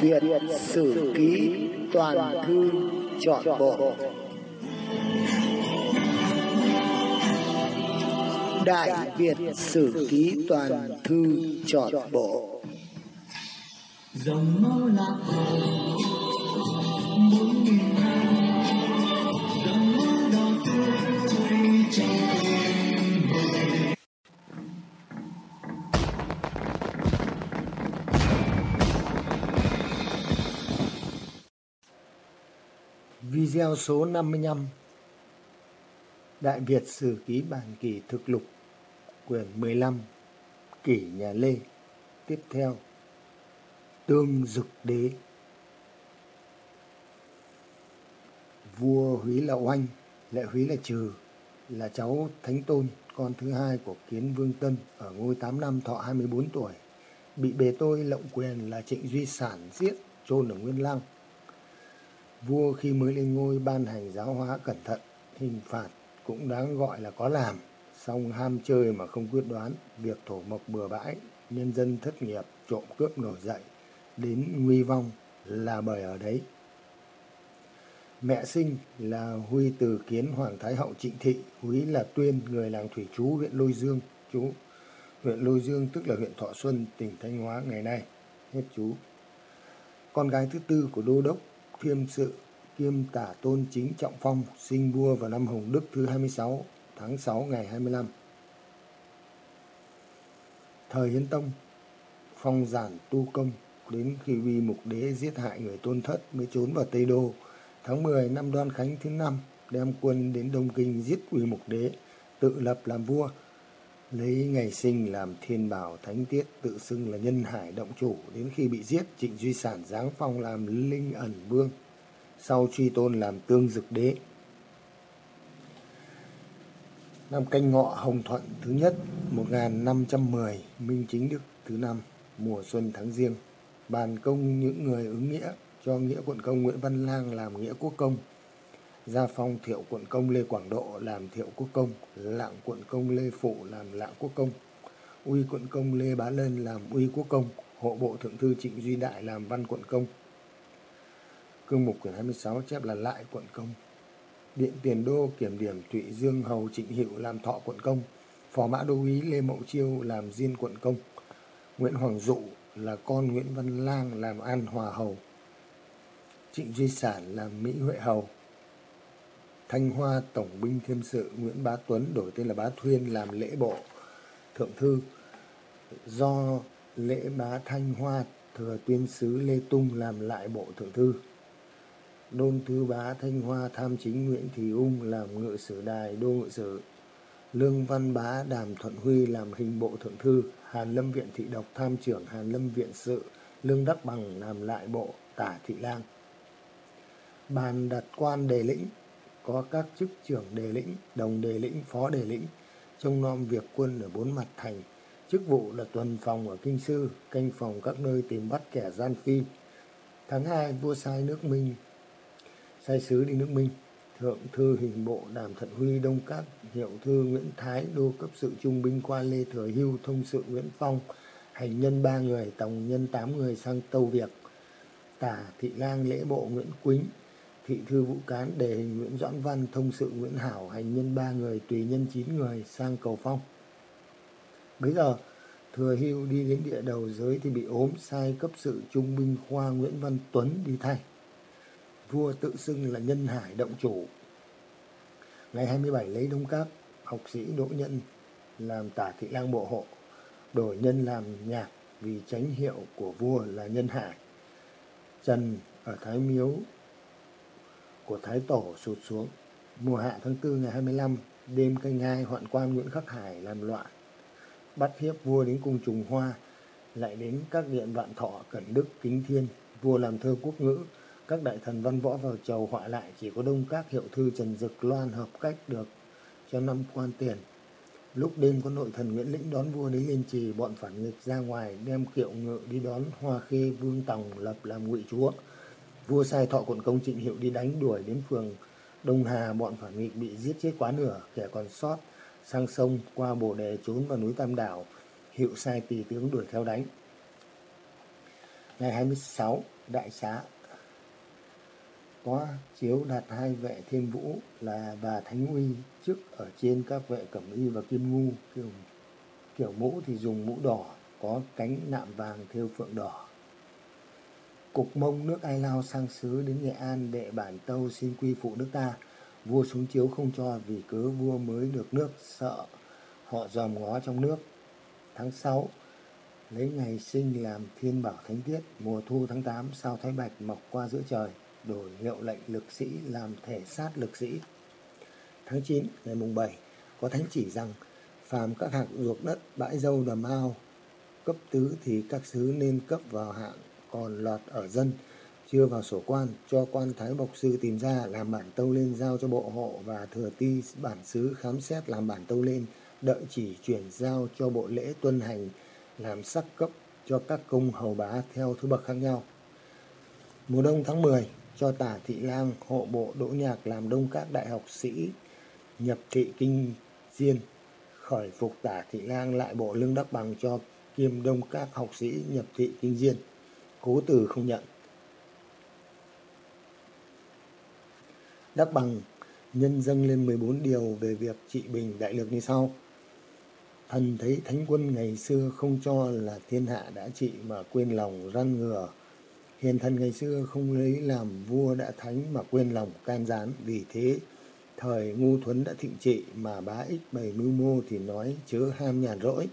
Việt Sử Ký Toàn Thư Chọn Bộ. Đại Việt Sử Ký Toàn Thư Chọn Bộ. Dòng máu lạc hồ, bốn nghìn năm. Dòng máu đỏ tươi chảy Video số 55 Đại Việt Sử Ký Bản Kỷ Thực Lục Quyển 15 Kỷ Nhà Lê. Tiếp theo Tương Dực Đế. Vua Húy là Oanh, Lệ Húy là Trừ Là cháu Thánh Tôn, con thứ hai của Kiến Vương Tân Ở ngôi 8 năm thọ 24 tuổi. Bị bề tôi lộng quyền là Trịnh Duy Sản giết chôn ở Nguyên Lăng Vua khi mới lên ngôi ban hành giáo hóa cẩn thận, hình phạt cũng đáng gọi là có làm. Song ham chơi mà không quyết đoán, việc thổ mộc bừa bãi, nhân dân thất nghiệp, trộm cướp nổi dậy, đến nguy vong là bởi ở đấy. Mẹ sinh là Huy từ kiến Hoàng Thái Hậu Trịnh Thị, Huy là Tuyên, người làng Thủy Chú, huyện Lôi Dương, chú. Huyện Lôi Dương tức là huyện Thọ Xuân, tỉnh Thanh Hóa ngày nay. Hết chú. Con gái thứ tư của Đô Đốc Thiêm sự, kiêm tả tôn chính trọng phong, sinh vua vào năm Hồng Đức thứ 26 tháng 6 ngày 25. Thời Hiến Tông, phong giản tu công, đến khi Vi mục đế giết hại người tôn thất mới trốn vào Tây Đô. Tháng 10 năm đoan khánh thứ năm, đem quân đến Đông Kinh giết uy mục đế, tự lập làm vua lấy ngày sinh làm thiên bảo thánh tiết, tự xưng là nhân hải động chủ, đến khi bị giết, trịnh duy sản giáng phong làm linh ẩn vương, sau truy tôn làm tương dực đế. Năm canh ngọ hồng thuận thứ nhất 1510 minh chính đức thứ năm, mùa xuân tháng riêng, bàn công những người ứng nghĩa cho nghĩa quận công nguyễn văn lang làm nghĩa quốc công gia phong, thiệu quận công, lê quảng độ làm thiệu quốc công, lạng quận công, lê phụ làm lạng quốc công, uy quận công, lê bá lân làm uy quốc công, hộ bộ thượng thư trịnh duy đại làm văn quận công. Cương mục quyển 26 chép là lại quận công. Điện tiền đô, kiểm điểm thụy dương hầu trịnh hiệu làm thọ quận công. Phò mã đô úy lê mậu chiêu làm diên quận công. Nguyễn hoàng dụ là con nguyễn văn lang làm an hòa hầu. Trịnh duy sản làm mỹ huệ hầu. Thanh Hoa Tổng binh Thiêm sự Nguyễn Bá Tuấn, đổi tên là Bá Thuyên, làm lễ bộ, thượng thư do lễ bá Thanh Hoa thừa tuyên sứ Lê Tung làm lại bộ thượng thư. Đôn thứ bá Thanh Hoa tham chính Nguyễn Thị Ung làm ngự sử đài đô ngự sử. Lương Văn Bá Đàm Thuận Huy làm hình bộ thượng thư. Hàn Lâm Viện Thị Độc tham trưởng Hàn Lâm Viện sự. Lương Đắc Bằng làm lại bộ tả thị lang. Bàn đặt quan đề lĩnh có các chức trưởng đề lĩnh, đồng đề lĩnh, phó đề lĩnh, trông nom việc quân ở bốn mặt thành. Chức vụ là tuần phòng ở Kinh Sư, canh phòng các nơi tìm bắt kẻ gian phi. Tháng 2, vua sai nước Minh, sai sứ đi nước Minh. Thượng thư hình bộ Đàm Thận Huy Đông Các, hiệu thư Nguyễn Thái, đô cấp sự trung binh qua Lê Thừa Hưu, thông sự Nguyễn Phong, hành nhân ba người, tổng nhân tám người sang tâu việc. Tả thị lang lễ bộ Nguyễn Quýnh, thị thư vũ cán đề hình Nguyễn Doãn Văn, thông sự Nguyễn Hảo, hành nhân ba người, tùy nhân chín người sang cầu phong. Bây giờ, thừa hưu đi đến địa đầu giới thì bị ốm, sai cấp sự trung binh khoa Nguyễn Văn Tuấn đi thay. Vua tự xưng là nhân hải động chủ. Ngày 27 lấy Đông Các, học sĩ Đỗ Nhân làm tả thị lang bộ hộ, đổi nhân làm nhạc vì tránh hiệu của vua là nhân hải. Trần ở Thái Miếu của Thái Tổ sụt xuống. Mùa hạ tháng 4 ngày 25, đêm canh hai hoạn quan Nguyễn Khắc Hải làm loạn. Bắt hiếp vua đến cung trùng hoa, lại đến các điện vạn thọ cẩn đức kính thiên. Vua làm thơ quốc ngữ, các đại thần văn võ vào chầu họa lại chỉ có đông các hiệu thư Trần Dực Loan hợp cách được cho năm quan tiền. Lúc đêm có nội thần Nguyễn Lĩnh đón vua đến Liên Trì, bọn phản nghịch ra ngoài đem kiệu ngự đi đón Hoa Khê Vương Tòng lập làm ngụy chúa. Vua sai thọ quận công trịnh hiệu đi đánh đuổi đến phường Đông Hà, bọn phản nghịch bị giết chết quá nửa, kẻ còn sót sang sông qua bồ đề trốn vào núi Tam Đảo. Hiệu sai tỳ tướng đuổi theo đánh. Ngày 26, đại xá có chiếu đặt hai vệ thiên vũ là và thánh uy trước ở trên các vệ cẩm y và kim ngu kiểu, kiểu mũ thì dùng mũ đỏ có cánh nạm vàng thêu phượng đỏ cục mông nước ai lao sang xứ đến nghệ an đệ bản tâu xin quy phụ nước ta. Vua xuống chiếu không cho vì cớ vua mới được nước, sợ họ dòm ngó trong nước. Tháng sáu, lấy ngày sinh làm thiên bảo thánh tiết, mùa thu tháng tám, sao thái bạch mọc qua giữa trời, đổi hiệu lệnh lực sĩ làm thể sát lực sĩ. Tháng chín, ngày mùng bảy, có thánh chỉ rằng, phàm các hạng ruộng đất bãi dâu đầm ao, cấp tứ thì các sứ nên cấp vào hạng còn lọt ở dân chưa vào sổ quan cho quan thái bộc sư tìm ra làm bản tâu lên giao cho bộ hộ và thừa ti bản xứ khám xét làm bản tâu lên đợi chỉ chuyển giao cho bộ lễ tuân hành làm sắc cấp cho các công hầu bá theo thứ bậc khác nhau. Mùa đông tháng 10, cho tả thị lang hộ bộ đỗ nhạc làm đông các đại học sĩ nhập thị kinh diên khởi phục tả thị lang lại bộ lương đắc bằng cho kiêm đông các học sĩ nhập thị kinh diên cố từ không nhận. Đắc bằng, nhân dâng lên 14 điều về việc trị bình đại lược như sau. Thần thấy thánh quân ngày xưa không cho là thiên hạ đã trị mà quên lòng răn ngừa. Hiền thần ngày xưa không lấy làm vua đã thánh mà quên lòng can gián. Vì thế, thời ngu thuấn đã thịnh trị mà bá ích bày mưu mô thì nói chớ ham nhàn rỗi,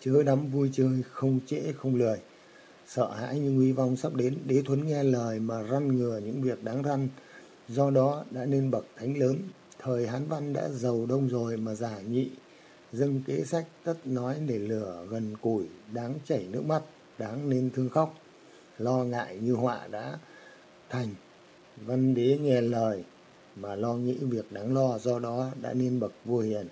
chớ đắm vui chơi không trễ không lười sợ hãi như nguy vong sắp đến. Đế thuấn nghe lời mà răn ngừa những việc đáng răn. Do đó đã nên bậc thánh lớn. Thời hán văn đã giàu đông rồi mà giả nhị. Dâng kế sách tất nói để lửa gần củi, đáng chảy nước mắt, đáng nên thương khóc. Lo ngại như họa đã thành. Văn đế nghe lời mà lo nghĩ việc đáng lo, do đó đã nên bậc vua hiền.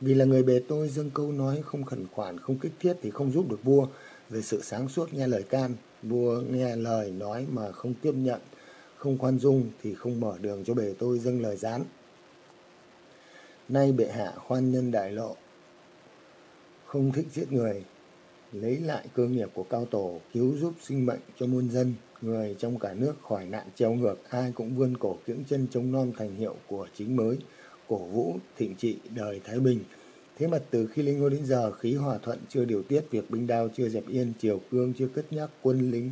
Vì là người bề tôi dâng câu nói không khẩn khoản, không kích thiết thì không giúp được vua về sự sáng suốt, nghe lời can, vua nghe lời nói mà không tiếp nhận, không khoan dung thì không mở đường cho bề tôi dâng lời gián. Nay bệ hạ khoan nhân đại lộ, không thích giết người, lấy lại cơ nghiệp của cao tổ, cứu giúp sinh mệnh cho muôn dân, người trong cả nước khỏi nạn treo ngược, ai cũng vươn cổ kiễng chân chống non thành hiệu của chính mới, cổ vũ thịnh trị đời thái bình thế mà từ khi Linh ngôi đến giờ, khí hòa thuận chưa điều tiết, việc binh đao chưa dẹp yên, triều cương chưa cất nhắc, quân lính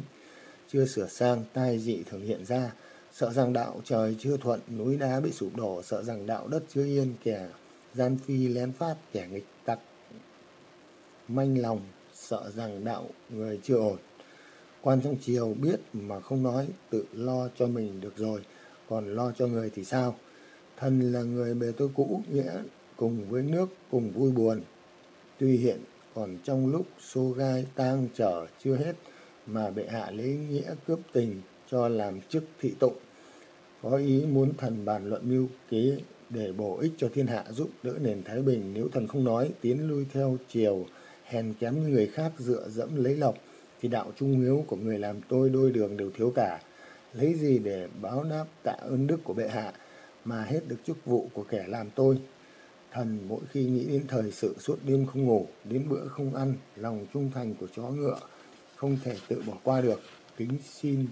chưa sửa sang, tai dị thường hiện ra. Sợ rằng đạo trời chưa thuận, núi đá bị sụp đổ, sợ rằng đạo đất chưa yên, kẻ gian phi lén phát, kẻ nghịch tặc manh lòng, sợ rằng đạo người chưa ổn. Quan trong triều biết mà không nói, tự lo cho mình được rồi, còn lo cho người thì sao? Thần là người bề tôi cũ, nghĩa cùng với nước, cùng vui buồn. Tuy hiện còn trong lúc xô gai tang trở chưa hết mà bệ hạ lấy nghĩa cướp tình cho làm chức thị tụng. Có ý muốn thần bàn luận mưu kế để bổ ích cho thiên hạ giúp đỡ nền thái bình nếu thần không nói, tiến lui theo chiều, hèn kém như người khác dựa dẫm lấy lộc thì đạo trung hiếu của người làm tôi đôi đường đều thiếu cả. Lấy gì để báo đáp tạ ơn đức của bệ hạ mà hết được chức vụ của kẻ làm tôi? Thần mỗi khi nghĩ đến thời sự suốt đêm không ngủ, đến bữa không ăn, lòng trung thành của chó ngựa không thể tự bỏ qua được. Kính xin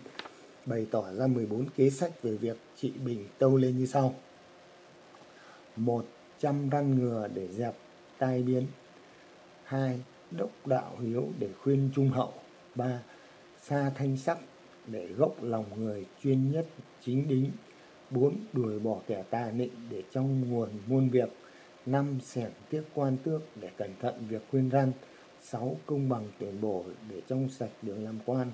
bày tỏ ra 14 kế sách về việc trị bình tâu lên như sau. Một trăm răn ngừa để dẹp tai biến. Hai, đốc đạo hiếu để khuyên trung hậu. Ba, xa thanh sắc để gốc lòng người chuyên nhất chính đính. Bốn, đuổi bỏ kẻ tà nịnh để trong nguồn muôn việc năm xẻng tiếc quan tước để cẩn thận việc khuyên răn. Sáu, công bằng tuyển bổ để trong sạch đường làm quan.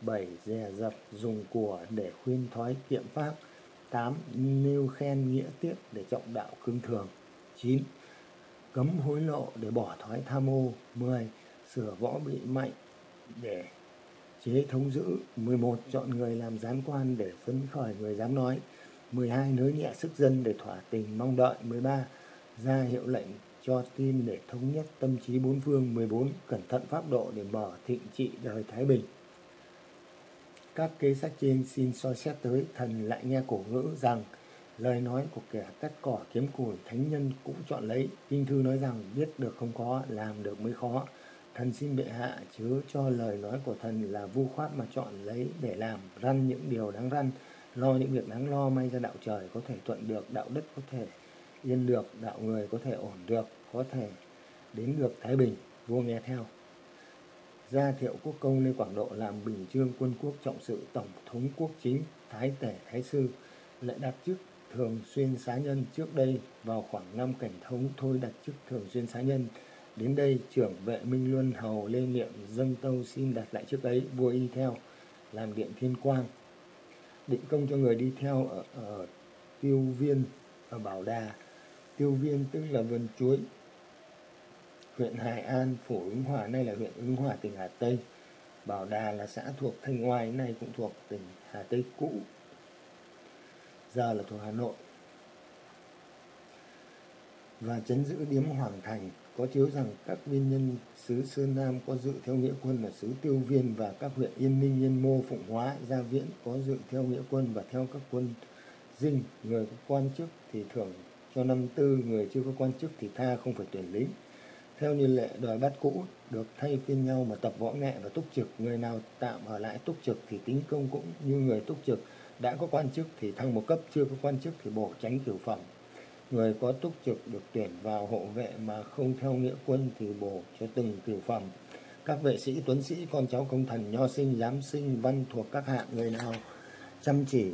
Bảy, dè dập dùng của để khuyên thói kiệm pháp. Tám, nêu khen nghĩa tiết để trọng đạo cương thường. Chín, cấm hối lộ để bỏ thói tham ô. Mười, sửa võ bị mạnh để chế thống giữ. Mười một, chọn người làm giám quan để phấn khởi người dám nói. Mười hai, nới nhẹ sức dân để thỏa tình mong đợi. Mười ba ra hiệu lệnh cho tin để thống nhất tâm trí bốn phương 14 cẩn thận pháp độ để mở thịnh trị đời Thái Bình. Các kế sách trên xin soi xét tới thần lại nghe cổ ngữ rằng lời nói của kẻ cắt cỏ kiếm củi thánh nhân cũng chọn lấy. Kinh thư nói rằng biết được không có, làm được mới khó. thần xin bệ hạ chứ cho lời nói của thần là vu khoát mà chọn lấy để làm răn những điều đáng răn lo những việc đáng lo may ra đạo trời có thể thuận được đạo đất có thể yên được đạo người có thể ổn được có thể đến được thái bình vua nghe theo. Gia thiệu quốc công lê quảng độ làm bình chương quân quốc trọng sự tổng thống quốc chính thái tể thái sư lại đặt chức thường xuyên xá nhân trước đây vào khoảng năm cảnh thống thôi đặt chức thường xuyên xá nhân. Đến đây trưởng vệ minh luân hầu lê niệm dâng tâu xin đặt lại chức ấy vua y theo làm điện thiên quang. Định công cho người đi theo ở, ở tiêu viên ở bảo đà tiêu viên tức là vườn chuối huyện Hải An, phủ Ứng Hòa nay là huyện Ứng Hòa tỉnh Hà Tây. Bảo Đà là xã thuộc Thanh Oai nay cũng thuộc tỉnh Hà Tây cũ. Giờ là thuộc Hà Nội. Và chấn giữ điếm Hoàng Thành có chiếu rằng các viên nhân xứ Sơn Nam có dự theo nghĩa quân là xứ Tiêu Viên và các huyện Yên Ninh, Yên Mô, Phụng Hóa, Gia Viễn có dự theo nghĩa quân và theo các quân dinh người có quan chức thì thưởng cho năm tư người chưa có quan chức thì tha không phải tuyển lính. Theo như lệ đòi bắt cũ, được thay phiên nhau mà tập võ nghệ và túc trực, người nào tạm ở lại túc trực thì tính công cũng như người túc trực đã có quan chức thì thăng một cấp, chưa có quan chức thì bổ tránh cửu phẩm. Người có túc trực được tuyển vào hộ vệ mà không theo nghĩa quân thì bổ cho từng cửu phẩm. Các vệ sĩ, tuấn sĩ, con cháu công thần, nho sinh, giám sinh, văn thuộc các hạng, người nào chăm chỉ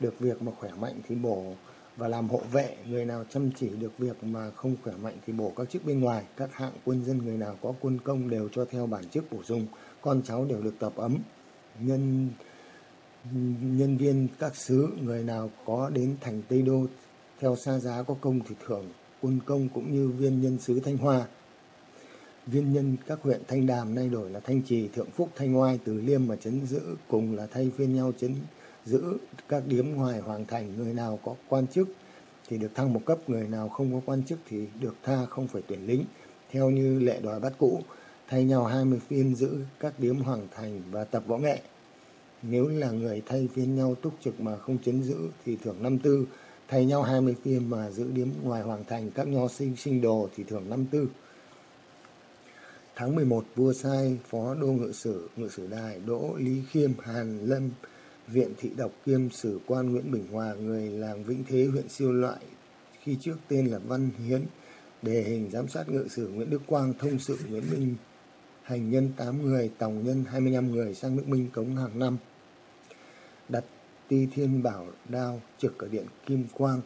được việc mà khỏe mạnh thì bổ và làm hộ vệ người nào chăm chỉ được việc mà không khỏe mạnh thì bổ các chức bên ngoài. Các hạng quân dân người nào có quân công đều cho theo bản chức bổ sung. Con cháu đều được tập ấm. Nhân nhân viên các xứ người nào có đến thành tây đô theo xa giá có công thì thưởng quân công cũng như viên nhân sứ thanh hoa. Viên nhân các huyện thanh đàm nay đổi là thanh trì, thượng phúc, thanh oai, từ liêm mà chấn giữ cùng là thay phiên nhau chấn giữ các điếm ngoài hoàng thành người nào có quan chức thì được thăng một cấp, người nào không có quan chức thì được tha, không phải tuyển lính. Theo như lệ đòi bắt cũ, thay nhau hai mươi phiên giữ các điếm hoàng thành và tập võ nghệ. Nếu là người thay phiên nhau túc trực mà không chấn giữ thì thưởng năm tư. Thay nhau hai mươi phiên mà giữ điếm ngoài hoàng thành, các nho sinh sinh đồ thì thưởng năm tư. Tháng mười một, vua sai phó đô ngự sử ngự sử đài đỗ lý khiêm, hàn lâm viện thị độc kiêm sử quan Nguyễn Bình Hòa, người làng Vĩnh Thế, huyện Siêu Loại, khi trước tên là Văn Hiến, đề hình giám sát ngự sử Nguyễn Đức Quang, thông sự Nguyễn Minh, hành nhân 8 người, tòng nhân 25 người sang nước Minh cống hàng năm. Đặt ti thiên bảo đao trực ở điện Kim Quang,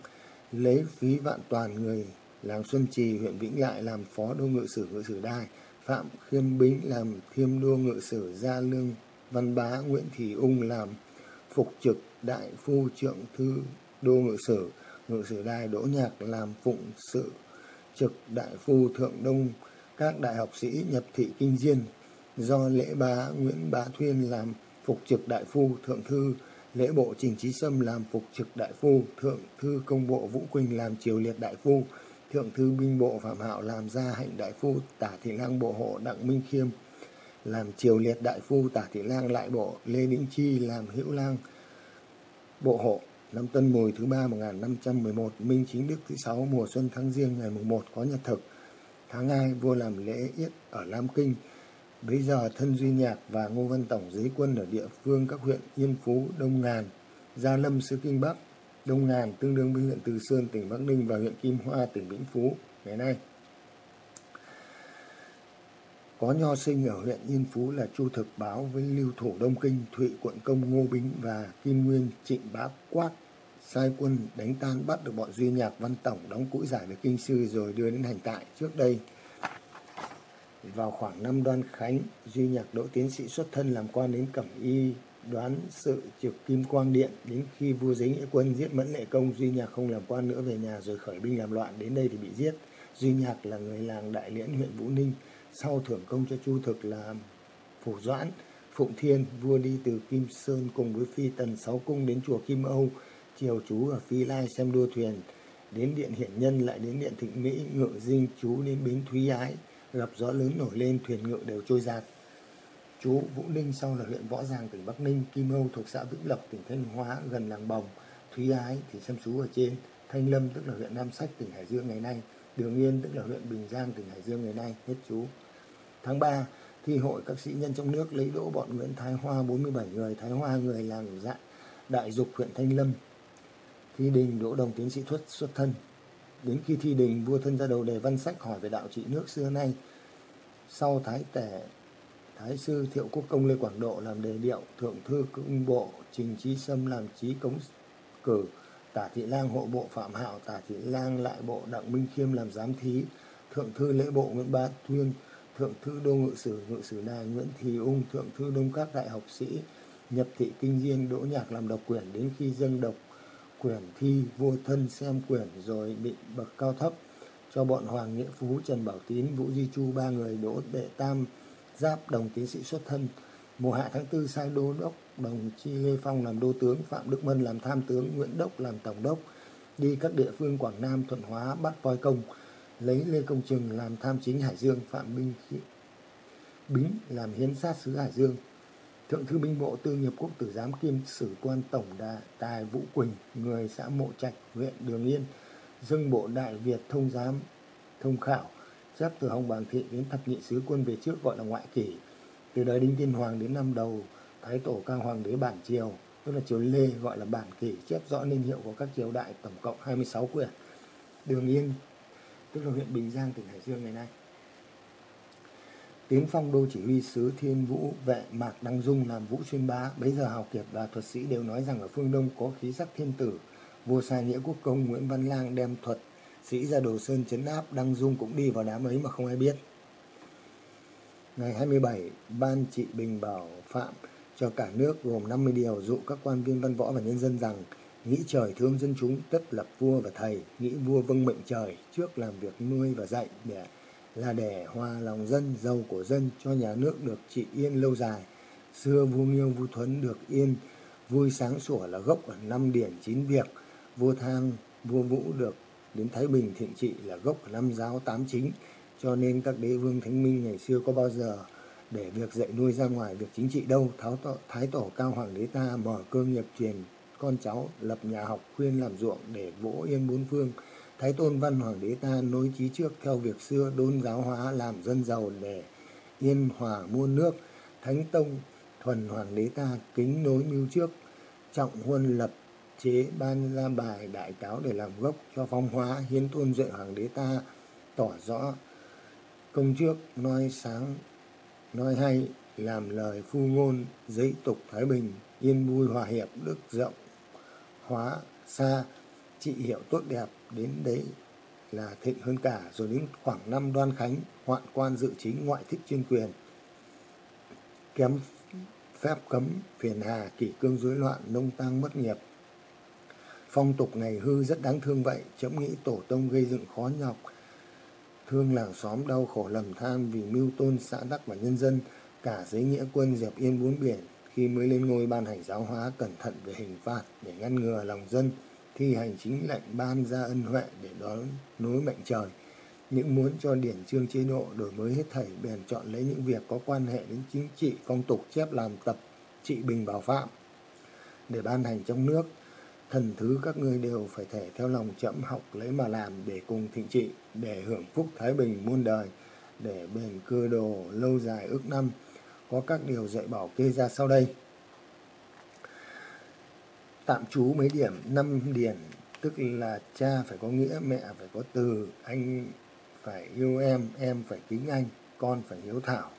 lấy phí vạn toàn người làng Xuân Trì, huyện Vĩnh Lại làm phó đô ngự sử ngự sử đai, Phạm Khiêm Bính làm thiêm đô ngự sử Gia Lương, Văn Bá, Nguyễn Thị Ung làm phục trực đại phu trượng thư đô ngự sử. Ngự sử đài đỗ nhạc làm phụng sự trực đại phu thượng đông các đại học sĩ nhập thị kinh diên. Do lễ bá nguyễn bá thuyên làm phục trực đại phu thượng thư, lễ bộ trình trí sâm làm phục trực đại phu thượng thư công bộ vũ quỳnh làm triều liệt đại phu. Thượng thư binh bộ phạm hạo làm gia hạnh đại phu tả thị lang bộ hộ đặng minh khiêm làm triều liệt đại phu tả thị lang lại bộ lê đĩnh chi làm hữu lang, bộ hộ, năm tân mùi thứ ba 1511 minh chính đức thứ sáu, mùa xuân tháng riêng ngày mùng 1 có nhật thực. Tháng 2 vua làm lễ yết ở lam kinh. Bây giờ thân duy nhạc và ngô văn tổng dưới quân ở địa phương các huyện yên phú, đông ngàn, gia lâm xứ kinh bắc, đông ngàn, tương đương với huyện từ sơn, tỉnh bắc ninh và huyện kim hoa, tỉnh vĩnh phú ngày nay có nho sinh ở huyện Yên Phú là Chu Thực Báo với lưu thủ Đông Kinh, Thụy Quận Công Ngô Bính và Kim Nguyên Trịnh Bá Quát sai quân đánh tan bắt được bọn Duy Nhạc Văn Tổng đóng cũi giải về Kinh Sư rồi đưa đến hành tại trước đây. Vào khoảng năm đoan khánh, Duy Nhạc đỗ tiến sĩ xuất thân làm quan đến Cẩm Y đoán sự trực Kim Quang Điện đến khi vua giấy nghĩa quân giết Mẫn Lệ Công Duy Nhạc không làm quan nữa về nhà rồi khởi binh làm loạn đến đây thì bị giết. Duy Nhạc là người làng Đại Liễn huyện Vũ Ninh sau thưởng công cho Chu Thực là Phủ Doãn, Phụng Thiên, vua đi từ Kim Sơn cùng với phi tần sáu cung đến chùa Kim Âu, chiều chú ở Phi Lai xem đua thuyền, đến điện Hiển Nhân lại đến điện Thịnh Mỹ, ngự dinh chú đến bến Thúy Ái, gặp gió lớn nổi lên thuyền ngự đều trôi giạt. Chú Vũ Ninh sau là huyện Võ Giàng tỉnh Bắc Ninh, Kim Âu thuộc xã Vĩnh Lộc tỉnh Thanh Hóa gần làng Bồng, Thúy Ái thì xem chú ở trên, Thanh Lâm tức là huyện Nam Sách tỉnh Hải Dương ngày nay, Đường Yên tức là huyện Bình Giang tỉnh Hải Dương ngày nay. Hết chú. Tháng 3, thi hội các sĩ nhân trong nước lấy đỗ bọn Nguyễn Thái Hoa 47 người, Thái Hoa người làng dạng Đại Dục huyện Thanh Lâm. Thi đình đỗ đồng tiến sĩ xuất xuất thân. Đến khi thi đình, vua thân ra đầu đề văn sách hỏi về đạo trị nước xưa nay. Sau Thái Tể, Thái sư Thiệu Quốc Công Lê Quảng Độ làm đề điệu, Thượng thư cung bộ Trình Trí Sâm làm trí cống cử, Tả Thị Lang hộ bộ Phạm Hạo, Tả Thị Lang lại bộ Đặng Minh Khiêm làm giám thí, Thượng thư lễ bộ Nguyễn ba Thuyên, Thượng thư đô ngự sử, ngự sử đài Nguyễn Thị Ung, Thượng thư đông các đại học sĩ, nhập thị kinh diên đỗ nhạc làm độc quyển đến khi dâng độc quyển thi vua thân xem quyển rồi bị bậc cao thấp. Cho bọn Hoàng Nghĩa Phú, Trần Bảo Tín, Vũ Di Chu ba người đỗ đệ tam giáp đồng tiến sĩ xuất thân. Mùa hạ tháng tư sai đô đốc đồng chi Lê Phong làm đô tướng, Phạm Đức Mân làm tham tướng, Nguyễn Đốc làm tổng đốc, đi các địa phương Quảng Nam, Thuận Hóa, bắt voi công, lấy Lê Công Trừng làm tham chính Hải Dương, Phạm Binh Bính làm hiến sát sứ Hải Dương. Thượng thư binh bộ tư nghiệp quốc tử giám kiêm sử quan tổng đà tài Vũ Quỳnh, người xã Mộ Trạch, huyện Đường Yên, dâng bộ Đại Việt thông giám thông khảo, xếp từ Hồng Bàng Thị đến thập nhị sứ quân về trước gọi là ngoại kỷ. Từ đời Đinh Tiên Hoàng đến năm đầu Thái Tổ Cao Hoàng đế Bản Triều, tức là triều Lê gọi là bản kỷ, chép rõ niên hiệu của các triều đại tổng cộng 26 quyển. Đường Yên, tức là huyện Bình Giang, tỉnh Hải Dương ngày nay. Tiến phong đô chỉ huy sứ Thiên Vũ vệ Mạc Đăng Dung làm Vũ Xuyên Bá. Bấy giờ Hào Kiệt và thuật sĩ đều nói rằng ở phương Đông có khí sắc thiên tử. Vua sai nghĩa quốc công Nguyễn Văn Lang đem thuật sĩ ra Đồ Sơn chấn áp. Đăng Dung cũng đi vào đám ấy mà không ai biết. Ngày 27, Ban trị Bình Bảo Phạm cho cả nước gồm 50 điều dụ các quan viên văn võ và nhân dân rằng nghĩ trời thương dân chúng tất lập vua và thầy, nghĩ vua vâng mệnh trời trước làm việc nuôi và dạy để là để hòa lòng dân, giàu của dân cho nhà nước được trị yên lâu dài. Xưa vua Nghiêu vua Thuấn được yên, vui sáng sủa là gốc ở năm điển chín việc, vua Thang, vua Vũ được đến Thái Bình thiện trị là gốc ở năm giáo tám chính, cho nên các đế vương thánh minh ngày xưa có bao giờ để việc dạy nuôi ra ngoài việc chính trị đâu? Tháo tổ, thái tổ cao hoàng đế ta mở cơ nghiệp truyền con cháu lập nhà học khuyên làm ruộng để vỗ yên bốn phương. Thái tôn văn hoàng đế ta nối trí trước theo việc xưa đôn giáo hóa làm dân giàu để yên hòa muôn nước. Thánh tông thuần hoàng đế ta kính nối mưu trước, trọng huân lập chế ban ra bài đại cáo để làm gốc cho phong hóa. Hiến tôn duệ hoàng đế ta tỏ rõ công trước nói sáng nói hay, làm lời phu ngôn giấy tục thái bình, yên vui hòa hiệp, đức rộng hóa xa trị hiệu tốt đẹp đến đấy là thịnh hơn cả. Rồi đến khoảng năm đoan khánh, hoạn quan dự chính, ngoại thích chuyên quyền. Kém phép cấm phiền hà, kỷ cương rối loạn, nông tăng mất nghiệp. Phong tục ngày hư rất đáng thương vậy. Chấm nghĩ tổ tông gây dựng khó nhọc. Thương làng xóm đau khổ lầm than vì mưu tôn xã tắc và nhân dân. Cả giấy nghĩa quân dẹp yên bốn biển khi mới lên ngôi ban hành giáo hóa cẩn thận về hình phạt để ngăn ngừa lòng dân, thi hành chính lệnh ban ra ân huệ để đón nối mệnh trời. Những muốn cho điển trương chế độ đổi mới hết thảy, bèn chọn lấy những việc có quan hệ đến chính trị, phong tục, chép làm tập, trị bình bảo phạm. Để ban hành trong nước, thần thứ các ngươi đều phải thể theo lòng chậm học lấy mà làm để cùng thịnh trị, để hưởng phúc thái bình muôn đời, để bền cơ đồ lâu dài ước năm có các điều dạy bảo kê ra sau đây. Tạm trú mấy điểm? Năm điển tức là cha phải có nghĩa, mẹ phải có từ, anh phải yêu em em phải kính anh, con phải hiếu thảo.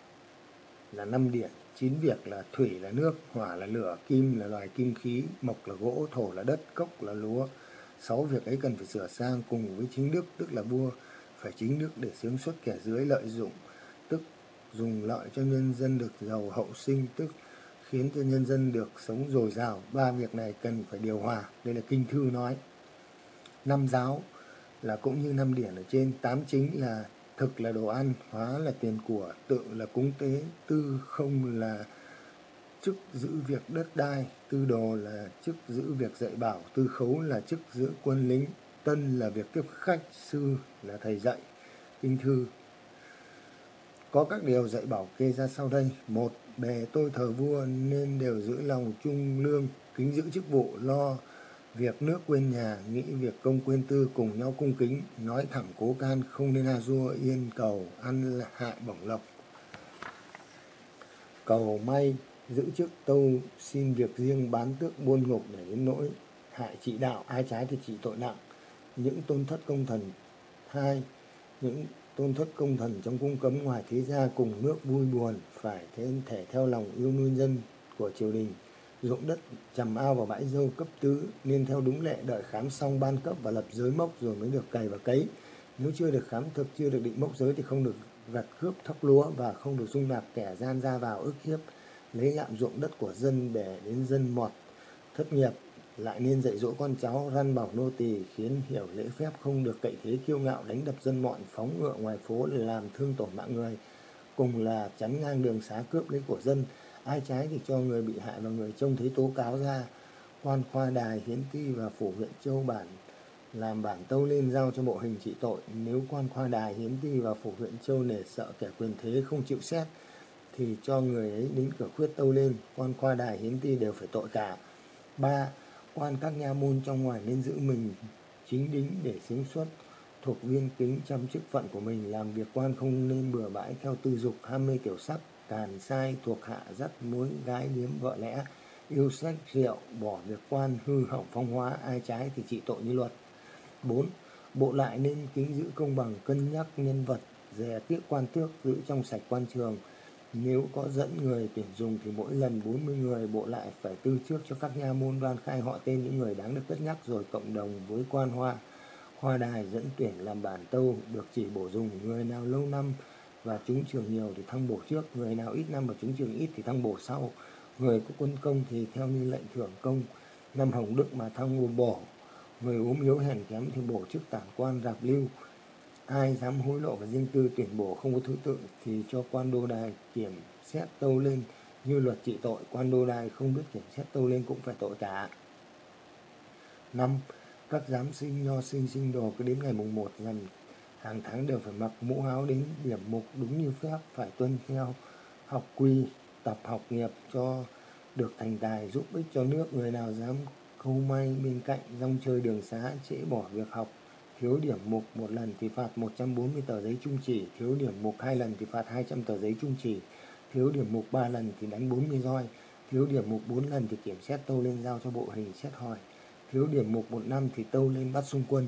Là năm điển chín việc là thủy là nước, hỏa là lửa, kim là loài kim khí, mộc là gỗ, thổ là đất, cốc là lúa. Sáu việc ấy cần phải sửa sang cùng với chính đức, tức là vua, phải chính đức để sướng xuất kẻ dưới lợi dụng dùng lợi cho nhân dân được giàu hậu sinh, tức khiến cho nhân dân được sống dồi dào. Ba việc này cần phải điều hòa. Đây là kinh thư nói. Năm giáo là cũng như năm điển ở trên. Tám chính là thực là đồ ăn, hóa là tiền của, tự là cúng tế, tư không là chức giữ việc đất đai, tư đồ là chức giữ việc dạy bảo, tư khấu là chức giữ quân lính, tân là việc tiếp khách, sư là thầy dạy. Kinh thư có các điều dạy bảo kê ra sau đây. Một bề tôi thờ vua nên đều giữ lòng trung lương, kính giữ chức vụ, lo việc nước quên nhà, nghĩ việc công quên tư cùng nhau cung kính, nói thẳng cố can, không nên a dua, yên cầu, ăn hại bổng lộc. Cầu may, giữ chức tâu, xin việc riêng, bán tước buôn ngục để đến nỗi hại trị đạo, ai trái thì trị tội nặng. Những tôn thất công thần. Hai, những tôn thất công thần trong cung cấm ngoài thế gia cùng nước vui buồn, phải thế thể theo lòng yêu nuôi dân của triều đình, ruộng đất trầm ao và bãi dâu cấp tứ, nên theo đúng lệ đợi khám xong ban cấp và lập giới mốc rồi mới được cày và cấy. Nếu chưa được khám thực, chưa được định mốc giới thì không được gặt cướp thóc lúa và không được dung nạp kẻ gian ra vào ức hiếp, lấy lạm ruộng đất của dân để đến dân mọt, thất nghiệp lại nên dạy dỗ con cháu răn bảo nô tỳ, khiến hiểu lễ phép không được cậy thế kiêu ngạo đánh đập dân mọn phóng ngựa ngoài phố để làm thương tổn mạng người. Cùng là chắn ngang đường xá cướp lấy của dân, ai trái thì cho người bị hại và người trông thấy tố cáo ra. Quan khoa đài, hiến ti và phủ huyện châu bản làm bản tâu lên giao cho bộ hình trị tội. Nếu quan khoa đài, hiến ti và phủ huyện châu nể sợ kẻ quyền thế không chịu xét, thì cho người ấy đến cửa khuyết tâu lên. Quan khoa đài, hiến ti đều phải tội cả. Ba quan các nha môn trong ngoài nên giữ mình chính đính để sướng xuất thuộc viên kính chăm chức phận của mình, làm việc quan không nên bừa bãi theo tư dục, ham mê kiểu sắc, càn sai, thuộc hạ dắt mối gái điếm vợ lẽ, yêu sách rượu, bỏ việc quan, hư hỏng phong hóa, ai trái thì trị tội như luật. Bốn, bộ lại nên kính giữ công bằng, cân nhắc nhân vật, dè tiếc quan tước giữ trong sạch quan trường nếu có dẫn người tuyển dùng thì mỗi lần 40 người bộ lại phải tư trước cho các nha môn đoan khai họ tên những người đáng được cất nhắc rồi cộng đồng với quan hoa. Hoa đài dẫn tuyển làm bản tâu được chỉ bổ dùng người nào lâu năm và trúng trường nhiều thì thăng bổ trước, người nào ít năm và trúng trường ít thì thăng bổ sau. Người có quân công thì theo như lệnh thưởng công, năm hồng đức mà thăng bổ. Người ốm yếu hèn kém thì bổ chức tản quan rạp lưu ai dám hối lộ và riêng tư tuyển bổ không có thứ tự thì cho quan đô đài kiểm xét tâu lên. Như luật trị tội, quan đô đài không biết kiểm xét tâu lên cũng phải tội cả. Năm, các giám sinh nho sinh sinh đồ cứ đến ngày mùng một lần hàng tháng đều phải mặc mũ áo đến điểm mục đúng như phép, phải tuân theo học quy, tập học nghiệp cho được thành tài, giúp ích cho nước. Người nào dám câu may bên cạnh rong chơi đường xá, trễ bỏ việc học thiếu điểm mục một lần thì phạt 140 tờ giấy trung chỉ, thiếu điểm mục hai lần thì phạt 200 tờ giấy trung chỉ, thiếu điểm mục ba lần thì đánh 40 roi, thiếu điểm mục bốn lần thì kiểm xét tâu lên giao cho bộ hình xét hỏi, thiếu điểm mục một năm thì tâu lên bắt xung quân.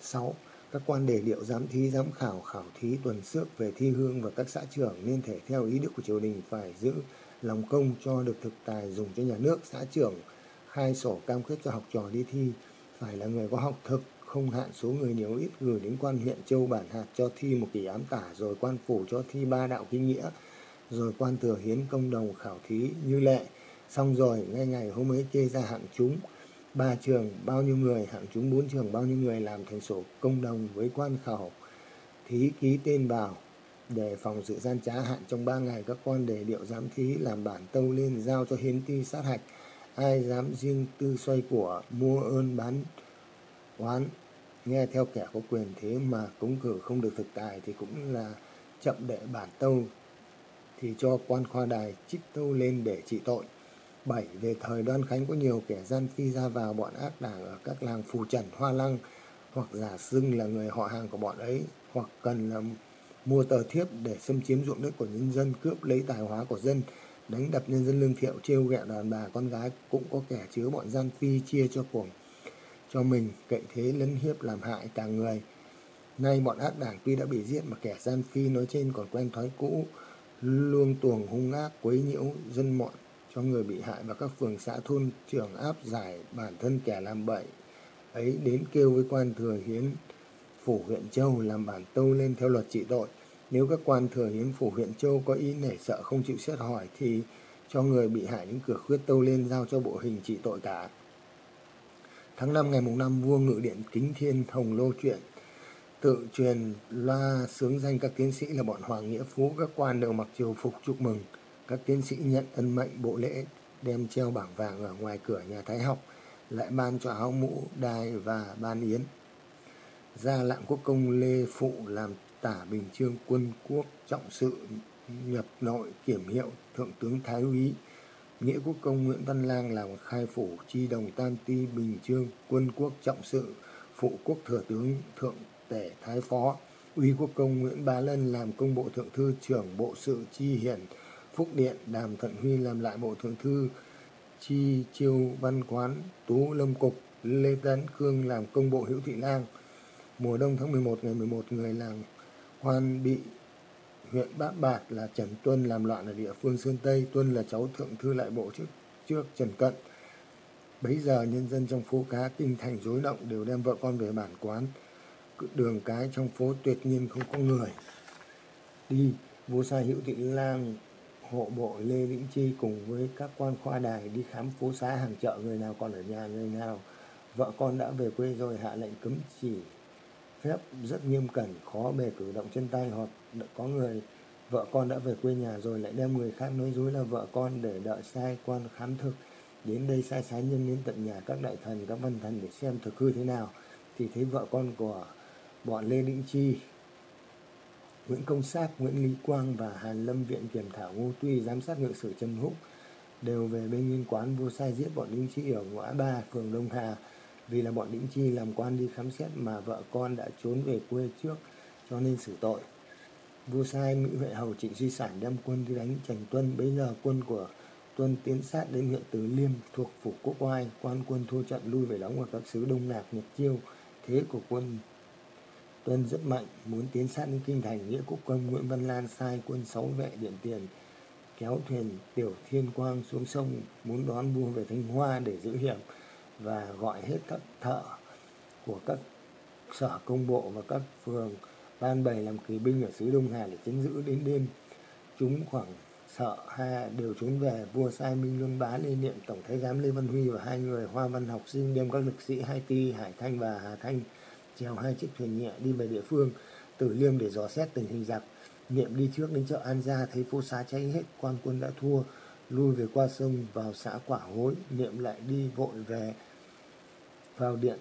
6. Các quan đề liệu giám thí, giám khảo, khảo thí, tuần xước về thi hương và các xã trưởng nên thể theo ý đức của triều đình phải giữ lòng công cho được thực tài dùng cho nhà nước, xã trưởng, khai sổ cam kết cho học trò đi thi, phải là người có học thực, không hạn số người nhiều ít gửi đến quan huyện châu bản hạt cho thi một kỳ ám tả, rồi quan phủ cho thi ba đạo kinh nghĩa, rồi quan thừa hiến công đồng khảo thí như lệ. Xong rồi, ngay ngày hôm ấy kê ra hạng chúng ba trường, bao nhiêu người, hạng chúng bốn trường bao nhiêu người làm thành sổ công đồng với quan khảo thí ký tên vào để phòng sự gian trá hạn trong ba ngày các quan đề điệu giám thí làm bản tâu lên giao cho hiến ti sát hạch. Ai dám riêng tư xoay của, mua ơn bán oán nghe theo kẻ có quyền thế mà cúng cử không được thực tài thì cũng là chậm đệ bản tâu, thì cho quan khoa đài trích tâu lên để trị tội. bảy, Về thời đoan khánh có nhiều kẻ gian phi ra vào bọn ác đảng ở các làng phù trần, hoa lăng, hoặc giả xưng là người họ hàng của bọn ấy, hoặc cần là mua tờ thiếp để xâm chiếm ruộng đất của nhân dân, cướp lấy tài hóa của dân, đánh đập nhân dân lương thiệu, trêu ghẹo đàn bà, con gái cũng có kẻ chứa bọn gian phi chia cho cuồng cho mình, cậy thế lấn hiếp làm hại cả người. Nay bọn ác đảng tuy đã bị giết mà kẻ gian phi nói trên còn quen thói cũ, luông tuồng hung ác, quấy nhiễu dân mọn cho người bị hại và các phường xã, thôn, trưởng áp giải bản thân kẻ làm bậy. Ấy đến kêu với quan thừa hiến phủ huyện châu làm bản tâu lên theo luật trị tội. Nếu các quan thừa hiến phủ huyện châu có ý nể sợ không chịu xét hỏi thì cho người bị hại đến cửa khuyết tâu lên giao cho bộ hình trị tội cả. Tháng 5 ngày mùng năm vua ngự điện kính thiên hồng lô chuyện. Tự truyền loa sướng danh các tiến sĩ là bọn Hoàng Nghĩa Phú, các quan đều mặc triều phục chúc mừng. Các tiến sĩ nhận ân mệnh bộ lễ, đem treo bảng vàng ở ngoài cửa nhà Thái học, lại ban cho áo mũ, đai và ban yến. Ra lạng quốc công Lê Phụ làm tả bình trương quân quốc trọng sự nhập nội kiểm hiệu thượng tướng Thái úy Nghĩa quốc công Nguyễn Văn Lang làm khai phủ chi đồng tam ti bình trương quân quốc trọng sự phụ quốc thừa tướng thượng tể thái phó uy quốc công Nguyễn Bá Lân làm công bộ thượng thư trưởng bộ sự chi hiển Phúc Điện, Đàm thận Huy làm lại bộ thượng thư, Chi Chiêu Văn Quán, Tú Lâm Cục, Lê Tấn Cương làm công bộ hữu thị lang. Mùa đông tháng 11 ngày 11 người làng Hoan bị huyện Bát Bạc là Trần Tuân làm loạn ở địa phương Sơn Tây. Tuân là cháu thượng thư lại bộ trước, trước Trần Cận. Bấy giờ nhân dân trong phố cá kinh thành rối động đều đem vợ con về bản quán. Đường cái trong phố tuyệt nhiên không có người. Đi, vua sai hữu thị lang hộ bộ Lê Vĩnh Chi cùng với các quan khoa đài đi khám phố xá hàng chợ người nào còn ở nhà người nào vợ con đã về quê rồi hạ lệnh cấm chỉ phép rất nghiêm cẩn, khó bề cử động chân tay. Hoặc có người, vợ con đã về quê nhà rồi, lại đem người khác nói dối là vợ con để đợi sai quan khám thực. Đến đây sai sái nhân đến tận nhà các đại thần, các văn thần để xem thực hư thế nào. Thì thấy vợ con của bọn lê định chi, nguyễn công sát, nguyễn lý quang và hàn lâm viện kiểm thảo ngô tuy, giám sát ngự sử trần húc đều về bên nguyên quán vô sai giết bọn đinh chi ở ngõ ba, phường đông hà vì là bọn đĩnh chi làm quan đi khám xét mà vợ con đã trốn về quê trước, cho nên xử tội. Vua sai mỹ huệ hầu trịnh duy sản đem quân đi đánh trần tuân. Bấy giờ quân của tuân tiến sát đến huyện tứ liêm thuộc phủ quốc oai, quan quân thua trận lui về đóng ở các xứ đông lạc, nhật chiêu. Thế của quân tuân rất mạnh, muốn tiến sát đến kinh thành, nghĩa quốc công nguyễn văn lan sai quân sáu vệ điện tiền, kéo thuyền tiểu thiên quang xuống sông, muốn đón vua về thanh hoa để giữ hiểm và gọi hết các thợ của các sở công bộ và các phường, ban bày làm kỳ binh ở xứ Đông Hà để chấn giữ đến đêm. Chúng khoảng sợ ha đều trốn về, vua sai minh luân bá lên niệm, tổng thái giám lê văn huy và hai người hoa văn học sinh đem các lực sĩ hai ti, hải thanh và hà thanh chèo hai chiếc thuyền nhẹ đi về địa phương tử liêm để dò xét tình hình giặc niệm đi trước đến chợ an gia, thấy phố xá cháy hết, quan quân đã thua, lui về qua sông vào xã quả hối niệm lại đi vội về vào điện.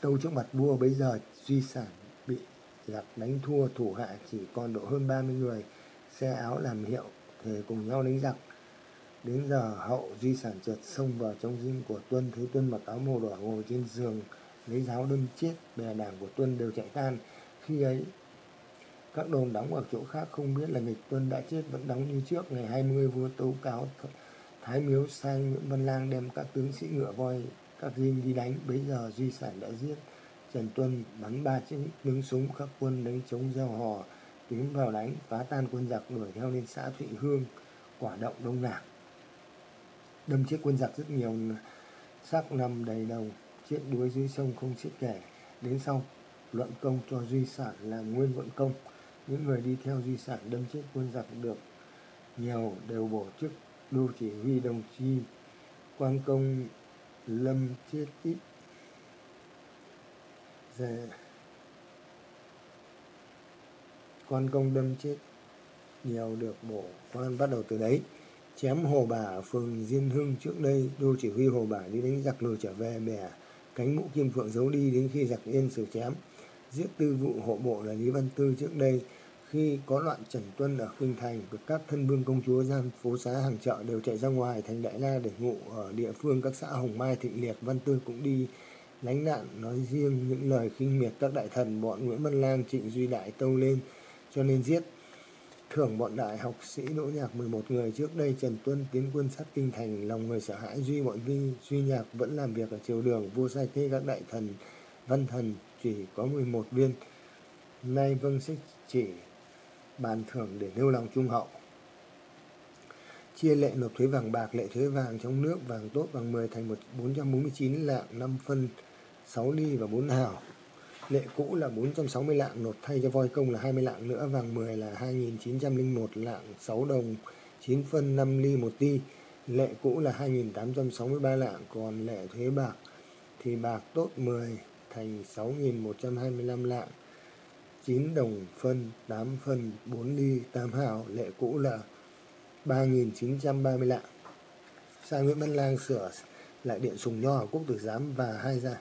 Tâu trước mặt vua bấy giờ duy sản bị giặc đánh thua, thủ hạ chỉ còn độ hơn 30 người, xe áo làm hiệu thề cùng nhau đánh giặc. Đến giờ hậu duy sản trượt xông vào trong dinh của tuân, thấy tuân mặc áo màu đỏ ngồi trên giường, lấy giáo đâm chết bè đảng của tuân đều chạy tan. Khi ấy, các đồn đóng ở chỗ khác không biết là nghịch tuân đã chết, vẫn đóng như trước. Ngày 20 vua tố cáo thái miếu sang nguyễn văn lang đem các tướng sĩ ngựa voi các dinh đi đánh bấy giờ duy sản đã giết. Trần tuân bắn ba chiếc đứng súng các quân đánh chống gieo hò. Tiến vào đánh phá tan quân giặc đuổi theo lên xã thụy hương, quả động đông lạc đâm chết quân giặc rất nhiều, xác nằm đầy đầu, chết đuối dưới sông không chết kể đến sau, luận công cho duy sản là nguyên luận công. Những người đi theo duy sản đâm chết quân giặc được nhiều đều bổ chức đô chỉ huy đồng chi. Quan công lâm chết ít dạ. con công đâm chết nhiều được bổ quan bắt đầu từ đấy, chém hồ bà ở phường diên hưng trước đây, đô chỉ huy hồ bà đi đánh giặc lùi trở về bè cánh mũ kim phượng giấu đi đến khi giặc yên xử chém giết tư vụ hộ bộ là lý văn tư trước đây khi có loạn trần tuân ở kinh thành và các thân vương công chúa gian phố xá hàng chợ đều chạy ra ngoài thành đại la để ngụ ở địa phương các xã hồng mai, thịnh liệt. Văn tư cũng đi lánh nạn, nói riêng những lời khinh miệt các đại thần, bọn nguyễn văn lang, trịnh duy đại tâu lên, cho nên giết. Thưởng bọn đại học sĩ đỗ nhạc 11 người. Trước đây trần tuân tiến quân sát kinh thành, lòng người sợ hãi, duy bọn vi duy nhạc vẫn làm việc ở triều đường, vua sai thế các đại thần, văn thần chỉ có 11 viên. Nay vâng sẽ chỉ bàn thưởng để nêu lòng trung hậu. Chia lệ nộp thuế vàng bạc, lệ thuế vàng trong nước, vàng tốt vàng 10 thành một 449 lạng 5 phân 6 ly và 4 hào. Lệ cũ là 460 lạng, nộp thay cho voi công là 20 lạng nữa, vàng 10 là 2901 lạng 6 đồng 9 phân 5 ly 1 ti. Lệ cũ là 2863 lạng, còn lệ thuế bạc thì bạc tốt 10 thành 6125 lạng. 9 đồng phân 8 phân 4 ly 8 hào lệ cũ là 3.930 lạng. Sang Nguyễn Văn Lang sửa lại điện Sùng Nho ở Quốc Tử Giám và hai gia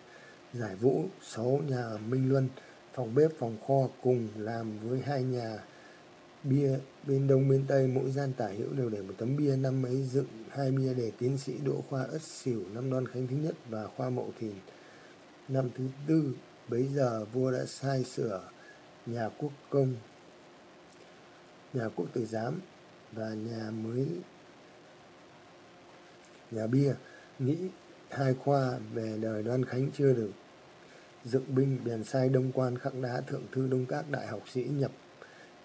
giải vũ 6 nhà ở Minh Luân, phòng bếp, phòng kho cùng làm với hai nhà bia bên đông bên tây, mỗi gian tả hữu đều để một tấm bia, năm ấy dựng hai bia để tiến sĩ đỗ khoa ất xỉu, năm đoan khánh thứ nhất và khoa mậu thìn. Năm thứ tư, bấy giờ vua đã sai sửa nhà quốc công, nhà quốc tử giám và nhà mới, nhà bia, nghĩ hai khoa về đời đoan khánh chưa được. Dựng binh, bèn sai đông quan khắc đá thượng thư đông các đại học sĩ nhập,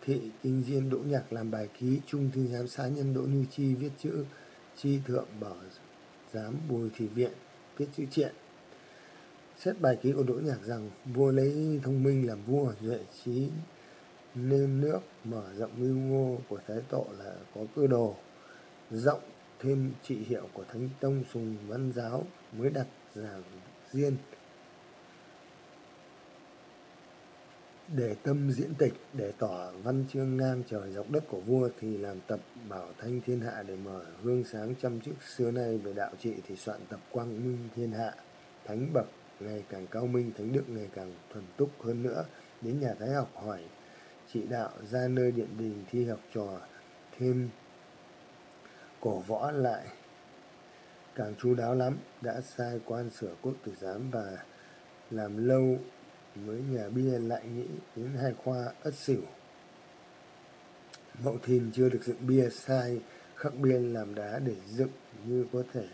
thị kinh diên đỗ nhạc làm bài ký, trung thư giám xá nhân đỗ như chi viết chữ, chi thượng bảo giám bùi thị viện viết chữ triện xét bài ký của đỗ nhạc rằng vua lấy thông minh làm vua duệ trí nên nước, mở rộng mưu ngô của thái tổ là có cơ đồ, rộng thêm trị hiệu của thánh tông sùng văn giáo mới đặt giảng riêng để tâm diễn tịch, để tỏ văn chương ngang trời dọc đất của vua thì làm tập bảo thanh thiên hạ để mở hương sáng trăm chức xưa nay về đạo trị thì soạn tập quang minh thiên hạ, thánh bậc ngày càng cao minh, thánh đức ngày càng thuần túc hơn nữa. Đến nhà thái học hỏi trị đạo ra nơi điện đình thi học trò thêm cổ võ lại càng chú đáo lắm. Đã sai quan sửa quốc tử giám và làm lâu với nhà bia lại nghĩ đến hai khoa ất xỉu. Mậu thìn chưa được dựng bia, sai khắc bia làm đá để dựng như có thể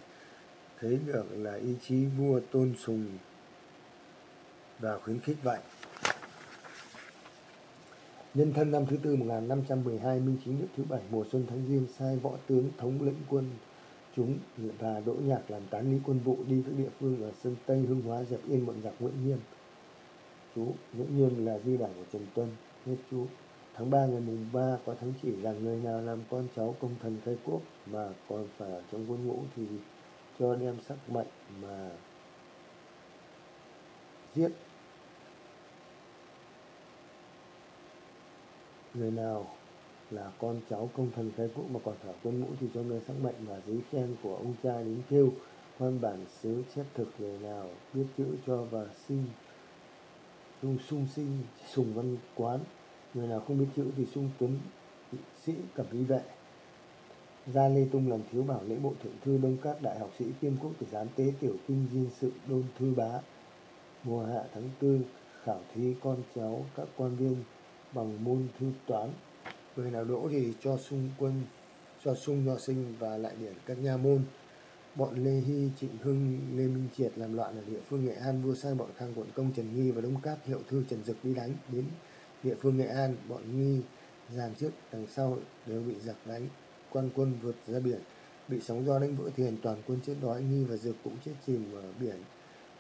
thấy được là ý chí vua tôn sùng và khuyến khích vậy Nhân thân năm thứ tư 1512 Minh Chính đức thứ bảy, mùa xuân tháng Giêng, sai võ tướng thống lĩnh quân chúng và đỗ nhạc làm tán lý quân vụ đi các địa phương ở sơn Tây Hưng Hóa, dẹp yên bọn giặc Nguyễn Nghiêm. Chú Nguyễn Nghiêm là di đảng của Trần Tuân. Hết chú. Tháng 3 ngày mùng 3 có thánh chỉ rằng người nào làm con cháu công thần khai quốc mà còn phải ở trong quân ngũ thì cho đem sắc mệnh mà giết. Người nào là con cháu công thần khai quốc mà còn thở quân ngũ thì cho người sắc mệnh và giấy khen của ông cha đến kêu. Quan bản xứ chép thực người nào biết chữ cho và sinh sung sung sinh, sùng văn quán. Người nào không biết chữ thì sung tuấn sĩ, cẩm y vệ. Gia lê tung làm thiếu bảo lễ bộ thượng thư đông các đại học sĩ kiêm quốc tử giám tế tiểu kinh diên sự đôn thư bá mùa hạ tháng tư, khảo thí con cháu các quan viên bằng môn thư toán. Người nào đỗ thì cho xung quân, cho sung nho sinh và lại điển các nha môn. Bọn lê hy, trịnh hưng, lê minh triệt làm loạn ở địa phương nghệ an, vua sai bọn khang quận công trần nghi và đông cát hiệu thư trần dực đi đánh. Đến địa phương nghệ an, bọn nghi dàn trước đằng sau đều bị giặc đánh. Quan quân vượt ra biển, bị sóng gió đánh vỡ thuyền, toàn quân chết đói. Nghi và dực cũng chết chìm ở biển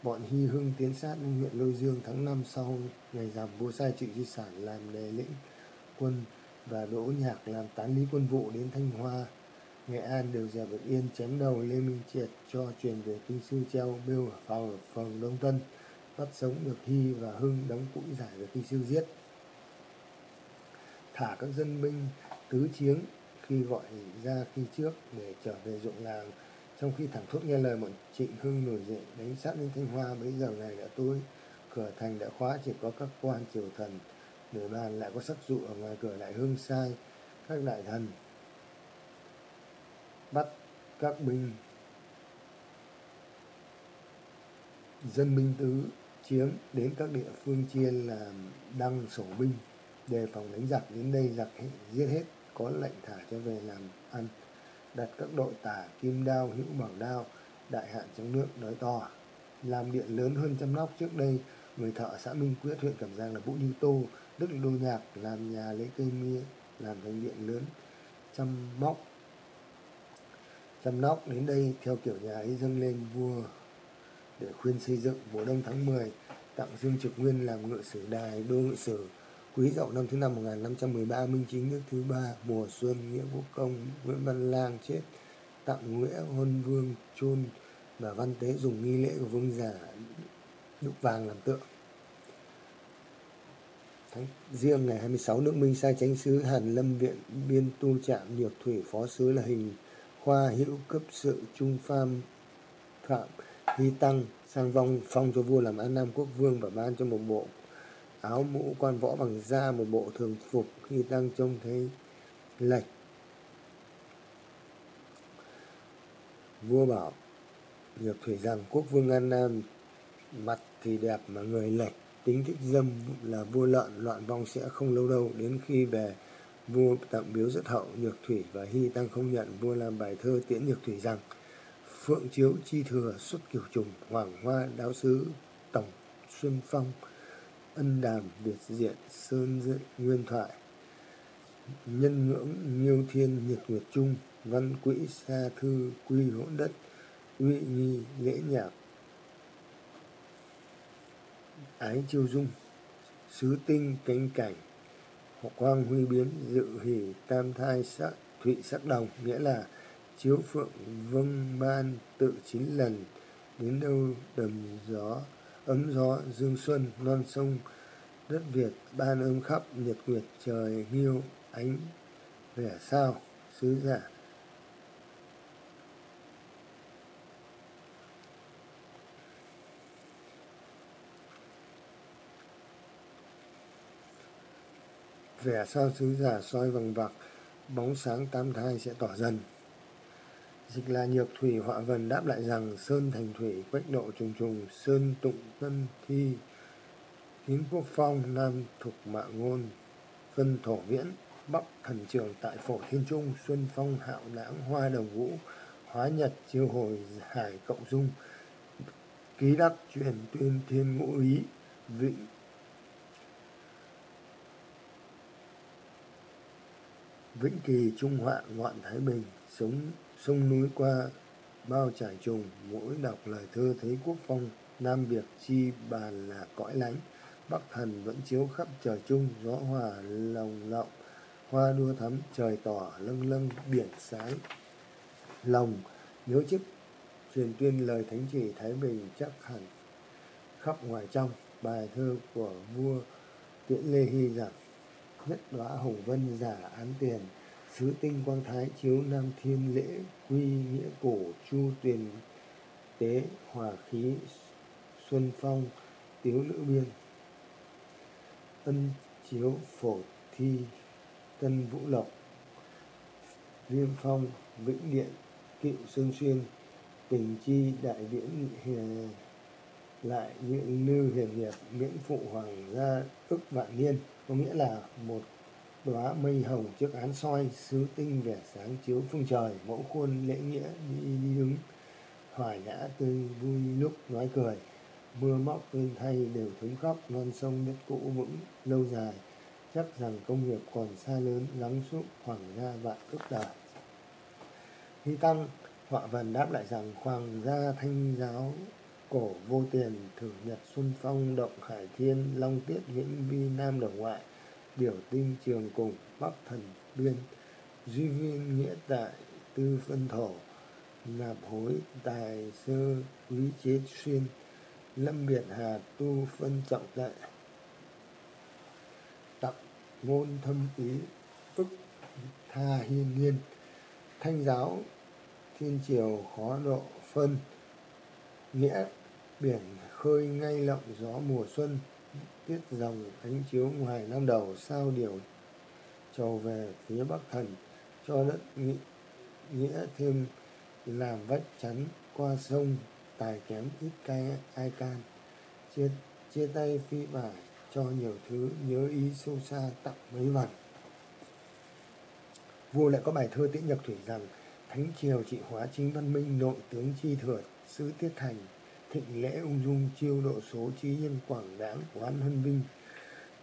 bọn hy hưng tiến sát lên huyện lôi dương tháng năm sau ngày giảm vua sai trịnh di sản làm đề lĩnh quân và đỗ nhạc làm tán lý quân vụ đến thanh hoa, nghệ an đều dẹp được yên chém đầu lê minh triệt cho truyền về kinh sư treo, bêu ở phòng ở phòng đông tân, bắt sống được hy và hưng đóng cũi giải về kinh sư giết. Thả các dân binh tứ chiến khi gọi ra khi trước để trở về ruộng làng trong khi thẳng thốt nghe lời bọn trịnh hưng nổi dậy, đánh sát lên thanh hoa, bấy giờ này đã tối. Cửa thành đã khóa, chỉ có các quan triều thần. Nửa bàn lại có sắc dụ ở ngoài cửa lại hương sai. Các đại thần bắt các binh. Dân binh tứ chiếm đến các địa phương chia làm đăng sổ binh. Đề phòng đánh giặc đến đây giặc giết hết, có lệnh thả cho về làm ăn đặt các đội tả kim đao, hữu bảo đao, đại hạn trong nước nói to. Làm điện lớn hơn trăm nóc trước đây, người thợ xã minh quyết, huyện cẩm giang là vũ như tô, đức đô nhạc làm nhà lấy cây mía làm thành điện lớn trăm móc trăm nóc. Đến đây, theo kiểu nhà ấy dâng lên vua để khuyên xây dựng, mùa đông tháng 10 tặng dương trực nguyên làm ngự sử đài, đô ngự sử. Quý Dậu năm thứ năm 1513 Minh Chính nước thứ ba, mùa xuân, Nghĩa Quốc Công, Nguyễn Văn Lang chết, tặng Nghĩa hôn Vương chôn và Văn Tế dùng nghi lễ của vương giả đúc vàng làm tượng. Tháng riêng ngày 26 nước Minh sai tránh sứ Hàn Lâm Viện biên tu trạm nhược thủy phó sứ là hình khoa hữu cấp sự trung pham phạm hy tăng, sang vong, phong cho vua làm an nam quốc vương và ban cho một bộ áo mũ, quan võ bằng da, một bộ thường phục khi đang trông thấy lệch. Vua bảo nhược thủy rằng quốc vương an nam, mặt thì đẹp mà người lệch, tính thích dâm là vua lợn, loạn vong sẽ không lâu đâu. Đến khi về vua tặng biếu rất hậu, nhược thủy và hy tăng không nhận, vua làm bài thơ tiễn nhược thủy rằng, phượng chiếu chi thừa, xuất kiều trùng, hoàng hoa đáo sứ tổng xuân phong ân đàm biệt diện sơn diện nguyên thoại, nhân ngưỡng nghiêu thiên nhiệt nguyệt trung văn quỹ xa thư quy hỗn đất, uy nghi lễ nhạc, ái chiêu dung, sứ tinh cánh cảnh quang huy biến, dự hỷ tam thai sắc, thụy sắc đồng, nghĩa là chiếu phượng vâng ban tự chín lần, đến đâu đầm gió ấm gió, dương xuân, non sông, đất việt ban ơn khắp nhật nguyệt trời, nghiêu, ánh vẻ sao, sứ giả. Vẻ sao sứ giả soi vầng vặc bóng sáng tam thai sẽ tỏ dần dịch là nhược thủy họa vần đáp lại rằng sơn thành thủy quách độ trùng trùng, sơn tụng tân thi kiến quốc phong, nam thục mạ ngôn vân thổ viễn, bắc thần trường tại phổ thiên trung, xuân phong hạo lãng, hoa đồng vũ, hóa nhật chiêu hồi, hải cộng dung, ký đắc truyền tuyên thiên ngũ ý, vịnh. Vĩnh Kỳ Trung Họa Ngoạn Thái Bình, Sống sông núi qua, bao trải trùng, Mỗi đọc lời thơ thấy quốc phong, Nam Việt chi bàn là cõi lánh. Bắc thần vẫn chiếu khắp trời chung, Gió hòa lòng lộng Hoa đua thắm, trời tỏ lâng lâng biển sáng. Lòng, nhớ chức, truyền tuyên lời thánh chỉ Thái Bình chắc hẳn khắp ngoài trong. Bài thơ của vua Tiễn Lê Hy rằng, nhất đoá hồng vân giả án tiền sứ tinh quang thái chiếu nam thiên lễ quy nghĩa cổ chu tuyền tế hòa khí xuân phong tiếu lữ biên. Ân chiếu phổ thi tân vũ lộc. Viêm phong vĩnh điện cựu sơn xuyên tình chi đại viễn hiền lại những lưu hiền hiệp miễn phụ hoàng gia ức vạn niên. Có nghĩa là một đóa mây hồng trước án soi sứ tinh vẻ sáng chiếu phương trời. Mẫu khuôn lễ nghĩa đi, đi đứng hòa nhã tươi vui lúc nói cười. Mưa móc bên thay đều thấm khóc non sông đất cũ vững lâu dài. Chắc rằng công nghiệp còn xa lớn lắng suốt hoàng gia vạn cước đời. Hy Tăng họa vần đáp lại rằng hoàng gia thanh giáo cổ vô tiền thử nhật xuân phong động khải thiên long tiết viễn vi nam đồng ngoại biểu tinh trường cùng, bắc thần biên, duy viên, nghĩa tại, tư phân thổ, nạp hối, tài sơ, quý chế xuyên, lâm biệt hà, tu phân trọng tệ. Tặc ngôn thâm ý ức tha hiên nhiên, thanh giáo, thiên triều, khó độ phân, nghĩa biển khơi ngay lộng, gió mùa xuân tiết dòng ánh chiếu ngoài năm đầu sao điều trầu về phía bắc thần, cho đất nghĩa nghĩa thêm làm vách chắn qua sông, tài kém ít cay ai can. Chia chia tay phi vải cho nhiều thứ nhớ ý sâu xa tặng mấy vần. Vua lại có bài thơ tiễn nhật thủy rằng, thánh triều trị hóa chính văn minh, nội tướng chi thừa, sứ tiết thành thịnh lễ ung dung chiêu độ số trí nhân quảng đáng quán hân vinh.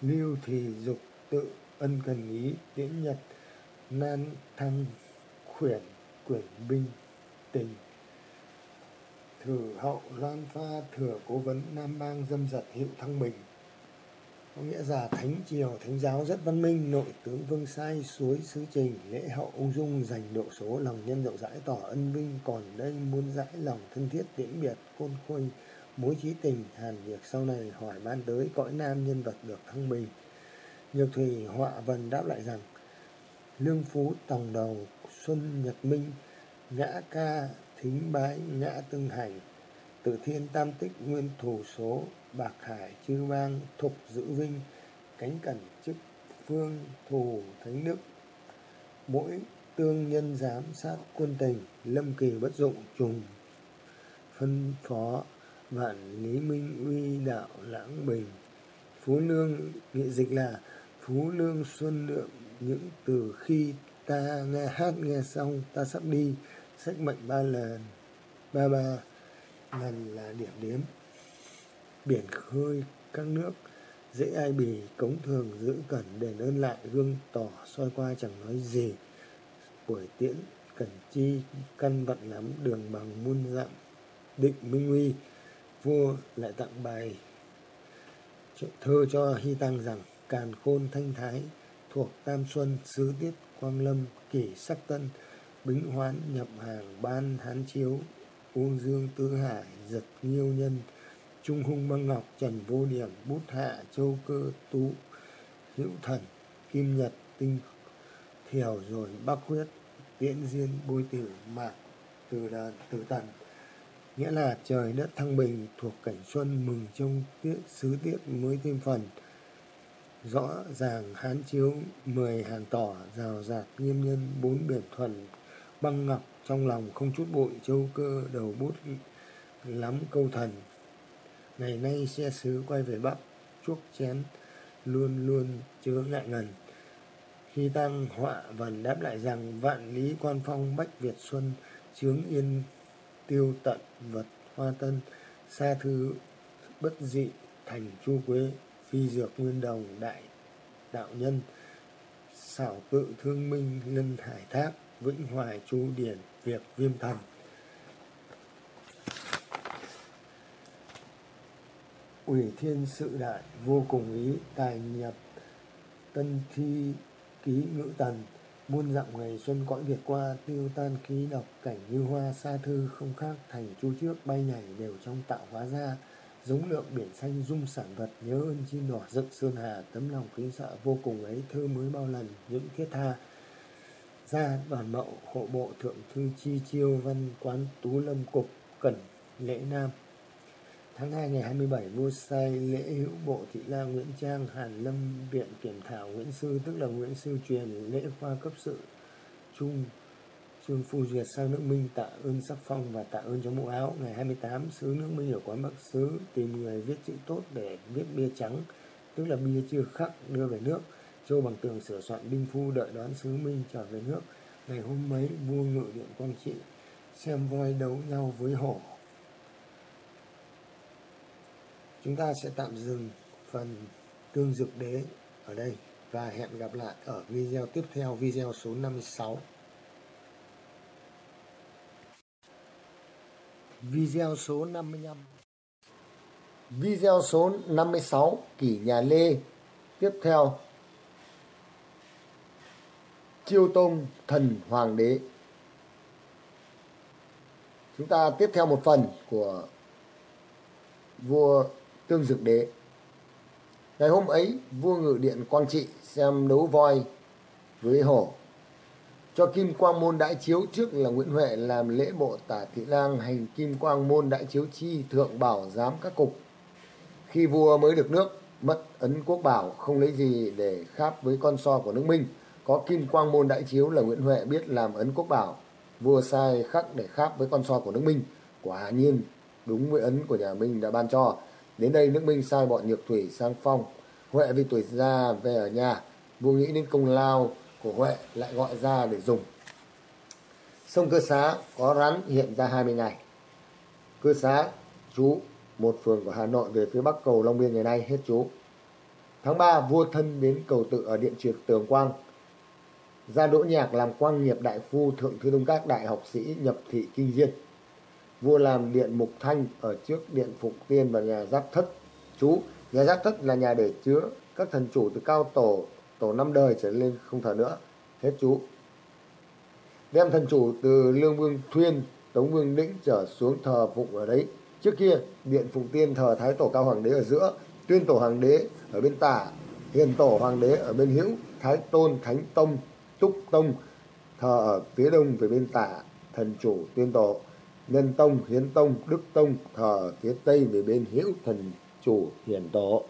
Lưu thì dục tự ân cần ý, tiễn nhật nan thăng khuyển quyển binh tình. Thử hậu loan pha thừa cố vấn nam bang dâm giật hiệu thăng bình có nghĩa là thánh triều, thánh giáo rất văn minh, nội tướng vương sai, suối sứ trình, lễ hậu ung dung, dành độ số, lòng nhân rộng rãi, tỏ ân vinh, còn đây muốn dãi lòng thân thiết, tiễn biệt côn khôi mối trí tình, hàn việc sau này hỏi ban tới, cõi nam nhân vật được thăng bình. Nhược thủy họa vần đáp lại rằng, lương phú, tòng đầu, xuân nhật minh, nhã ca, thính bái, nhã tương hành tự thiên tam tích nguyên thủ số, bạc hải, chư bang thục, giữ vinh, cánh cẩn, chức phương, thù thánh đức. Mỗi tương nhân giám sát quân tình, lâm kỳ bất dụng, trùng. Phân phó vạn lý minh uy đạo lãng bình. Phú lương nghĩa dịch là, phú lương xuân lượng, những từ khi ta nghe hát nghe xong, ta sắp đi, sách mệnh ba lần, ba ba lần là điểm đếm biển khơi các nước, dễ ai bì cống thường giữ cẩn đền ơn lại, gương tỏ soi qua chẳng nói gì. Buổi tiễn cẩn chi căn vận lắm, đường bằng muôn dặm định minh uy. Vua lại tặng bài thơ cho hy tăng rằng, càn khôn thanh thái thuộc tam xuân, sứ tiết quang lâm, kỷ sắc tân, bính hoán nhập hàng ban hán chiếu uông dương tứ hải, giật nhiêu nhân, trung hung băng ngọc, trần vô điểm bút hạ, châu cơ tú hữu thần, kim nhật, tinh thiểu rồi bắc huyết tiễn diên, bôi tử, mạc từ đàn từ tần. Nghĩa là trời đất thăng bình thuộc cảnh xuân mừng trong tiết sứ tiết mới thêm phần. Rõ ràng hán chiếu, mười hàng tỏ rào rạc nghiêm nhân, bốn biển thuần, băng ngọc trong lòng không chút bụi châu cơ, đầu bút lắm câu thần. Ngày nay xe sứ quay về bắc, chuốc chén luôn luôn chứa ngại ngần. Khi tăng họa vần đáp lại rằng vạn lý quan phong bách việt xuân chướng yên tiêu tận vật hoa tân xa thư bất dị thành chu quế, phi dược nguyên đồng đại đạo nhân xảo tự thương minh lân hải tháp, vĩnh hoài chu điển việc viêm thần. Ủy thiên sự đại vô cùng ý, tài nhập tân thi, ký ngữ tần, muôn dặm ngày xuân cõi việt qua, tiêu tan khí độc, cảnh như hoa xa thư không khác, thành chu trước, bay nhảy đều trong tạo hóa ra giống lượng biển xanh dung sản vật, nhớ ơn chim đỏ dựng sơn hà, tấm lòng kính sợ vô cùng ấy, thơ mới bao lần, những thiết tha ra đoàn mậu hộ bộ thượng thư chi chiêu văn quán tú lâm cục cẩn lễ nam tháng 2 ngày 27 vua sai lễ hữu bộ thị la Nguyễn Trang Hàn Lâm viện kiểm thảo Nguyễn Sư tức là Nguyễn Sư truyền lễ khoa cấp sự trung Trương Phu Duyệt sang nước Minh tạ ơn sắc phong và tạ ơn cho mũ áo. Ngày 28, sứ nước Minh ở quán Bắc Sứ tìm người viết chữ tốt để viết bia trắng, tức là bia chưa khắc đưa về nước. Châu Bằng Tường sửa soạn binh phu đợi đón sứ Minh trở về nước. Ngày hôm mấy, vua ngự điện Quang Trị xem voi đấu nhau với hổ. Chúng ta sẽ tạm dừng phần tương dực đế ở đây và hẹn gặp lại ở video tiếp theo, video số 56. Video số 55 Video số 56 Kỷ nhà Lê Tiếp theo Chiêu tôn Thần Hoàng đế Chúng ta tiếp theo một phần của vua Tương Dực đế Ngày hôm ấy vua ngự điện Quang Trị xem đấu voi với hổ cho Kim Quang Môn Đại Chiếu trước là Nguyễn Huệ làm lễ bộ tả thị lang hành Kim Quang Môn Đại Chiếu chi thượng bảo giám các cục. Khi vua mới được nước, mất ấn quốc bảo không lấy gì để khác với con so của nước Minh. Có Kim Quang Môn Đại Chiếu là Nguyễn Huệ biết làm ấn quốc bảo. Vua sai khắc để khác với con so của nước Minh. Quả nhiên đúng với ấn của nhà Minh đã ban cho. Đến đây nước Minh sai bọn nhược thủy sang phong. Huệ vì tuổi già về ở nhà. Vua nghĩ đến công lao của Huệ lại gọi ra để dùng. Sông Cơ Xá có rắn hiện ra 20 ngày. Cơ Xá, chú, một phường của Hà Nội về phía bắc cầu Long Biên ngày nay hết chú. Tháng 3, vua thân đến cầu tự ở điện triệt Tường Quang. Ra đỗ nhạc làm quang nghiệp đại phu thượng thư đông các đại học sĩ nhập thị kinh diên. Vua làm điện mục thanh ở trước điện phục tiên và nhà giáp thất. Chú, nhà giáp thất là nhà để chứa các thần chủ từ cao tổ tổ năm đời trở lên không thờ nữa hết chú đem thần chủ từ lương vương thuyên tống vương đĩnh trở xuống thờ phụng ở đấy trước kia điện phụng tiên thờ thái tổ cao hoàng đế ở giữa tuyên tổ hoàng đế ở bên tả hiền tổ hoàng đế ở bên hữu thái tôn thánh tông túc tông thờ ở phía đông về bên tả thần chủ tuyên tổ nhân tông hiến tông đức tông thờ ở phía tây về bên hữu thần chủ hiền tổ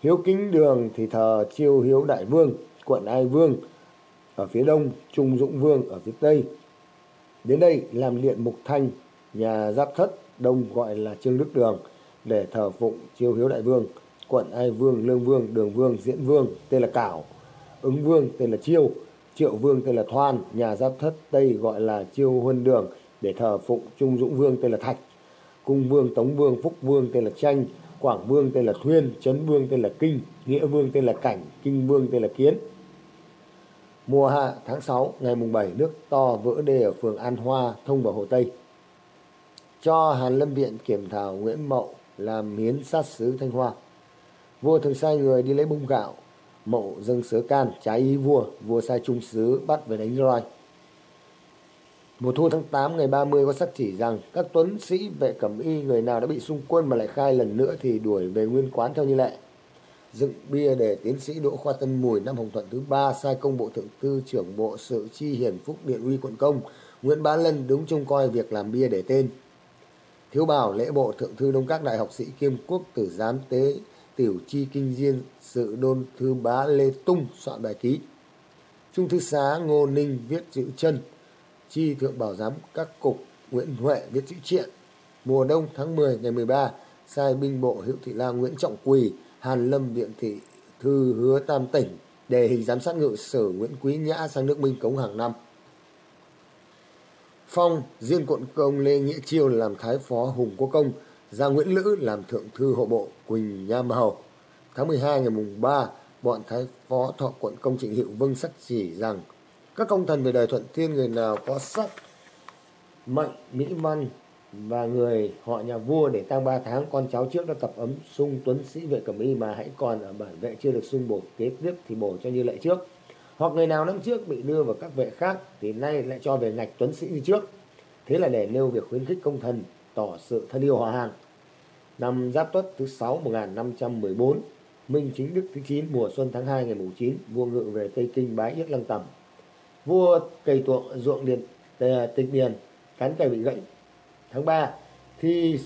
Hiếu Kính Đường thì thờ Chiêu Hiếu Đại Vương, quận Ai Vương ở phía đông, Trung Dũng Vương ở phía tây. Đến đây làm điện Mục Thanh, nhà giáp thất, đông gọi là Trương Đức Đường để thờ phụng Chiêu Hiếu Đại Vương, quận Ai Vương, Lương Vương, Đường Vương, Diễn Vương, tên là Cảo ứng vương tên là chiêu, triệu vương tên là thoan, nhà giáp thất tây gọi là chiêu huân đường, để thờ phụng trung dũng vương tên là thạch. Cung vương tống vương phúc vương tên là tranh quảng vương tên là thuyên, trấn vương tên là kinh, nghĩa vương tên là cảnh, kinh vương tên là kiến. Mùa hạ tháng 6 ngày mùng 7 nước to vỡ đê ở phường An Hoa, thông vào Hồ Tây. Cho Hàn Lâm Viện kiểm thảo Nguyễn Mậu làm hiến sát sứ Thanh Hoa. Vua thường sai người đi lấy bông gạo mậu dâng sớ can trái ý, vua vua sai trung sứ bắt về đánh roi. Mùa thu tháng 8 ngày 30 có sắc chỉ rằng các tuấn sĩ vệ cẩm y người nào đã bị xung quân mà lại khai lần nữa thì đuổi về nguyên quán theo như lệ. Dựng bia để tiến sĩ Đỗ Khoa Tân Mùi năm Hồng Thuận thứ ba, sai công bộ thượng thư trưởng bộ sự chi hiển phúc điện uy quận công, Nguyễn Bá Lân đứng trông coi việc làm bia để tên. Thiếu bảo lễ bộ thượng thư đông các đại học sĩ kiêm quốc tử giám tế tiểu chi kinh diên, sự đôn thư bá lê tung soạn bài ký. Trung thư xá ngô ninh viết chữ chân. Chi thượng bảo giám các cục nguyễn huệ viết chữ triện. Mùa đông tháng 10 ngày 13 sai binh bộ hữu thị la nguyễn trọng quỳ, hàn lâm điện thị thư hứa tam tỉnh, đề hình giám sát ngự sử nguyễn quý nhã sang nước minh cống hàng năm. Phong diên quận công lê nghĩa chiêu làm thái phó hùng quốc công Gia Nguyễn Lữ làm thượng thư hộ bộ Quỳnh Nham Hầu. Tháng 12 ngày mùng 3, bọn thái phó thọ quận công trịnh hiệu vâng sắc chỉ rằng các công thần về đời thuận thiên người nào có sắc mạnh mỹ văn và người họ nhà vua để tăng ba tháng con cháu trước đã tập ấm sung tuấn sĩ vệ cẩm y mà hãy còn ở bản vệ chưa được sung bổ kế tiếp thì bổ cho như lệ trước. Hoặc người nào năm trước bị đưa vào các vệ khác thì nay lại cho về ngạch tuấn sĩ như trước. Thế là để nêu việc khuyến khích công thần tỏ sự thân yêu họ hàng. Năm Giáp Tuất thứ 6 1514, Minh Chính Đức thứ 9 mùa xuân tháng 2 ngày mùng 9, vua ngự về Tây Kinh bái yết lăng tầm. Vua cày tuộng ruộng điền tịch điền, cán cày bị gãy. Tháng 3, thi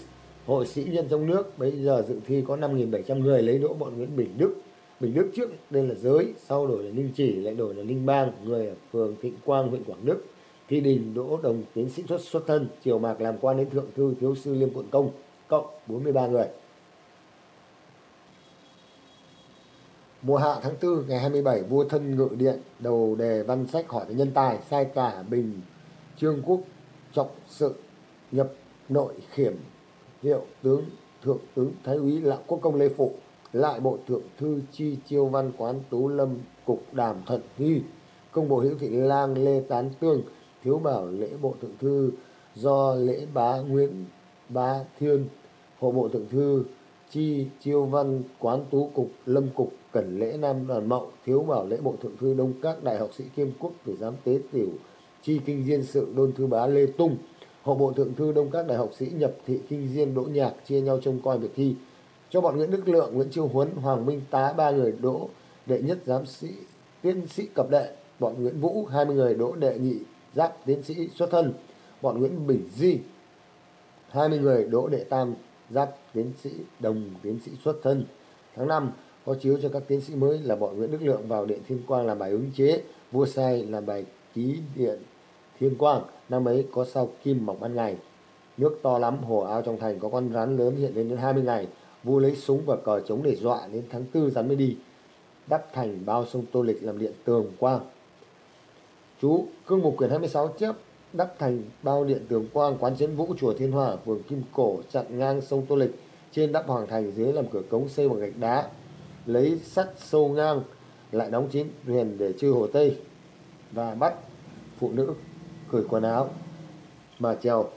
hội sĩ nhân trong nước, bây giờ dự thi có 5.700 người lấy đỗ bọn Nguyễn Bình Đức. Bình Đức trước đây là giới, sau đổi là Ninh Chỉ, lại đổi là Ninh Bang, người ở phường Thịnh Quang, huyện Quảng Đức. Thi đình đỗ đồng tiến sĩ xuất xuất thân, triều mạc làm quan đến thượng thư thiếu sư liêm quận công cộng 43 người. Mùa hạ tháng 4 ngày 27 vua thân ngự điện, đầu đề văn sách hỏi về nhân tài, sai cả bình, trương quốc trọng sự, nhập nội khiểm, hiệu tướng, thượng tướng thái úy lão quốc công lê phụ, lại bộ thượng thư chi chiêu văn quán tú lâm cục đàm thuận nghi, công bộ hữu thị lang lê tán tương, thiếu bảo lễ bộ thượng thư do lễ bá nguyễn bá thiên, hộ bộ thượng thư, chi chiêu văn, quán tú cục, lâm cục, cẩn lễ nam đoàn mậu, thiếu bảo lễ bộ thượng thư, đông các đại học sĩ kiêm quốc, tử giám tế tiểu, chi kinh diên sự, đôn thư bá lê tung, hộ bộ thượng thư, đông các đại học sĩ nhập thị kinh diên, đỗ nhạc chia nhau trông coi việc thi. Cho bọn nguyễn đức lượng, nguyễn chiêu huấn, hoàng minh tá, ba người đỗ, đệ nhất giám sĩ, tiến sĩ cập đệ, bọn nguyễn vũ, hai mươi người đỗ đệ nhị, giáp tiến sĩ xuất thân, bọn nguyễn bình di hai mươi người đỗ đệ tam, giáp tiến sĩ, đồng tiến sĩ xuất thân. Tháng năm, có chiếu cho các tiến sĩ mới là bọn Nguyễn Đức Lượng vào điện Thiên Quang làm bài ứng chế, vua sai làm bài ký điện Thiên Quang. Năm ấy có sao kim mọc ban ngày nước to lắm, hồ ao trong thành có con rắn lớn hiện lên đến 20 ngày. Vua lấy súng và cờ chống để dọa đến tháng tư rắn mới đi. Đắp thành bao sông tô lịch làm điện tường quang. Chú cương mục quyển 26 chép đắp thành bao điện tường quang quán chiến vũ chùa thiên hòa phường kim cổ chặn ngang sông tô lịch trên đắp hoàng thành dưới làm cửa cống xây bằng gạch đá, lấy sắt sâu ngang, lại đóng chín thuyền để chư hồ tây và bắt phụ nữ cởi quần áo mà trèo.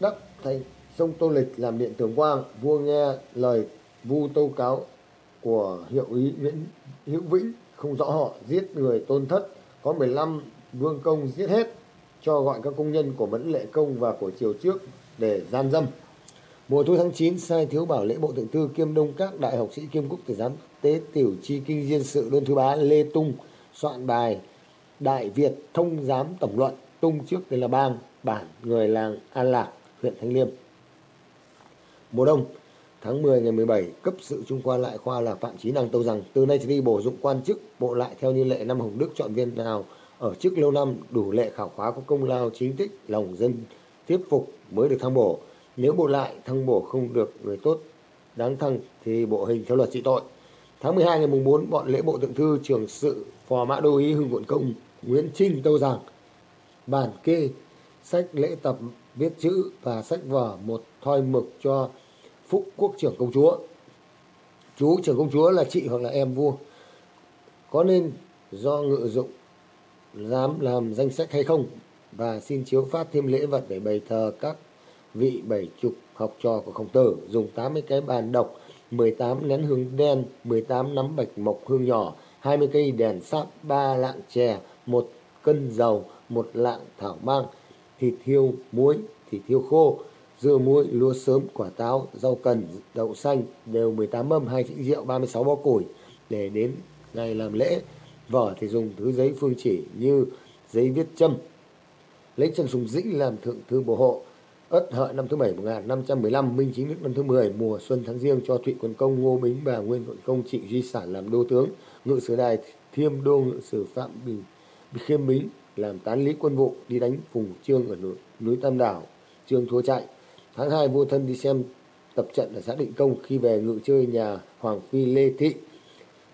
Đắp thành sông tô lịch làm điện tường quang, vua nghe lời vu tâu cáo của hiệu ý nguyễn hữu vĩnh, không rõ họ, giết người tôn thất, có 15 vương công giết hết, cho gọi các công nhân của mẫn lệ công và của triều trước để gian dâm. Mùa thu tháng 9 sai thiếu bảo lễ bộ thượng thư kiêm đông các đại học sĩ kiêm quốc tử giám tế tiểu chi kinh diên sự đôn thứ bá lê tung soạn bài đại việt thông giám tổng luận tung trước đây là bang, bản người làng an lạc, huyện thanh liêm. Mùa đông, tháng 10 ngày 17 cấp sự trung quan lại khoa là phạm chí năng tâu rằng, từ nay trở đi bổ dụng quan chức, bộ lại theo như lệ năm hồng đức chọn viên nào ở chức lâu năm đủ lệ khảo khóa có công lao chính tích lòng dân tiếp phục mới được thăng bổ. Nếu bộ lại thăng bổ không được người tốt. Đáng thăng thì bộ hình theo luật trị tội. Tháng 12 ngày mùng 4, bọn lễ bộ thượng thư trưởng sự phò mã đô ý hưng quận công Nguyễn Trinh tâu rằng bản kê sách lễ tập viết chữ và sách vở một thoi mực cho phúc quốc trưởng công chúa. Chú trưởng công chúa là chị hoặc là em vua. Có nên do ngự dụng dám làm danh sách hay không? Và xin chiếu phát thêm lễ vật để bày thờ các vị bảy chục học trò của khổng tử. Dùng 80 cái bàn độc 18 nén hương đen 18 nắm bạch mộc hương nhỏ 20 cây đèn sáp, ba lạng chè, một cân dầu, một lạng thảo mang, thịt thiêu muối, thịt thiêu khô, dưa muối, lúa sớm, quả táo, rau cần, đậu xanh, đều 18 mâm, hai chữ rượu 36 bó củi. Để đến ngày làm lễ vở thì dùng thứ giấy phương chỉ như giấy viết châm lấy Trần Sùng Dĩnh làm thượng thư bộ hộ Ất hợi năm thứ bảy 1515, Minh Chính Đức năm thứ 10, mùa xuân tháng riêng cho Thụy quân Công Ngô Bính và Nguyên Quận Công Trịnh Duy Sản làm đô tướng, ngự sử đài Thiêm Đô ngự sử Phạm Bình Khiêm Bính làm tán lý quân vụ đi đánh Phùng Trương ở núi, núi Tam Đảo, Trương thua chạy. Tháng 2 vua thân đi xem tập trận ở xã Định Công khi về ngự chơi nhà Hoàng Phi Lê Thị.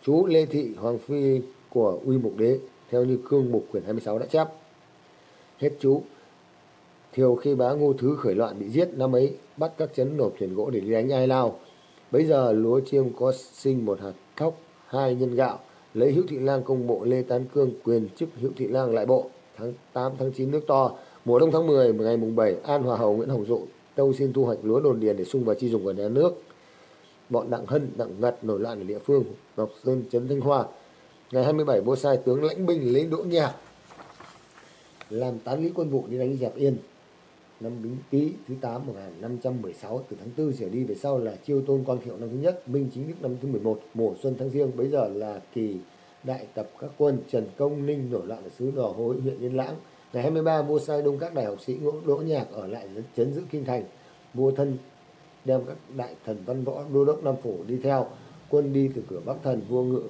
Chú Lê Thị Hoàng Phi của Uy Mục Đế theo như cương mục quyển 26 đã chép. Hết chú. Thiều khi bá ngô thứ khởi loạn bị giết năm ấy bắt các chấn nộp thuyền gỗ để đi đánh ai lao. Bây giờ lúa chiêm có sinh một hạt thóc, hai nhân gạo, lấy hữu thị lang công bộ Lê Tán Cương quyền chức hữu thị lang lại bộ. Tháng 8 tháng 9 nước to, mùa đông tháng 10 ngày mùng 7 An Hòa Hầu Nguyễn Hồng Dụ tâu xin thu hoạch lúa đồn điền để sung vào chi dùng của nhà nước. Bọn Đặng Hân, Đặng Ngật nổi loạn ở địa phương Ngọc Sơn Trấn Thanh Hoa. Ngày 27 vua sai tướng lãnh binh lấy Đỗ Nhạc làm tán lý quân vụ đi đánh dẹp Yên. Năm Bính Tý thứ 8 1516 từ tháng 4 trở đi về sau là chiêu tôn quang hiệu năm thứ nhất, Minh Chính Đức năm thứ 11 mùa xuân tháng riêng. Bây giờ là kỳ đại tập các quân Trần Công Ninh nổi loạn ở xứ Đò Hối, huyện Yên Lãng. Ngày 23 vua sai đông các đại học sĩ ngỗ đỗ nhạc ở lại chấn giữ kinh thành. Vua thân đem các đại thần văn võ, đô đốc nam phủ đi theo, quân đi từ cửa bắc thần, vua ngự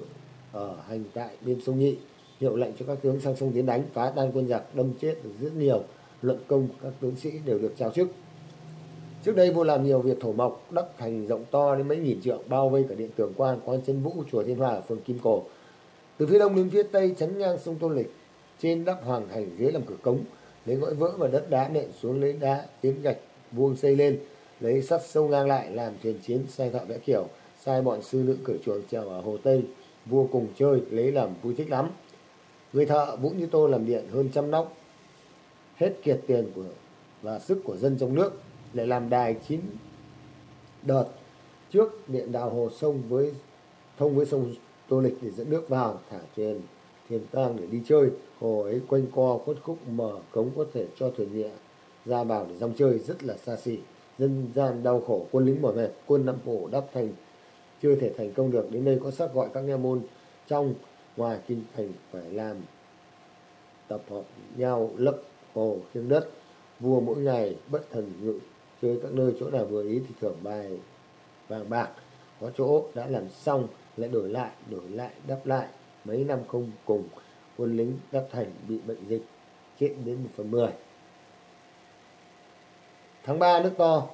ở hành tại bên sông nhị. Hiệu lệnh cho các tướng sang sông tiến đánh phá tan quân giặc, đâm chết được rất nhiều. Luận công các tướng sĩ đều được trao chức. Trước đây vua làm nhiều việc thổ mộc, đắp thành rộng to đến mấy nghìn trượng, bao vây cả điện tường quan quan chân vũ, chùa thiên hòa ở phường kim cổ. Từ phía đông đến phía tây chắn ngang sông tô lịch, trên đắp hoàng thành dưới làm cửa cống, lấy ngõi vỡ và đất đá nện xuống lấy đá, tiến gạch, vuông xây lên, lấy sắt sâu ngang lại, làm thuyền chiến sai thợ vẽ kiểu sai bọn sư nữ cửa chuồng trèo ở hồ tây vua cùng chơi, lấy làm vui thích lắm. Người thợ vũ như tô làm điện hơn trăm nóc. Hết kiệt tiền của, và sức của dân trong nước để làm đài chín đợt trước điện đào hồ sông với, thông với sông tô lịch để dẫn nước vào, thả thuyền thuyền tang để đi chơi. Hồ ấy quanh co khuất khúc, mở cống có thể cho thuyền nhẹ ra vào để rong chơi rất là xa xỉ. Dân gian đau khổ, quân lính mỏi mệt, quân nam phổ đắp thành chưa thể thành công được, đến đây có xác gọi các nha môn trong, ngoài kinh thành phải làm tập hợp nhau lấp hồ khiêng đất. Vua mỗi ngày bất thần ngự, chơi các nơi chỗ nào vừa ý thì thưởng bài vàng bạc. Có chỗ đã làm xong, lại đổi lại đổi lại, đắp lại. Mấy năm không cùng, quân lính đắp thành bị bệnh dịch, chết đến một phần mười. Tháng ba nước to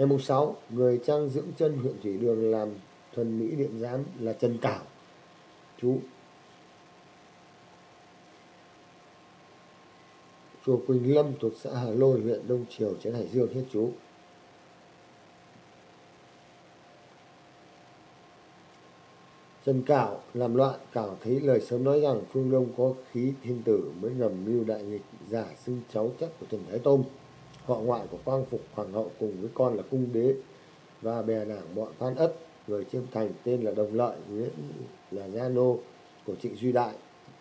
ngày mùng sáu người trang dưỡng chân huyện thủy đường làm thuần mỹ điện giám là trần cảo chú chùa Quỳnh Lâm thuộc xã Hà Lôi, huyện Đông Triều, trấn Hải Dương hết chú. Trần Cảo làm loạn, Cảo thấy lời sớm nói rằng phương Đông có khí thiên tử mới ngầm mưu đại nghịch giả xưng cháu chất của Trần Thái Tông. Họ ngoại của Quang Phục Hoàng hậu cùng với con là cung đế và bè đảng bọn Phan Ất, người chiêm thành tên là Đồng Lợi, Nguyễn là nha Nô của Trịnh Duy Đại,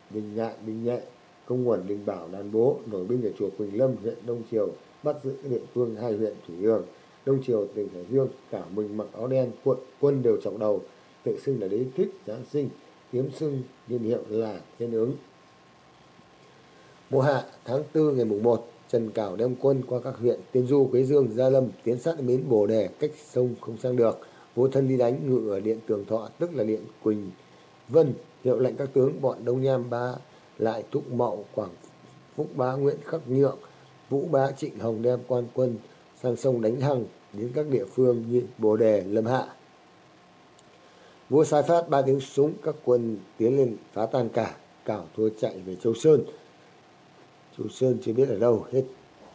đình Ngạn, đình Nhệ, công nguồn đình bảo đàn bố nổi binh ở chùa quỳnh lâm huyện đông triều bắt giữ địa phương hai huyện thủy đường đông triều tỉnh hải dương cả mình mặc áo đen quận quân đều trọng đầu tự xưng là đế thích giáng sinh kiếm xưng niên hiệu là thiên ứng. Mùa hạ tháng tư ngày mùng một Trần Cảo đem quân qua các huyện Tiên Du, Quế Dương, Gia Lâm tiến sát đến Bồ Đề cách sông không sang được. Vô thân đi đánh ngự ở điện Tường Thọ tức là điện Quỳnh Vân hiệu lệnh các tướng bọn Đông Nham ba lại thúc mậu quảng phúc bá nguyễn khắc nhượng vũ bá trịnh hồng đem quan quân sang sông đánh hằng đến các địa phương như bồ đề lâm hạ Vua sai phát ba tiếng súng, các quân tiến lên phá tan cả, cảo thua chạy về Châu Sơn chú Sơn chưa biết ở đâu hết.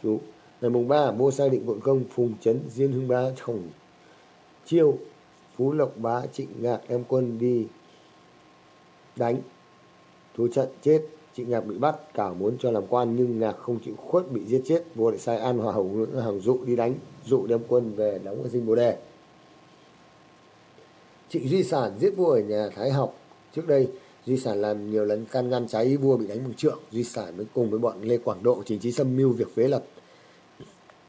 Chú ngày mùng 3, vua sai định quận công phùng trấn diên hưng bá khổng chiêu phú lộc bá trịnh ngạc đem quân đi đánh. Thua trận chết trịnh ngạc bị bắt cả muốn cho làm quan nhưng ngạc không chịu khuất bị giết chết. Vua lại sai an hòa hầu nguyễn hằng dụ đi đánh dụ đem quân về đóng ở dinh bồ đề. Trịnh duy sản giết vua ở nhà thái học. Trước đây duy sản làm nhiều lần can ngăn trái ý vua bị đánh bằng trượng. Duy sản mới cùng với bọn lê quảng độ, chính trí xâm mưu việc phế lập.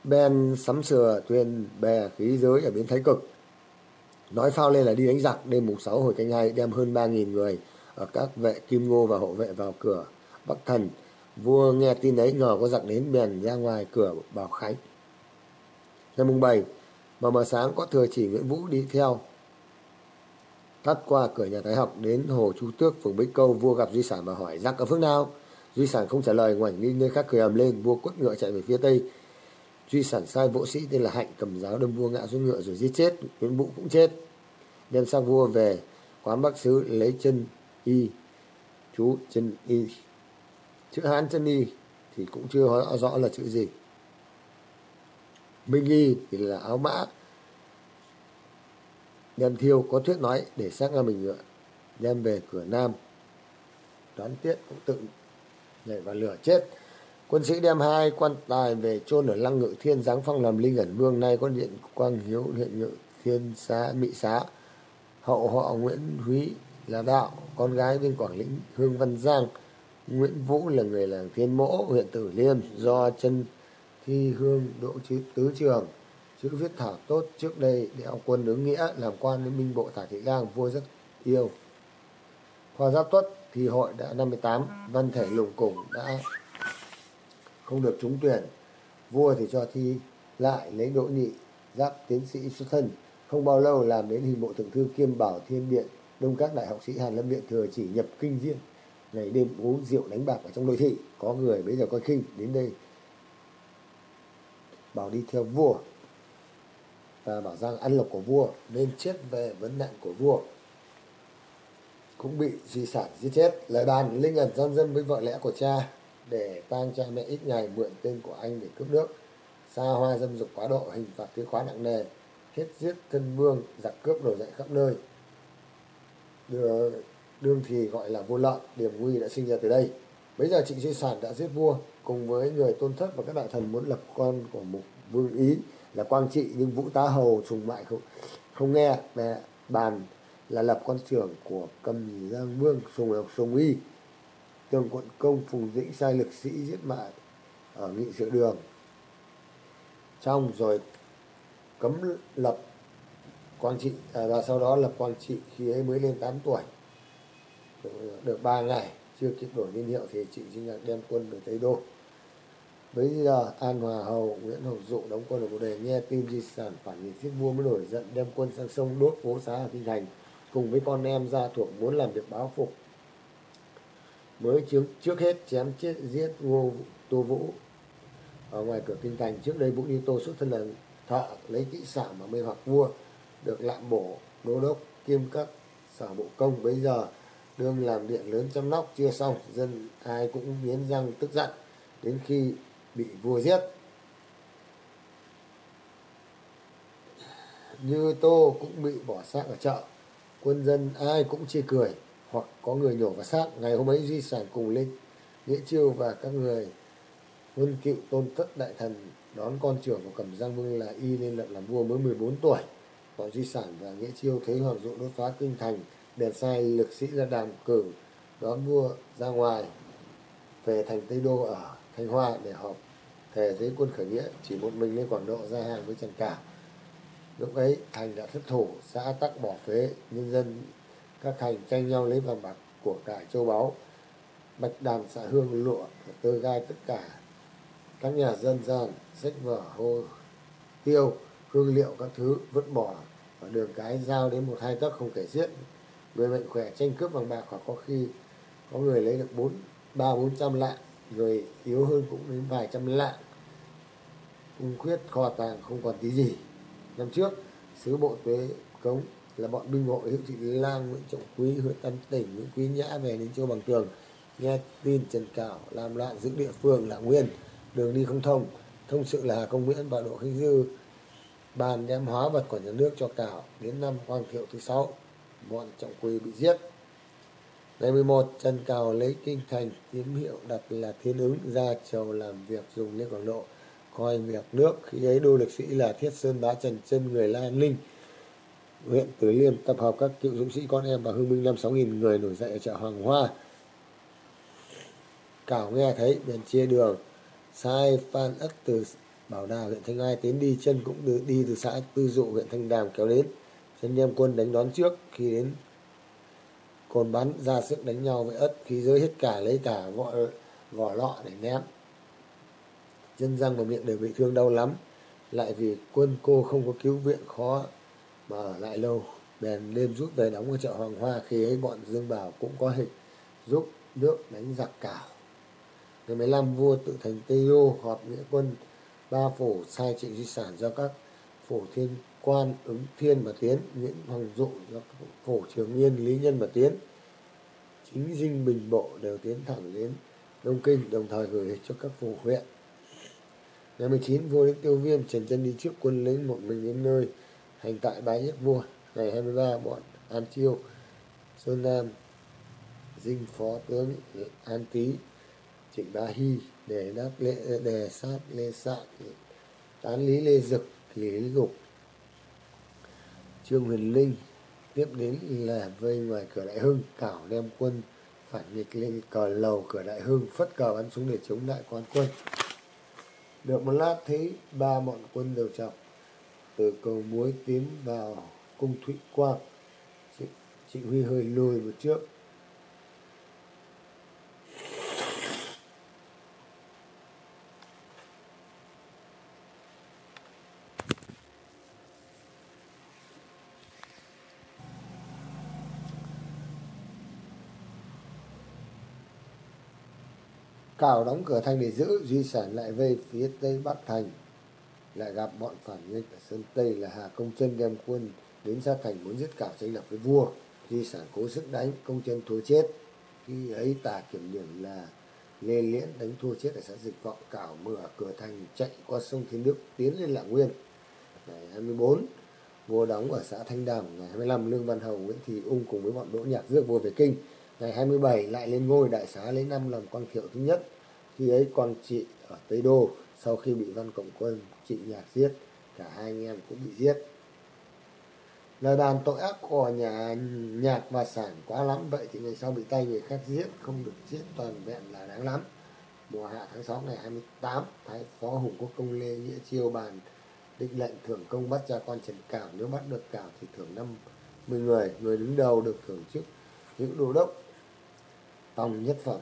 Ben sắm sửa thuyền bè khí giới ở bến thái cực. Nói phao lên là đi đánh giặc. Đêm mùng sáu hồi canh hai, đem hơn ba nghìn người ở các vệ kim ngô và hộ vệ vào cửa bắc thần. Vua nghe tin ấy, ngờ có giặc đến, bèn ra ngoài cửa bảo khánh. Ngày mùng bảy mà mờ sáng, có thừa chỉ nguyễn vũ đi theo tắt qua cửa nhà thái học đến hồ chu tước phường bích câu vua gặp duy sản và hỏi giặc ở phương nào duy sản không trả lời ngoảnh đi nơi khác cười ầm lên vua quất ngựa chạy về phía tây. Duy sản sai võ sĩ tên là hạnh cầm giáo đâm vua ngã xuống ngựa rồi giết chết nguyễn vũ cũng chết. Đem sang vua về quán bác sứ lấy chân y chú chân y. Chữ hán chân y thì cũng chưa rõ, rõ là chữ gì. Minh y thì là áo mã đem thiêu có thuyết nói để xác ra mình ngựa đem về cửa nam. Đoán tiết cũng tự nhảy vào lửa chết. Quân sĩ đem hai quan tài về chôn ở lăng ngự thiên giáng phong làm linh ẩn vương. Nay có điện quang hiếu hiện ngự thiên xá mỹ xá. Hậu họ nguyễn húy là đạo, con gái bên quảng lĩnh, hương văn giang. Nguyễn vũ là người làng thiên mỗ, huyện tử liêm. Do chân thi hương đỗ tứ trường chữ viết thảo tốt trước đây đeo quân ứng nghĩa, làm quan đến minh bộ tả thị lang vua rất yêu. Khoa giáp tuất thì hội đã 58 văn thể lùng củng đã không được trúng tuyển. Vua thì cho thi lại lấy đỗ nhị giáp tiến sĩ xuất thân. Không bao lâu làm đến hình bộ thượng thư kiêm bảo thiên điện đông các đại học sĩ hàn lâm điện thừa chỉ nhập kinh riêng. Ngày đêm uống rượu đánh bạc ở trong nội thị, có người bây giờ coi khinh đến đây. Bảo đi theo vua và bảo rằng ăn lộc của vua nên chết về vấn nạn của vua. Cũng bị di sản giết chết. Lời bàn linh ẩn gian dân với vợ lẽ của cha để tang cha mẹ ít ngày mượn tên của anh để cướp nước. Xa hoa dâm dục quá độ, hình phạt thuế khóa nặng nề. Thiết giết thân vương, giặc cướp nổi dậy khắp nơi. Đưa đương thì gọi là vua lợn, điểm nguy đã sinh ra từ đây. Bây giờ trịnh duy sản đã giết vua, cùng với người tôn thất và các đại thần muốn lập con của một vương ý là quang trị nhưng vũ tá hầu sùng mại không không nghe. Mẹ bàn là lập con trưởng của cầm giang vương sùng lộc sùng y. Tường quận công phùng dĩnh sai lực sĩ giết mại ở nghị sự đường. Trong rồi cấm lập quang trị à, và sau đó lập quang trị khi ấy mới lên 8 tuổi. Được 3 ngày chưa kịp đổi niên hiệu thì chị sinh Nhạc đem quân về Tây Đô. Bây giờ An Hòa Hầu Nguyễn Hồng Dụ đóng quân ở Bồ Đề nghe tin di sản phản nghịch giết vua mới nổi giận đem quân sang sông đốt phố xá ở Kinh Thành cùng với con em ra thuộc muốn làm việc báo phục. Mới trước, trước hết chém chết giết ngô tô vũ. Ở ngoài cửa kinh thành trước đây vũ như tô xuất thân là thợ lấy kỹ xảo mà mê hoặc vua được lạm bổ đô đốc kiêm các sở bộ công. Bây giờ đương làm điện lớn chăm nóc chưa xong dân ai cũng nghiến răng tức giận. Đến khi bị vua giết. Như tô cũng bị bỏ xác ở chợ. Quân dân ai cũng chê cười, hoặc có người nhổ vào xác. Ngày hôm ấy di sản cùng lên nghĩa chiêu và các người huân cựu tôn thất đại thần đón con trưởng của cẩm giang vương là y lên lập làm vua mới 14 tuổi. Bọn di sản và nghĩa chiêu thấy hoàng dụ đốt phá kinh thành, đèn sai lực sĩ ra đàm cử đón vua ra ngoài, về thành tây đô ở thanh hoa để họp thề giấy quân khởi nghĩa, chỉ một mình lên quảng độ ra hàng với trần cả. Lúc ấy, thành đã thất thủ, xã tắc bỏ phế, nhân dân, các thành tranh nhau lấy vàng bạc của cải châu báu. Bạch đàn xạ hương lụa, tơ gai tất cả. Các nhà dân gian, sách vở, hô tiêu hương liệu các thứ vứt bỏ ở đường cái giao đến một hai tấc không kể xiết. Người bệnh khỏe tranh cướp vàng bạc hoặc có khi có người lấy được bốn, ba bốn trăm lạng người yếu hơn cũng đến vài trăm lạng. Cung khuyết, kho tàng không còn tí gì. Năm trước, sứ bộ thuế cống là bọn binh hội hiệu thị lang, nguyễn trọng quý, huyện tân tỉnh, nguyễn quý nhã về đến châu bằng tường. Nghe tin trần cảo làm loạn giữ địa phương là nguyên, đường đi không thông. Thông sự là hà công nguyễn và độ khinh dư bàn đem hóa vật của nhà nước cho cảo đến năm quang thiệu thứ sáu. Bọn trọng quý bị giết ngày 11 trần cảo lấy kinh thành tín hiệu đặt là thiên ứng ra chầu làm việc dùng lên quảng độ coi việc nước. Khi ấy, đô lực sĩ là thiết sơn bá trần chân người la ninh huyện tứ liêm tập hợp các cựu dũng sĩ con em và hương binh năm sáu nghìn người nổi dậy ở chợ hoàng hoa. Cảo nghe thấy, bèn chia đường, sai phan ất từ bảo đà, huyện thanh ai tiến đi, chân cũng đi từ xã tư dụ, huyện thanh đàm kéo đến. Chân đem quân đánh đón trước. Khi đến Côn bắn, ra sức đánh nhau với ất khí giới hết cả, lấy cả vỏ vỏ lọ để ném. Chân răng và miệng đều bị thương đau lắm, lại vì quân cô không có cứu viện khó mà ở lại lâu. Bèn đêm rút về đóng ở chợ hoàng hoa, khi ấy bọn dương bảo cũng có hình giúp nước đánh giặc cảo. Ngày 15 vua tự thành tây đô họp nghĩa quân, ba phủ sai trị di sản do các phủ thiên quan, ứng thiên và tiến nguyễn hoàng dụ cho phổ trường yên lý nhân và tiến. Chính dinh bình bộ đều tiến thẳng đến đông kinh, đồng thời gửi cho các phủ huyện. Ngày 19 vua đến tiêu viêm trần chân đi trước quân lính một mình đến nơi, hành tại bái nhất vua. Ngày 23 bọn an chiêu, sơn nam, dinh phó tướng an tý, trịnh bá hy để đáp lễ đề sát lê sạn tán lý lê dực lý gục trương huyền linh tiếp đến là vây ngoài cửa đại hưng, cảo đem quân phản nghịch lên cờ lầu cửa đại hưng, phất cờ bắn xuống để chống lại quan quân. Được một lát thấy ba bọn quân đều chọc. Từ cầu muối tiến vào cung thụy quang. Chỉ trịnh huy hơi lùi một trước. Cào đóng cửa thành để giữ duy sản lại về phía tây bắc thành. Lại gặp bọn phản nghịch ở sơn tây là hà công chân đem quân đến sát thành muốn giết cào tranh lập với vua. Duy sản cố sức đánh, công chân thua chết. Khi ấy tà kiểm điểm là lê liễn đánh thua chết ở xã dịch vọng, cào mở cửa thành chạy qua sông thiên đức, tiến lên lạng nguyên. Ngày 24 vua đóng ở xã thanh đàm. Ngày 25 lương văn hầu, nguyễn thị ung cùng với bọn đỗ nhạc rước vua về kinh ngày 27 lại lên ngôi đại xá lấy năm làm quan thiệu thứ nhất. Khi ấy con chị ở tây đô, sau khi bị văn cộng quân chị nhạc giết, cả hai anh em cũng bị giết. Lời bàn tội ác của nhà nhạc và sản quá lắm, vậy thì ngày sau bị tay người khác giết, không được giết toàn vẹn là đáng lắm. Mùa hạ tháng 6 ngày 28 thái phó hùng quốc công lê nghĩa chiêu bàn định lệnh thưởng công bắt cha con trần cảo. Nếu bắt được cảo thì thưởng năm mươi người. Người đứng đầu được thưởng chức những đô đốc tòng nhất phẩm.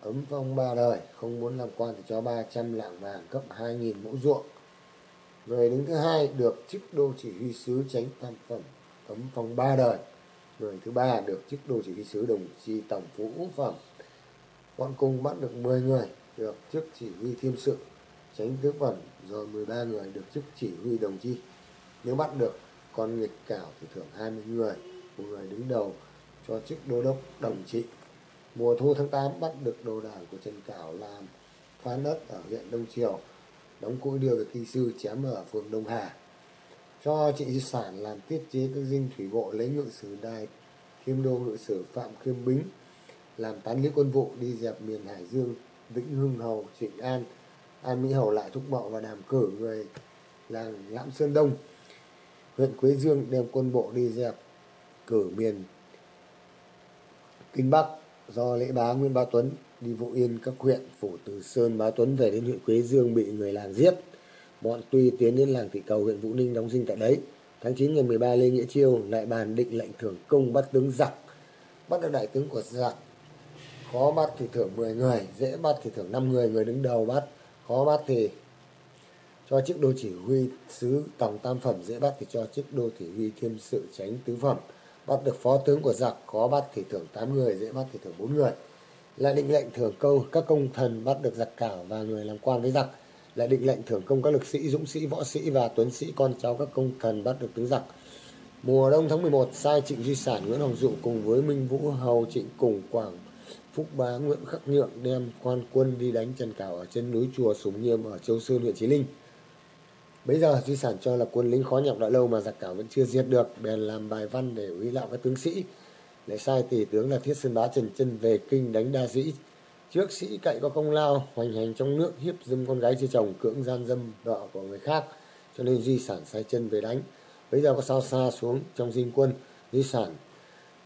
Ấm phong ba đời, không muốn làm quan thì cho ba trăm lạng vàng cấp hai nghìn mẫu ruộng. Người đứng thứ hai được chức đô chỉ huy sứ tránh tam phẩm, ấm phong ba đời. Người thứ ba được chức đô chỉ huy sứ đồng chi tổng phú ngũ phẩm. Bọn cùng bắt được 10 người được chức chỉ huy thiêm sự, tránh tứ phẩm, rồi 13 người được chức chỉ huy đồng chi. Nếu bắt được con nghịch cảo thì thưởng 20 người, một người đứng đầu cho chức đô đốc đồng trị mùa thu tháng 8 bắt được đồ đảng của Trần Cảo làm phá đất ở huyện Đông Triều, đóng cũi đưa về thi sư chém ở phường Đông Hà. Cho Trịnh sản làm tiết chế các dinh thủy bộ lấy ngự sử đài khiêm đô, ngự sử phạm khiêm bính, làm tán lý quân vụ đi dẹp miền hải dương, vĩnh hưng hầu trịnh an an mỹ hầu lại thúc mậu và đàm cử, người làng lãm sơn đông, huyện quế dương đem quân bộ đi dẹp cử miền kinh bắc do lễ bá Nguyễn Bá Tuấn đi vụ yên các huyện phủ từ Sơn Bá Tuấn về đến huyện Quế Dương bị người làng giết. Bọn Tuy tiến đến làng Thị Cầu huyện Vũ Ninh đóng dinh tại đấy. Tháng 9 ngày 13 Lê Nghĩa Chiêu lại bàn định lệnh thưởng công bắt tướng giặc. Bắt được đại tướng của giặc. Khó bắt thì thưởng 10 người, dễ bắt thì thưởng 5 người, người đứng đầu bắt. Khó bắt thì cho chức đô chỉ huy sứ tổng tam phẩm dễ bắt thì cho chức đô chỉ huy thiêm sự tránh tứ phẩm bắt được phó tướng của giặc khó bắt thì thưởng 8 người dễ bắt thì thưởng 4 người. Lại định lệnh thưởng công các công thần bắt được giặc cảo và người làm quan với giặc. Lại định lệnh thưởng công các lực sĩ dũng sĩ võ sĩ và tuấn sĩ con cháu các công thần bắt được tướng giặc. Mùa đông tháng 11, sai Trịnh Duy Sản Nguyễn Hồng Dụ cùng với Minh Vũ Hầu Trịnh Cùng Quảng Phúc Bá Nguyễn Khắc Nhượng đem quan quân đi đánh Trần Cảo ở trên núi chùa Sùng Nghiêm ở Châu Sơn huyện Chí Linh. Bây giờ di Sản cho là quân lính khó nhọc đã lâu mà giặc cả vẫn chưa diệt được, bèn làm bài văn để uy lạo các tướng sĩ. Lại sai tỷ tướng là Thiết Sơn Bá Trần Chân về kinh đánh đa sĩ. Trước sĩ cậy có công lao, hoành hành trong nước hiếp dâm con gái chưa chồng, cưỡng gian dâm vợ của người khác, cho nên di Sản sai chân về đánh. Bây giờ có sao xa xuống trong dinh quân, di Sản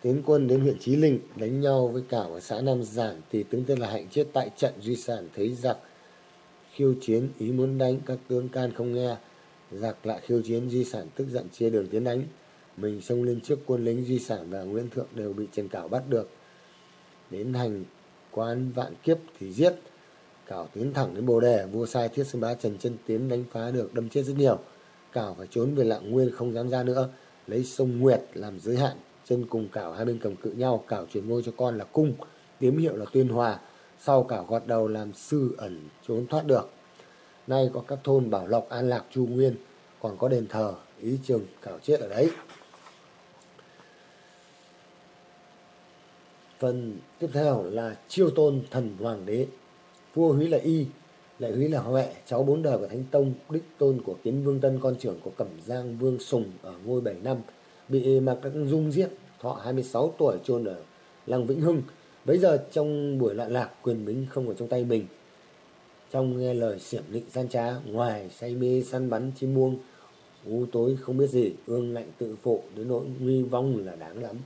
tiến quân đến huyện Chí Linh đánh nhau với cả ở xã Nam Giản thì tướng tên là Hạnh chết tại trận Duy Sản thấy giặc khiêu chiến ý muốn đánh các tướng can không nghe giặc lại khiêu chiến di Sản tức giận chia đường tiến đánh. Mình xông lên trước quân lính di Sản và Nguyễn Thượng đều bị Trần Cảo bắt được. Đến hành quán vạn kiếp thì giết. Cảo tiến thẳng đến Bồ Đề, vua sai Thiết Sơn Bá Trần Chân tiến đánh phá được, đâm chết rất nhiều. Cảo phải trốn về Lạng Nguyên, không dám ra nữa. Lấy sông Nguyệt làm giới hạn, chân cùng cảo hai bên cầm cự nhau. Cảo chuyển ngôi cho con là cung tiếm hiệu là tuyên hòa. Sau cảo gọt đầu làm sư ẩn trốn thoát được nay có các thôn bảo lộc an lạc chu nguyên còn có đền thờ ý trường cảo chết ở đấy phần tiếp theo là chiêu tôn thần hoàng đế vua húy là y lại húy là huệ cháu bốn đời của thánh tông đích tôn của kiến vương tân con trưởng của cẩm giang vương sùng ở ngôi bảy năm bị Mạc Đắc Dung giết, thọ 26 tuổi chôn ở làng Vĩnh Hưng. Bây giờ trong buổi loạn lạc, quyền bính không ở trong tay mình. Trong nghe lời xiểm định gian trá, ngoài say mê săn bắn chim muông, u tối không biết gì, ương lạnh tự phụ đến nỗi nguy vong là đáng lắm.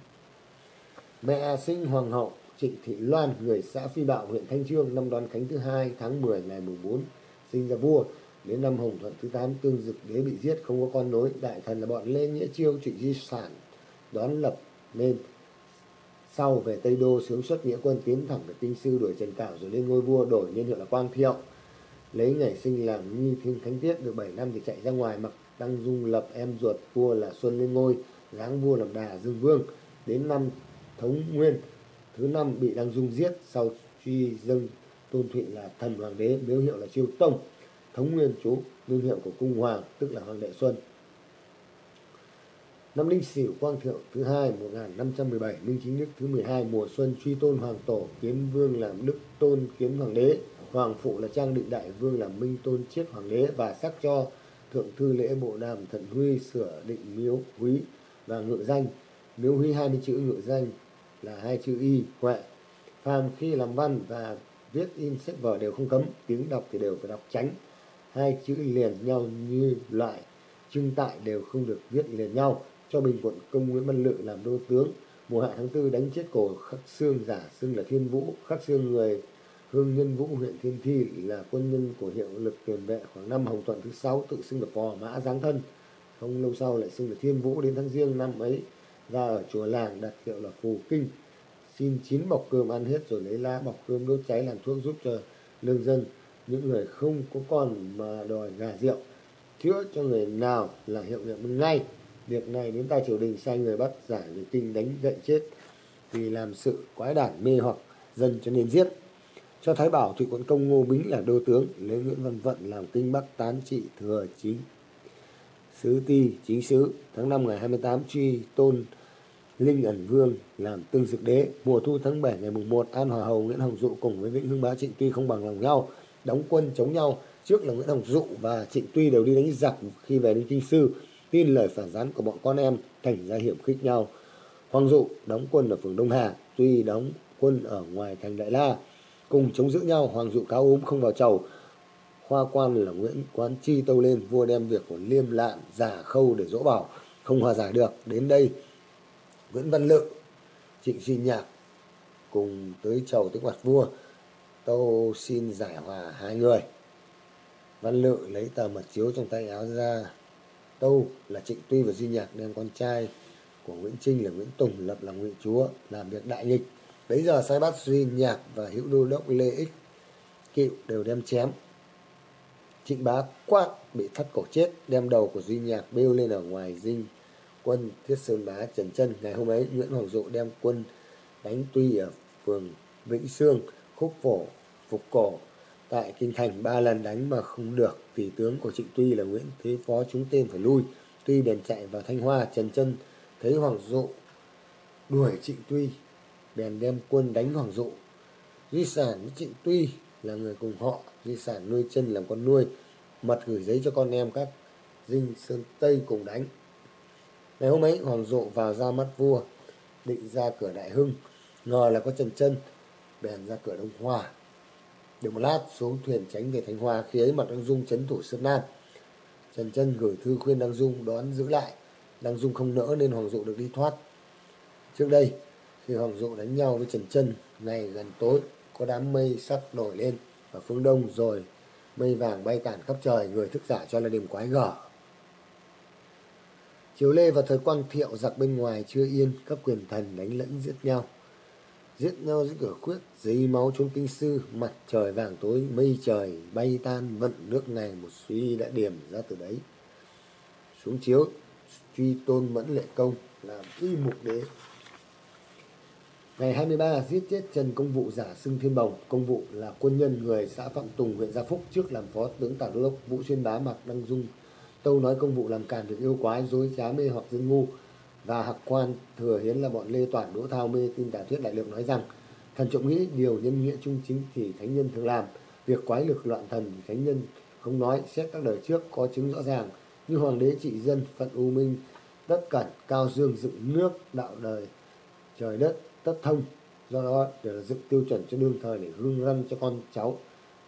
Mẹ sinh hoàng hậu Trịnh Thị Loan, người xã Phi Bạo, huyện Thanh Trương, năm đón khánh thứ hai tháng 10 ngày 14, sinh ra vua. Đến năm Hồng Thuận thứ 8 tương dực đế bị giết không có con nối. Đại thần là bọn Lê Nghĩa Chiêu trịnh di sản đón lập nên. Sau về Tây Đô sướng xuất nghĩa quân tiến thẳng về Kinh Sư đuổi Trần Cảo rồi lên ngôi vua đổi niên hiệu là Quang Thiệu. Lấy ngày sinh làm nghi thiên thánh tiết được 7 năm thì chạy ra ngoài mặc Đăng Dung lập em ruột vua là Xuân lên ngôi, giáng vua làm đà Dương Vương. Đến năm Thống Nguyên thứ năm bị Đăng Dung giết sau truy dâng tôn thụy là thần hoàng đế miếu hiệu là Chiêu Tông. Thống nguyên chú niên hiệu của cung hoàng tức là hoàng đệ xuân. Năm linh sửu quang thiệu thứ hai một nghìn năm trăm mười bảy minh chính đức thứ mười hai mùa xuân truy tôn hoàng tổ kiến vương làm đức tôn kiến hoàng đế hoàng phụ là trang định đại vương làm minh tôn chiết hoàng đế và sắc cho thượng thư lễ bộ đàm thần huy sửa định miếu quý và ngự danh. Miếu huy hai mươi chữ ngự danh là hai chữ y, huệ. Phàm khi làm văn và viết in sách vở đều không cấm, tiếng đọc thì đều phải đọc tránh hai chữ liền nhau như loại trưng tại đều không được viết liền nhau. Cho bình quận công nguyễn văn lự làm đô tướng, mùa hạ tháng tư đánh chết cổ khắc xương giả, xưng là thiên vũ. Khắc xương người hương nhân vũ, huyện thiên thi là quân nhân của hiệu lực tiền vệ khoảng năm hồng thuận thứ sáu tự xưng là phò mã giáng thân. Không lâu sau lại xưng là thiên vũ đến tháng riêng năm ấy ra ở chùa làng đặt hiệu là phù kinh. Xin chín bọc cơm ăn hết rồi lấy lá bọc cơm đốt cháy làm thuốc giúp cho lương dân. Những người không có con mà đòi gà rượu, chữa cho người nào là hiệu nghiệm ngay. Việc này đến tay triều đình sai người bắt giải về kinh đánh gậy chết vì làm sự quái đản mê hoặc dân cho nên giết cho thái bảo thụy quận công ngô bính là đô tướng lấy nguyễn văn vận làm kinh bắc tán trị thừa chính sứ ti chính sứ, tháng năm ngày 28 truy tôn linh ẩn vương làm tương dực đế. Mùa thu tháng 7 ngày mùng 1 an hòa hầu, nguyễn hồng dụ cùng với vĩnh hưng bá trịnh tuy không bằng lòng nhau, đóng quân chống nhau. Trước là nguyễn hồng dụ và trịnh tuy đều đi đánh giặc khi về đến kinh sư. Tin lời phản gián của bọn con em thành ra hiểm khích nhau. Hoàng dụ đóng quân ở phường đông hà, tuy đóng quân ở ngoài thành đại la cùng chống giữ nhau, hoàng dụ cáo ốm không vào chầu. Khoa quan là nguyễn quán chi tâu lên, vua đem việc của liêm lạn giả khâu để dỗ bảo. Không hòa giải được, đến đây, nguyễn văn lự trịnh duy nhạc cùng tới chầu tới mặt vua. Tâu xin giải hòa hai người. Văn lự lấy tờ mật chiếu trong tay áo ra. Tâu là trịnh tuy và duy nhạc đem con trai của nguyễn trinh là nguyễn tùng lập làm ngụy chúa làm việc đại nghịch bấy giờ sai bát duy nhạc và hữu đô đốc lê ích cựu đều đem chém. Trịnh bá quát bị thắt cổ chết đem đầu của duy nhạc bêu lên ở ngoài dinh. Quân thiết sơn bá trần chân ngày hôm ấy nguyễn hoàng dụ đem quân đánh tuy ở phường vĩnh sương khúc phổ phục cổ. Tại kinh thành ba lần đánh mà không được vì tướng của trịnh tuy là nguyễn thế phó chúng tên phải lui. Tuy bèn chạy vào thanh hoa trần chân thấy Hoàng Dụ đuổi Trịnh Tuy, bèn đem quân đánh Hoàng Dụ. Di sản với Trịnh Tuy là người cùng họ, di sản nuôi chân làm con nuôi, mật gửi giấy cho con em các dinh sơn Tây cùng đánh. Ngày hôm ấy Hoàng Dụ vào ra mắt vua, định ra cửa Đại Hưng, ngờ là có Trần Chân, bèn ra cửa Đông Hoa. Được một lát xuống thuyền tránh về Thanh Hoa khi ấy mặt Đăng Dung chấn thủ Sơn Nam. Trần Chân gửi thư khuyên Đăng Dung đón giữ lại. Đăng Dung không nỡ nên Hoàng Dụ được đi thoát. Trước đây, khi Hoàng Dụ đánh nhau với Trần Chân, ngày gần tối, có đám mây sắc nổi lên ở phương đông rồi mây vàng bay tản khắp trời, người thức giả cho là đêm quái gở. Chiều Lê và thời Quang Thiệu giặc bên ngoài chưa yên, các quyền thần đánh lẫn giết nhau. Giết nhau dưới cửa khuyết dây máu trốn kinh sư, mặt trời vàng tối, mây trời bay tan, vận nước ngày một suy đã điểm ra từ đấy. Xuống chiếu, truy tôn mẫn lệ công, làm y mục đế. Ngày 23 giết chết Trần Công Vụ giả xưng Thiên Bồng. Công Vụ là quân nhân người xã Phạm Tùng, huyện Gia Phúc trước làm phó tướng tả Lốc, Vũ Xuyên Bá Mạc Đăng Dung. Tâu nói Công Vụ làm càn việc yêu quái, dối trá mê hoặc dân ngu. Và Hạc Quan thừa hiến là bọn Lê Toản Đỗ Thao mê tin tả thuyết đại lượng nói rằng thần trọng nghĩ điều nhân nghĩa trung chính thì thánh nhân thường làm. Việc quái lực loạn thần thánh nhân không nói xét các đời trước có chứng rõ ràng như hoàng đế trị dân phận u minh tất cẩn cao dương dựng nước đạo đời trời đất tất thông. Do đó, để là dựng tiêu chuẩn cho đương thời để hương răn cho con cháu,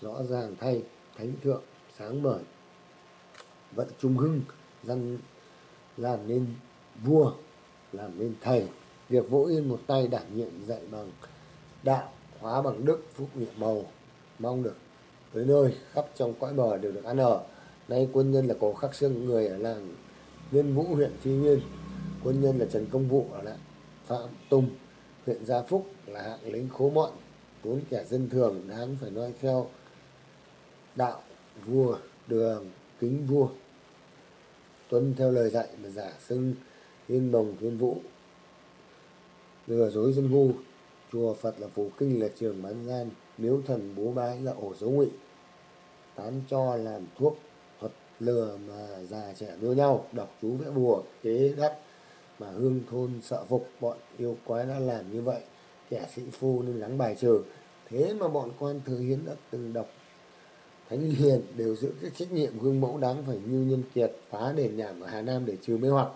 rõ ràng thay thánh thượng sáng mở vận trung hưng, dân làm nên vua, làm nên thầy. Việc vỗ yên một tay đảm nhiệm dạy bằng đạo, hóa bằng đức, phúc nhiệm màu, mong được tới nơi, khắp trong cõi bờ đều được ăn ở. Nay quân nhân là cổ khắc xương người ở làng liên vũ, huyện phi nguyên. Quân nhân là trần công vụ ở lại phạm tùng huyện gia phúc là hạng lính khố mọn vốn kẻ dân thường đáng phải noi theo. Đạo, vua, đường, kính vua. Tuân theo lời dạy mà giả xưng thiên bồng thiên vũ. Lừa dối dân ngu chùa phật là phù kinh là trường bán gian, miếu thần bố bái là ổ dấu ngụy. Tán cho làm thuốc, thuật lừa mà già trẻ đua nhau, đọc chú vẽ bùa, kế đắp mà hương thôn, sợ phục, bọn yêu quái đã làm như vậy, kẻ sĩ phu nên lắng bài trừ. Thế mà bọn quan thừa hiến đã từng đọc thánh hiền đều giữ cái trách nhiệm gương mẫu đáng phải như nhân kiệt, phá đền nhảm ở hà nam để trừ mê hoặc.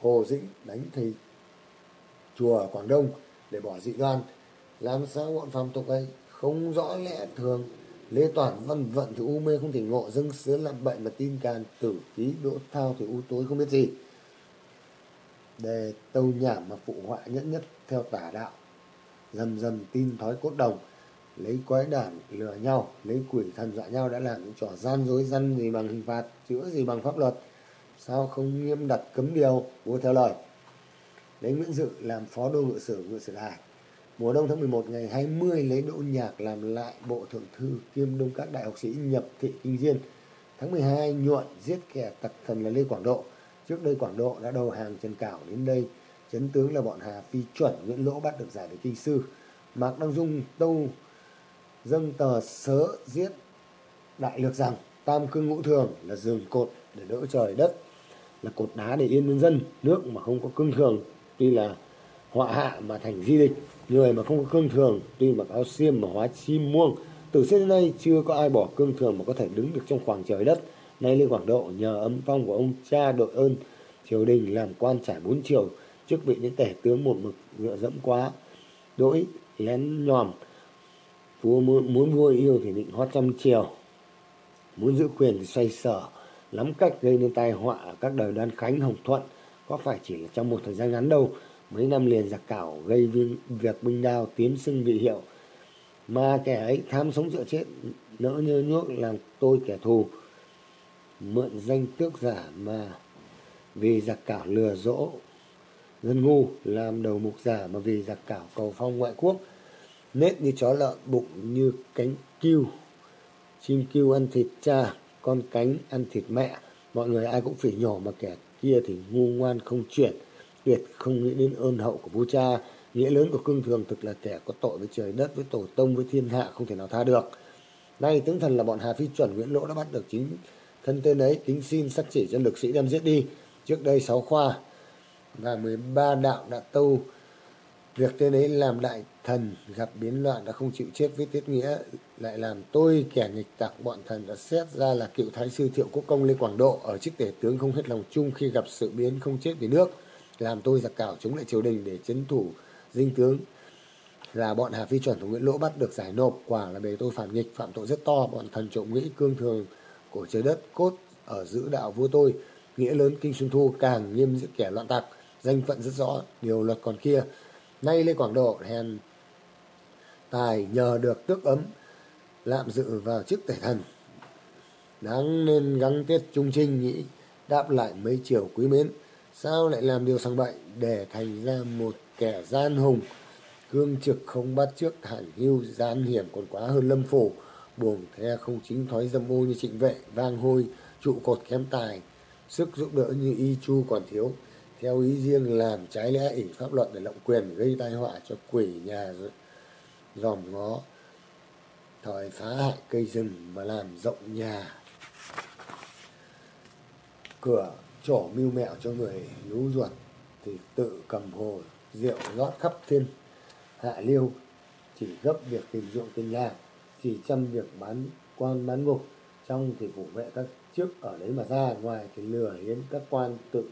Hồ dĩnh đánh thầy chùa ở quảng đông để bỏ dị đoan. Làm sao bọn phàm tục ấy không rõ lẽ thường? Lê toàn văn vận thì u mê không thể ngộ, dâng sướng làm bệnh mà tin càn, tử ký đỗ thao thì u tối không biết gì đề tâu nhảm mà phụ họa nhất nhất theo tả đạo. Dần dần tin thói cốt đồng, lấy quái đản lừa nhau, lấy quỷ thần dọa nhau đã làm những trò gian dối dân gì bằng hình phạt, chữa gì bằng pháp luật. Sao không nghiêm đặt cấm điều, vua theo lời. Lấy nguyễn dự làm phó đô ngự sử ngự sử đài. Mùa đông tháng 11 ngày 20 lấy đỗ nhạc làm lại bộ thượng thư kiêm đông các đại học sĩ nhập thị kinh diên. Tháng 12 nhuận giết kẻ tặc thần là lê quảng độ. Trước đây Quảng Độ đã đầu hàng Trần Cảo đến đây, chấn tướng là bọn Hà Phi chuẩn Nguyễn Lỗ bắt được giải về kinh sư. Mạc Đăng Dung tâu dâng tờ sớ giết đại lược rằng tam cương ngũ thường là giường cột để đỡ trời đất là cột đá để yên nhân dân nước mà không có cương thường. Tuy là họa hạ mà thành di địch người mà không có cương thường tuy mặc áo xiêm mà hóa chim muông. Từ xưa đến nay chưa có ai bỏ cương thường mà có thể đứng được trong khoảng trời đất. Nay Lê Quảng Độ nhờ âm phong của ông cha đội ơn triều đình làm quan trải bốn triều trước vị những tể tướng một mực dựa dẫm quá. Đỗi lén nhòm vua muốn, muốn vua yêu thì định hót trăm triều. Muốn giữ quyền thì xoay sở lắm cách gây nên tai họa ở các đời đoan khánh hồng thuận. Có phải chỉ là trong một thời gian ngắn đâu mấy năm liền giặc cảo gây việc binh đao tiến xưng vị hiệu. Mà kẻ ấy tham sống sợ chết nỡ nhơ nhuốc làm tôi kẻ thù mượn danh tước giả mà vì giặc cảo lừa dỗ dân ngu, làm đầu mục giả mà vì giặc cảo cầu phong ngoại quốc, nết như chó lợn, bụng như cánh cừu, chim cừu ăn thịt cha, con cánh ăn thịt mẹ. Mọi người ai cũng phỉ nhổ mà kẻ kia thì ngu ngoan không chuyển, tuyệt không nghĩ đến ơn hậu của vua cha. Nghĩa lớn của cương thường thực là kẻ có tội với trời đất, với tổ tông, với thiên hạ không thể nào tha được. Nay tướng thần là bọn hà phi chuẩn, nguyễn lỗ đã bắt được chính thân tên ấy kính xin sắc chỉ cho lực sĩ đem giết đi. Trước đây sáu khoa và 13 đạo đã tu. việc tên ấy làm đại thần gặp biến loạn đã không chịu chết với tiết nghĩa, lại làm tôi kẻ nghịch tặc. Bọn thần đã xét ra là cựu thái sư thiệu quốc công lê quảng độ ở chức tể tướng không hết lòng chung khi gặp sự biến không chết vì nước. Làm tôi giặc cảo chống lại triều đình để chấn thủ dinh tướng. Là bọn Hà Phi chuẩn của Nguyễn Lỗ bắt được giải nộp. Quả là bề tôi phản nghịch, phạm tội rất to. Bọn thần trộm nghĩ cương thường của trời đất, cốt ở giữ đạo vua tôi. Nghĩa lớn kinh xuân thu càng nghiêm giữ kẻ loạn tặc, danh phận rất rõ, điều luật còn kia. Nay lê quảng độ hèn tài nhờ được tước ấm, lạm dự vào chức tể thần. Đáng nên gắng tiết trung trinh nhĩ, đáp lại mấy chiều quý mến. Sao lại làm điều sang bậy để thành ra một kẻ gian hùng? Cương trực không bắt trước hẳn hưu gian hiểm còn quá hơn lâm phủ buồng the không chính thói dâm ô như trịnh vệ, vang hôi, trụ cột kém tài, sức giúp đỡ như y chu còn thiếu. Theo ý riêng làm trái lẽ ỷ pháp luật để lộng quyền gây tai họa cho quỷ nhà dòm ngó thời phá hại cây rừng mà làm rộng nhà. Cửa trổ mưu mẹo cho người lú ruột thì tự cầm hồ, rượu rót khắp thiên, hạ liêu, chỉ gấp việc tìm dụng tiền nhà chỉ chăm việc bán quan, bán ngục trong thì phủ vệ các chức ở đấy mà ra ngoài thì lừa hiến các quan tự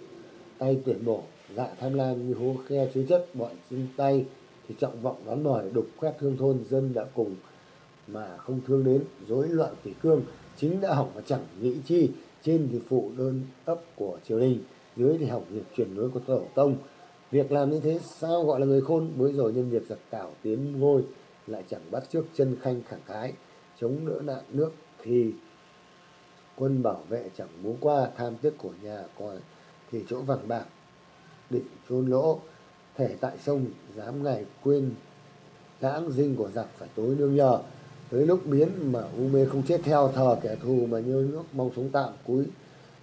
tay tuyển bổ dạ tham lam như hố khe chứa chất, bọn chân tay thì trọng vọng đón mỏi, đục khoét thương thôn, dân đã cùng mà không thương đến, rối loạn kỷ cương, chính đã hỏng mà chẳng nghĩ chi. Trên thì phụ đơn ấp của triều đình, dưới thì hỏng việc chuyển nối của tổ tông. Việc làm như thế sao gọi là người khôn? Mới rồi nhân việc giặc cảo tiến ngôi lại chẳng bắt trước chân khanh khẳng khái, chống đỡ nạn nước thì quân bảo vệ chẳng muốn qua tham tiếc của nhà còn thì chỗ vàng bạc, định chôn lỗ thể tại sông, dám ngày quên lãng dinh của giặc phải tối nương nhờ. Tới lúc biến mà u mê không chết theo thờ kẻ thù mà như nước mong sống tạm, cúi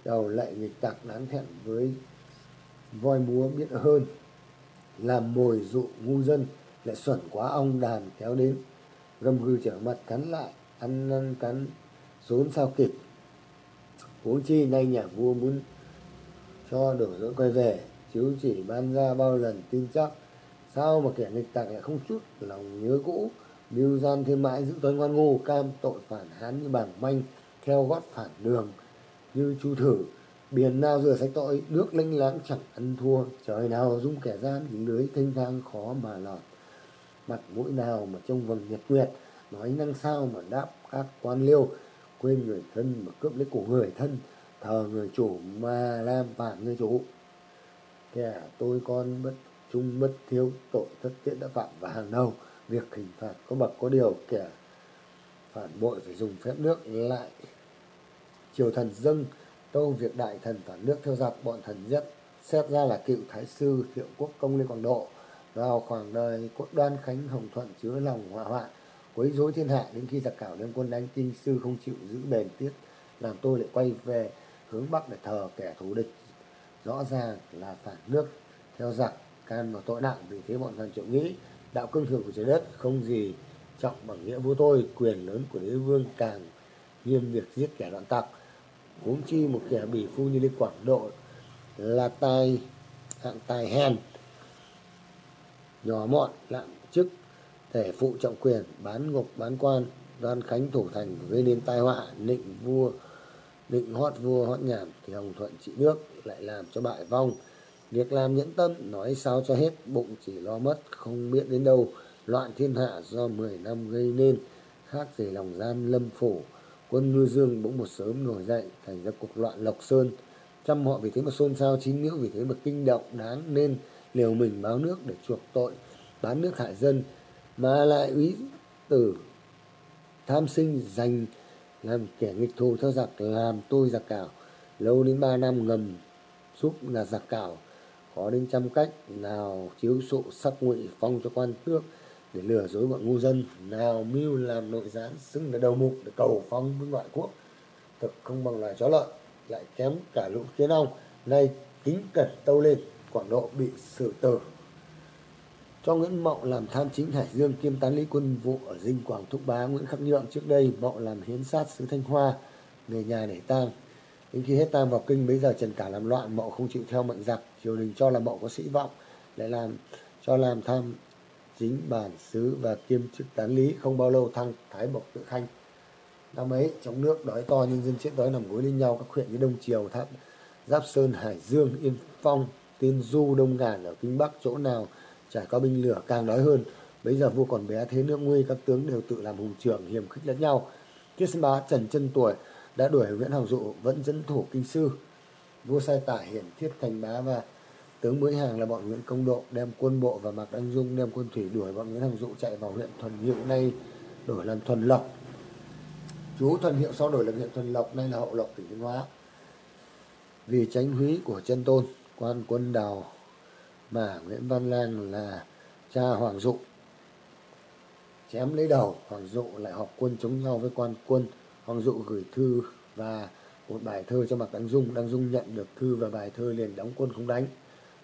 đầu lại nghịch tặc đáng thẹn với voi múa biết hơn làm mồi dụ ngu dân lại xuẩn quá, ong đàn kéo đến. Gầm gừ trở mặt, cắn lại, ăn năn cắn rốn sao kịp. Huống chi nay nhà vua muốn cho đổ lỗi quay về, chứ chỉ ban ra bao lần tin chắc. Sao mà kẻ nghịch tặc lại không chút lòng nhớ cũ? Mưu gian thêm mãi giữ tuấn ngoan ngu, cam tội phản hán như bảng manh, theo gót phản đường như chu thử. Biển nào rửa sạch tội, nước lênh láng chẳng ăn thua. Trời nào dung kẻ gian, lưới thanh thang khó mà lọt mặt mũi nào mà trông vầng nhật nguyệt nói năng sao mà đáp các quan liêu, quên người thân mà cướp lấy của người thân, thờ người chủ mà làm phản người chủ. Kẻ tôi con bất trung bất thiếu, tội thất tiện đã phạm và hàng đầu, việc hình phạt có bậc có điều, kẻ phản bội phải dùng phép nước lại triều thần dâng, tâu việc đại thần phản nước theo giặc, bọn thần nhất xét ra là cựu thái sư, hiệu quốc công lê quảng độ vào khoảng đời quốc đoan khánh hồng thuận chứa lòng hỏa hoạn, quấy rối thiên hạ đến khi giặc cảo đem quân đánh kinh sư không chịu giữ bền tiết làm tôi lại quay về hướng bắc để thờ kẻ thù địch. Rõ ràng là phản nước, theo giặc can vào tội nặng, vì thế bọn thần triệu nghĩ đạo cương thường của trái đất không gì trọng bằng nghĩa vua tôi, quyền lớn của đế vương càng nghiêm việc giết kẻ loạn tặc. Huống chi một kẻ bỉ phu như lê quảng độ là tài hạng tài hèn nhỏ mọn, lạm chức, thể phụ trọng quyền, bán ngục, bán quan, đoan khánh thủ thành, gây nên tai họa, nịnh vua định hót vua, hót nhảm thì hồng thuận trị nước, lại làm cho bại vong. Việc làm nhẫn tâm, nói sao cho hết, bụng chỉ lo mất, không biết đến đâu. Loạn thiên hạ do mười năm gây nên, khác gì lòng gian lâm phủ. Quân ngư dương bỗng một sớm nổi dậy, thành ra cuộc loạn lộc sơn. Trăm họ vì thế mà xôn xao, chín miễu vì thế mà kinh động, đáng nên liều mình báo nước để chuộc tội, bán nước hại dân, mà lại úy tử tham sinh giành làm kẻ nghịch thù theo giặc, làm tôi giặc cảo. Lâu đến ba năm ngầm giúp là giặc cảo, có đến trăm cách nào chiếu sụ sắc ngụy phong cho quan tước để lừa dối bọn ngu dân, nào mưu làm nội gián xưng là đầu mục để cầu phong với ngoại quốc. Thực không bằng loài chó lợn, lại kém cả lũ kiến ong, nay kính cẩn tâu lên quảng độ bị xử tử. Cho Nguyễn Mậu làm tham chính Hải Dương kiêm tán lý quân vụ ở dinh Quảng Thúc Bá, Nguyễn Khắc Nhượng trước đây, Mậu làm hiến sát sứ Thanh Hoa, người nhà để tang. Đến khi hết tang vào kinh bây giờ trần cả làm loạn, mậu không chịu theo mệnh giặc, triều đình cho là mậu có sĩ vọng, lại làm, cho làm tham chính bản xứ và kiêm chức tán lý không bao lâu, thăng thái bộc tự khanh. Năm ấy, trong nước đói to, nhân dân chết đói nằm gối lên nhau các huyện như đông triều, tháp giáp sơn, hải dương, yên phong tiên du, đông ngàn ở kinh bắc, chỗ nào trải qua binh lửa càng đói hơn. Bây giờ vua còn bé, thế nước nguy các tướng đều tự làm hùng trưởng, hiềm khích lẫn nhau. Kiết bá, trần chân tuổi đã đuổi nguyễn hoàng dụ, vẫn dẫn thủ kinh sư. Vua sai tả hiển thiết thành bá và tướng mới hàng là bọn nguyễn công độ đem quân bộ và mạc đăng dung đem quân thủy đuổi bọn nguyễn hoàng dụ chạy vào huyện thuần hiệu, nay đổi làm thuần lộc. Chú thuần hiệu sau đổi làm huyện thuần lộc, nay là hậu lộc, tỉnh thanh hóa. Vì tránh húy của chân tôn quan quân đào mà nguyễn văn lang là cha hoàng dụ. Chém lấy đầu, hoàng dụ lại họp quân chống nhau với quan quân. Hoàng dụ gửi thư và một bài thơ cho mạc đăng dung. Đăng dung nhận được thư và bài thơ liền đóng quân không đánh.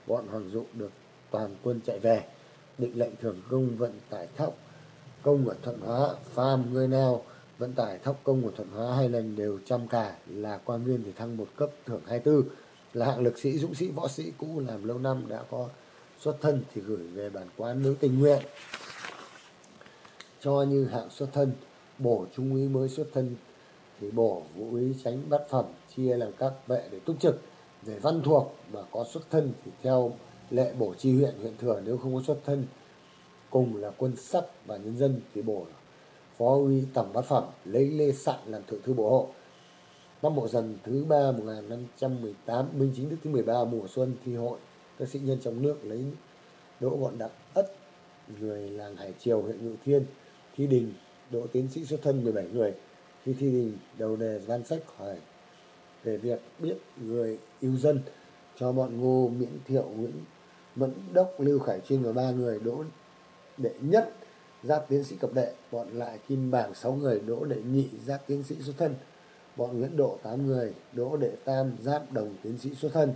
Bọn hoàng dụ được toàn quân chạy về. Định lệnh thưởng công vận tải thóc công ở thuận hóa farm người nào vận tải thóc công của thuận hóa hai lần đều trăm cả. Là quan viên thì thăng một cấp thưởng hai tư là hạng lực sĩ, dũng sĩ, võ sĩ cũ làm lâu năm đã có xuất thân thì gửi về bản quán nếu tình nguyện. Cho như hạng xuất thân, bổ trung úy mới xuất thân thì bổ vũ úy tránh bắt phẩm, chia làm các vệ để túc trực. Về văn thuộc mà có xuất thân thì theo lệ bổ chi huyện huyện thừa nếu không có xuất thân, cùng là quân sắc và nhân dân thì bổ phó uy tổng bát phẩm, lấy lê sạn làm thượng thư bộ hộ năm mộ dần thứ ba 1518 minh chính đức thứ 13 mùa xuân thi hội. Các sĩ nhân trong nước lấy đỗ bọn đặc ất, người làng hải triều, huyện ngự thiên, thi đình đỗ tiến sĩ xuất thân 17 người. Khi thi đình đầu đề văn sách hỏi về việc biết người yêu dân, cho bọn ngô miễn thiệu, nguyễn mẫn đốc, lưu khải chuyên và ba người đỗ đệ nhất giáp tiến sĩ cập đệ. Bọn lại kim bảng sáu người đỗ đệ nhị giáp tiến sĩ xuất thân bọn nguyễn độ tám người, đỗ đệ tam, giáp đồng tiến sĩ xuất thân.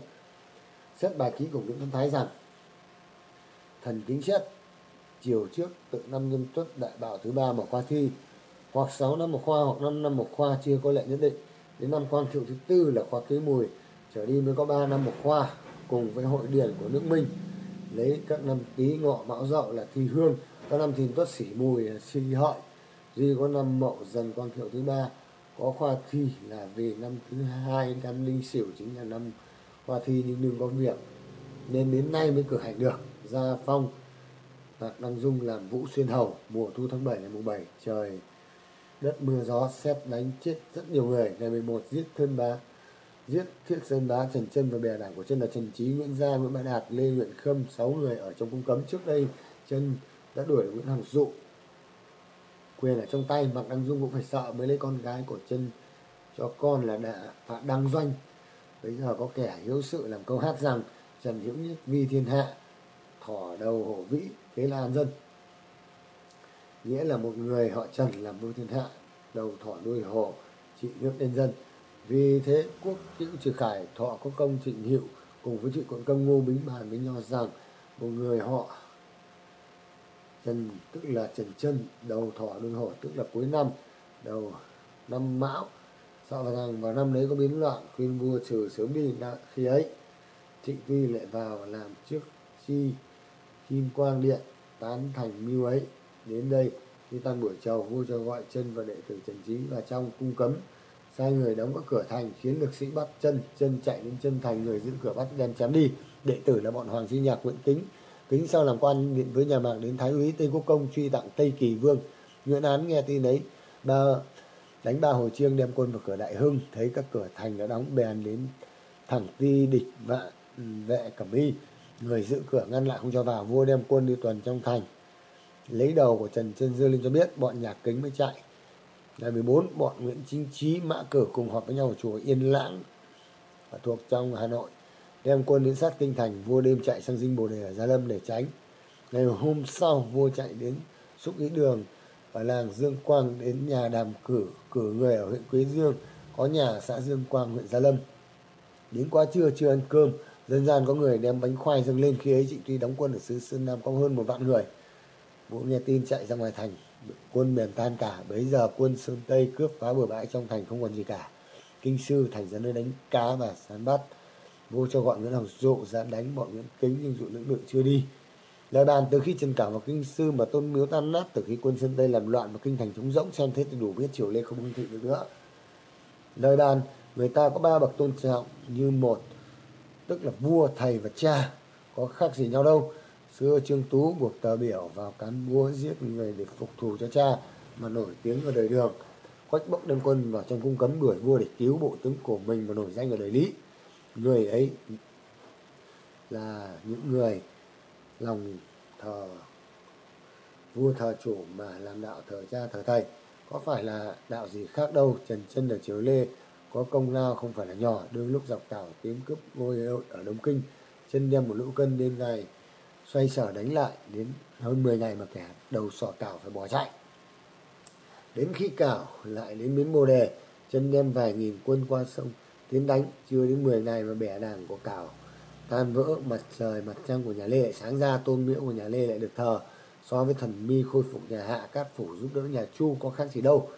Xét bài ký của nguyễn văn thái rằng, thần kính xét, chiều trước tự năm nhâm tuất đại bảo thứ ba mở khoa thi, hoặc sáu năm một khoa, hoặc năm năm một khoa chưa có lệ nhất định, đến năm quan thiệu thứ tư là khoa kế mùi, trở đi mới có ba năm một khoa, cùng với hội điển của nước minh. Lấy các năm tý ngọ mão dậu là thi hương, các năm thìn tuất sỉ mùi là sinh hợi. Duy có năm mậu dần quan thiệu thứ ba có khoa thi là về năm thứ hai, năm linh sửu chính là năm khoa thi nhưng đừng có việc. Nên đến nay mới cử hành được. Gia phong Tạc Đăng Dung làm Vũ Xuyên Hầu, mùa thu tháng 7 ngày mùng 7 trời, đất mưa gió xét đánh chết rất nhiều người. Ngày 11 giết thân bá, giết thiết sơn bá, trần chân và bè đảng của chân là trần trí nguyễn gia, nguyễn bá đạt, lê nguyễn khâm, sáu người ở trong cung cấm. Trước đây chân đã đuổi nguyễn hằng dụ quyền ở trong tay Mạc đăng dung cũng phải sợ mới lấy con gái của chân cho con là đã phạm đăng doanh. Bây giờ có kẻ hiếu sự làm câu hát rằng, trần hữu nhất vi thiên hạ, thỏ đầu hổ vĩ, thế là an dân. Nghĩa là một người họ trần làm vua thiên hạ, đầu thọ đuôi hổ trị nước nhân dân. Vì thế quốc hữu trừ khải, thọ có công trịnh hiệu cùng với trị quận công ngô bính bàn với nhau rằng, một người họ trần tức là trần chân, đầu thọ đuôi hổ tức là cuối năm, đầu năm mão. Sợ rằng vào năm đấy có biến loạn, khuyên vua trừ sớm đi, đã khi ấy, trịnh tuy lại vào làm trước chi kim quang điện, tán thành mưu ấy. Đến đây, khi tan buổi chầu, vua cho gọi chân và đệ tử trần trí vào trong cung cấm. Sai người đóng các cửa thành, khiến lực sĩ bắt chân chân chạy đến chân thành, người giữ cửa bắt đem chém đi. Đệ tử là bọn hoàng di nhạc nguyễn kính kính sau làm quan điện với nhà mạc đến thái úy tây quốc công truy tặng tây kỳ vương nguyễn án nghe tin ấy ba đánh ba hồi chiêng đem quân vào cửa đại hưng thấy các cửa thành đã đóng bèn đến thẳng ti địch vạ ừ, vệ cẩm y người giữ cửa ngăn lại không cho vào vua đem quân đi tuần trong thành lấy đầu của Trần Chân dư lên cho biết bọn nhạc kính mới chạy. Ngày 14, bọn Nguyễn Chính Trí mã cử cùng họp với nhau ở chùa Yên Lãng thuộc trong Hà Nội. Đem quân đến sát kinh thành, vua đêm chạy sang dinh Bồ Đề ở Gia Lâm để tránh. Ngày hôm sau, vua chạy đến xúc ý đường ở làng Dương Quang đến nhà đàm cử cử người ở huyện Quế Dương có nhà ở xã Dương Quang huyện Gia Lâm. Đến quá trưa chưa ăn cơm, dân gian có người đem bánh khoai dâng lên khi ấy Trịnh Tuy đóng quân ở xứ Sơn Nam có hơn một vạn người Vũ nghe tin chạy ra ngoài thành, quân mềm tan cả. Bấy giờ quân Sơn Tây cướp phá bừa bãi trong thành không còn gì cả. kinh sư thành ra nơi đánh cá và săn bắt vua cho gọi nguyễn hằng dụ ra đánh bọn nguyễn kính, nhưng dụ lưỡng lự chưa đi. Lời bàn từ khi trần cảo vào kinh sư mà tôn miếu tan nát, từ khi quân sơn tây làm loạn và kinh thành trống rỗng, xem thế thì đủ biết triều lê không hưng thịnh được nữa. Lời bàn người ta có ba bậc tôn trọng như một, tức là vua, thầy và cha, có khác gì nhau đâu. Xưa trương tú buộc tờ biểu vào cán búa giết người để phục thù cho cha mà nổi tiếng ở đời đường. Quách bốc đem quân vào trong cung cấm đuổi vua để cứu bộ tướng của mình và nổi danh ở đời lý người ấy là những người lòng thờ vua thờ chủ mà làm đạo thờ cha thờ thầy. Có phải là đạo gì khác đâu, trần chân ở triều lê, có công lao không phải là nhỏ. Đương lúc dọc tảo tiến cướp ngôi ở đông kinh, chân đem một lũ cân đêm ngày xoay sở đánh lại, đến hơn 10 ngày mà kẻ đầu sỏ cảo phải bỏ chạy. Đến khi cảo lại đến bến bồ đề, chân đem vài nghìn quân qua sông tiến đánh, chưa đến 10 ngày mà bẻ đảng của cảo. Tan vỡ mặt trời, mặt trăng của nhà lê lại sáng ra, tôn miễu của nhà lê lại được thờ. So với thần mi khôi phục nhà hạ cát phủ giúp đỡ nhà chu có khác gì đâu.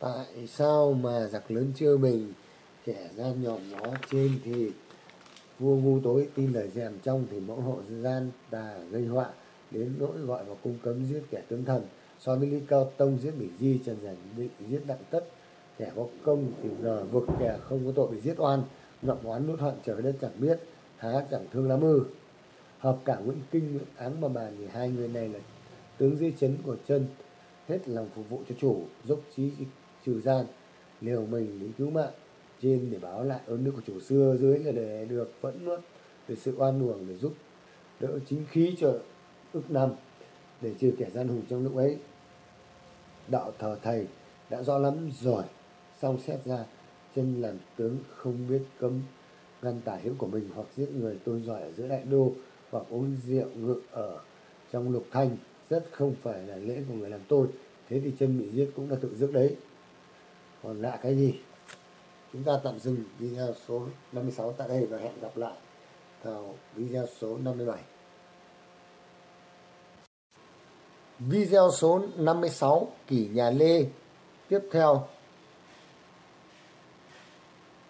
Tại sao mà giặc lớn chưa mình kẻ gian nhòm nó trên thì? Vua ngu tối tin lời dèm trong thì mẫu hộ gian tà gây họa, đến nỗi gọi vào cung cấm giết kẻ tướng thần. So với lý cao tông giết bỉ di, trần giản định giết đặng tất kẻ có công thì giờ vực, kẻ không có tội bị giết oan. Ngậm oán nuốt hận trở về đất chẳng biết há chẳng thương lắm ư hợp cả nguyễn kinh, nguyễn áng mà bàn thì hai người này là tướng dưới chấn của chân, hết lòng phục vụ cho chủ, dốc trí trừ gian, liều mình đến cứu mạng. Trên để báo lại ơn đức của chủ xưa, dưới là để được vẫn nuốt về sự oan uổng để giúp đỡ chính khí cho ức năm, để trừ kẻ gian hùng trong lúc ấy. Đạo thờ thầy đã rõ lắm rồi xong xét ra, chân làm tướng không biết cấm ngăn tả hữu của mình hoặc giết người tôi giỏi ở giữa đại đô hoặc uống rượu ngự ở trong lục thanh. Rất không phải là lễ của người làm tôi. Thế thì chân bị giết cũng là tự dứt đấy. Còn lạ cái gì? Chúng ta tạm dừng video số 56 tại đây và hẹn gặp lại vào video số 57 video số 56 kỷ nhà Lê. Tiếp theo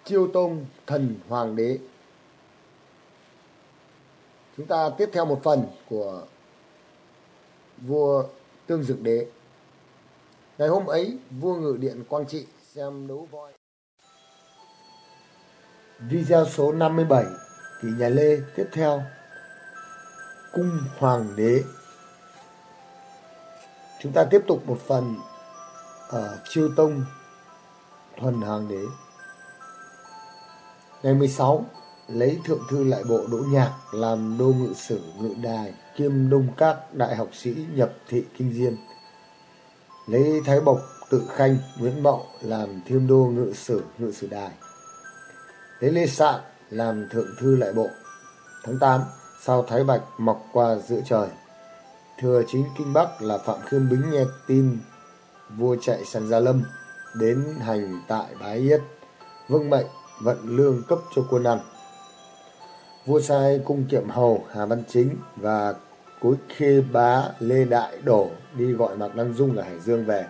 chiêu tôn thần hoàng đế. Chúng ta tiếp theo một phần của vua tương dực đế. Ngày hôm ấy, vua ngự điện quang trị xem đấu voi. Video số 57 kỷ nhà lê tiếp theo, cung hoàng đế. Chúng ta tiếp tục một phần ở chiêu tông thuần hoàng đế. Ngày 16, lấy thượng thư lại bộ Đỗ Nhạc làm đô ngự sử ngự đài kiêm đông các đại học sĩ nhập thị kinh diên. Lấy Thái Bộc tự khanh Nguyễn Mậu làm thiêm đô ngự sử ngự sử đài. Lấy Lê Sạn làm thượng thư lại bộ. Tháng 8, sau Thái Bạch mọc qua giữa trời. Thừa chính Kinh Bắc là Phạm Khiêm Bính nghe tin vua chạy sang Gia Lâm đến hành tại Bái Yết. Vâng mệnh vận lương cấp cho quân ăn. Vua sai cung kiệm hầu Hà Văn Chính và cối khê bá Lê Đại Đổ đi gọi Mạc Đăng Dung ở Hải Dương về.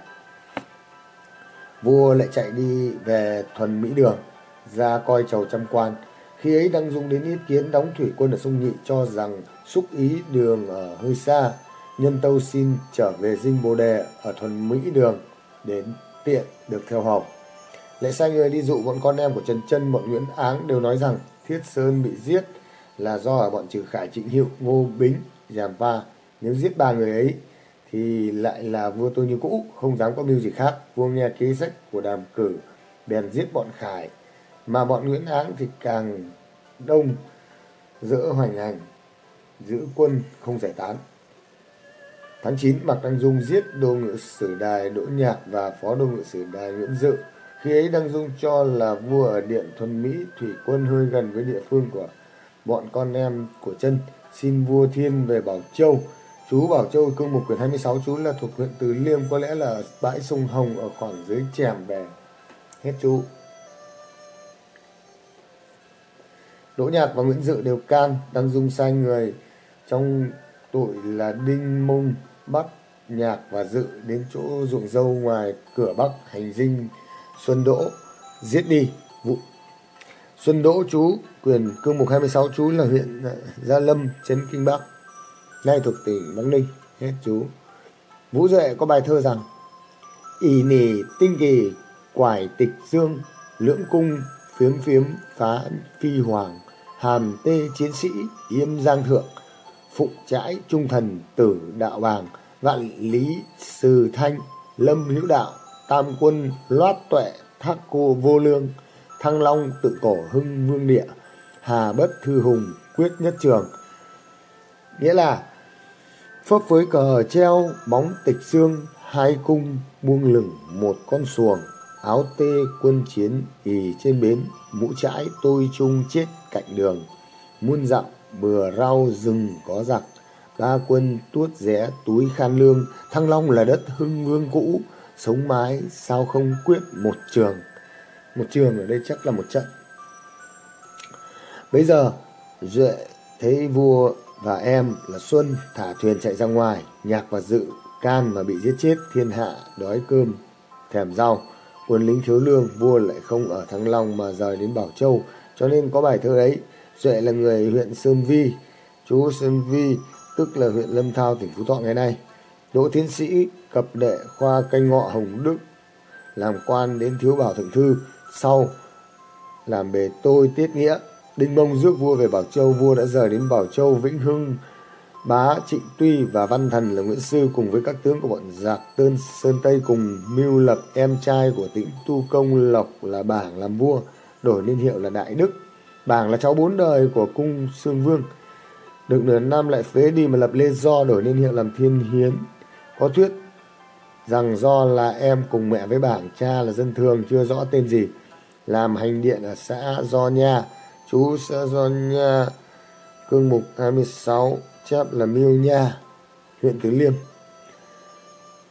Vua lại chạy đi về thuần Mỹ Đường, ra coi chầu trăm quan. Khi ấy Đăng Dung đến ý kiến đóng thủy quân ở sông Nhị cho rằng xúc ý đường ở hơi xa. Nhân tâu xin trở về dinh Bồ Đề ở thuần Mỹ Đường đến tiện được theo hầu. Lại sai người đi dụ bọn con em của Trần Trân, bọn Nguyễn Áng đều nói rằng Thiết Sơn bị giết là do ở bọn trừ khải trịnh hiệu, ngô bính, giàm va. Nếu giết ba người ấy thì lại là vua tôi như cũ, không dám có mưu gì khác. Vua nghe kế sách của đàm cử, bèn giết bọn khải. Mà bọn Nguyễn Áng thì càng đông, dỡ hoành hành, giữ quân không giải tán. Tháng 9, Mạc Đăng Dung giết đô ngự sử đài Đỗ Nhạc và phó đô ngự sử đài Nguyễn Dự khi ấy Đăng Dung cho là vua ở Điện Thuần Mỹ thủy quân hơi gần với địa phương của bọn con em của chân xin vua thiên về Bảo Châu. Chú Bảo Châu cương mục quyển 26 chú là thuộc huyện Từ Liêm có lẽ là bãi sông Hồng ở khoảng dưới chèm bè. Hết chú. Đỗ Nhạc và Nguyễn Dự đều can, Đăng Dung sai người trong tội là Đinh Mông bắt Nhạc và Dự đến chỗ ruộng dâu ngoài cửa Bắc hành dinh Xuân Đỗ giết đi vụ. Xuân Đỗ, chú quyền cương mục 26 chú là huyện ờ, Gia Lâm, trấn Kinh Bắc. Nay thuộc tỉnh Bắc Ninh, hết chú. Vũ Duệ có bài thơ rằng, ỷ nỉ tinh kỳ, quải tịch dương, lưỡng cung phiếm phiếm phá phi hoàng, hàm tê chiến sĩ yêm giang thượng, phụng trãi trung thần tử đạo bàng vạn lý sư thanh, lâm hữu đạo tam quân loát tuệ, thác cô vô lương, thăng long tự cổ hưng vương địa, hà bất thư hùng quyết nhất trường. Nghĩa là, phấp với cờ treo bóng tịch xương, hai cung buông lửng một con xuồng, áo tê quân chiến ì trên bến, mũ trãi tôi chung chết cạnh đường. Muôn dặm bừa rau rừng có giặc, ba quân tuốt rẽ túi khan lương, thăng long là đất hưng vương cũ sống mái sao không quyết một trường? Một trường ở đây chắc là một trận. Bây giờ, duệ thấy vua và em là xuân thả thuyền chạy ra ngoài, nhạc và dự can mà bị giết chết, thiên hạ đói cơm, thèm rau. Quân lính thiếu lương, vua lại không ở thăng long mà rời đến bảo châu. Cho nên có bài thơ ấy, duệ là người huyện sơn vi. Chú sơn vi, tức là huyện lâm thao, tỉnh phú thọ ngày nay đỗ tiến sĩ cập đệ khoa canh ngọ hồng đức, làm quan đến thiếu bảo thượng thư. Sau làm bề tôi tiết nghĩa, đinh mông rước vua về bảo châu, vua đã rời đến bảo châu vĩnh hưng. Bá trịnh tuy và văn thần là nguyễn sư cùng với các tướng của bọn giặc tơn sơn tây cùng mưu lập em trai của tĩnh tu công lộc là bảng làm vua, đổi niên hiệu là đại đức. Bảng là cháu bốn đời của cung sương vương. Được nửa năm lại phế đi mà lập lê do, đổi niên hiệu làm thiên hiến có thuyết rằng do là em cùng mẹ với bảng cha là dân thường, chưa rõ tên gì. Làm hành điện ở xã Do Nha chú xã Do Nha cương mục 26 chép là Miêu Nha, huyện Tứ Liêm.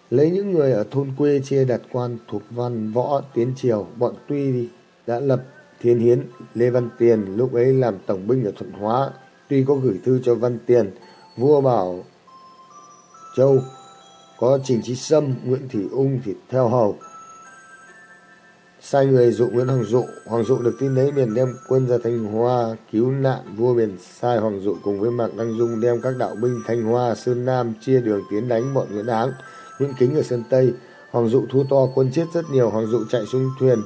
Lấy những người ở thôn quê chia đặt quan thuộc văn võ tiến triều, bọn tuy đã lập thiên hiến, lê văn tiền, lúc ấy làm tổng binh ở thuận hóa. Tuy có gửi thư cho văn tiền, vua bảo châu có trình trí sâm nguyễn thị ung thì theo hầu. Sai người dụ nguyễn hoàng dụ. Hoàng dụ được tin đấy liền đem quân ra thanh hoa cứu nạn vua biển sai. Hoàng dụ cùng với mạc đăng dung đem các đạo binh thanh hoa, sơn nam chia đường tiến đánh bọn nguyễn áng, nguyễn kính ở sơn tây. Hoàng dụ thu to, quân chết rất nhiều. Hoàng dụ chạy xuống thuyền.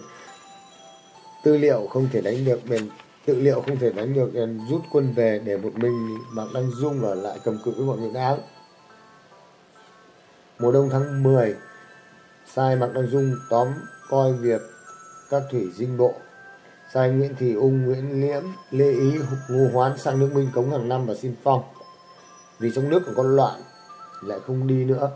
Tư liệu không thể đánh được miền tự liệu không thể đánh được nên rút quân về để một mình mạc đăng dung ở lại cầm cự với bọn nguyễn áng mùa đông tháng 10 sai mạc đăng dung tóm coi việc các thủy dinh bộ. Sai nguyễn thị ung, nguyễn liễm lê ý ngô hoán sang nước minh cống hàng năm và xin phong. Vì trong nước còn có loạn, lại không đi nữa.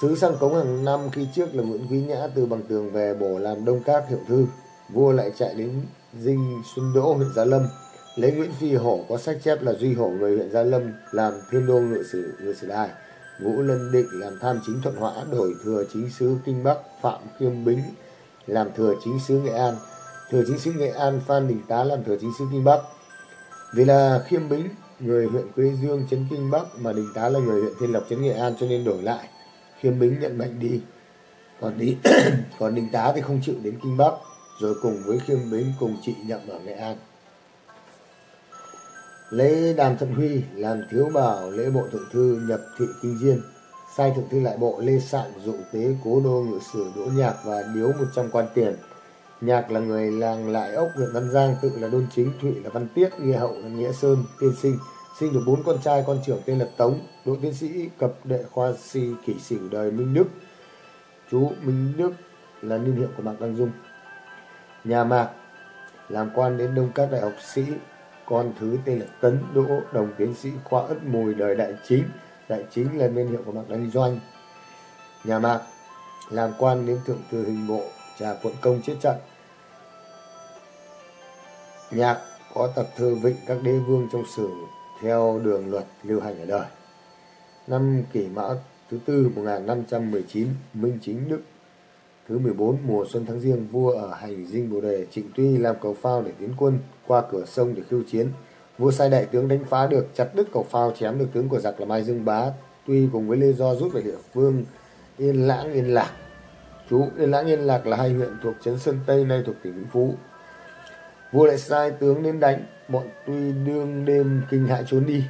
Sứ sang cống hàng năm khi trước là nguyễn quý nhã từ bằng tường về bổ làm đông các hiệu thư. Vua lại chạy đến dinh xuân đỗ, huyện gia lâm. Lấy nguyễn phi hổ có sách chép là duy hổ người huyện gia lâm làm thiên đô ngự sử ngự sử đài vũ lân định làm tham chính thuận hóa đổi thừa chính sứ kinh bắc, phạm khiêm bính làm thừa chính sứ nghệ an. Thừa chính sứ nghệ an, phan đình tá làm thừa chính sứ kinh bắc. Vì là khiêm bính, người huyện quế dương trấn kinh bắc, mà đình tá là người huyện thiên lộc trấn nghệ an, cho nên đổi lại. Khiêm bính nhận mệnh đi. Còn đi, còn đình tá thì không chịu đến kinh bắc. Rồi cùng với khiêm bính, cùng trị nhậm ở nghệ an lấy đàm thận huy làm thiếu bảo lễ bộ thượng thư nhập thị kinh diên, sai thượng thư lại bộ lê sạn dụ tế cố đô ngự sử đỗ nhạc và điếu một trăm quan tiền. Nhạc là người làng lại ốc, huyện văn giang, tự là đôn chính, thụy là văn tiết nghĩa hậu là nghĩa sơn, tiên sinh. Sinh được bốn con trai, con trưởng tên là tống, đỗ tiến sĩ, cập đệ khoa si kỷ sửu đời minh đức. Chú minh đức là niên hiệu của mạc đăng dung. Nhà mạc, làm quan đến đông các đại học sĩ con thứ tên là tấn đỗ, đồng tiến sĩ khoa ất mùi đời đại chính. Đại chính là niên hiệu của mạc đăng doanh. Nhà mạc làm quan đến thượng thư hình bộ, trà quận công chết trận. Nhạc có tập thơ vịnh các đế vương trong sử theo đường luật lưu hành ở đời. Năm kỷ mão thứ tư 1519 Minh Chính Đức thứ 14 mùa xuân tháng riêng vua ở hành dinh bồ đề trịnh tuy làm cầu phao để tiến quân qua cửa sông để khiêu chiến vua sai đại tướng đánh phá được chặt đứt cầu phao chém được tướng của giặc là mai dương bá tuy cùng với lê do rút về địa phương yên lãng yên lạc Chú Yên Lãng Yên Lạc là hai huyện thuộc trấn Sơn Tây nay thuộc tỉnh Vĩnh Phú. Vua lại sai tướng đến đánh, bọn tuy đương đêm kinh hại trốn đi.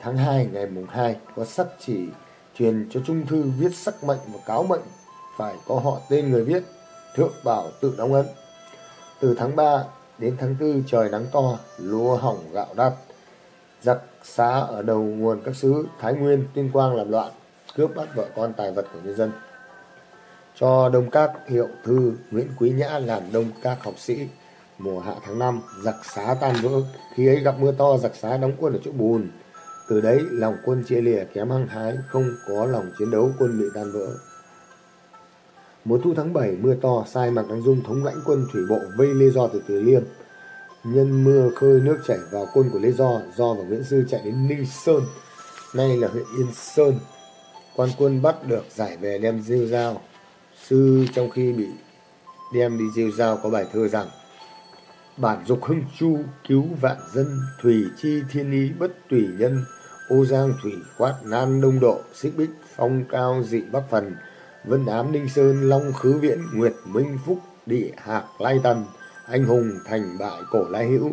Tháng 2 ngày mùng 2 có sắc chỉ truyền cho Trung Thư viết sắc mệnh và cáo mệnh phải có họ tên người viết, thượng bảo tự đóng ấn. Từ tháng 3 đến tháng 4 trời nắng to, lúa hỏng gạo đắt. Giặc xá ở đầu nguồn các xứ Thái Nguyên, Tuyên Quang làm loạn, cướp bắt vợ con tài vật của nhân dân. Cho Đông Các hiệu thư Nguyễn Quý Nhã làm Đông Các học sĩ. Mùa hạ tháng 5, giặc xá tan vỡ. Khi ấy gặp mưa to, giặc xá đóng quân ở chỗ bùn. Từ đấy, lòng quân chia lìa kém hăng hái, không có lòng chiến đấu, quân bị tan vỡ. Mùa thu tháng 7, mưa to, sai Mạc Đăng Dung thống lãnh quân thủy bộ vây Lê Do từ Từ Liêm. Nhân mưa khơi nước chảy vào quân của Lê Do, Do và Nguyễn Sư chạy đến Ninh Sơn, nay là huyện Yên Sơn. Quan quân bắt được giải về đem rêu dao. Sư trong khi bị đem đi rêu dao có bài thơ rằng Bản dục hưng chu cứu vạn dân, thủy chi thiên ý bất tùy nhân, ô giang thủy quát nan đông độ, xích bích phong cao dị bắc phần, vân ám ninh sơn long khứ viễn, nguyệt minh phúc địa hạc lai tần, anh hùng thành bại cổ lai hữu,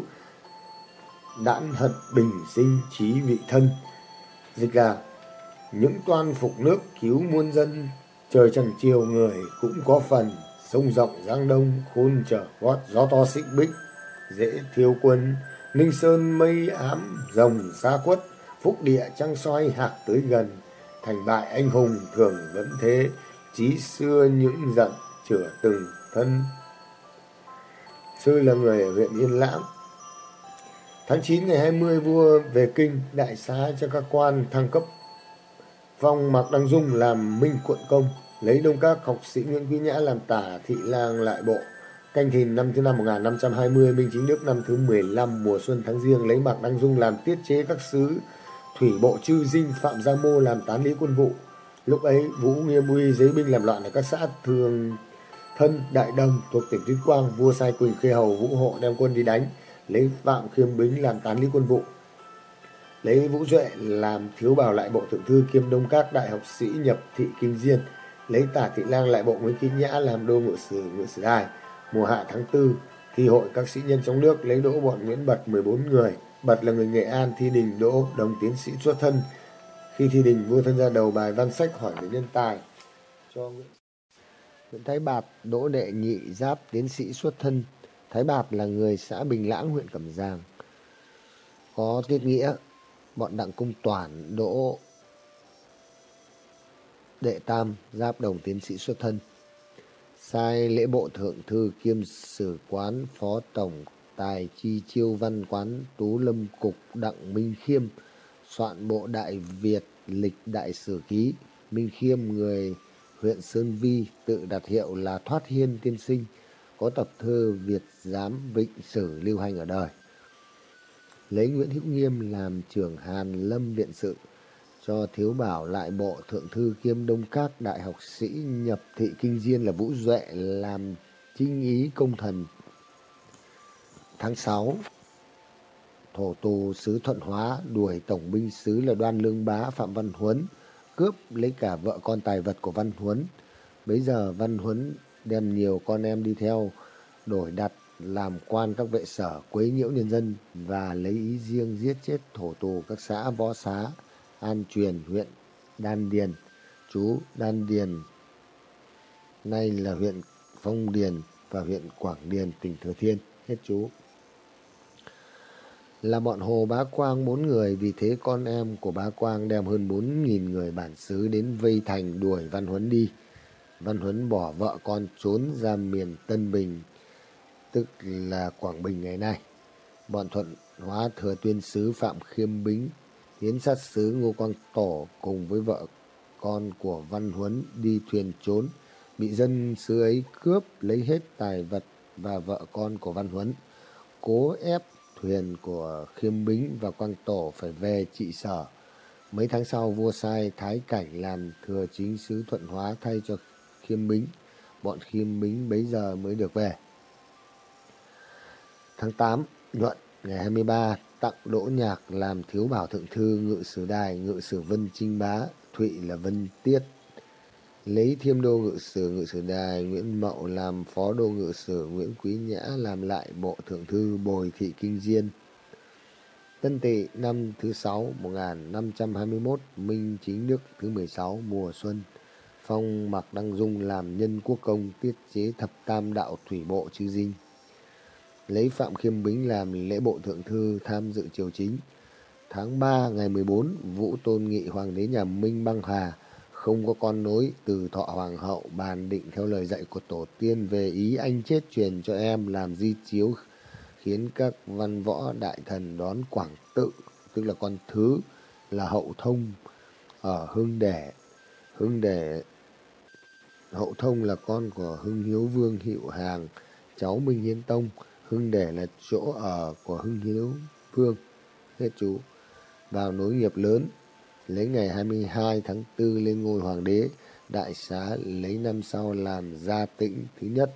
đãn hận bình sinh trí vị thân. Dịch là những toan phục nước cứu muôn dân, trời chẳng chiều người cũng có phần, sông rộng giang đông khôn trở gót gió to xích bích dễ thiếu quân ninh sơn mây ám rồng xa quất phúc địa trăng soi hạc tới gần thành bại anh hùng thường vẫn thế chí xưa những dặm chửa từng thân. Sư là người ở huyện yên lãng. Tháng 9 ngày 20 vua về kinh đại xá cho các quan thăng cấp. Phong mạc đăng dung làm minh quận công lấy đông các học sĩ nguyễn quý nhã làm tả thị lang lại bộ. Canh thìn năm thứ năm 1520, Minh Chính Đức năm thứ 15 mùa xuân tháng riêng lấy Mạc Đăng Dung làm tiết chế các sứ thủy bộ chư dinh Phạm Gia Mô làm tán lý quân vụ. Lúc ấy Vũ Nghiêm Uy giấy binh làm loạn ở các xã thường thân Đại đông thuộc tỉnh Tuyên Quang, vua sai Quỳnh Khê Hầu Vũ Hộ đem quân đi đánh, lấy Phạm Khiêm Bính làm tán lý quân vụ. Lấy Vũ Duệ làm thiếu bảo lại bộ thượng thư kiêm đông các đại học sĩ nhập thị kinh diên, lấy tả thị lang lại bộ Nguyễn Kinh Nhã làm đô ngự sử ngự sử đài mùa hạ tháng 4, thi hội các sĩ nhân trong nước lấy đỗ bọn Nguyễn Bật 14 người. Bật là người Nghệ An, thi đình đỗ đồng tiến sĩ xuất thân. Khi thi đình, vua thân ra đầu bài văn sách hỏi về nhân tài cho Nguyễn. Nguyễn Thái Bạt đỗ đệ nhị giáp tiến sĩ xuất thân. Thái Bạt là người xã Bình Lãng, huyện Cẩm Giang. Có tiết nghĩa, bọn Đặng Cung Toản đỗ đệ tam giáp đồng tiến sĩ xuất thân sai lễ bộ thượng thư kiêm sử quán phó tổng tài chi chiêu văn quán tú lâm cục đặng minh khiêm soạn bộ Đại Việt lịch đại sử ký, Minh Khiêm người huyện Sơn Vi tự đặt hiệu là Thoát Hiên Tiên Sinh, có tập thơ Việt Giám Vịnh Sử lưu hành ở đời. Lấy Nguyễn Hữu Nghiêm làm trưởng Hàn Lâm Viện Sự, cho Thiếu Bảo lại bộ Thượng Thư kiêm Đông Các Đại học sĩ nhập thị Kinh Diên là Vũ Duệ làm chính ý công thần. Tháng 6 hồ tù sứ Thuận Hóa đuổi tổng binh sứ là Đoan Lương Bá Phạm Văn Huấn cướp lấy cả vợ con tài vật của Văn Huấn. Bấy giờ Văn Huấn đem nhiều con em đi theo đổi đặt làm quan các vệ sở quấy nhiễu nhân dân và lấy ý riêng giết chết thổ tù các xã Võ Xá, An Truyền, huyện Đan Điền. Chú Đan Điền nay là huyện Phong Điền và huyện Quảng Điền, tỉnh Thừa Thiên. Hết chú. Là bọn Hồ Bá Quang bốn người, vì thế con em của Bá Quang đem hơn bốn nghìn người bản xứ đến vây thành đuổi Văn Huấn đi. Văn Huấn bỏ vợ con trốn ra miền Tân Bình, tức là Quảng Bình ngày nay. Bọn Thuận Hóa thừa tuyên sứ Phạm Khiêm Bính hiến sát sứ Ngô Quang Tổ cùng với vợ con của Văn Huấn đi thuyền trốn, bị dân xứ ấy cướp lấy hết tài vật và vợ con của Văn Huấn, cố ép thuyền của Khiêm Bính và Quang Tổ phải về trị sở. Mấy tháng sau vua sai Thái Cảnh làm thừa chính sứ Thuận Hóa thay cho Khiêm Bính. Bọn Khiêm Bính bấy giờ mới được về. Tháng 8, nhuận ngày 23 tặng Đỗ Nhạc làm thiếu bảo thượng thư ngự sử đài ngự sử Vân Trinh Bá, Thụy là Vân Tiết lấy thiêm đô ngự sử ngự sử đài, Nguyễn Mậu làm phó đô ngự sử, Nguyễn Quý Nhã làm lại bộ thượng thư bồi thị kinh diên. Tân Tỵ, năm thứ sáu 1521 Minh Chính Đức, thứ 16 mùa xuân. Phong Mạc Đăng Dung làm nhân quốc công, tiết chế thập tam đạo thủy bộ chư dinh. Lấy Phạm Khiêm Bính làm lễ bộ thượng thư tham dự triều chính. Tháng 3 ngày 14 Vũ Tôn Nghị Hoàng đế nhà Minh Băng Hà không có con nối, từ thọ hoàng hậu bàn định theo lời dạy của tổ tiên về ý anh chết truyền cho em làm di chiếu khiến các văn võ đại thần đón quảng tự, tức là con thứ là hậu thông ở hưng đẻ. Hưng đẻ, hậu thông là con của hưng hiếu vương hiệu hàng, cháu minh hiến tông. Hưng đẻ là chỗ ở của hưng hiếu vương. Hết chú. Vào nối nghiệp lớn lấy ngày 22 tháng 4 lên ngôi hoàng đế, đại xá lấy năm sau làm gia tĩnh thứ nhất.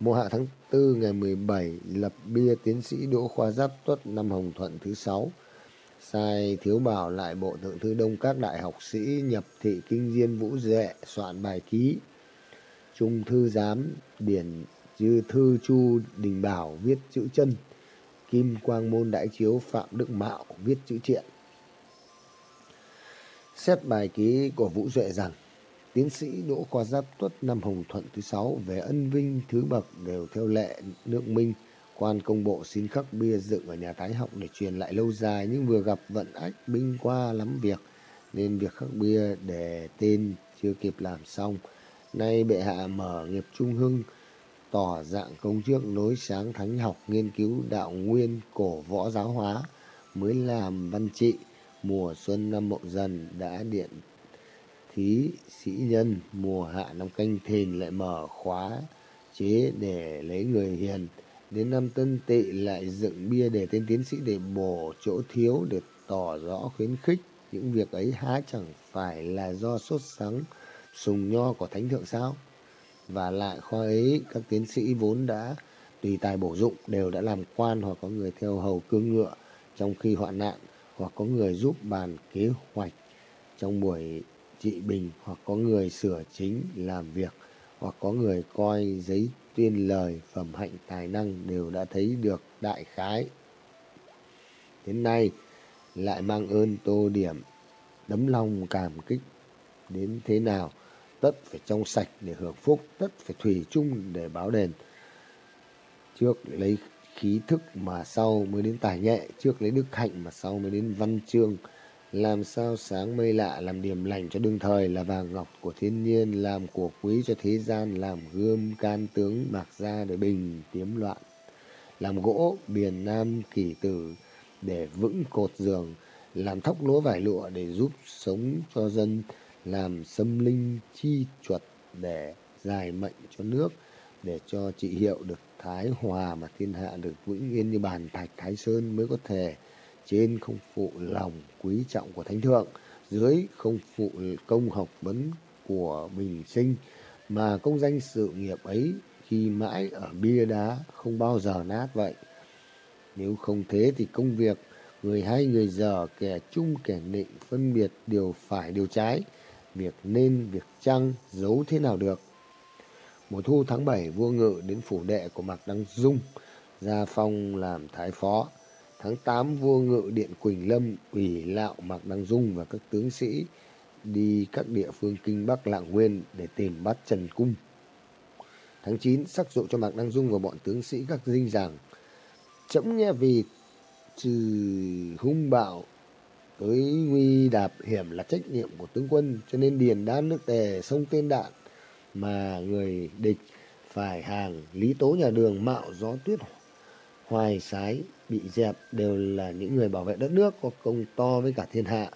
Mùa hạ tháng 4 ngày 17 lập bia tiến sĩ Đỗ Khoa Giáp Tuất năm Hồng Thuận thứ sáu. Sai thiếu bảo lại bộ thượng thư đông các đại học sĩ nhập thị kinh diên vũ duệ soạn bài ký. Trung thư giám điển dư thư chu đình bảo viết chữ chân. Kim quang môn đại chiếu phạm đức mạo viết chữ triện. Xét bài ký của Vũ Duệ rằng, tiến sĩ Đỗ Khoa Giáp Tuất năm Hồng Thuận thứ sáu về ân vinh thứ bậc đều theo lệ nước Minh, quan công bộ xin khắc bia dựng ở nhà Thái Học để truyền lại lâu dài nhưng vừa gặp vận ách binh qua lắm việc, nên việc khắc bia để tên chưa kịp làm xong. Nay bệ hạ mở nghiệp trung hưng, tỏ dạng công trước nối sáng thánh học nghiên cứu đạo nguyên cổ võ giáo hóa, mới làm văn trị mùa xuân năm mậu dần đã điện thí sĩ nhân. Mùa hạ năm canh thìn lại mở khóa chế để lấy người hiền. Đến năm tân tỵ lại dựng bia để tên tiến sĩ để bổ chỗ thiếu để tỏ rõ khuyến khích. Những việc ấy há chẳng phải là do sốt sắng, sùng nho của thánh thượng sao? Và lại khoa ấy, các tiến sĩ vốn đã tùy tài bổ dụng đều đã làm quan hoặc có người theo hầu cương ngựa trong khi hoạn nạn hoặc có người giúp bàn kế hoạch trong buổi trị bình, hoặc có người sửa chính làm việc, hoặc có người coi giấy tuyên lời, phẩm hạnh tài năng đều đã thấy được đại khái. Đến nay, lại mang ơn tô điểm, đấm lòng cảm kích đến thế nào, tất phải trong sạch để hưởng phúc, tất phải thủy chung để báo đền. Trước lấy khí thức mà sau mới đến tài nghệ, trước lấy đức hạnh mà sau mới đến văn chương. Làm sao sáng mây lạ làm điểm lành cho đương thời là vàng ngọc của thiên nhiên, làm của quý cho thế gian, làm gươm can tướng bạc ra để bình tiếm loạn. Làm gỗ biển nam kỷ tử để vững cột giường, làm thóc lúa vải lụa để giúp sống cho dân, làm sâm linh chi chuột để dài mệnh cho nước, để cho chị hiệu được thái hòa mà thiên hạ được vững yên như bàn thạch thái sơn mới có thể. Trên không phụ lòng quý trọng của thánh thượng, dưới không phụ công học vấn của bình sinh, mà công danh sự nghiệp ấy khi mãi ở bia đá không bao giờ nát vậy. Nếu không thế thì công việc người hay người dở, kẻ chung kẻ nịnh phân biệt điều phải điều trái, việc nên việc chăng giấu thế nào được? Mùa thu tháng 7, vua ngự đến phủ đệ của Mạc Đăng Dung, ra phong làm thái phó. Tháng 8, vua ngự điện Quỳnh Lâm ủy lạo Mạc Đăng Dung và các tướng sĩ đi các địa phương kinh Bắc Lạng Nguyên để tìm bắt Trần Cung. Tháng 9, sắc dụ cho Mạc Đăng Dung và bọn tướng sĩ các dinh rằng chấm nghe vì trừ hung bạo tới nguy đạp hiểm là trách nhiệm của tướng quân cho nên điền đan nước tề sông tên đạn mà người địch phải hàng lý tố nhà đường mạo gió tuyết hoài sái bị dẹp đều là những người bảo vệ đất nước có công to với cả thiên hạ.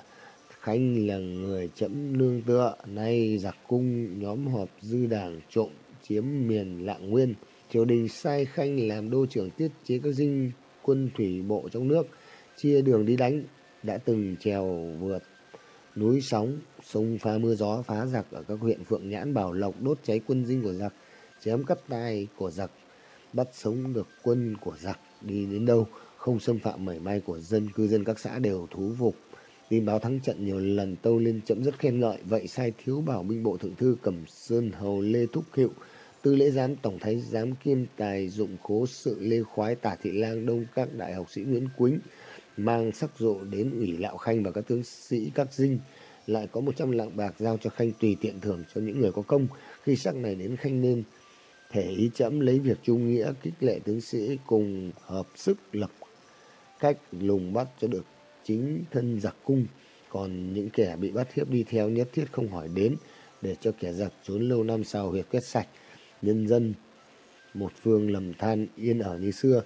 Khanh là người chẫm nương tựa, nay giặc cung nhóm họp dư đảng trộm chiếm miền lạng nguyên. Triều đình sai khanh làm đô trưởng tiết chế các dinh quân thủy bộ trong nước, chia đường đi đánh, đã từng trèo vượt núi sóng sông pha mưa gió phá giặc ở các huyện Phượng Nhãn, Bảo Lộc đốt cháy quân dinh của giặc, chém cắt tai của giặc, bắt sống được quân của giặc. Đi đến đâu, không xâm phạm mảy may của dân, cư dân các xã đều thú phục, Tin báo thắng trận nhiều lần tâu lên chậm rất khen ngợi, vậy sai thiếu bảo binh bộ thượng thư Cẩm Sơn Hầu Lê Thúc Hiệu, tư lễ giám tổng thái giám kiêm tài dụng cố sự Lê Khoái Tả Thị Lang Đông các đại học sĩ Nguyễn Quýnh mang sắc rộ đến ủy lạo khanh và các tướng sĩ các dinh lại có một trăm lạng bạc giao cho khanh tùy tiện thưởng cho những người có công. Khi sắc này đến khanh nên thể ý chậm lấy việc trung nghĩa kích lệ tướng sĩ cùng hợp sức lập cách lùng bắt cho được chính thân giặc cung. Còn những kẻ bị bắt hiếp đi theo nhất thiết không hỏi đến để cho kẻ giặc trốn lâu năm sau huyệt quét sạch. Nhân dân một phương lầm than yên ở như xưa,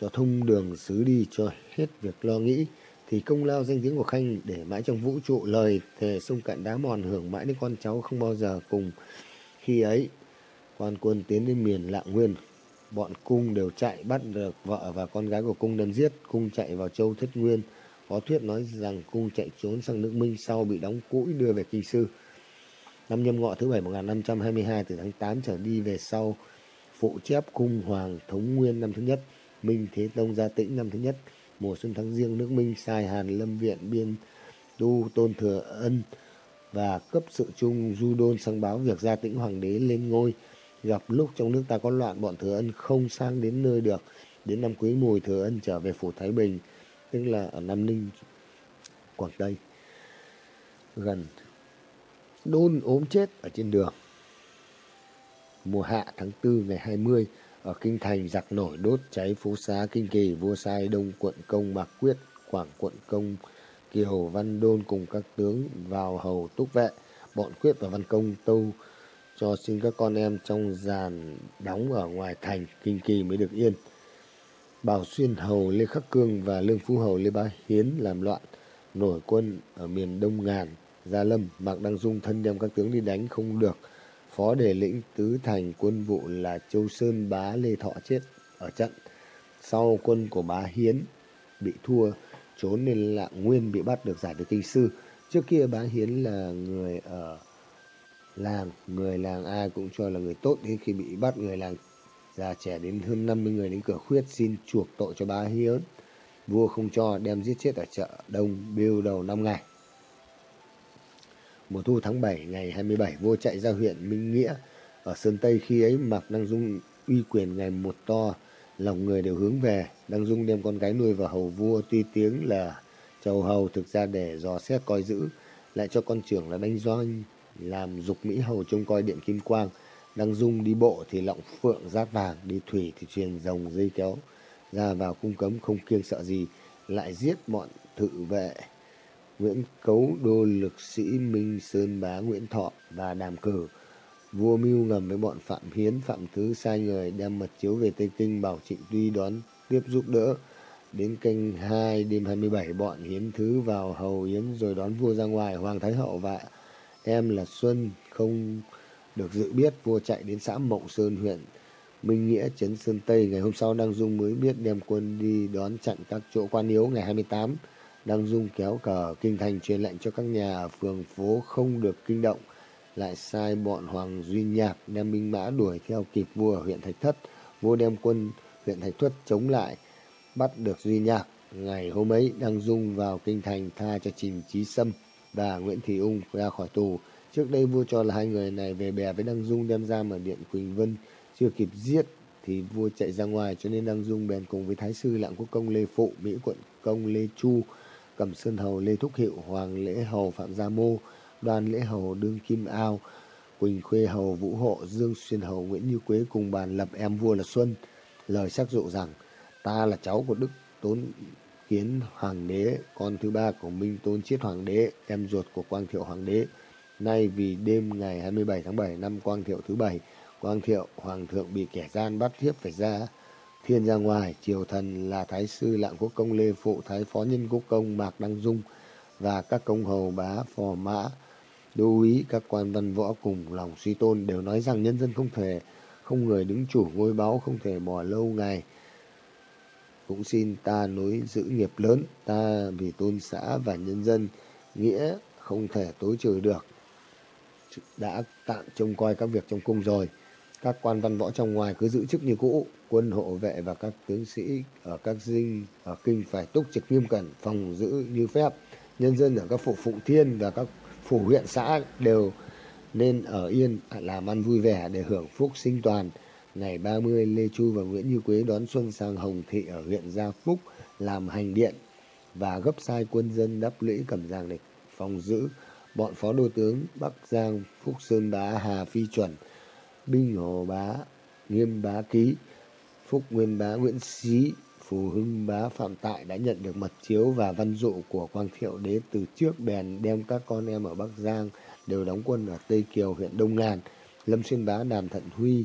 cho thông đường xứ đi cho hết việc lo nghĩ thì công lao danh tiếng của khanh để mãi trong vũ trụ, lời thề sông cạn đá mòn hưởng mãi đến con cháu không bao giờ cùng. Khi ấy, quan quân tiến đến miền lạng nguyên. Bọn cung đều chạy bắt được vợ và con gái của cung đem giết. Cung chạy vào châu thất nguyên. Có thuyết nói rằng cung chạy trốn sang nước minh sau bị đóng cũi đưa về kinh sư. Năm nhâm ngọ thứ bảy 1522 từ tháng 8 trở đi về sau, phụ chép cung hoàng thống nguyên năm thứ nhất, minh thế tông gia tĩnh năm thứ nhất mùa xuân tháng riêng nước minh sai hàn lâm viện biên tu tôn thừa ân và cấp sự trung du đôn sang báo việc gia tĩnh hoàng đế lên ngôi. Gặp lúc trong nước ta có loạn, bọn thừa ân không sang đến nơi được. Đến năm quý mùi thừa ân trở về phủ thái bình, tức là ở nam ninh, quảng tây. Gần đôn ốm chết ở trên đường. Mùa hạ tháng tư ngày 20 ở kinh thành giặc nổi đốt cháy phố xá kinh kỳ, vua sai đông quận công mạc quyết, quảng quận công, kiều văn đôn cùng các tướng vào hầu túc vệ. Bọn quyết và văn công tâu cho xin các con em trong giàn đóng ở ngoài thành kinh kỳ mới được yên. Bảo xuyên hầu, lê khắc cương và lương phú hầu, lê bá hiến làm loạn, nổi quân ở miền đông ngàn, gia lâm, mạc đăng dung thân đem các tướng đi đánh không được phó đề lĩnh tứ thành quân vụ là châu sơn bá lê thọ chết ở trận. Sau quân của bá hiến bị thua, trốn nên lạng nguyên bị bắt được giải về kinh sư. Trước kia bá hiến là người ở làng, người làng ai cũng cho là người tốt đến khi bị bắt người làng già trẻ đến hơn 50 người đến cửa khuyết xin chuộc tội cho bá hiến. Vua không cho, đem giết chết ở chợ đông biêu đầu năm ngày mùa thu tháng 7 ngày 27 vua chạy ra huyện Minh Nghĩa, ở Sơn Tây. Khi ấy, Mạc Đăng Dung uy quyền ngày một to, lòng người đều hướng về. Đăng Dung đem con gái nuôi vào hầu vua, tuy tiếng là chầu hầu, thực ra để dò xét coi giữ, lại cho con trưởng là đánh doanh làm dục Mỹ hầu trông coi điện Kim Quang. Đăng Dung đi bộ thì lọng phượng giáp vàng, đi thủy thì truyền rồng dây kéo, ra vào cung cấm không kiêng sợ gì, lại giết bọn thự vệ. Nguyễn Cấu đô lực sĩ Minh Sơn Bá Nguyễn Thọ và đàm cử. Vua mưu ngầm với bọn Phạm Hiến, Phạm Thứ sai người đem mật chiếu về Tây Kinh bảo Trịnh Tuy đón tiếp giúp đỡ. Đến canh 2 đêm 27 bọn Hiến Thứ vào hầu Yến rồi đón vua ra ngoài. Hoàng Thái Hậu và em là Xuân không được dự biết vua chạy đến xã Mộng Sơn huyện Minh Nghĩa Trấn Sơn Tây. Ngày hôm sau Đăng Dung mới biết đem quân đi đón chặn các chỗ quan yếu ngày 28 Đăng Dung kéo cờ kinh thành truyền lệnh cho các nhà ở phường phố không được kinh động, lại sai bọn Hoàng Duy Nhạc đem binh mã đuổi theo kịp vua ở huyện Thạch Thất. Vua đem quân huyện Thạch Thất chống lại, bắt được Duy Nhạc. Ngày hôm ấy, Đăng Dung vào kinh thành tha cho Trình Trí Sâm và Nguyễn Thị Ung ra khỏi tù. Trước đây vua cho là hai người này về bè với Đăng Dung đem ra mở điện Quỳnh Vân, chưa kịp giết thì vua chạy ra ngoài cho nên Đăng Dung bèn cùng với Thái sư Lạng Quốc Công Lê Phụ, Mỹ quận công Lê Chu Cẩm Sơn Hầu Lê Thúc Hiệu, Hoàng Lễ Hầu Phạm Gia Mô, Đoan Lễ Hầu Đương Kim Ao, Quỳnh Khuê Hầu Vũ Hộ, Dương Xuyên Hầu Nguyễn Như Quế cùng bàn lập em vua là Xuân. Lời sắc dụ rằng, ta là cháu của Đức Tốn Kiến Hoàng đế, con thứ ba của Minh Tôn Chiết Hoàng đế, em ruột của Quang Thiệu Hoàng đế. Nay vì đêm ngày 27 tháng 7 năm Quang Thiệu thứ bảy, Quang Thiệu Hoàng thượng bị kẻ gian bắt hiếp phải ra thiên ra ngoài, triều thần là thái sư lạng quốc công lê phụ, thái phó nhân quốc công mạc đăng dung và các công hầu bá, phò mã, đô úy, các quan văn võ cùng lòng suy tôn đều nói rằng nhân dân không thể, không người đứng chủ ngôi báu, không thể bỏ lâu ngày. Cũng xin ta nối giữ nghiệp lớn, ta vì tôn xã và nhân dân, nghĩa không thể tối trừ được. Đã tạm trông coi các việc trong cung rồi, các quan văn võ trong ngoài cứ giữ chức như cũ quân hộ vệ và các tướng sĩ ở các di ở kinh phải túc trực nghiêm cẩn phòng giữ như phép nhân dân ở các phủ Phụng Thiên và các phủ huyện xã đều nên ở yên làm ăn vui vẻ để hưởng phúc sinh toàn. Ngày 30, Lê Chu và Nguyễn Như Quế đón xuân sang Hồng Thị ở huyện Gia Phúc làm hành điện và gấp sai quân dân đắp lũy cầm giang để phòng giữ bọn phó đô tướng Bắc Giang, Phúc Sơn Bá, Hà Phi Chuẩn, Binh Hồ Bá, Nghiêm Bá Ký, Phúc Nguyên Bá Nguyễn Xí, Phù Hưng Bá Phạm Tại đã nhận được mật chiếu và văn dụ của Quang Thiệu Đế từ trước bèn đem các con em ở Bắc Giang đều đóng quân ở Tây Kiều huyện Đông Ngàn. Lâm Xuyên Bá Đàm Thận Huy,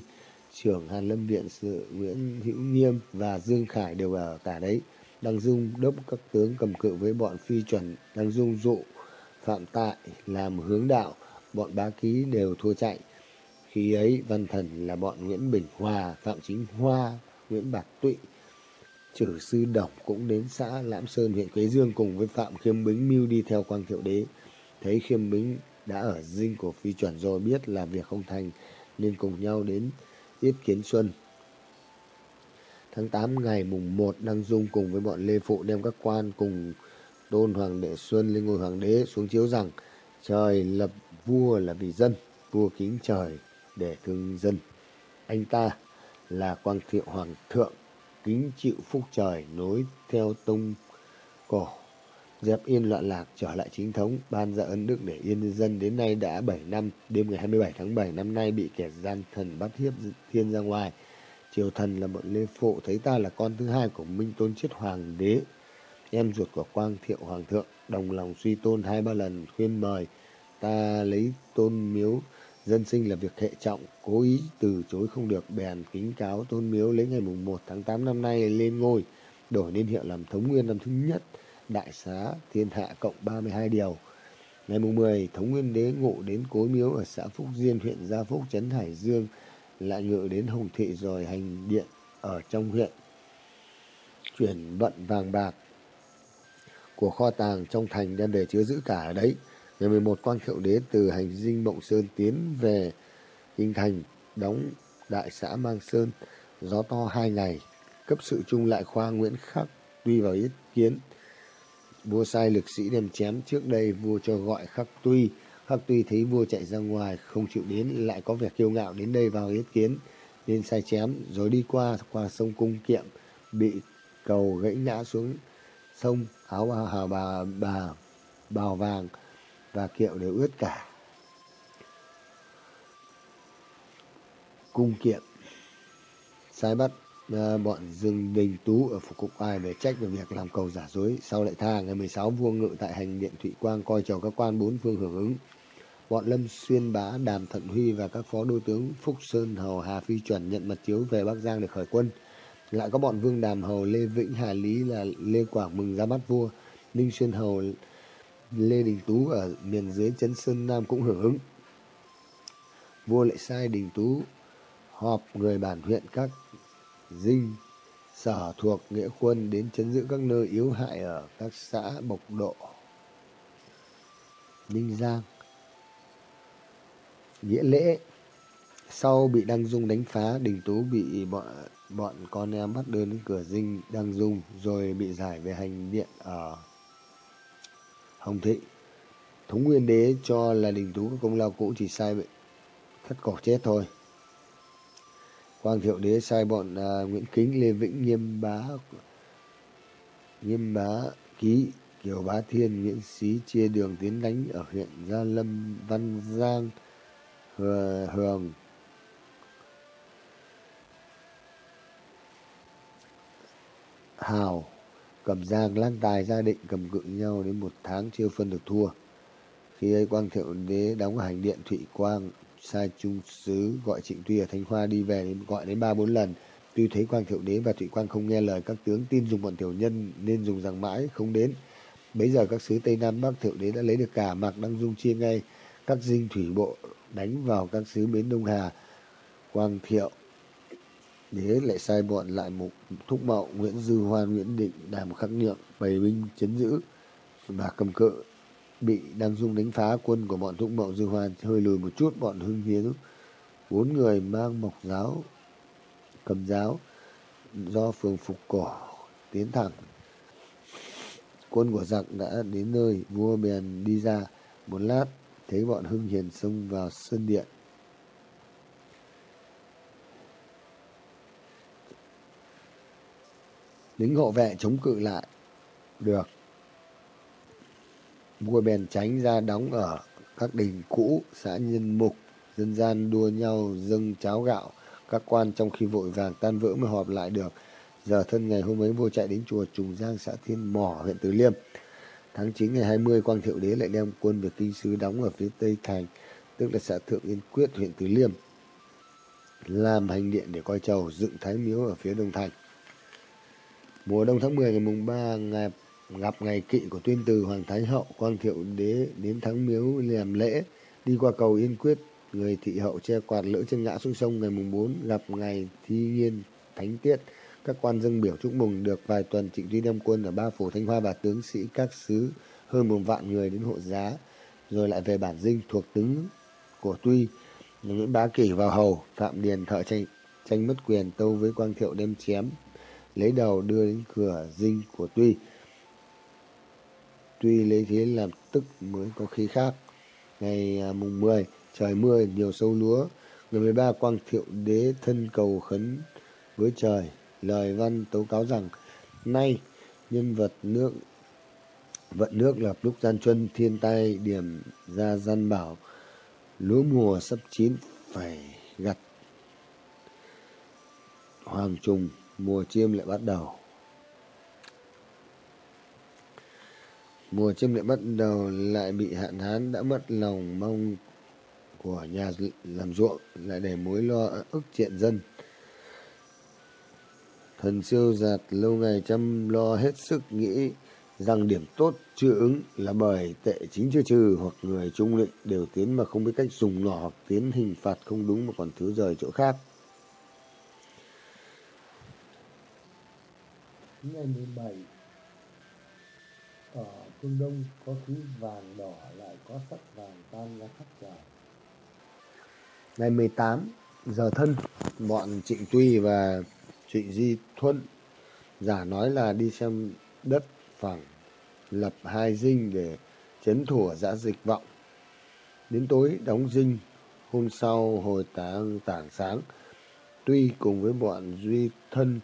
trưởng Hàn Lâm Viện sự Nguyễn Hữu Nghiêm và Dương Khải đều ở cả đấy. Đăng Dung đốc các tướng cầm cự với bọn phi chuẩn Đăng Dung dụ Phạm Tại làm hướng đạo, bọn bá ký đều thua chạy. Khi ấy văn thần là bọn Nguyễn Bình Hòa, Phạm Chính Hoa, Nguyễn Bạc Tụy, Chử Sư đồng cũng đến xã Lãm Sơn huyện Quế Dương cùng với Phạm Khiêm Bính mưu đi theo Quang Thiệu Đế. Thấy Khiêm Bính đã ở dinh của phi chuẩn rồi biết là việc không thành nên cùng nhau đến Yết Kiến Xuân. Tháng 8 ngày mùng 1 Đăng Dung cùng với bọn Lê Phụ đem các quan cùng tôn hoàng đệ Xuân lên ngôi hoàng đế xuống chiếu rằng trời lập vua là vì dân, vua kính trời để thương dân. Anh ta là quang thiệu hoàng thượng, kính chịu phúc trời nối theo tông cổ. Dẹp yên loạn lạc trở lại chính thống ban ra ơn đức để yên dân. Đến nay đã 7 năm đêm ngày 27 tháng 7 năm nay bị kẻ gian thần bắt hiếp thiên ra ngoài. Triều thần là bọn lê phụ thấy ta là con thứ hai của minh tôn chết hoàng đế em ruột của quang thiệu hoàng thượng. Đồng lòng suy tôn hai ba lần khuyên mời ta lấy tôn miếu dân sinh là việc hệ trọng, cố ý từ chối không được, bèn kính cáo tôn miếu lấy ngày mùng 1 tháng 8 năm nay lên ngôi, đổi niên hiệu làm thống nguyên năm thứ nhất, đại xá thiên hạ cộng 32 điều ngày mùng 10 thống nguyên đế ngộ đến cối miếu ở xã phúc diên, huyện gia phúc, trấn hải dương, lại ngự đến hồng thị rồi hành điện ở trong huyện chuyển vận vàng bạc của kho tàng trong thành đem về chứa giữ cả ở đấy. Ngày 11 Quang Thiệu Đế từ hành dinh Mộng Sơn tiến về Kinh Thành đóng đại xã Mang Sơn. Gió to hai ngày cấp sự trung lại khoa Nguyễn Khắc tuy vào ý kiến. Vua sai lực sĩ đem chém trước đây vua cho gọi Khắc Tuy. Khắc Tuy thấy vua chạy ra ngoài không chịu đến lại có vẻ kiêu ngạo đến đây vào ý kiến nên sai chém. Rồi đi qua qua sông Cung Kiệm bị cầu gãy ngã xuống sông áo bà, hà bà, bà bào vàng và kiệu đều ướt cả cung kiệm sai bắt ờ, bọn Dương Đình Tú ở Phục Cục Ai về trách về việc làm cầu giả dối. Sau lại tha ngày 16 vua ngự tại hành điện Thụy Quang coi chầu các quan bốn phương hưởng ứng. Bọn Lâm Xuyên Bá, Đàm Thận Huy và các phó đô tướng Phúc Sơn Hầu Hà Phi Chuẩn nhận mật chiếu về Bắc Giang để khởi quân lại có bọn vương đàm hầu lê vĩnh hà lý là lê quảng mừng ra mắt vua ninh xuyên hầu lê đình tú ở miền dưới trấn sơn nam cũng hưởng ứng. Vua lại sai đình tú họp người bản huyện các dinh sở thuộc nghĩa quân đến chấn giữ các nơi yếu hại ở các xã bộc độ, ninh giang. Nghĩa lễ sau bị đăng dung đánh phá, đình tú bị bọn bọn con em bắt đưa đến cửa dinh đăng dung rồi bị giải về hành điện ở hồng thị thống nguyên đế cho là đình tú có công lao cũ chỉ sai bị thất cổ chết thôi. Quang thiệu đế sai bọn uh, nguyễn kính lê vĩnh nghiêm bá nghiêm bá ký kiều bá thiên nguyễn xí chia đường tiến đánh ở huyện gia lâm văn giang hường. Hào, cầm giang lan tài gia định cầm cự nhau đến một tháng chưa phân được thua. Khi ấy Quang Thiệu Đế đóng hành điện Thụy Quang, sai trung sứ gọi Trịnh Tuy ở Thanh Hoa đi về đến gọi đến ba bốn lần. Tuy thấy Quang Thiệu Đế và Thụy Quang không nghe lời các tướng tin dùng bọn tiểu nhân nên dùng rằng mãi không đến. Bấy giờ các sứ Tây Nam Bắc Thiệu Đế đã lấy được cả Mạc Đăng Dung chia ngay các dinh thủy bộ đánh vào các sứ bến Đông Hà. Quang Thiệu đế lại sai bọn lại một thúc mậu nguyễn dư hoan nguyễn định đàm khắc nhượng bày binh chấn giữ và cầm cự bị Đan dung đánh phá quân của bọn thúc mậu dư hoan hơi lùi một chút bọn hưng hiến bốn người mang mộc giáo cầm giáo do phường phục cổ tiến thẳng quân của giặc đã đến nơi, vua bèn đi ra. Một lát, thấy bọn Hưng Hiền xông vào sân điện. Lính hộ vệ chống cự lại. Được. Vua bèn tránh ra đóng ở các đình cũ, xã nhân mục, dân gian đua nhau dâng cháo gạo. Các quan trong khi vội vàng tan vỡ mới họp lại được. Giờ thân ngày hôm ấy vua chạy đến chùa Trùng Giang xã Thiên Mỏ huyện Từ Liêm. Tháng 9 ngày 20 Quang Thiệu Đế lại đem quân về kinh sứ đóng ở phía Tây Thành, tức là xã Thượng Yên Quyết huyện Từ Liêm. Làm hành điện để coi chầu dựng thái miếu ở phía Đông Thành. Mùa đông tháng 10 ngày mùng 3 ngày gặp ngày kỵ của tuyên từ Hoàng Thái Hậu, Quang Thiệu Đế đến thắng miếu làm lễ, đi qua cầu Yên Quyết, người thị hậu che quạt lỡ chân ngã xuống sông ngày mùng 4 gặp ngày thi nhiên thánh tiết các quan dân biểu chúc mừng được vài tuần Trịnh Tuy đem quân ở ba phủ Thanh Hoa và tướng sĩ các xứ hơn một vạn người đến hộ giá, rồi lại về bản dinh thuộc tướng của Tuy. Nguyễn Bá Kỷ vào hầu, Phạm Điền thợ tranh, tranh mất quyền tâu với Quang Thiệu đem chém, lấy đầu đưa đến cửa dinh của Tuy. Tuy lấy thế làm tức mới có khí khác. Ngày à, mùng 10, trời mưa, nhiều sâu lúa. Ngày 13, Quang Thiệu đế thân cầu khấn với trời lời văn tố cáo rằng nay nhân vật nước vận nước lập lúc gian chuân thiên tai điểm ra gian bảo lúa mùa sắp chín phải gặt hoàng trùng mùa chiêm lại bắt đầu mùa chiêm lại bắt đầu lại bị hạn hán đã mất lòng mong của nhà làm ruộng, lại để mối lo ức triện dân Thần siêu giạt lâu ngày chăm lo hết sức nghĩ rằng điểm tốt chưa ứng là bởi tệ chính chưa trừ, hoặc người trung lĩnh đều tiến mà không biết cách dùng nỏ hoặc tiến hình phạt không đúng mà còn thiếu rời chỗ khác. Ngày 17 ở phương Đông có khí vàng đỏ lại có sắc vàng tan ra khắp trời. Ngày 18 giờ thân bọn Trịnh Tuy và Trịnh Di Thuận giả nói là đi xem đất phẳng lập hai dinh để chấn thủ ở giã dịch vọng. Đến tối đóng dinh, hôm sau hồi tảng tảng sáng, tuy cùng với bọn Duy Thân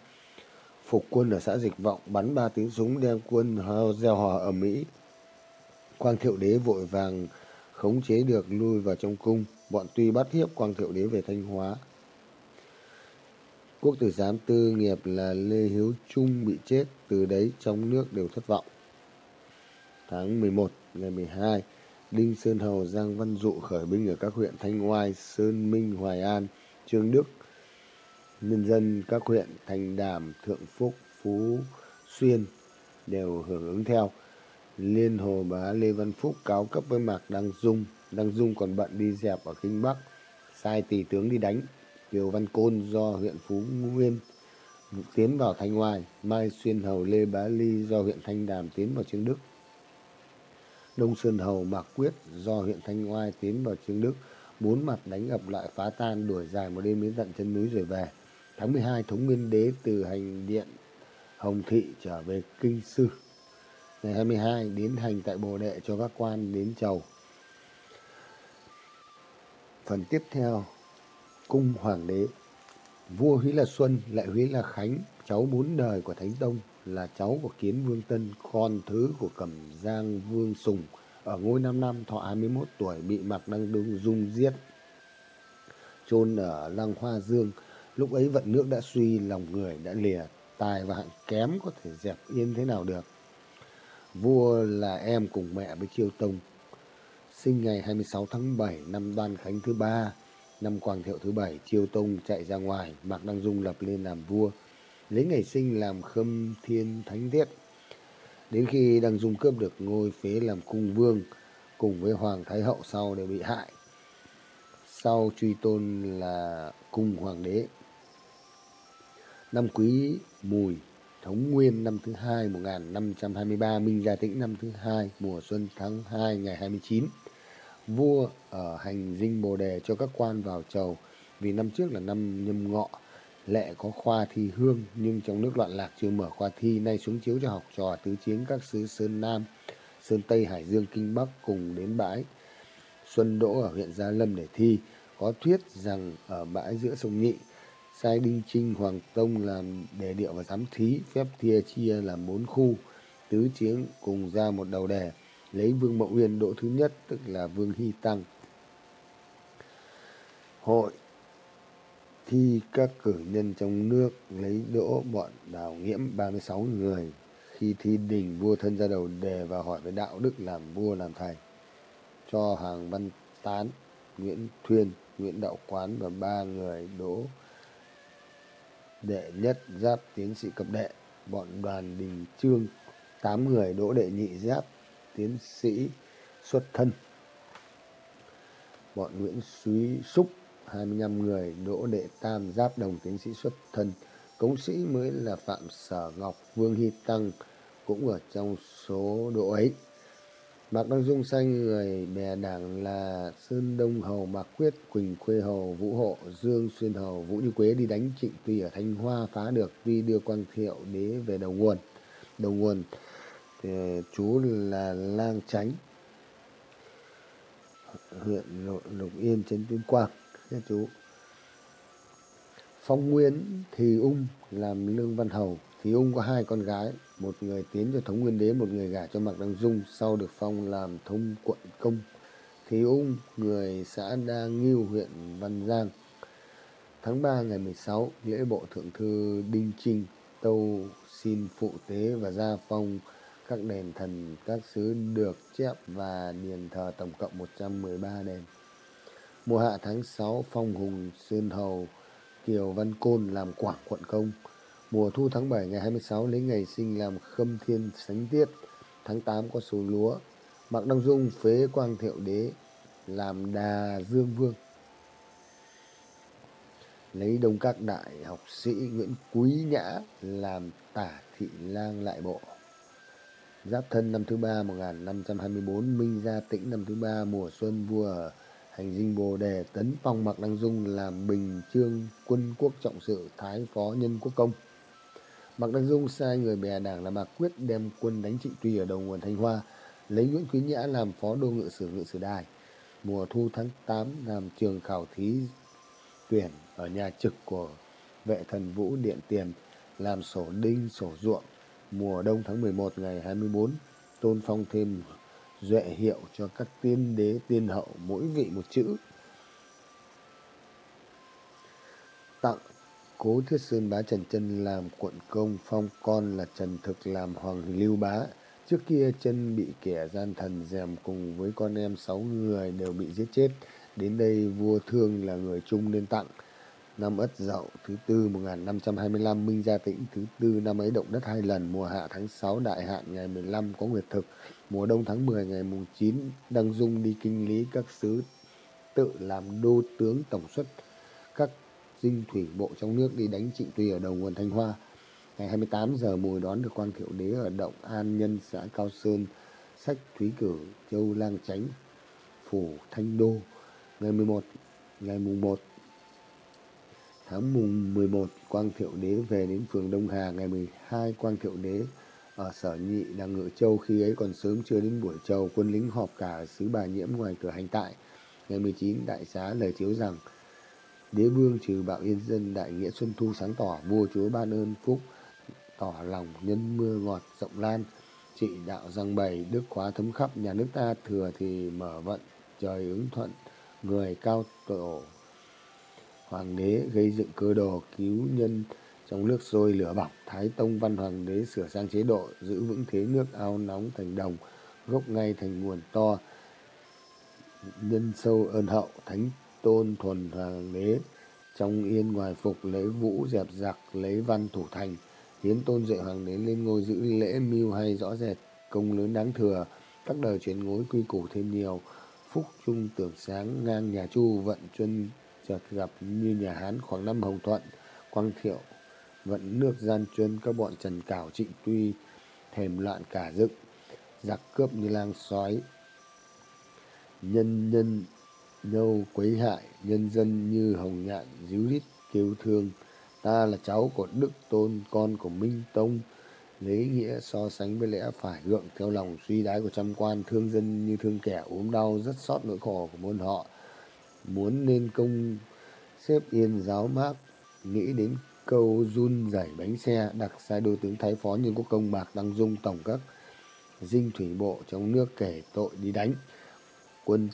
phục quân ở xã Dịch Vọng bắn ba tiếng súng đem quân gieo hò ở Mỹ. Quang Thiệu Đế vội vàng khống chế được lui vào trong cung, bọn tuy bắt hiếp Quang Thiệu Đế về Thanh Hóa. Quốc tử giám tư nghiệp là Lê Hiếu Trung bị chết, từ đấy trong nước đều thất vọng. Tháng 11, ngày 12, Đinh Sơn Hầu Giang Văn Dụ khởi binh ở các huyện Thanh Oai, Sơn Minh, Hoài An, Trương Đức. Nhân dân các huyện Thành Đàm, Thượng Phúc, Phú, Xuyên đều hưởng ứng theo. Liên Hồ Bá Lê Văn Phúc cáo cấp với Mạc Đăng Dung. Đăng Dung còn bận đi dẹp ở Kinh Bắc, sai tỷ tướng đi đánh. Kiều Văn Côn do huyện Phú Nguyên tiến vào Thanh Hoài, Mai Xuyên Hầu Lê Bá Ly do huyện Thanh Đàm tiến vào Trương Đức. Đông Sơn Hầu Mạc Quyết do huyện Thanh Hoài tiến vào Trương Đức, bốn mặt đánh ập lại phá tan đuổi dài một đêm đến tận chân núi rồi về. Tháng 12, Thống Nguyên Đế từ hành điện Hồng Thị trở về Kinh Sư. Ngày 22, đến hành tại Bồ Đệ cho các quan đến chầu. Phần tiếp theo cung hoàng đế vua húy là xuân lại húy là khánh cháu bốn đời của thánh tông là cháu của kiến vương tân con thứ của cẩm giang vương sùng ở ngôi năm năm thọ 21 tuổi bị mạc đăng dung, dung giết chôn ở lăng hoa dương lúc ấy vận nước đã suy lòng người đã lìa tài và hạng kém có thể dẹp yên thế nào được vua là em cùng mẹ với chiêu tông sinh ngày 26 tháng 7 năm đoan khánh thứ ba Năm Quang Thiệu thứ bảy, Chiêu Tông chạy ra ngoài, Mạc Đăng Dung lập lên làm vua, lấy ngày sinh làm khâm thiên thánh thiết. Đến khi Đăng Dung cướp được ngôi phế làm cung vương, cùng với Hoàng Thái Hậu sau đều bị hại. Sau truy tôn là cung hoàng đế. Năm quý mùi, thống nguyên năm thứ hai 1523, Minh Gia Tĩnh năm thứ hai, mùa xuân tháng 2 ngày 29 vua ở hành dinh bồ đề cho các quan vào chầu vì năm trước là năm nhâm ngọ Lệ có khoa thi hương nhưng trong nước loạn lạc chưa mở khoa thi nay xuống chiếu cho học trò tứ chiến các xứ Sơn Nam, Sơn Tây, Hải Dương, Kinh Bắc cùng đến bãi. Xuân Đỗ ở huyện Gia Lâm để thi, có thuyết rằng ở bãi giữa sông Nhị, sai Đinh Trinh Hoàng Tông làm đề điệu và giám thí, phép thia chia làm bốn khu, tứ chiến cùng ra một đầu đề, lấy Vương Mậu Uyên đỗ thứ nhất tức là Vương Hy Tăng. Hội thi các cử nhân trong nước lấy đỗ bọn đào nghiễm 36 người. Khi thi đình vua thân ra đầu đề và hỏi về đạo đức làm vua làm thầy. Cho hàng văn tán, Nguyễn Thuyên, Nguyễn Đạo Quán và ba người đỗ đệ nhất giáp tiến sĩ cấp đệ. Bọn đoàn đình trương tám người đỗ đệ nhị giáp tiến sĩ xuất thân. Bọn Nguyễn suý Xúc 25 người đỗ đệ tam giáp đồng tiến sĩ xuất thân cống sĩ mới là phạm sở ngọc, vương hy tăng cũng ở trong số đỗ ấy mạc đăng dung sai người, bè đảng là sơn đông hầu mạc quyết quỳnh khuê hầu, vũ hộ dương xuyên hầu, vũ như quế đi đánh trịnh tuy ở thanh hoa phá được tuy đưa quang thiệu đế về đầu nguồn. Đầu nguồn, thì chú là lang chánh, huyện lục yên trên tuyên quang. Thế chú, phong nguyên thì ung làm lương văn hầu thì ung có hai con gái, một người tiến cho thống nguyên đế, một người gả cho mạc đăng dung, sau được phong làm thông quận công. Thì ung người xã đa nghiêu, huyện văn giang. Tháng 3 ngày 16 lễ bộ thượng thư đinh trinh tâu xin phụ tế và gia phong các đền thần, các xứ được chép và điền thờ tổng cộng 113 đền. Mùa hạ tháng 6 phong hùng Sơn Hầu, Kiều Văn Côn làm quảng quận công. Mùa thu tháng 7 ngày 26 lấy ngày sinh làm khâm thiên sánh tiết. Tháng 8 có số lúa. Mạc Đăng Dung phế quang thiệu đế làm đà dương vương. Lấy đông các đại học sĩ Nguyễn Quý Nhã làm tả thị lang lại bộ. Giáp thân năm thứ ba 1524, Minh Gia Tĩnh năm thứ ba mùa xuân vua hành dinh bồ đề tấn phong mạc đăng dung làm bình trương quân quốc trọng sự thái phó nhân quốc công mạc đăng dung sai người bè đảng là mạc quyết đem quân đánh trịnh tuy ở đầu nguồn thanh hoa, lấy nguyễn quý nhã làm phó đô ngự sử ngự sử đài. Mùa thu tháng 8 làm trường khảo thí tuyển ở nhà trực của vệ thần vũ điện tiền, làm sổ đinh, sổ ruộng. Mùa đông tháng 11 ngày 24 tôn phong thêm duệ hiệu cho các tiên đế tiên hậu mỗi vị một chữ. Tặng cố thiết sơn bá trần chân làm quận công, phong con là trần thực làm hoàng lưu bá. Trước kia chân bị kẻ gian thần dèm cùng với con em sáu người đều bị giết chết. Đến đây vua thương là người chung nên tặng. Năm Ất Dậu thứ tư 1525 Minh Gia Tĩnh thứ tư năm ấy động đất hai lần. Mùa hạ tháng 6 đại hạn ngày 15 có nguyệt thực. Mùa đông tháng 10 ngày mùng 9 Đăng Dung đi kinh lý các sứ tự làm đô tướng tổng xuất. Các dinh thủy bộ trong nước đi đánh trịnh tùy ở đầu nguồn Thanh Hoa. Ngày 28 giờ mùi đón được quan thiệu đế ở động An Nhân xã Cao Sơn sách Thúy Cử Châu Lang Chánh phủ Thanh Đô. Ngày 11 ngày mùng 1 Tháng mùng 11, Quang Thiệu Đế về đến phường Đông Hà. Ngày 12, Quang Thiệu Đế ở Sở Nhị đang ngự châu khi ấy còn sớm chưa đến buổi chầu quân lính họp cả ở xứ Bà Nhiễm ngoài cửa hành tại. Ngày 19, đại xá lời chiếu rằng đế vương trừ bạo yên dân, đại nghĩa xuân thu sáng tỏ, vua chúa ban ơn phúc, tỏ lòng nhân mưa ngọt rộng lan. Trị đạo răng bày, đức khóa thấm khắp nhà nước ta, thừa thì mở vận, trời ứng thuận, người cao tổ. Hoàng đế gây dựng cơ đồ, cứu nhân trong nước sôi lửa bỏng. Thái tông văn hoàng đế sửa sang chế độ, giữ vững thế nước ao nóng thành đồng, gốc ngay thành nguồn to, nhân sâu ơn hậu. Thánh tôn thuần hoàng đế trong yên ngoài phục lấy vũ dẹp giặc lấy văn thủ thành hiến tôn dạy hoàng đế lên ngôi giữ lễ mưu hay rõ rệt công lớn đáng thừa các đời chuyển ngối quy củ thêm nhiều phúc trung tưởng sáng ngang nhà chu vận chuyên chợt gặp như nhà Hán khoảng năm Hồng Thuận, Quang Thiệu, vận nước gian chuyên các bọn trần cảo trịnh tuy thèm loạn cả dựng, giặc cướp như lang sói, nhân nhân nhâu quấy hại, nhân dân như hồng nhạn díu rít kêu thương, ta là cháu của Đức Tôn, con của Minh Tông. Lấy nghĩa so sánh với lẽ phải gượng theo lòng suy đái của trăm quan thương dân như thương kẻ ốm đau rất xót nỗi khổ của môn họ. Muốn nên công xếp yên giáo mát nghĩ đến câu run rẩy bánh xe đặc sai đô tướng thái phó nhưng có công bạc đăng dung tổng các dinh thủy bộ trong nước kể tội đi đánh quân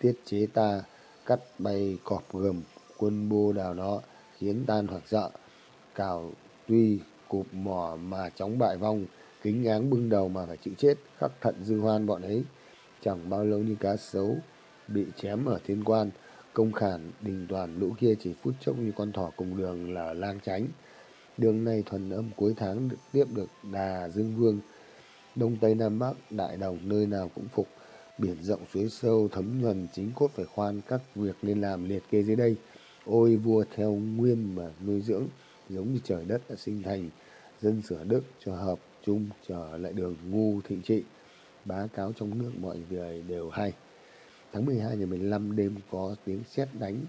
tiết chế ta, cắt bay cọp gầm, quân bô đào nó khiến tan hoặc sợ cào tuy cụp mỏ mà chóng bại vong, kính áng bưng đầu mà phải chịu chết, khắc thận dư hoan bọn ấy. Chẳng bao lâu như cá sấu bị chém ở thiên quan, công khản đình toàn lũ kia chỉ phút chốc như con thỏ cùng đường là lang tránh đường này thuần âm cuối tháng được tiếp được đà dương vương. Đông tây nam bắc, đại đồng nơi nào cũng phục biển rộng suối sâu thấm nhuần chính cốt phải khoan các việc nên làm liệt kê dưới đây. Ôi, vua theo nguyên mà nuôi dưỡng, giống như trời đất đã sinh thành, dân sửa đức cho hợp chung trở lại đường ngu thịnh trị. Bá cáo trong nước mọi người đều hay. Tháng 12 ngày 15 đêm có tiếng sét đánh.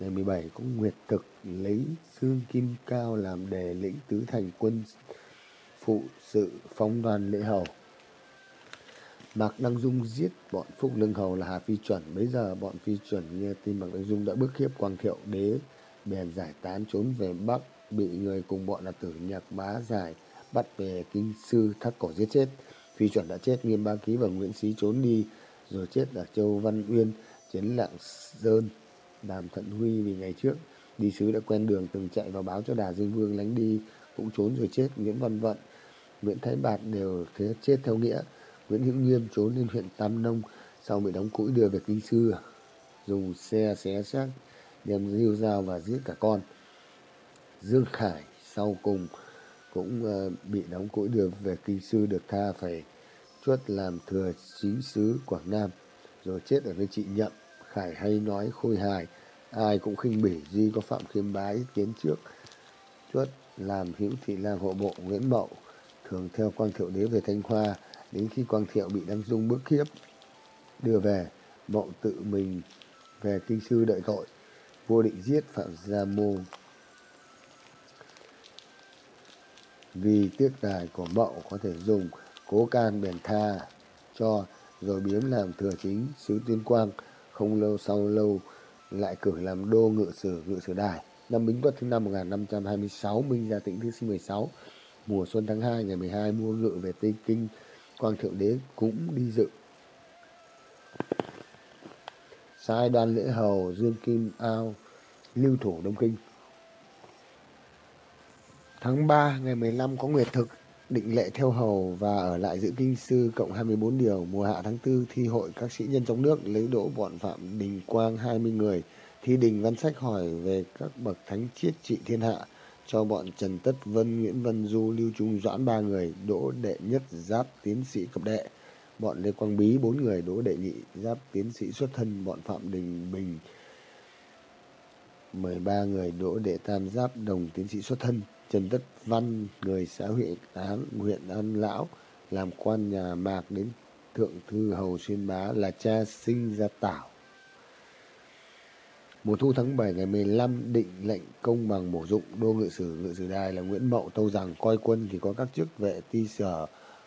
Ngày 17 có nguyệt thực lấy xương kim cao làm đề lĩnh tứ thành quân phụ sự phong đoàn lễ hầu. Mạc Đăng Dung giết bọn Phúc Lương Hầu là Hà Phi Chuẩn. Bây giờ bọn Phi Chuẩn nghe tin Mạc Đăng Dung đã bức hiếp Quang Thiệu đế, bèn giải tán trốn về Bắc, bị người cùng bọn là tử nhạc bá giải, bắt về kinh sư thắt cổ giết chết. Phi Chuẩn đã chết, Nghiêm Ba Ký và Nguyễn Xí trốn đi, rồi chết ở Châu Văn Uyên, chiến lạng Sơn, Đàm Thận Huy vì ngày trước. Đi sứ đã quen đường từng chạy vào báo cho Đà Dương Vương lánh đi, cũng trốn rồi chết. Nguyễn Văn Vận, Nguyễn Thái Bạt đều thế chết theo nghĩa. Nguyễn Hữu Nghiêm trốn lên huyện Tam Nông sau bị đóng củi đưa về Kinh Sư dùng xe xé xác, đem rêu dao và giết cả con. Dương Khải sau cùng cũng ờ, bị đóng củi đưa về Kinh Sư được tha phải chuất làm thừa chính sứ Quảng Nam, rồi chết ở nơi chị nhậm. Khải hay nói khôi hài, ai cũng khinh bỉ, duy có Phạm Khiêm Bái tiến trước chuất làm hữu thị lang hộ bộ Nguyễn Mậu, thường theo quan thiệu đế về Thanh Hoa đến khi Quang Thiệu bị Đăng Dung bức hiếp đưa về, mộng tự mình về kinh sư đợi tội. Vua định giết phạm gia môn vì tiếc tài của mậu có thể dùng cố can bèn tha cho, rồi biếm làm thừa chính sứ tuyên quang. Không lâu sau lâu, lại cử làm đô ngự sử ngự sử đài. Năm bính tuất thứ năm 1526 minh gia tĩnh thứ 16 mùa xuân tháng 2 ngày 12 mua ngự về tây kinh. Quang Thượng Đế cũng đi dự. Sai đoàn lễ hầu, Dương Kim Ao, lưu thủ Đông Kinh. Tháng 3 ngày 15 có nguyệt thực, định lệ theo hầu và ở lại giữ kinh sư cộng 24 điều. Mùa hạ tháng 4 thi hội các sĩ nhân trong nước lấy đỗ bọn Phạm Đình Quang 20 người. Thi đình văn sách hỏi về các bậc thánh chiết trị thiên hạ cho bọn Trần Tất Vân, Nguyễn Văn Du, Lưu Trung Doãn ba người, đỗ đệ nhất giáp tiến sĩ cập đệ. Bọn Lê Quang Bí bốn người, đỗ đệ nhị giáp tiến sĩ xuất thân, bọn Phạm Đình Bình 13 người, đỗ đệ tam giáp đồng tiến sĩ xuất thân. Trần Tất Văn, người xã huyện Án, huyện An Lão, làm quan nhà Mạc đến Thượng Thư Hầu Xuyên Bá là cha sinh ra Tảo. Mùa thu tháng 7 ngày 15 định lệnh công bằng bổ dụng đô ngự sử ngự sử đài là Nguyễn Mậu tâu rằng coi quân thì có các chức vệ ti sở,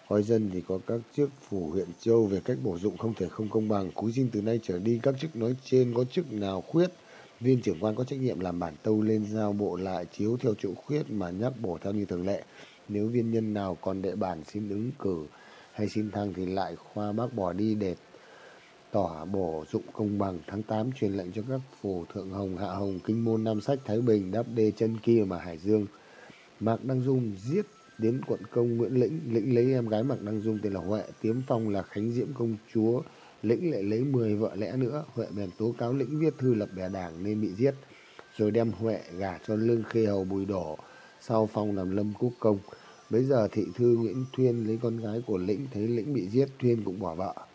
coi dân thì có các chức phủ huyện châu về cách bổ dụng không thể không công bằng. Cúi xin từ nay trở đi các chức nói trên có chức nào khuyết, viên trưởng quan có trách nhiệm làm bản tâu lên giao bộ lại chiếu theo chỗ khuyết mà nhắc bổ theo như thường lệ. Nếu viên nhân nào còn đệ bản xin ứng cử hay xin thăng thì lại khoa bác bỏ đi để tỏ bổ dụng công bằng tháng 8 truyền lệnh cho các phủ thượng hồng, hạ hồng, kinh môn, nam sách, thái bình đắp đê chân kia mà hải dương. Mạc đăng dung giết đến quận công nguyễn lĩnh. Lĩnh lấy em gái mạc đăng dung tên là huệ, tiếm phong là khánh diễm công chúa. Lĩnh lại lấy 10 vợ lẽ nữa. Huệ bèn tố cáo lĩnh viết thư lập bè đảng nên bị giết, rồi đem huệ gả cho lương khê hầu bùi đổ, sau phong làm lâm quốc công. Bây giờ thị thư nguyễn thuyên lấy con gái của lĩnh, thấy lĩnh bị giết, thuyên cũng bỏ vợ.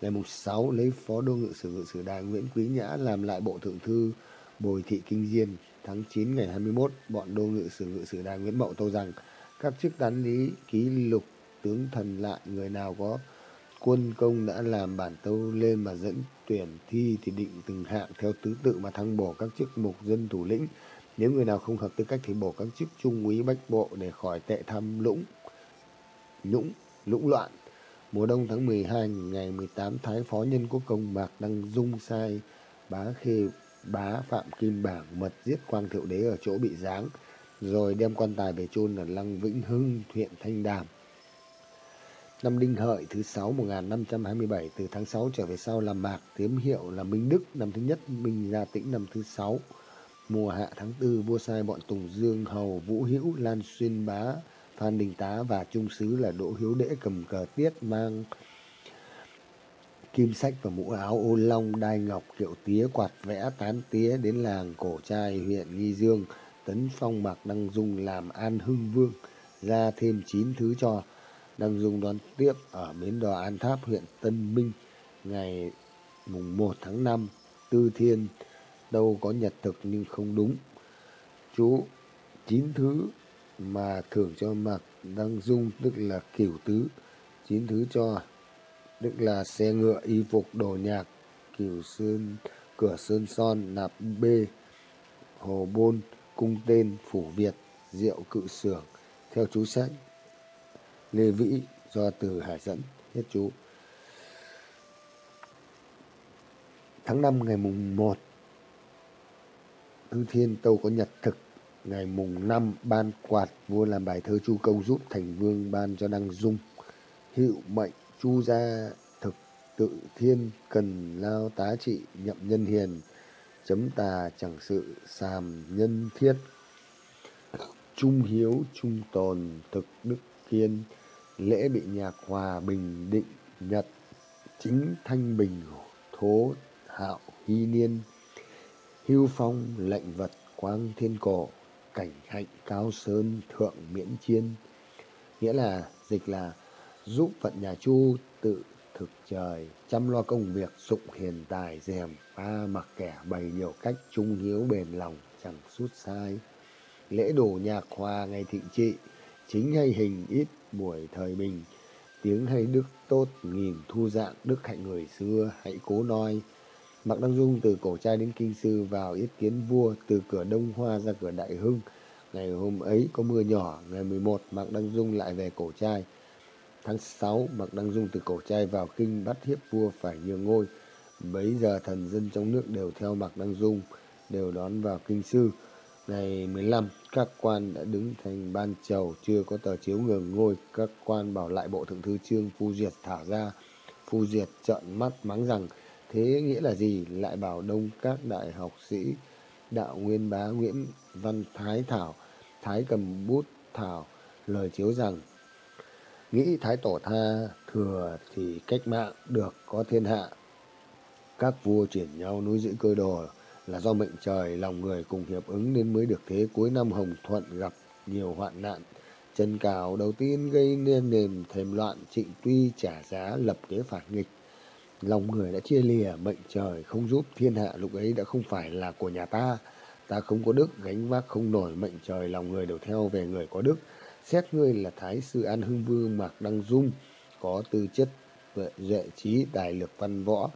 Ngày mùng 6 lấy phó đô ngự sử ngự sử đài Nguyễn Quý Nhã làm lại bộ thượng thư Bồi Thị Kinh Diên. Tháng 9 ngày 21, bọn đô ngự sử ngự sử đài Nguyễn Mậu tâu rằng các chức tán lý ký lục tướng thần lại người nào có quân công đã làm bản tâu lên mà dẫn tuyển thi thì định từng hạng theo tứ tự mà thăng bổ các chức mục dân thủ lĩnh Nếu người nào không hợp tư cách thì bổ các chức trung úy bách bộ để khỏi tệ tham lũng, nhũng, lũng loạn. Mùa đông tháng 12 ngày 18 Thái Phó Nhân Quốc Công Mạc Đăng Dung sai bá khê bá Phạm Kim Bảng mật giết Quang Thiệu Đế ở chỗ bị giáng, rồi đem quan tài về chôn ở Lăng Vĩnh Hưng, huyện Thanh Đàm. Năm Đinh Hợi thứ 6 1527 từ tháng 6 trở về sau làm mạc tiếm hiệu là Minh Đức năm thứ nhất, Minh Gia Tĩnh năm thứ 6. Mùa hạ tháng 4 vua sai bọn Tùng Dương Hầu Vũ Hữu Lan Xuyên Bá Phan Đình Tá và trung sứ là Đỗ Hiếu Đễ cầm cờ tiết mang kim sách và mũ áo ô long, đai ngọc, kiệu tía, quạt vẽ, tán tía đến làng cổ trai huyện nghi dương, tấn phong mạc đăng dung làm an hưng vương, ra thêm chín thứ cho. Đăng dung đón tiếp ở bến đò an tháp, huyện tân minh, ngày mùng một tháng năm, tư thiên. Đâu có nhật thực nhưng không đúng. Chú, chín thứ mà thưởng cho mạc đăng dung, tức là cửu tứ, chín thứ cho, tức là xe ngựa, y phục, đồ nhạc cửu sơn, cửa sơn son, nạp bê hồ bôn, cung tên, phủ việt rượu cự sưởng. Theo chú sách, lê vĩ do từ hải dẫn, hết chú. Tháng năm ngày mùng một Thư Thiên Tâu có nhật thực ngày mùng năm, ban quạt vua làm bài thơ chu công giúp thành vương ban cho đăng dung. Hiệu mệnh chu gia thực tự thiên cần lao tá trị nhậm nhân hiền, chấm tà chẳng sự sàm nhân thiết. Trung hiếu, trung tồn, thực đức kiên, lễ bị nhạc hòa bình định nhật, chính thanh bình thố hạo hy niên. Hưu phong lệnh vật quang thiên cổ cảnh hạnh cao sơn thượng miễn chiên. Nghĩa là dịch là giúp phận nhà chu tự thực trời, chăm lo công việc, dụng hiền tài, rèm, pha mặc kẻ, bày nhiều cách trung hiếu bền lòng, chẳng sút sai. Lễ đồ nhạc hòa ngày thịnh trị, chính hay hình ít buổi thời bình. Tiếng hay đức tốt nghìn thu dạng, đức hạnh người xưa hãy cố noi. Mạc Đăng Dung từ cổ trai đến kinh sư vào yết kiến vua từ cửa Đông Hoa ra cửa Đại Hưng. Ngày hôm ấy có mưa nhỏ, ngày 11 Mạc Đăng Dung lại về cổ trai. Tháng 6 Mạc Đăng Dung từ cổ trai vào kinh bắt hiếp vua phải nhường ngôi. Bấy giờ thần dân trong nước đều theo Mạc Đăng Dung, đều đón vào kinh sư. Ngày 15 các quan đã đứng thành ban chầu chưa có tờ chiếu nhường ngôi. Các quan bảo lại bộ thượng thư trương Phu Duyệt thả ra. Phu Duyệt trợn mắt mắng rằng Thế nghĩa là gì? Lại bảo đông các đại học sĩ đạo nguyên bá Nguyễn Văn Thái Thảo, Thái cầm bút Thảo, lời chiếu rằng nghĩ Thái Tổ tha thừa thì cách mạng được có thiên hạ. Các vua chuyển nhau núi giữ cơ đồ là do mệnh trời lòng người cùng hiệp ứng nên mới được thế cuối năm Hồng Thuận gặp nhiều hoạn nạn. Trần cào đầu tiên gây nên nền thềm loạn trịnh tuy trả giá lập kế phản nghịch Lòng người đã chia lìa mệnh trời không giúp thiên hạ lúc ấy đã không phải là của nhà ta. Ta không có đức, gánh vác không nổi mệnh trời lòng người đều theo về người có đức. Xét ngươi là Thái sư An Hưng Vương Mạc Đăng Dung, có tư chất tuệ duệ trí tài lược văn võ.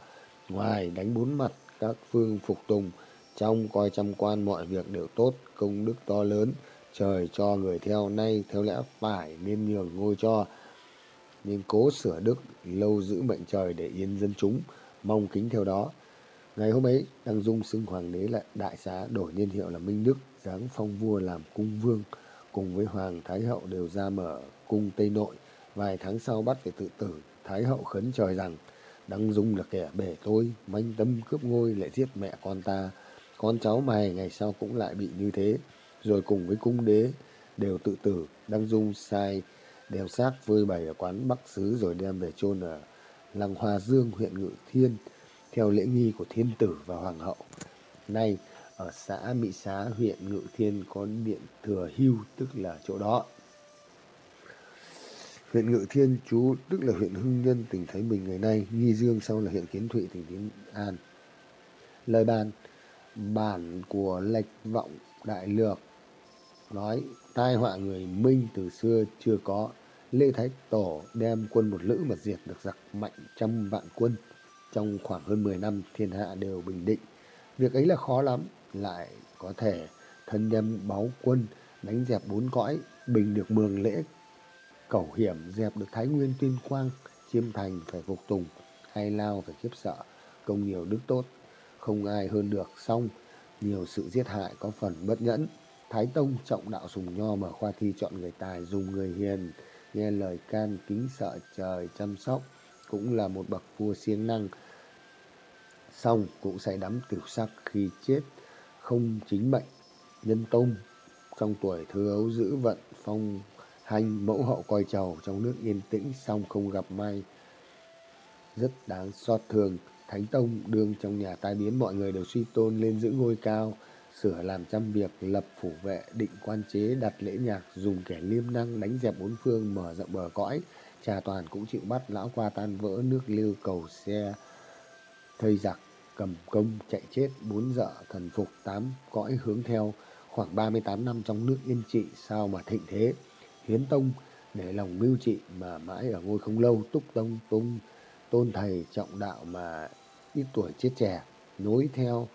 Ngoài đánh bốn mặt các phương phục tùng, trong coi trăm quan mọi việc đều tốt, công đức to lớn. Trời cho người theo nay theo lẽ phải nên nhường ngôi cho nên cố sửa đức, lâu giữ mệnh trời để yên dân chúng, mong kính theo đó. Ngày hôm ấy, đăng dung xưng hoàng đế là đại xá, đổi niên hiệu là minh đức, giáng phong vua làm cung vương, cùng với hoàng thái hậu đều ra mở cung tây nội. Vài tháng sau bắt phải tự tử, thái hậu khấn trời rằng, đăng dung là kẻ bể tôi, manh tâm cướp ngôi lại giết mẹ con ta. Con cháu mày ngày sau cũng lại bị như thế. Rồi cùng với cung đế đều tự tử, đăng dung sai đem xác vơi bày ở quán Bắc Sứ rồi đem về chôn ở lăng Hòa Dương, huyện Ngự Thiên, theo lễ nghi của thiên tử và hoàng hậu. Nay, ở xã Mỹ Xá, huyện Ngự Thiên có điện thừa hưu, tức là chỗ đó. Huyện Ngự Thiên chú tức là huyện Hưng Nhân, tỉnh Thái Bình ngày nay, Nghi Dương sau là huyện Kiến Thụy, tỉnh kiến An. Lời bàn, bản của lệch vọng đại lược nói tai họa người Minh từ xưa chưa có. Lê Thái Tổ đem quân một lữ mà diệt được giặc mạnh trăm vạn quân. Trong khoảng hơn 10 năm thiên hạ đều bình định. Việc ấy là khó lắm, lại có thể thân đem báo quân đánh dẹp bốn cõi bình được mường lễ cẩu hiểm dẹp được thái nguyên tuyên quang chiêm thành phải phục tùng hay lao phải khiếp sợ công nhiều đức tốt không ai hơn được xong nhiều sự giết hại có phần bất nhẫn thái tông trọng đạo sùng nho mở khoa thi chọn người tài dùng người hiền, nghe lời can kính sợ trời chăm sóc, cũng là một bậc vua siêng năng. Xong cũng say đắm tiểu sắc khi chết, không chính mệnh, nhân tông. Trong tuổi thơ ấu giữ vận phong hành mẫu hậu coi chầu trong nước yên tĩnh, xong không gặp may. Rất đáng xót thường thánh tông đương trong nhà tai biến mọi người đều suy tôn lên giữ ngôi cao sửa làm trăm việc, lập phủ vệ, định quan chế, đặt lễ nhạc, dùng kẻ liêm năng, đánh dẹp bốn phương, mở rộng bờ cõi. Trà toàn cũng chịu bắt lão qua tan vỡ nước lưu cầu xe thây giặc, cầm công chạy chết bốn dợ thần phục tám cõi hướng theo. Khoảng ba mươi tám năm trong nước yên trị, sao mà thịnh thế? Hiến tông, để lòng mưu trị mà mãi ở ngôi không lâu, túc tông, tung, tôn thầy, trọng đạo mà ít tuổi chết trẻ. Nối theo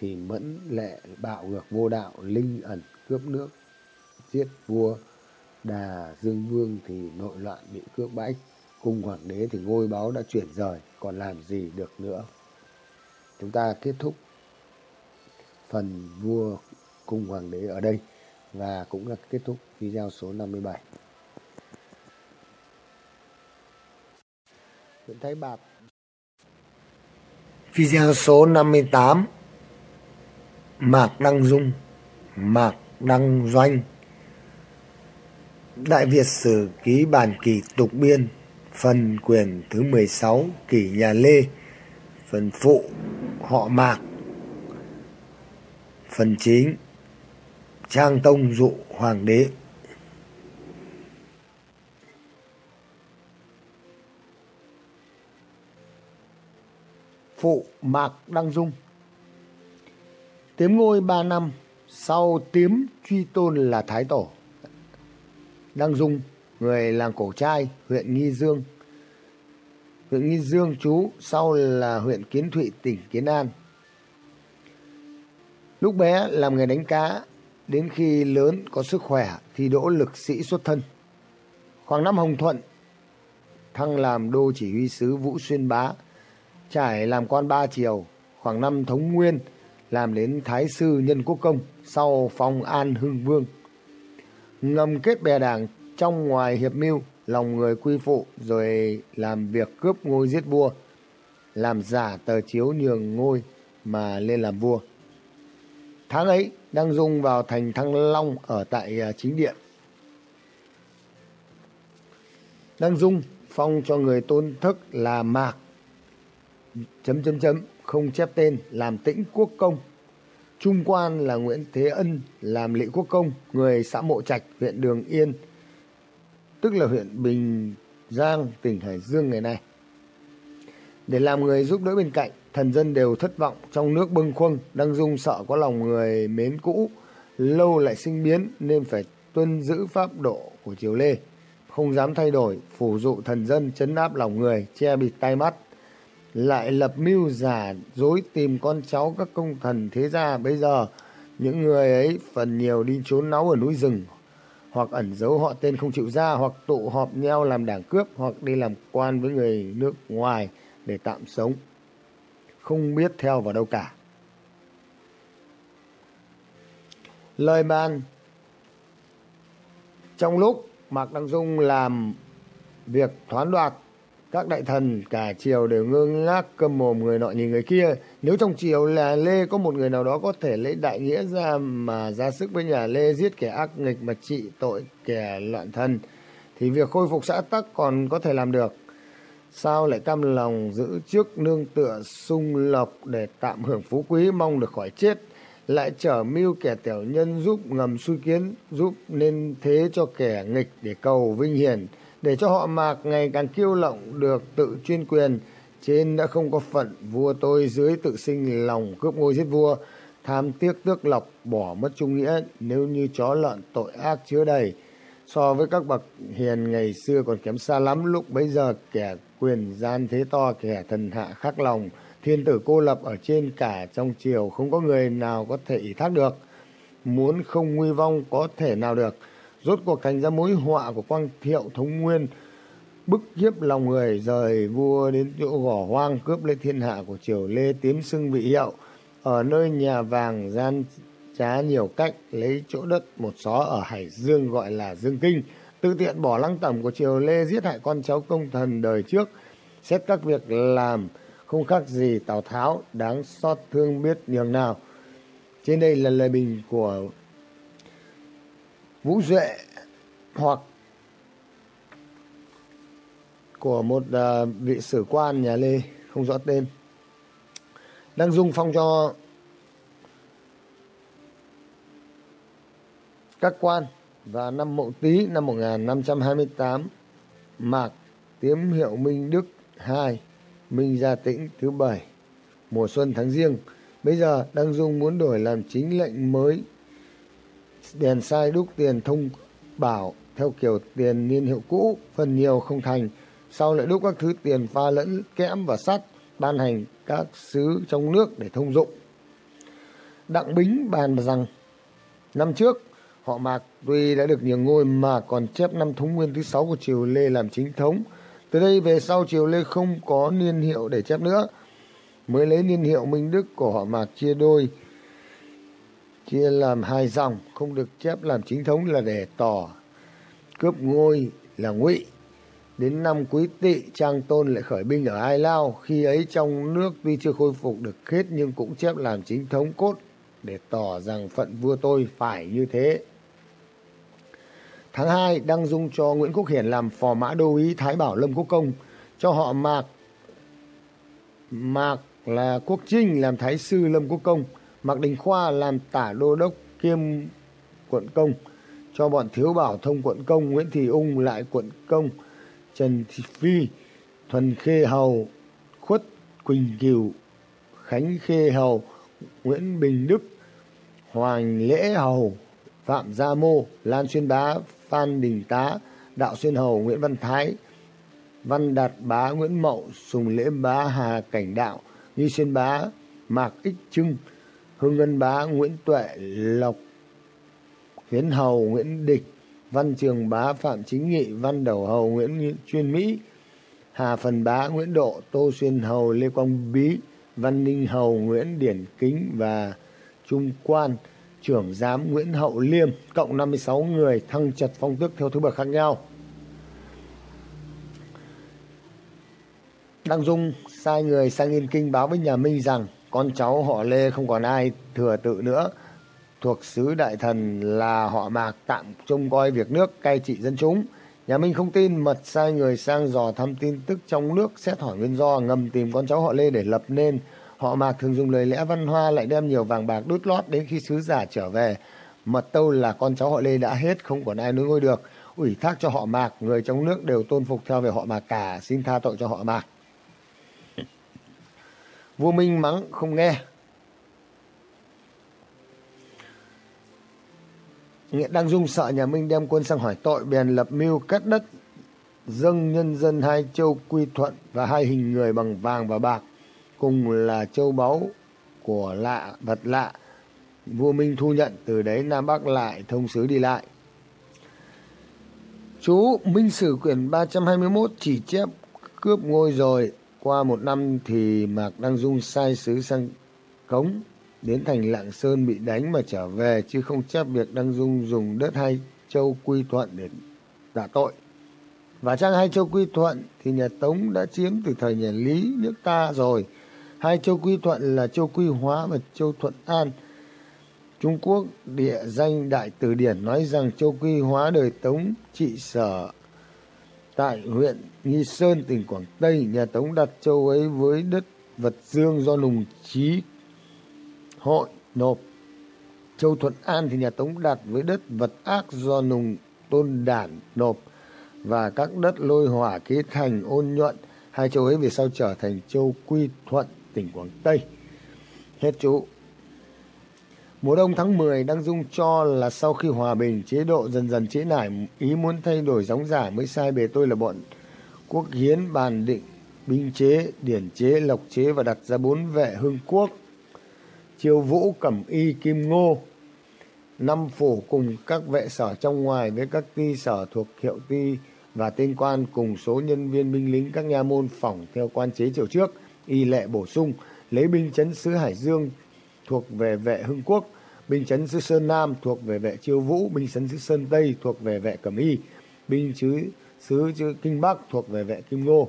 thì mẫn lệ bạo ngược vô đạo, linh ẩn cướp nước, giết vua đà dương vương thì nội loạn bị cướp bãi. Cung hoàng đế thì ngôi báo đã chuyển rời, còn làm gì được nữa? Chúng ta kết thúc phần vua cung hoàng đế ở đây và cũng là kết thúc video số 57 Nguyễn Thái Bạc. Video số 58 Mạc Đăng Dung, Mạc Đăng Doanh, Đại Việt Sử Ký Bản Kỳ Tục Biên, Phần quyền thứ 16 Kỷ Nhà Lê, Phần phụ Họ Mạc, Phần chính Trang Tông Dụ Hoàng đế. Phụ Mạc Đăng Dung. Tiếm ngôi ba năm Sau tiếm truy tôn là Thái Tổ. Đăng Dung, Người làng cổ trai, huyện Nghi Dương. Huyện Nghi Dương chú sau là huyện Kiến Thụy, tỉnh Kiến An. Lúc bé làm nghề đánh cá, đến khi lớn có sức khỏe thì đỗ lực sĩ xuất thân. Khoảng năm Hồng Thuận, thăng làm đô chỉ huy sứ Vũ Xuyên Bá, trải làm quan ba triều, khoảng năm Thống Nguyên làm đến Thái sư Nhân Quốc Công sau phong An Hưng Vương. Ngầm kết bè đảng trong ngoài hiệp mưu, lòng người quy phụ, rồi làm việc cướp ngôi giết vua, làm giả tờ chiếu nhường ngôi mà lên làm vua. Tháng ấy, đăng dung vào thành thăng long ở tại à, chính điện đăng dung phong cho người tôn thức là mạc. Chấm chấm chấm không chép tên, làm tĩnh quốc công. Trung quan là nguyễn thế ân, làm lỵ quốc công, người xã mộ trạch, huyện đường yên, tức là huyện bình giang, tỉnh hải dương ngày nay. Để làm người giúp đỡ bên cạnh, thần dân đều thất vọng trong nước bâng khuâng, đang dung sợ có lòng người mến cũ, lâu lại sinh biến nên phải tuân giữ pháp độ của triều lê. Không dám thay đổi, phủ dụ thần dân chấn áp lòng người, che bịt tai mắt lại lập mưu giả dối tìm con cháu các công thần thế gia. Bây giờ, những người ấy phần nhiều đi trốn náu ở núi rừng, hoặc ẩn giấu họ tên không chịu ra, hoặc tụ họp nhau làm đảng cướp, hoặc đi làm quan với người nước ngoài để tạm sống. Không biết theo vào đâu cả. Lời ban trong lúc mạc đăng dung làm việc thoán đoạt các đại thần, cả triều đều ngơ ngác câm mồm người nọ nhìn người kia. Nếu trong triều là lê, có một người nào đó có thể lấy đại nghĩa ra mà ra sức với nhà lê, giết kẻ ác nghịch mà trị tội kẻ loạn thần, thì việc khôi phục xã tắc còn có thể làm được. Sao lại cam lòng giữ trước nương tựa sung lộc để tạm hưởng phú quý, mong được khỏi chết? Lại trở mưu kẻ tiểu nhân giúp ngầm suy kiến, giúp nên thế cho kẻ nghịch để cầu vinh hiển để cho họ mạc ngày càng kiêu lộng được tự chuyên quyền. Trên đã không có phận, vua tôi dưới tự sinh lòng cướp ngôi giết vua. Tham tiếc tước lộc, bỏ mất trung nghĩa, nếu như chó lợn tội ác chứa đầy. So với các bậc hiền ngày xưa còn kém xa lắm, lúc bấy giờ kẻ quyền gian thế to, kẻ thần hạ khắc lòng. Thiên tử cô lập ở trên cả trong triều, không có người nào có thể ý thác được. Muốn không nguy vong có thể nào được. Rốt cuộc thành ra mối họa của Quang Thiệu Thống Nguyên. Bức hiếp lòng người, rời vua đến chỗ gò hoang, cướp lấy thiên hạ của triều Lê tiến xưng vị hiệu. Ở nơi nhà vàng gian trá nhiều cách, lấy chỗ đất một xó ở Hải Dương gọi là Dương Kinh. Tự tiện bỏ lăng tẩm của triều Lê giết hại con cháu công thần đời trước. Xét các việc làm, không khác gì Tào Tháo, đáng xót thương biết nhường nào. Trên đây là lời bình của Vũ Duệ hoặc của một uh, vị sử quan nhà Lê không rõ tên. Đang dung phong cho các quan và năm Mậu Tý năm 1528 Mạc Tiếm hiệu Minh Đức hai Minh Gia Tĩnh thứ bảy mùa xuân tháng riêng. Bây giờ Đăng Dung muốn đổi làm chính lệnh mới đèn sai đúc, tiền thông bảo, theo kiểu tiền niên hiệu cũ, phần nhiều không thành. Sau lại đúc các thứ tiền pha lẫn, kẽm và sắt, ban hành các sứ trong nước để thông dụng. Đặng bính bàn rằng, năm trước, họ mạc tuy đã được nhiều ngôi mà còn chép năm thống nguyên thứ sáu của triều lê làm chính thống. Từ đây về sau, triều lê không có niên hiệu để chép nữa. Mới lấy niên hiệu minh đức của họ mạc chia đôi chia làm hai dòng, không được chép làm chính thống là để tỏ cướp ngôi là ngụy. Đến năm quý tỵ, trang tôn lại khởi binh ở ai lao. Khi ấy trong nước tuy chưa khôi phục được hết nhưng cũng chép làm chính thống cốt để tỏ rằng phận vua tôi phải như thế. Tháng hai, đăng dung cho nguyễn quốc hiển làm phò mã đô ý thái bảo lâm quốc công, cho họ mạc mạc là quốc trinh, làm thái sư lâm quốc công mạc đình khoa làm tả đô đốc kiêm quận công, cho bọn thiếu bảo thông quận công, nguyễn thị ung lại quận công, trần thị phi, thuần khê hầu, khuất quỳnh kiều, khánh khê hầu, nguyễn bình đức, hoàng lễ hầu, phạm gia mô, lan xuyên bá, phan đình tá, đạo xuyên hầu, nguyễn văn thái, văn đạt bá, nguyễn mậu, sùng lễ bá, hà cảnh đạo như xuyên bá, mạc ích trưng Hương ngân bá, nguyễn tuệ lộc, hiến hầu, nguyễn địch, văn trường bá, phạm chính nghị, văn đầu hầu, nguyễn chuyên mỹ, hà phần bá, nguyễn độ, tô xuyên hầu, lê quang bí, văn ninh hầu, nguyễn điển kính và trung quan, trưởng giám nguyễn hậu liêm, cộng năm mươi sáu người, thăng trật phong tước theo thứ bậc khác nhau. Đăng dung, sai người sang yên kinh báo với nhà minh rằng con cháu họ lê không còn ai thừa tự nữa. Thuộc sứ đại thần là họ mạc tạm trông coi việc nước cai trị dân chúng. Nhà minh không tin, mật sai người sang dò thăm tin tức trong nước, xét hỏi nguyên do, ngầm tìm con cháu họ lê để lập nên. Họ mạc thường dùng lời lẽ văn hoa lại đem nhiều vàng bạc đút lót đến khi sứ giả trở về. Mật tâu là con cháu họ lê đã hết, không còn ai nối ngôi được. Ủy thác cho họ mạc, người trong nước đều tôn phục theo về họ mạc cả. Xin tha tội cho họ mạc vua minh mắng, không nghe. Đăng Dung sợ nhà Minh đem quân sang hỏi tội, bèn lập mưu cắt đất, dâng nhân dân hai châu quy thuận và hai hình người bằng vàng và bạc, cùng là châu báu của lạ, vật lạ. Vua Minh thu nhận, từ đấy Nam Bắc lại thông sứ đi lại. Chú Minh Sử quyển 321 chỉ chép cướp ngôi rồi qua một năm thì Mạc Đăng Dung sai sứ sang Cống đến thành Lạng Sơn bị đánh mà trở về, chứ không chấp việc Đăng Dung dùng đất hai châu quy thuận để tạ tội. Và trang hai châu quy thuận thì nhà Tống đã chiếm từ thời nhà Lý, nước ta rồi. Hai châu quy thuận là châu quy hóa và châu thuận an. Trung Quốc địa danh Đại Từ Điển nói rằng châu quy hóa đời Tống trị sở tại huyện Nghi Sơn, tỉnh Quảng Tây. Nhà Tống đặt châu ấy với đất vật dương do nùng trí hội nộp. Châu thuận an thì nhà tống đặt với đất vật ác do nùng tôn đản nộp. Và các đất lôi hỏa kế thành ôn nhuận hai châu ấy về sau trở thành châu quy thuận tỉnh quảng tây. Hết chú Mùa đông tháng 10 Đăng Dung cho là sau khi hòa bình chế độ dần dần chế nải ý muốn thay đổi gióng giả mới sai bề tôi là bọn quốc hiến bàn định binh chế, điển chế, lộc chế và đặt ra bốn vệ hưng quốc. Chiêu vũ cẩm y kim ngô năm phủ cùng các vệ sở trong ngoài với các ty sở thuộc hiệu ty và tên quan cùng số nhân viên binh lính các nha môn phỏng theo quan chế triều trước y lệ bổ sung lấy binh chấn sứ Hải Dương thuộc về vệ Hưng Quốc, binh chấn xứ Sơn Nam thuộc về vệ Chiêu Vũ, binh chấn xứ Sơn Tây thuộc về vệ Cẩm Y, binh chứ sứ Kinh Bắc thuộc về vệ Kim Ngô.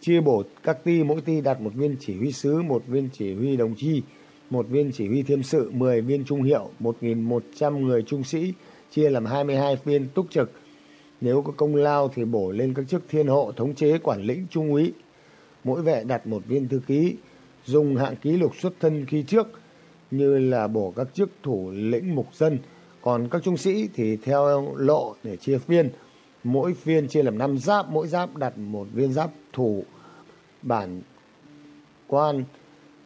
Chia bổ các ty mỗi ty đặt một viên chỉ huy sứ, một viên chỉ huy đồng chi, một viên chỉ huy thiêm sự 10 viên trung hiệu 1.100 người trung sĩ, chia làm 22 viên túc trực. Nếu có công lao thì bổ lên các chức thiên hộ, thống chế, quản lĩnh, trung úy. Mỗi vệ đặt một viên thư ký, dùng hạng ký lục xuất thân khi trước như là bổ các chức thủ lĩnh mục dân. Còn các trung sĩ thì theo lộ để chia phiên. Mỗi phiên chia làm năm giáp mỗi giáp đặt một viên giáp thủ. Bản quan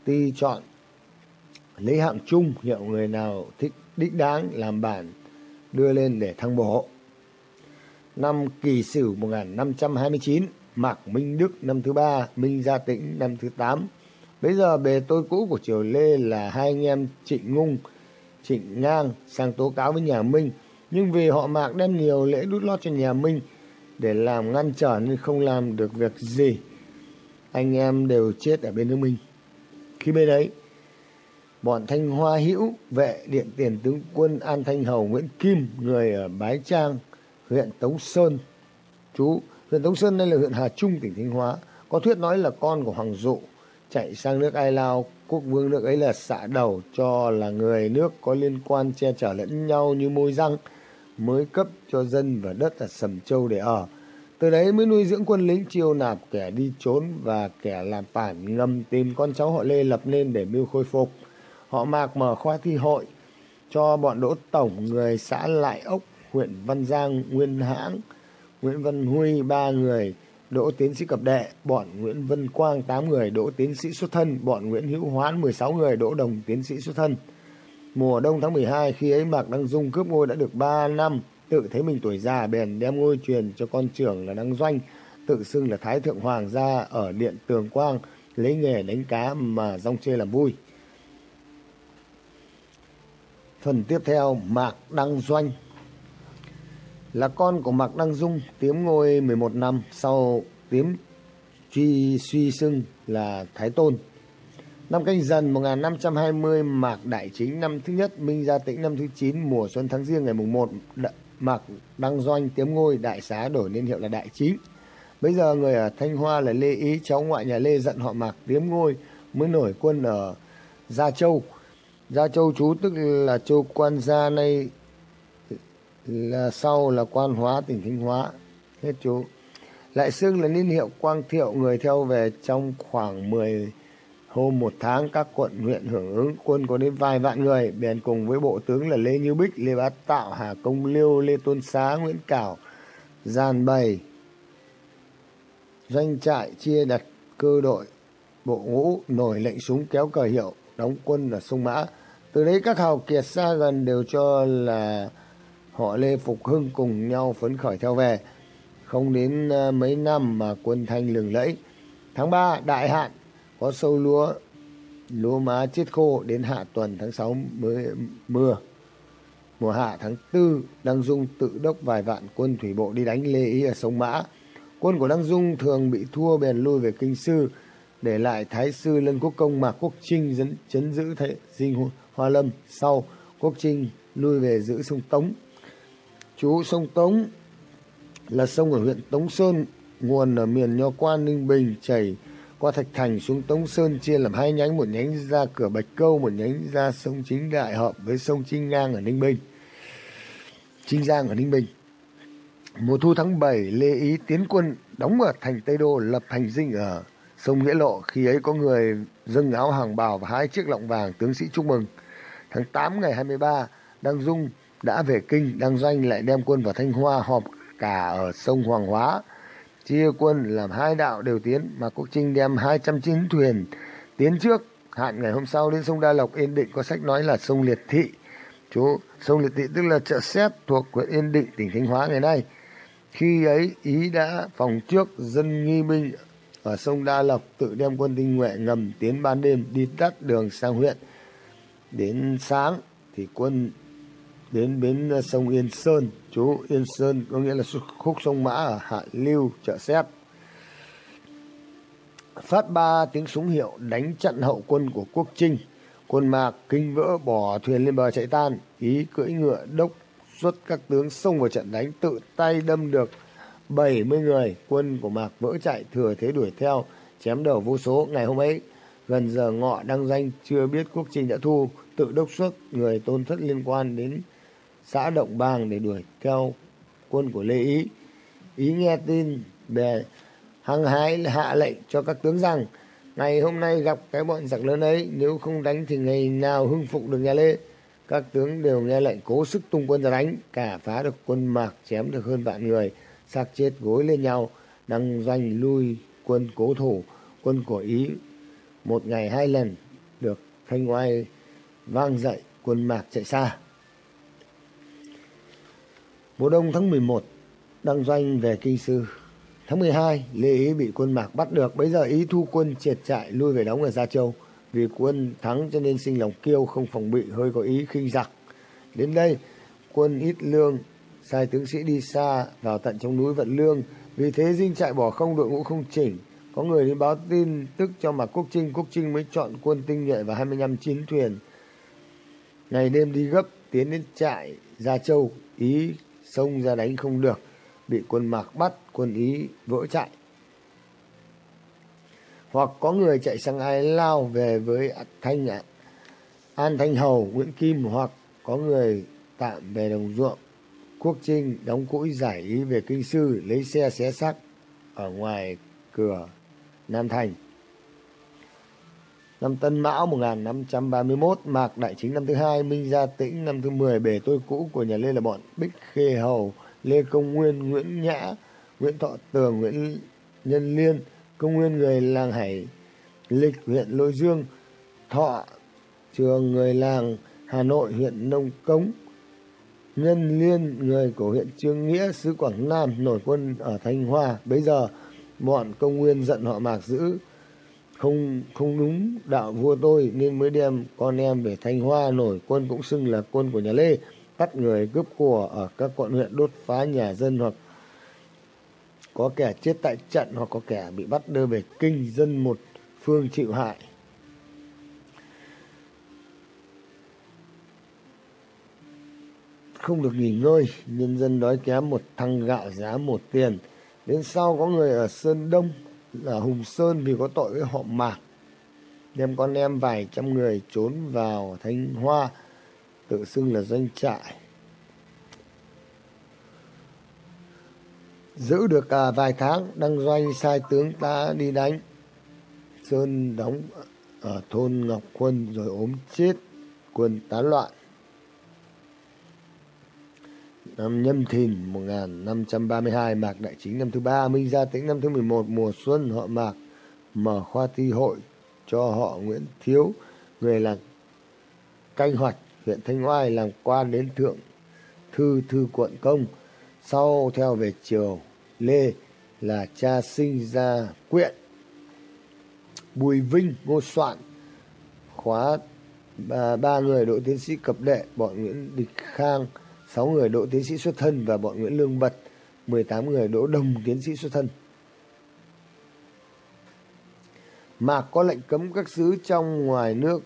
ty chọn lấy hạng chung hiệu người nào thích đích đáng làm bản đưa lên để thăng bổ năm Kỳ Sửu 1529, Mạc Minh Đức năm thứ ba, Minh Gia Tĩnh năm thứ tám. Bây giờ bề tôi cũ của triều Lê là hai anh em Trịnh Ngung, Trịnh Ngang sang tố cáo với nhà Minh, nhưng vì họ Mạc đem nhiều lễ đút lót cho nhà Minh để làm ngăn trở nên không làm được việc gì. Anh em đều chết ở bên nước Minh. Khi bên ấy, bọn Thanh Hoa Hữu vệ điện tiền tướng quân An Thanh Hầu Nguyễn Kim, người ở Bái Trang, huyện Tống Sơn. Chú, huyện Tống Sơn đây là huyện Hà Trung, tỉnh Thanh Hóa. Có thuyết nói là con của Hoàng Dụ chạy sang nước Ai Lao, quốc vương nước ấy là xạ đầu cho là người nước có liên quan che chở lẫn nhau như môi răng mới cấp cho dân và đất ở Sầm Châu để ở. Từ đấy mới nuôi dưỡng quân lính chiêu nạp kẻ đi trốn và kẻ làm phản ngầm tìm con cháu họ Lê lập nên để mưu khôi phục. Họ Mạc mở khoa thi hội cho bọn đỗ tổng người xã Lại Ốc huyện Văn Giang, Nguyên Hãng, Nguyễn Văn Huy ba người, đỗ tiến sĩ cập đệ, bọn Nguyễn vân Quang 8 người, đỗ tiến sĩ xuất thân, bọn Nguyễn Hữu Hoán 16 người, đỗ đồng tiến sĩ xuất thân. Mùa đông tháng 12 khi ấy Mạc Đăng Dung cướp ngôi đã được 3 năm, tự thấy mình tuổi già bèn đem ngôi truyền cho con trưởng là Đăng Doanh, tự xưng là Thái Thượng Hoàng gia ở Điện Tường Quang, lấy nghề đánh cá mà rong chê làm vui. Phần tiếp theo Mạc Đăng Doanh là con của Mạc Đăng Dung, tiếm ngôi 11 năm sau tiếm truy suy xưng là Thái Tôn. Năm canh dần 1520 Mạc Đại Chính năm thứ nhất, Minh Gia Tĩnh năm thứ 9 mùa xuân tháng riêng ngày mùng 1 Mạc Đăng Doanh tiếm ngôi đại xá đổi niên hiệu là Đại Chính. Bây giờ người ở Thanh Hoa là Lê Ý, cháu ngoại nhà Lê giận họ Mạc tiếm ngôi mới nổi quân ở Gia Châu. Gia Châu chú tức là châu quan gia, nay là sau là quan hóa tỉnh Thanh Hóa. Hết chú. Lại xưng là niên hiệu quang thiệu người theo về trong khoảng 10 hôm một tháng các quận huyện hưởng ứng. Quân có đến vài vạn người. Bèn cùng với bộ tướng là Lê Như Bích, Lê Bá Tạo, Hà Công Liêu, Lê Tôn Xá, Nguyễn Cảo, Giàn Bày, doanh trại chia đặt cơ đội, bộ ngũ nổi lệnh súng kéo cờ hiệu, đóng quân ở sông Mã. Từ đấy các hào kiệt xa gần đều cho là họ Lê Phục Hưng cùng nhau phấn khởi theo về. Không đến ờ, mấy năm mà quân thanh lừng lẫy. Tháng 3 đại hạn, có sâu lúa lúa má chết khô đến hạ tuần tháng 6 mới mưa. Mùa hạ tháng 4 Đăng Dung tự đốc vài vạn quân thủy bộ đi đánh Lê Ý ở sông Mã. Quân của Đăng Dung thường bị thua bèn lui về Kinh Sư, để lại Thái Sư Lân Quốc Công Mạc Quốc Trinh dẫn, chấn giữ Thái Dinh Hoa Lâm. Sau, Quốc Trinh lui về giữ sông Tống chú sông Tống là sông ở huyện Tống Sơn, nguồn ở miền Nho Quan, Ninh Bình, chảy qua Thạch Thành xuống Tống Sơn chia làm hai nhánh, một nhánh ra cửa Bạch Câu, một nhánh ra sông Chính Đại hợp với sông Trinh Ngang ở Ninh Bình. Trinh Giang ở Ninh Bình. Mùa thu tháng 7, Lê Ý tiến quân đóng ở thành Tây Đô lập hành dinh ở sông Nghĩa Lộ. Khi ấy có người dâng áo hàng bào và hai chiếc lọng vàng tướng sĩ chúc mừng. Tháng 8 ngày 23, Đăng Dung đã về kinh, đăng doanh lại đem quân vào thanh hoa họp cả ở sông hoàng hóa, chia quân làm hai đạo đều tiến, mà quốc trinh đem hai trăm chín thuyền tiến trước. Hạn ngày hôm sau đến sông đa lộc, yên định có sách nói là sông liệt thị. Chú, sông liệt thị tức là chợ xét thuộc huyện yên định, tỉnh thanh hóa ngày nay. Khi ấy, ý đã phòng trước dân nghi binh ở sông đa lộc, tự đem quân tinh nhuệ ngầm tiến ban đêm đi tắt đường sang huyện. Đến sáng thì quân đến bến ờ, sông Yên Sơn. Chú Yên Sơn có nghĩa là khúc sông Mã ở Hạ Lưu, chợ Xếp. Phát ba tiếng súng hiệu đánh chặn hậu quân của quốc trinh. Quân Mạc kinh vỡ bỏ thuyền lên bờ chạy tan. Ý cưỡi ngựa đốc xuất các tướng xông vào trận đánh tự tay đâm được 70 người. Quân của Mạc vỡ chạy thừa thế đuổi theo chém đầu vô số ngày hôm ấy. Gần giờ ngọ đăng danh chưa biết quốc trinh đã thu tự đốc xuất người tôn thất liên quan đến xã Động Bàng để đuổi theo quân của Lê Ý. Ý nghe tin về hăng hái hạ lệnh cho các tướng rằng ngày hôm nay gặp cái bọn giặc lớn ấy nếu không đánh thì ngày nào hưng phục được nhà Lê. Các tướng đều nghe lệnh cố sức tung quân ra đánh, cả phá được quân mạc chém được hơn vạn người, xác chết gối lên nhau, đăng doanh lui quân cố thủ, quân của Ý một ngày hai lần được thanh oai vang dậy quân mạc chạy xa. Mùa đông tháng 11, đăng doanh về kinh sư. Tháng 12, Lê Ý bị quân mạc bắt được, bây giờ Ý thu quân triệt trại lui về đóng ở Gia Châu. Vì quân thắng cho nên sinh lòng kiêu không phòng bị hơi có ý khinh giặc. Đến đây, quân ít lương, sai tướng sĩ đi xa vào tận trong núi vận lương. Vì thế dinh trại bỏ không đội ngũ không chỉnh. Có người đi báo tin tức cho Mạc Quốc Trinh. Quốc Trinh mới chọn quân tinh nhuệ và 25 chiến thuyền. Ngày đêm đi gấp tiến đến trại Gia Châu. Ý xông ra đánh không được. Bị quân Mạc bắt, quân Ý vỡ chạy hoặc có người chạy sang Ai Lao về với Thanh An Thanh Hầu, Nguyễn Kim hoặc có người tạm về đồng ruộng. Quốc Trinh đóng cũi giải ý về kinh sư lấy xe xé xác ở ngoài cửa Nam Thành. Năm Tân Mão 1531, Mạc Đại Chính năm thứ hai, Minh Gia Tĩnh năm thứ 10, bể tôi cũ của nhà Lê là bọn Bích Khê Hầu, Lê Công Nguyên, Nguyễn Nhã, Nguyễn Thọ Tường, Nguyễn Nhân Liên, công nguyên người làng Hải Lịch huyện Lôi Dương, Thọ trường người làng Hà Nội huyện Nông Cống, Nhân Liên người của huyện Trương Nghĩa xứ Quảng Nam nổi quân ở Thanh Hoa. Bây giờ bọn công nguyên giận họ Mạc giữ không không đúng đạo vua tôi nên mới đem con em về Thanh Hoa nổi quân cũng xưng là quân của nhà Lê bắt người cướp của ở các quận huyện đốt phá nhà dân hoặc có kẻ chết tại trận hoặc có kẻ bị bắt đưa về kinh dân một phương chịu hại. Không được nghỉ ngơi, nhân dân đói kém một thăng gạo giá một tiền. Đến sau có người ở Sơn Đông là Hùng Sơn vì có tội với họ Mạc. Đem con em vài trăm người trốn vào Thanh Hoa, tự xưng là doanh trại. giữ được cả vài tháng đăng doanh sai tướng ta đi đánh sơn đóng ở thôn ngọc quân rồi ốm chết quân tán loạn năm nhâm thìn 1532 mạc đại chính năm thứ ba minh gia tĩnh năm thứ 11 mùa xuân họ mạc mở khoa thi hội cho họ nguyễn thiếu người là canh hoạch huyện thanh oai làm quan đến thượng thư thư quận công sau theo về triều Lê là cha sinh ra quyện. Bùi Vinh, Ngô Soạn, khóa ba, ba người đội tiến sĩ cập đệ, bọn Nguyễn Địch Khang, sáu người đỗ tiến sĩ xuất thân và bọn Nguyễn Lương Bật, 18 người đỗ đồng tiến sĩ xuất thân. Mạc có lệnh cấm các sứ trong ngoài nước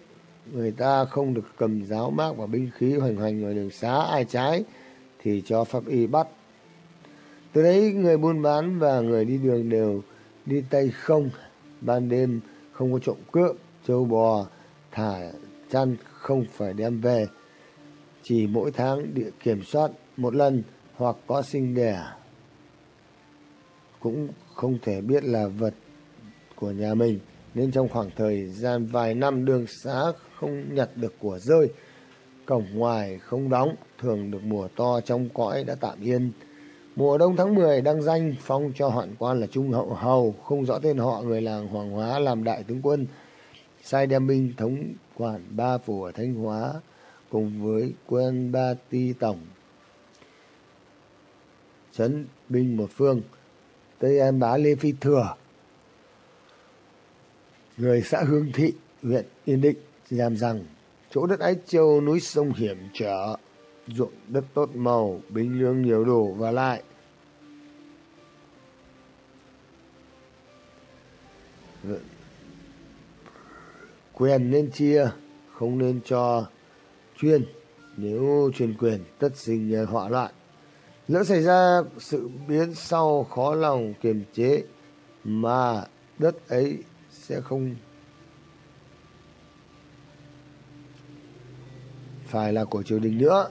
người ta không được cầm giáo mác và binh khí hoành hành ngoài đường xá ai trái thì cho pháp y bắt từ đấy người buôn bán và người đi đường đều đi tay không ban đêm không có trộm cướp châu bò thả chăn không phải đem về chỉ mỗi tháng địa kiểm soát một lần hoặc có sinh đẻ cũng không thể biết là vật của nhà mình nên trong khoảng thời gian vài năm đường xá không nhặt được của rơi cổng ngoài không đóng thường được mùa to trong cõi đã tạm yên Mùa đông tháng 10 đăng danh phong cho hoạn quan là Trung Hậu Hầu, không rõ tên họ người làng Hoàng Hóa làm đại tướng quân. Sai đem binh thống quản ba phủ ở Thanh Hóa cùng với quân ba ti tổng. Chấn binh một phương, Tây An bá Lê Phi Thừa. Người xã Hương Thị, huyện Yên Định, làm rằng chỗ đất Ái Châu núi sông hiểm trở ruộng đất tốt màu, binh lương nhiều đủ và lại. Quyền nên chia, không nên cho chuyên. Nếu truyền quyền tất sinh ờ, họa loạn. Lỡ xảy ra sự biến sau khó lòng kiềm chế mà đất ấy sẽ không phải là của triều đình nữa.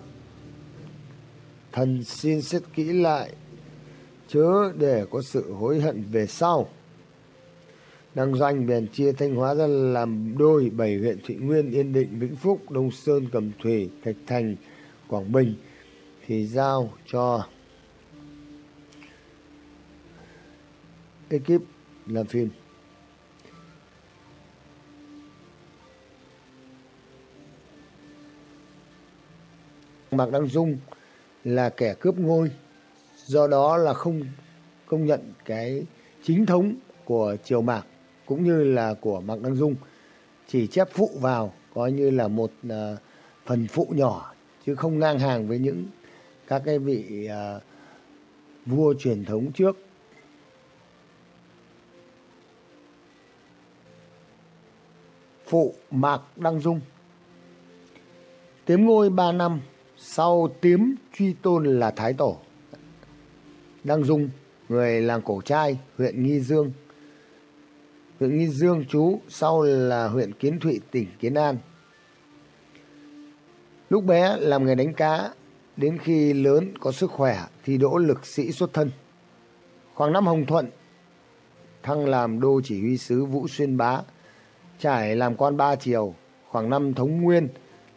Thần xin xét kỹ lại, chớ để có sự hối hận về sau. Đăng doanh bèn chia Thanh Hóa ra làm đôi bảy huyện Thụy Nguyên, Yên Định, Vĩnh Phúc, Đông Sơn, Cẩm Thủy, Thạch Thành, Quảng Bình thì giao cho ekip làm phim. Mạc Đăng Dung là kẻ cướp ngôi, do đó là không công nhận cái chính thống của Triều Mạc cũng như là của Mạc Đăng Dung, chỉ chép phụ vào coi như là một uh, phần phụ nhỏ chứ không ngang hàng với những các cái vị uh, vua truyền thống trước. Phụ Mạc Đăng Dung Tiếm ngôi ba năm sau tiếm truy tôn là Thái Tổ. Đăng Dung, người làng cổ trai, huyện Nghi Dương tự Nghi Dương chú, sau là huyện Kiến Thụy, tỉnh Kiến An. Lúc bé làm nghề đánh cá, đến khi lớn có sức khỏe thì đỗ lực sĩ xuất thân. Khoảng năm Hồng Thuận, thăng làm đô chỉ huy sứ Vũ Xuyên Bá, trải làm quan ba triều, khoảng năm Thống Nguyên,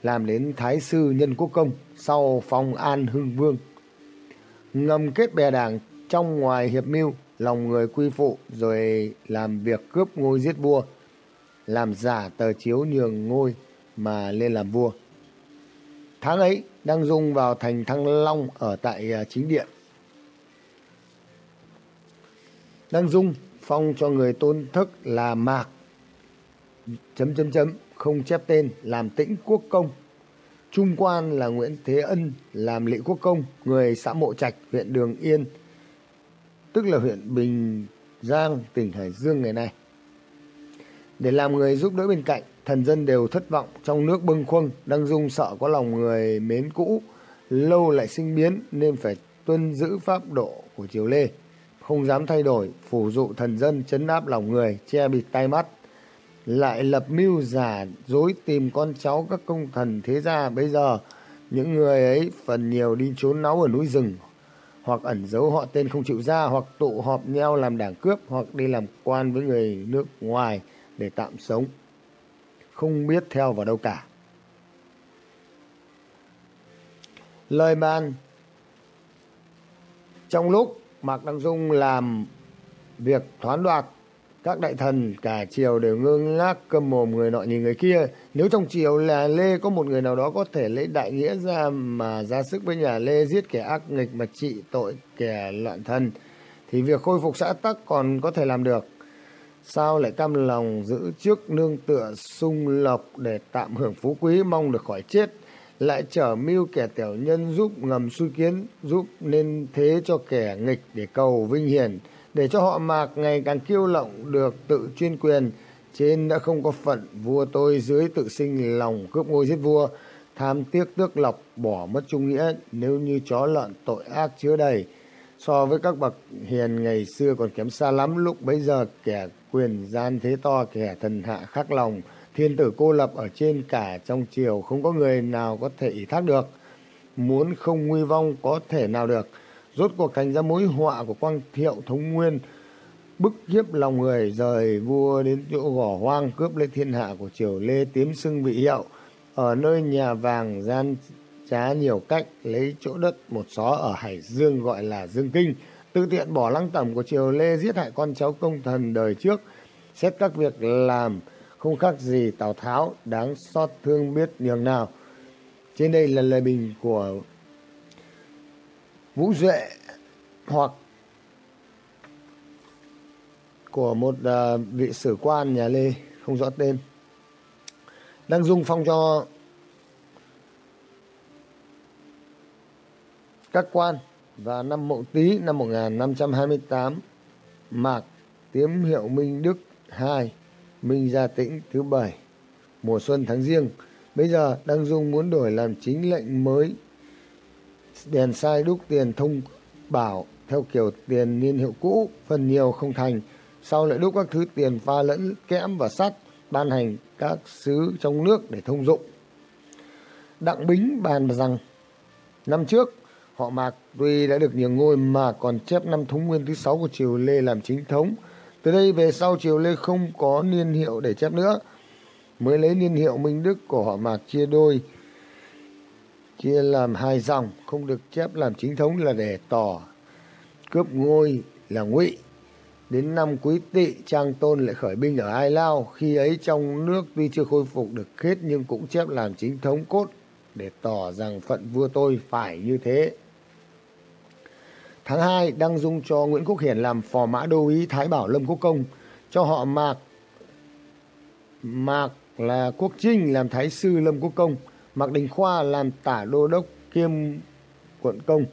làm đến Thái Sư Nhân Quốc Công, sau phong an hưng vương. Ngầm kết bè đảng trong ngoài hiệp mưu, lòng người quy phụ rồi làm việc cướp ngôi giết vua, làm giả tờ chiếu nhường ngôi mà lên làm vua. Tháng ấy, Đăng dung vào thành Thăng Long ở tại à, chính điện. Đăng Dung phong cho người tôn thức là Mạc chấm chấm chấm không chép tên làm tĩnh quốc công trung quan là nguyễn thế ân làm lỵ quốc công người xã mộ trạch huyện đường yên tức là huyện bình giang, tỉnh hải dương ngày nay. Để làm người giúp đỡ bên cạnh, thần dân đều thất vọng trong nước bâng khuâng, đang dung sợ có lòng người mến cũ, lâu lại sinh biến nên phải tuân giữ pháp độ của triều lê. Không dám thay đổi, phủ dụ thần dân chấn áp lòng người, che bịt tay mắt, lại lập mưu giả dối tìm con cháu các công thần thế gia. Bây giờ, những người ấy phần nhiều đi trốn náu ở núi rừng hoặc ẩn giấu họ tên không chịu ra, hoặc tụ họp nhau làm đảng cướp, hoặc đi làm quan với người nước ngoài để tạm sống. Không biết theo vào đâu cả. Lời ban trong lúc mạc đăng dung làm việc thoán đoạt các đại thần cả triều đều ngơ ngác câm mồm người nọ nhìn người kia. Nếu trong triều là lê, có một người nào đó có thể lấy đại nghĩa ra mà ra sức với nhà lê, giết kẻ ác nghịch mà trị tội kẻ loạn thần, thì việc khôi phục xã tắc còn có thể làm được. Sao lại cam lòng giữ trước nương tựa sung lộc để tạm hưởng phú quý, mong được khỏi chết, lại trở mưu kẻ tiểu nhân giúp ngầm suy kiến, giúp nên thế cho kẻ nghịch để cầu vinh hiển? Để cho họ mạc ngày càng kiêu lộng được tự chuyên quyền. Trên đã không có phận, vua tôi dưới tự sinh lòng cướp ngôi giết vua. Tham tiếc tước lộc bỏ mất trung nghĩa, nếu như chó lợn tội ác chứa đầy. So với các bậc hiền ngày xưa còn kém xa lắm, lúc bấy giờ kẻ quyền gian thế to, kẻ thần hạ khắc lòng. Thiên tử cô lập ở trên cả trong triều, không có người nào có thể ý thác được. Muốn không nguy vong có thể nào được rốt cuộc thành ra mối họa của quang thiệu thống nguyên. Bức hiếp lòng người, rời vua đến chỗ gò hoang, cướp lấy thiên hạ của triều lê tiếm xưng vị hiệu. Ở nơi nhà vàng gian trá nhiều cách, lấy chỗ đất một xó ở hải dương gọi là dương kinh. Tự tiện bỏ lăng tẩm của triều lê giết hại con cháu công thần đời trước. Xét các việc làm, không khác gì tào tháo, đáng xót thương biết nhường nào. Trên đây là lời bình của Vũ Duệ hoặc của một uh, vị sử quan nhà Lê không rõ tên đang dung phong cho các quan và năm Mậu Tý năm 1528 Mạc Tiếm Hiệu Minh Đức hai Minh Gia Tĩnh thứ bảy mùa xuân tháng riêng. Bây giờ Đăng Dung muốn đổi làm chính lệnh mới đèn sai đúc, tiền thông bảo theo kiểu tiền niên hiệu cũ, phần nhiều không thành. Sau lại đúc các thứ tiền pha lẫn kẽm và sắt, ban hành các sứ trong nước để thông dụng. Đặng bính bàn rằng, năm trước, họ mạc tuy đã được nhiều ngôi mà còn chép năm thống nguyên thứ sáu của triều lê làm chính thống. Từ đây về sau, triều lê không có niên hiệu để chép nữa. Mới lấy niên hiệu minh đức của họ mạc chia đôi chia làm hai dòng, không được chép làm chính thống là để tỏ cướp ngôi là ngụy. Đến năm quý tỵ trang tôn lại khởi binh ở ai lao. Khi ấy trong nước tuy chưa khôi phục được hết, nhưng cũng chép làm chính thống cốt để tỏ rằng phận vua tôi phải như thế. Tháng hai, đăng dung cho nguyễn quốc hiển làm phò mã đô úy thái bảo lâm quốc công, cho họ mạc mạc là quốc trinh, làm thái sư lâm quốc công mạc đình khoa làm tả đô đốc kiêm quận công,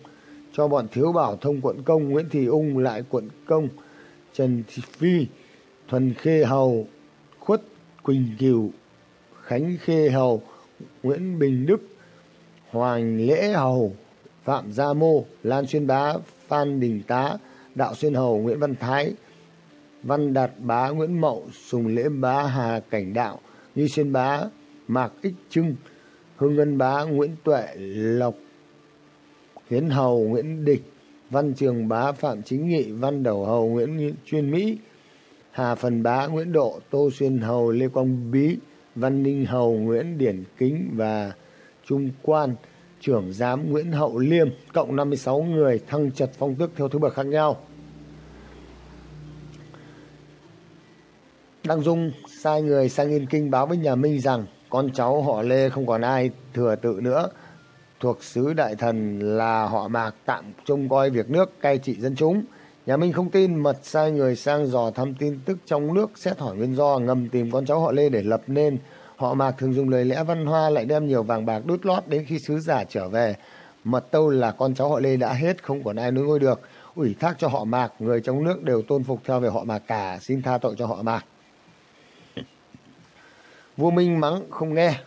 cho bọn thiếu bảo thông quận công, nguyễn thị ung lại quận công, trần thị phi, thuần khê hầu, khuất quỳnh kiều, khánh khê hầu, nguyễn bình đức, hoàng lễ hầu, phạm gia mô, lan xuyên bá, phan đình tá, đạo xuyên hầu, nguyễn văn thái, văn đạt bá, nguyễn mậu, sùng lễ bá, hà cảnh đạo như xuyên bá, mạc ích trưng hưng ngân bá, nguyễn tuệ, lộc, hiến hầu, nguyễn địch, văn trường bá, phạm chính nghị, văn đầu hầu nguyễn chuyên mỹ, hà phần bá, nguyễn độ, tô xuyên hầu, lê quang bí, văn ninh hầu, nguyễn điển kính và trung quan, trưởng giám nguyễn hậu liêm, cộng năm mươi sáu người, thăng trật phong tước theo thứ bậc khác nhau. Đăng dung sai người sang yên kinh báo với nhà minh rằng con cháu họ lê không còn ai thừa tự nữa. Thuộc sứ đại thần là họ mạc tạm trông coi việc nước cai trị dân chúng. Nhà minh không tin, mật sai người sang dò thăm tin tức trong nước, xét hỏi nguyên do, ngầm tìm con cháu họ lê để lập nên. Họ mạc thường dùng lời lẽ văn hoa lại đem nhiều vàng bạc đút lót đến khi sứ giả trở về. Mật tâu là con cháu họ lê đã hết, không còn ai nối ngôi được. Ủy thác cho họ mạc, người trong nước đều tôn phục theo về họ mạc cả. Xin tha tội cho họ mạc vua minh mắng không nghe.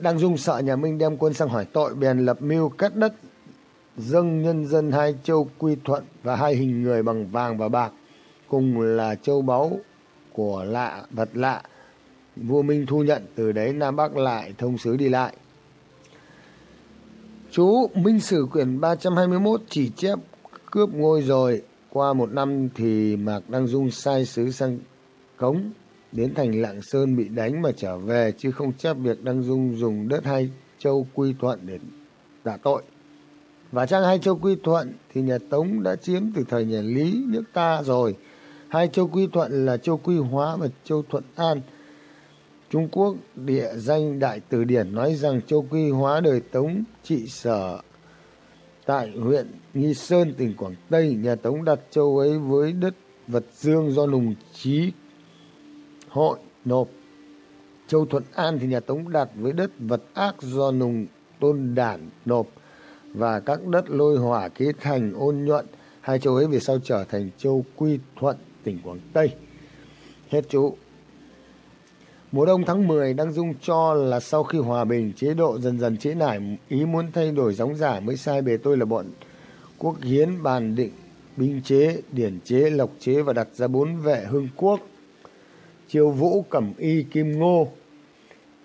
Đăng Dung sợ nhà Minh đem quân sang hỏi tội, bèn lập mưu cắt đất, dâng nhân dân hai châu quy thuận và hai hình người bằng vàng và bạc, cùng là châu báu của lạ, vật lạ. Vua Minh thu nhận, từ đấy Nam Bắc lại thông sứ đi lại. Chú Minh Sử quyển 321 chỉ chép cướp ngôi rồi qua một năm thì Mạc Đăng Dung sai sứ sang Cống đến thành Lạng Sơn bị đánh mà trở về, chứ không chấp việc Đăng Dung dùng đất hai châu quy thuận để đả tội. Và trang hai châu quy thuận thì nhà Tống đã chiếm từ thời nhà Lý, nước ta rồi. Hai châu quy thuận là châu quy hóa và châu thuận an. Trung Quốc địa danh Đại Từ Điển nói rằng châu quy hóa đời Tống trị sở tại huyện Nghi Sơn, tỉnh Quảng Tây. Nhà Tống đặt châu ấy với đất vật dương do nùng trí hội nộp châu thuận an thì nhà tống đặt với đất vật ác do nùng tôn đản nộp và các đất lôi hỏa kế thành ôn nhuận hai châu ấy về sau trở thành châu quy thuận tỉnh quảng tây hết chú Mùa đông tháng 10 đang Dung cho là sau khi hòa bình chế độ dần dần chế nải ý muốn thay đổi gióng giả mới sai bề tôi là bọn quốc hiến bàn định binh chế, điển chế, lộc chế và đặt ra bốn vệ hưng quốc. Chiêu vũ cẩm y kim ngô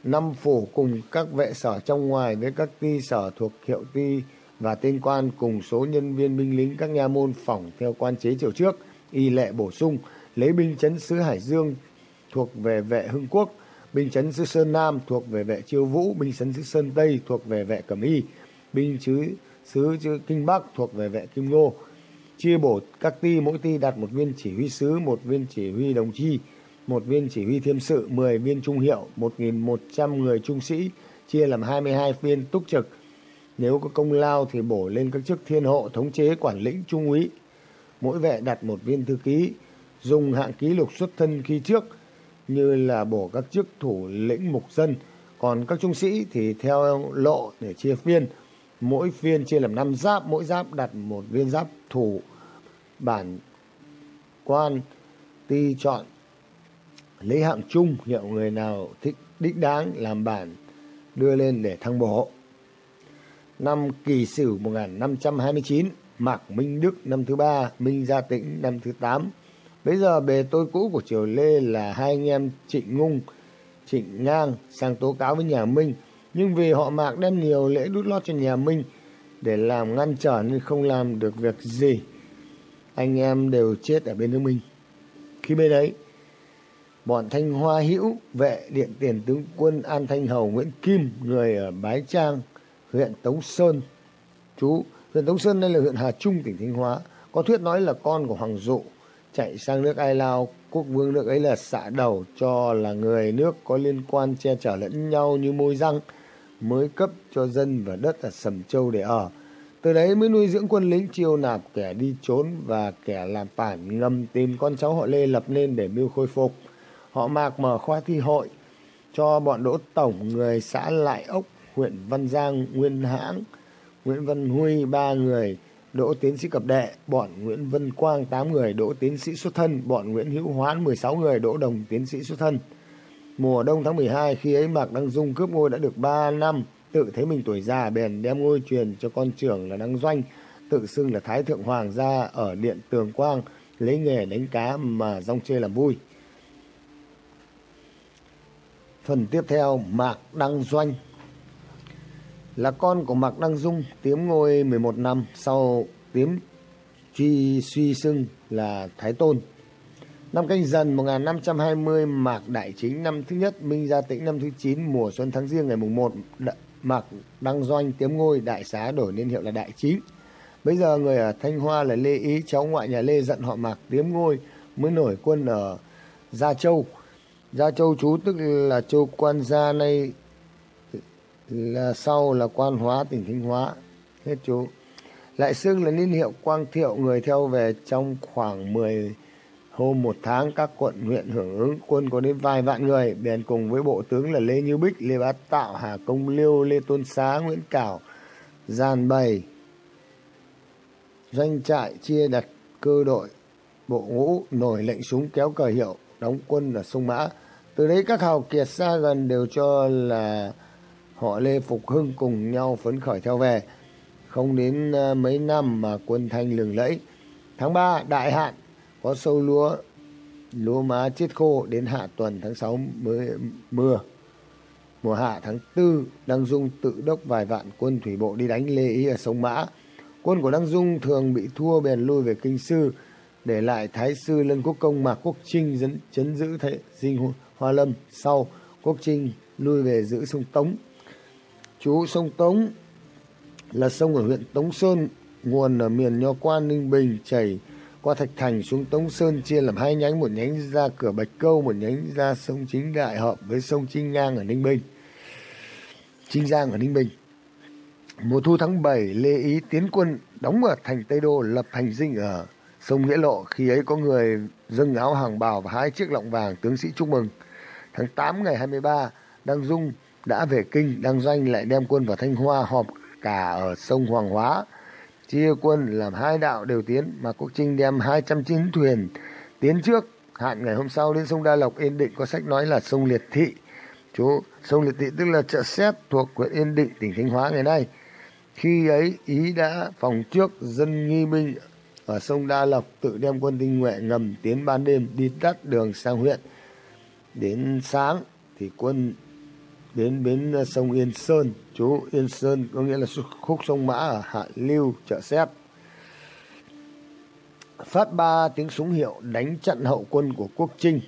năm phủ cùng các vệ sở trong ngoài với các ty sở thuộc hiệu ty và tên quan cùng số nhân viên binh lính các nha môn phỏng theo quan chế triều trước y lệ bổ sung lấy binh chấn sứ hải dương thuộc về vệ hưng quốc binh chấn xứ sơn nam thuộc về vệ chiêu vũ binh chấn xứ sơn tây thuộc về vệ cẩm y binh chứ sứ kinh bắc thuộc về vệ kim ngô chia bổ các ty mỗi ty đặt một viên chỉ huy sứ một viên chỉ huy đồng chi một viên chỉ huy thiêm sự, 10 viên trung hiệu, 1.100 người trung sĩ, chia làm 22 viên túc trực. Nếu có công lao thì bổ lên các chức thiên hộ, thống chế, quản lĩnh, trung úy. Mỗi vệ đặt một viên thư ký, dùng hạng ký lục xuất thân khi trước, như là bổ các chức thủ lĩnh mục dân, còn các trung sĩ thì theo lộ để chia phiên. Mỗi phiên chia làm năm giáp mỗi giáp đặt một viên giáp thủ. Bản quan ty chọn lấy hạng chung hiệu người nào thích đích đáng làm bản đưa lên để thăng bổ năm Kỳ Sửu 1529, Mạc Minh Đức năm thứ ba, Minh Gia Tĩnh năm thứ tám. Bây giờ bề tôi cũ của triều Lê là hai anh em Trịnh Ngung, Trịnh Ngang sang tố cáo với nhà Minh, nhưng vì họ Mạc đem nhiều lễ đút lót cho nhà Minh để làm ngăn trở nên không làm được việc gì. Anh em đều chết ở bên nước Minh. Khi bên đấy, bọn Thanh Hoa Hữu vệ điện tiền tướng quân An Thanh Hầu Nguyễn Kim, người ở Bái Trang, huyện Tống Sơn. Chú, huyện Tống Sơn đây là huyện Hà Trung, tỉnh Thanh Hóa. Có thuyết nói là con của Hoàng Dụ chạy sang nước Ai Lao, quốc vương nước ấy là xạ đầu cho là người nước có liên quan che chở lẫn nhau như môi răng mới cấp cho dân và đất ở Sầm Châu để ở. Từ đấy mới nuôi dưỡng quân lính chiêu nạp kẻ đi trốn và kẻ làm phản ngầm tìm con cháu họ Lê lập nên để mưu khôi phục. Họ Mạc mở khoa thi hội cho bọn đỗ tổng người xã Lại Ốc huyện Văn Giang, Nguyên Hãng, Nguyễn Văn Huy ba người, đỗ tiến sĩ cập đệ, bọn Nguyễn vân Quang 8 người, đỗ tiến sĩ xuất thân, bọn Nguyễn Hữu Hoán 16 người, đỗ đồng tiến sĩ xuất thân. Mùa đông tháng 12 khi ấy Mạc Đăng Dung cướp ngôi đã được 3 năm, tự thấy mình tuổi già bèn đem ngôi truyền cho con trưởng là Đăng Doanh, tự xưng là Thái Thượng Hoàng gia ở Điện Tường Quang, lấy nghề đánh cá mà rong chơi làm vui. Phần tiếp theo Mạc Đăng Doanh là con của Mạc Đăng Dung tiếm ngôi 11 năm sau tiếm truy suy xưng là Thái Tôn. Năm canh dần 1520 Mạc Đại Chính năm thứ nhất, Minh Gia Tĩnh năm thứ 9, mùa xuân tháng riêng ngày mùng 1, Mạc Đăng Doanh tiếm ngôi đại xá đổi niên hiệu là Đại Chính. Bây giờ người ở Thanh Hoa là Lê Ý, cháu ngoại nhà Lê giận họ Mạc tiếm ngôi mới nổi quân ở Gia Châu. Gia Châu chú tức là châu quan gia nay là sau là quan hóa, tỉnh thanh hóa. Hết chú. Lại xưng là niên hiệu quang thiệu, người theo về trong khoảng 10 hôm một tháng, các quận, huyện hưởng ứng. Quân có đến vài vạn người. Bèn cùng với bộ tướng là lê như bích, lê bá tạo, hà công liêu, lê tôn xá, nguyễn cảo, giàn bày, doanh trại, chia đặt cơ đội, bộ ngũ, nổi lệnh súng kéo cờ hiệu, đóng quân ở sông mã. Từ đấy các hào kiệt xa gần đều cho là họ Lê Phục Hưng cùng nhau phấn khởi theo về. Không đến ờ, mấy năm mà quân thanh lừng lẫy. Tháng 3 đại hạn có sâu lúa lúa má chết khô đến hạ tuần tháng 6 mới mưa. Mùa hạ tháng 4 Đăng Dung tự đốc vài vạn quân thủy bộ đi đánh Lê Ý ở sông Mã. Quân của Đăng Dung thường bị thua bèn lui về Kinh Sư, để lại Thái Sư Lân Quốc Công Mạc Quốc Trinh dẫn, chấn giữ thế dinh Hoa Lâm. Sau, Quốc Trinh lui về giữ sông Tống chú sông Tống là sông ở huyện Tống Sơn, nguồn ở miền Nho Quan, Ninh Bình, chảy qua Thạch Thành xuống Tống Sơn chia làm hai nhánh, một nhánh ra cửa Bạch Câu, một nhánh ra sông Chính Đại hợp với sông Trinh Ngang ở Ninh Bình. Trinh Giang ở Ninh Bình. Mùa thu tháng 7, Lê Ý tiến quân đóng ở thành Tây Đô lập thành dinh ở sông Nghĩa Lộ. Khi ấy có người dâng áo hàng bào và hai chiếc lọng vàng tướng sĩ chúc mừng. Tháng 8 ngày 23, Đăng Dung đã về kinh đăng doanh lại đem quân vào thanh hoa họp cả ở sông hoàng hóa, chia quân làm hai đạo đều tiến, mà quốc trinh đem hai trăm chín thuyền tiến trước. Hạn ngày hôm sau đến sông đa lộc, yên định có sách nói là sông liệt thị. Chú, sông liệt thị tức là chợ xét thuộc huyện yên định, tỉnh thanh hóa ngày nay. Khi ấy, ý đã phòng trước dân nghi binh ở sông đa lộc, tự đem quân tinh nhuệ ngầm tiến ban đêm đi tắt đường sang huyện. Đến sáng thì quân đến bến ờ, sông Yên Sơn. Chú, Yên Sơn có nghĩa là khúc sông Mã ở Hạ Lưu, chợ Xếp phát ba tiếng súng hiệu đánh chặn hậu quân của quốc trinh.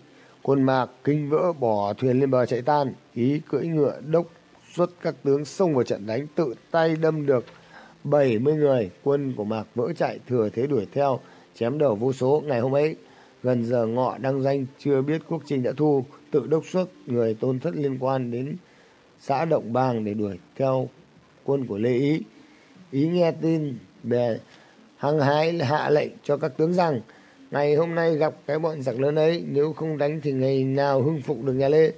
Quân mạc kinh vỡ, bỏ thuyền lên bờ chạy tan. Ý cưỡi ngựa đốc xuất các tướng xông vào trận đánh, tự tay đâm được 70 người. Quân của mạc vỡ chạy, thừa thế đuổi theo, chém đầu vô số. Ngày hôm ấy, gần giờ ngọ đăng danh, chưa biết quốc trinh đã thu, tự đốc xuất người tôn thất liên quan đến xã Động Bàng để đuổi theo quân của Lê Ý. Ý nghe tin bè hăng hái hạ lệnh cho các tướng rằng, ngày hôm nay gặp cái bọn giặc lớn ấy, nếu không đánh thì ngày nào hưng phục được nhà Lê.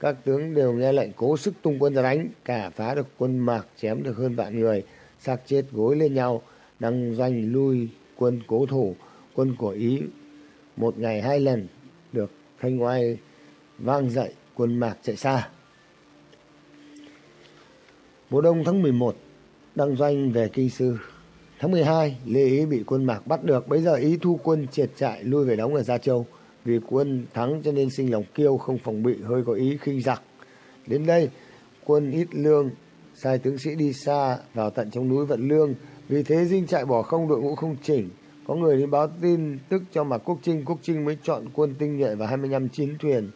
các tướng đều nghe lệnh cố sức tung quân ra đánh, cả phá được quân mạc, chém được hơn vạn người, xác chết gối lên nhau đăng doanh lui quân cố thủ quân của ý một ngày hai lần được thanh oai vang dậy, quân mạc chạy xa mùa đông tháng 11 đăng doanh về kinh sư. Tháng 12 lê ý bị quân mạc bắt được. Bây giờ ý thu quân triệt trại lui về đóng ở gia châu. Vì quân thắng cho nên sinh lòng kiêu, không phòng bị, hơi có ý khinh giặc. Đến đây, quân ít lương, sai tướng sĩ đi xa vào tận trong núi vận lương. Vì thế dinh trại bỏ không, đội ngũ không chỉnh. Có người đi báo tin tức cho mạc quốc trinh. Quốc trinh mới chọn quân tinh nhuệ và 25 chiến thuyền.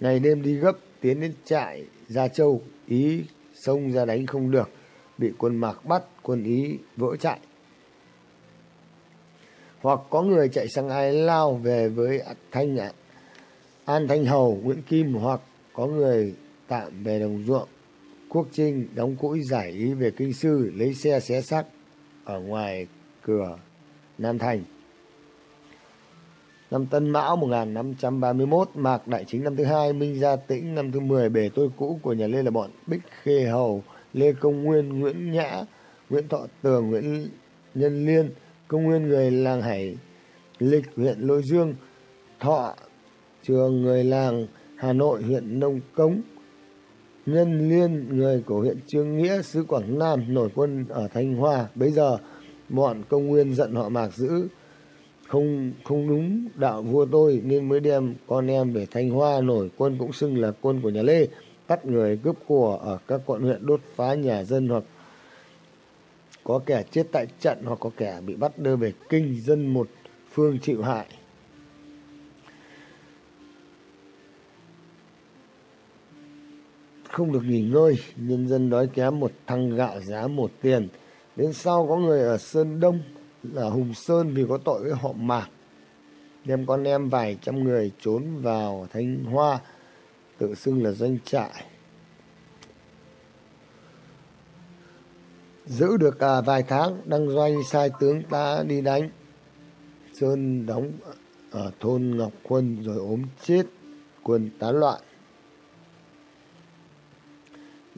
Ngày đêm đi gấp, tiến đến trại gia châu. Ý xông ra đánh không được, bị quân mạc bắt, quân ý vỡ chạy. Hoặc có người chạy sang ai lao về với thanh an thanh hầu, nguyễn kim, hoặc có người tạm về đồng ruộng. Quốc trinh đóng cũi giải ý về kinh sư, lấy xe xé xác ở ngoài cửa nam thành năm Tân Mão 1531, Mạc Đại Chính năm thứ hai, Minh Gia Tĩnh năm thứ 10, bề tôi cũ của nhà Lê là bọn Bích Khê Hầu, Lê Công Nguyên, Nguyễn Nhã, Nguyễn Thọ Tường, Nguyễn Nhân Liên, Công Nguyên người làng Hải Lịch huyện Lôi Dương, Thọ trường người làng Hà Nội huyện Nông Cống, Nhân Liên người của huyện Trương Nghĩa xứ Quảng Nam nổi quân ở Thanh Hoa. Bây giờ bọn Công Nguyên giận họ Mạc giữ không không đúng. Đạo vua tôi nên mới đem con em về Thanh Hoa nổi. Quân cũng xưng là quân của nhà Lê. Bắt người cướp của ở các quận huyện đốt phá nhà dân hoặc có kẻ chết tại trận hoặc có kẻ bị bắt đưa về kinh dân một phương chịu hại. Không được nghỉ ngơi, nhân dân đói kém một thăng gạo giá một tiền. Đến sau có người ở sơn đông là hùng sơn vì có tội với họ mạc đem con em vài trăm người trốn vào thanh hoa, tự xưng là doanh trại. Giữ được cả vài tháng, đăng doanh sai tướng ta đi đánh. Sơn đóng ở thôn ngọc quân rồi ốm chết quân tán loạn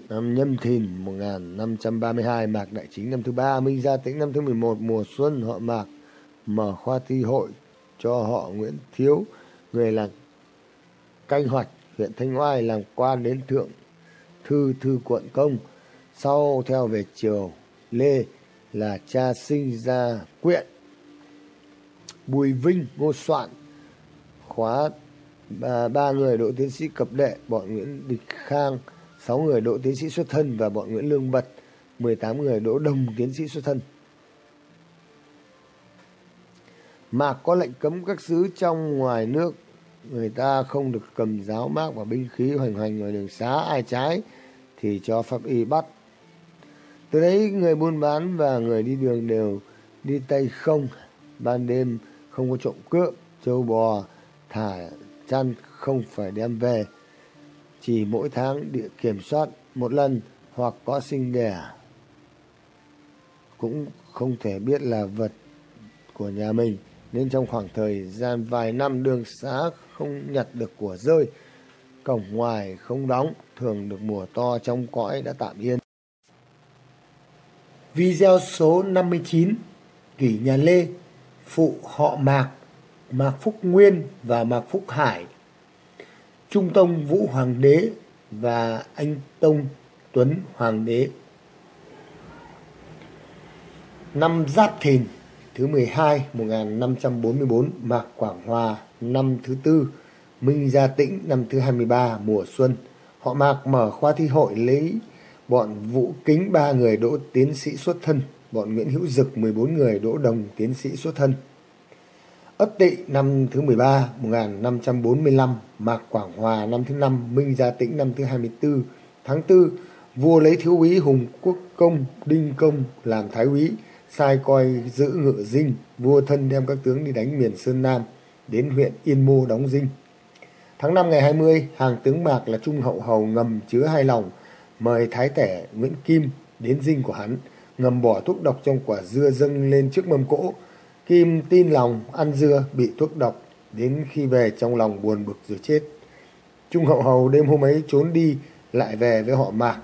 năm nhâm thìn 1532 mạc đại chính năm thứ ba minh gia tĩnh năm thứ 11 mùa xuân họ mạc mở khoa thi hội cho họ nguyễn thiếu người là canh hoạch huyện thanh oai làm quan đến thượng thư thư quận công. Sau theo về triều lê là cha sinh ra quyện bùi vinh ngô soạn khóa ba, ba người đỗ tiến sĩ cập đệ bọn nguyễn địch khang sáu người đỗ tiến sĩ xuất thân và bọn nguyễn lương bật, mười tám người đỗ đồng tiến sĩ xuất thân. Mạc có lệnh cấm các sứ trong ngoài nước, người ta không được cầm giáo mác và binh khí hoành hành ngoài đường xá ai trái thì cho pháp y bắt. Từ đấy, người buôn bán và người đi đường đều đi tay không, ban đêm không có trộm cướp châu bò, thả chăn không phải đem về chỉ mỗi tháng địa kiểm soát một lần hoặc có sinh đẻ. Cũng không thể biết là vật của nhà mình, nên trong khoảng thời gian vài năm đường xá không nhặt được của rơi, cổng ngoài không đóng, thường được mùa to trong cõi đã tạm yên. Video số 59 Kỷ nhà Lê, Phụ họ Mạc Mạc Phúc Nguyên và Mạc Phúc Hải. Trung Tông Vũ Hoàng đế và anh Tông Tuấn Hoàng đế Năm Giáp Thìn thứ 12 1544 Mạc Quảng Hòa năm thứ tư Minh Gia Tĩnh năm thứ 23 mùa xuân họ Mạc mở khoa thi hội lấy bọn Vũ Kính ba người đỗ tiến sĩ xuất thân, bọn Nguyễn Hữu Dực 14 người đỗ đồng tiến sĩ xuất thân. Ất Tỵ năm thứ 13 1545, Mạc Quảng Hòa năm thứ 5, Minh Gia Tĩnh năm thứ 24, tháng 4, vua lấy thiếu úy Hùng Quốc Công, Đinh Công làm thái úy, sai coi giữ ngự dinh, vua thân đem các tướng đi đánh miền Sơn Nam, đến huyện Yên Mô đóng dinh. Tháng 5 ngày 20, hàng tướng Mạc là Trung Hậu Hầu ngầm chứa hai lòng, mời thái tể Nguyễn Kim đến dinh của hắn, ngầm bỏ thuốc độc trong quả dưa dâng lên trước mâm cỗ. Kim tin lòng ăn dưa bị thuốc độc, đến khi về trong lòng buồn bực rồi chết. Trung Hậu Hầu đêm hôm ấy trốn đi, lại về với họ Mạc.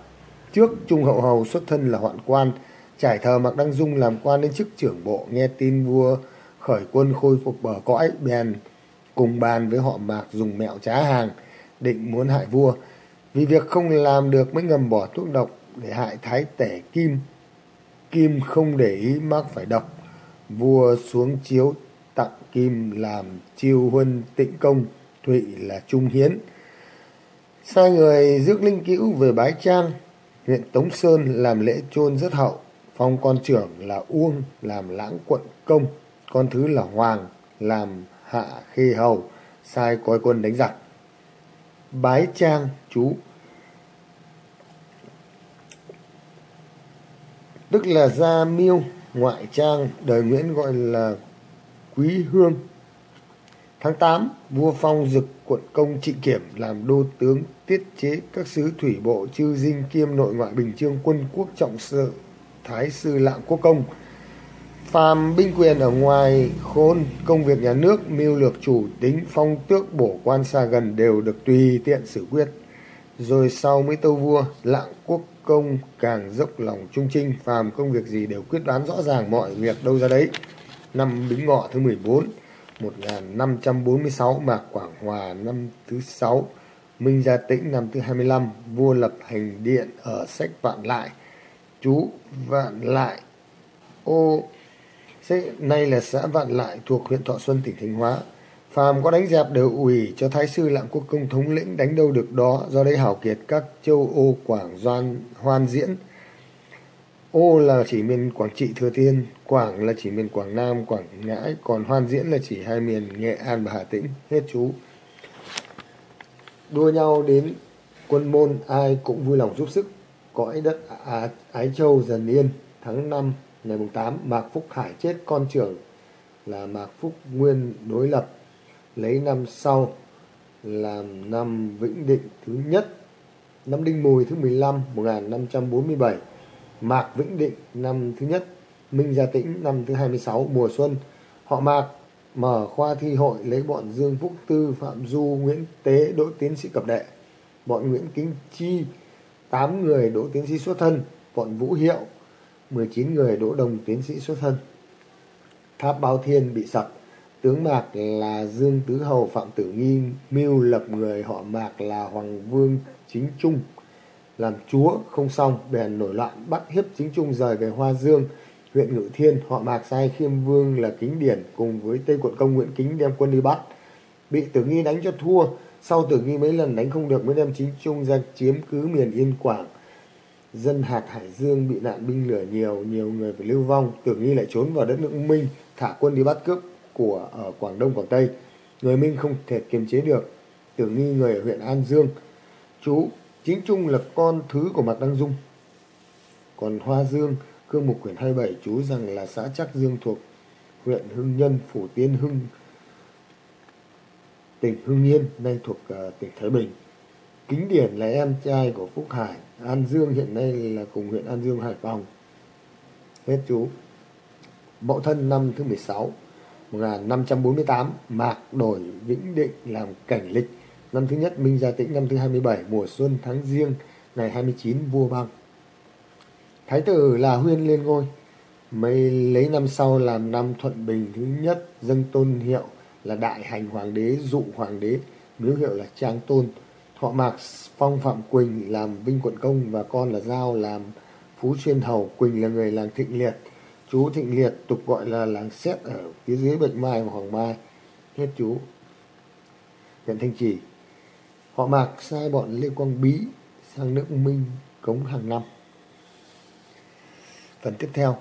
Trước Trung Hậu Hầu xuất thân là hoạn quan, trải thờ Mạc Đăng Dung làm quan đến chức trưởng bộ, nghe tin vua khởi quân khôi phục bờ cõi, bèn cùng bàn với họ Mạc dùng mẹo trá hàng, định muốn hại vua. Vì việc không làm được mới ngầm bỏ thuốc độc để hại thái tể Kim. Kim không để ý mắc phải độc. Vua xuống chiếu tặng Kim làm chiêu huân tịnh công, Thụy là trung hiến. Sai người rước linh cữu về Bái Trang, huyện Tống Sơn làm lễ chôn rất hậu. Phong con trưởng là Uông làm lãng quận công, con thứ là Hoàng làm hạ khê hầu, sai coi quân đánh giặc. Bái Trang chú tức là gia miêu ngoại trang đời Nguyễn gọi là Quý Hương. Tháng 8, vua phong dực quận công trị kiểm làm đô tướng tiết chế các sứ thủy bộ chư dinh kiêm nội ngoại bình trương quân quốc trọng sự thái sư lạng quốc công phàm binh quyền ở ngoài khôn công việc nhà nước mưu lược chủ tính phong tước bổ quan xa gần đều được tùy tiện xử quyết rồi sau mới tâu vua lạng quốc công, càng dốc lòng trung trinh, phàm công việc gì đều quyết đoán rõ ràng mọi việc đâu ra đấy. Năm bính ngọ thứ 14 1546 Mạc Quảng Hòa năm thứ 6 Minh Gia Tĩnh năm thứ 25 Vua lập hành điện ở sách Vạn Lại, Chú Vạn Lại, Ô Nay là xã Vạn Lại thuộc huyện Thọ Xuân, tỉnh Thanh Hóa. Phàm có đánh dẹp đều ủy cho Thái sư Lạng Quốc Công thống lĩnh đánh đâu được đó Do đây hảo kiệt các châu ô Quảng Doan hoan diễn Ô là chỉ miền Quảng Trị Thừa Thiên, Quảng là chỉ miền Quảng Nam, Quảng Ngãi, còn Hoan Diễn là chỉ hai miền Nghệ An và Hà Tĩnh. Hết chú. Đua nhau đến quân môn ai cũng vui lòng giúp sức. Cõi đất Ái Châu dần yên tháng 5 ngày 8 Mạc Phúc Hải chết con trưởng là Mạc Phúc Nguyên đối lập lấy năm sau làm năm Vĩnh Định thứ nhất năm Đinh Mùi thứ 15 1547 Mạc Vĩnh Định năm thứ nhất, Minh Gia Tĩnh năm thứ 26 mùa xuân. Họ Mạc mở khoa thi hội lấy bọn Dương Phúc Tư, Phạm Du, Nguyễn Tế đỗ tiến sĩ cập đệ. Bọn Nguyễn Kính Chi 8 người đỗ tiến sĩ xuất thân, bọn Vũ Hiệu 19 người đỗ đồng tiến sĩ xuất thân. Tháp Bao Thiên bị sập, tướng Mạc là Dương Tứ Hầu Phạm Tử Nghi, mưu lập người họ Mạc là Hoàng Vương Chính Trung. Làm chúa không xong bèn nổi loạn bắt hiếp chính trung rời về hoa dương huyện ngự thiên. Họ mạc sai khiêm vương là kính điển cùng với tây quận công nguyễn kính đem quân đi bắt. Bị tử nghi đánh cho thua sau tử nghi mấy lần đánh không được mới đem chính trung ra chiếm cứ miền yên quảng. Dân hạt hải dương bị nạn binh lửa nhiều nhiều người phải lưu vong. Tử nghi lại trốn vào đất nước minh thả quân đi bắt cướp của ở quảng đông quảng tây người minh không thể kiềm chế được tử nghi người ở huyện an dương chú Chính Trung là con thứ của Mạc Đăng Dung. Còn Hoa Dương, cương mục quyển 27 chú rằng là xã Trắc Dương thuộc huyện Hưng Nhân, phủ Tiên Hưng, tỉnh Hưng Yên, nay thuộc uh, tỉnh Thái Bình. Kính Điển là em trai của Phúc Hải, An Dương hiện nay là cùng huyện An Dương Hải Phòng. Hết chú. Mậu thân năm thứ 16, 1548, Mạc đổi Vĩnh Định làm cảnh lịch. Năm thứ nhất Minh Gia Tĩnh. Năm thứ 27 mùa xuân tháng riêng ngày 29 vua băng. Thái tử là Huyên lên ngôi. Mấy lấy năm sau làm năm thuận bình thứ nhất dâng tôn hiệu là đại hành hoàng đế dụ hoàng đế miếu hiệu là trang tôn. Thọ mạc phong phạm quỳnh làm vinh quận công và con là giao làm phú xuyên hầu. Quỳnh là người làng thịnh liệt chú thịnh liệt tục gọi là làng xét ở phía dưới bạch mai và hoàng mai hết chú huyện thanh trì Họ Mạc sai bọn Lê Quang Bí sang nước Minh cống hàng năm. Phần tiếp theo,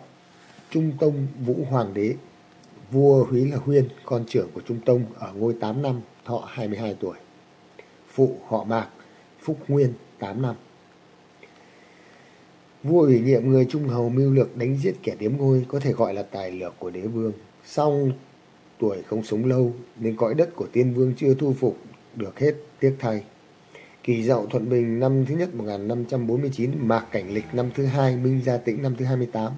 Trung Tông Vũ Hoàng đế, vua Húy là Huyên, con trưởng của Trung Tông ở ngôi 8 năm, thọ 22 tuổi. Phụ họ Mạc, Phúc Nguyên 8 năm. Vua ủy nhiệm người Trung Hầu mưu lược đánh giết kẻ điếm ngôi có thể gọi là tài lược của đế vương. Song tuổi không sống lâu nên cõi đất của tiên vương chưa thu phục được hết tiếc thay. Kỳ dậu Thuận Bình năm thứ nhất 1549, Mạc Cảnh Lịch năm thứ hai, Minh Gia Tĩnh năm thứ 28.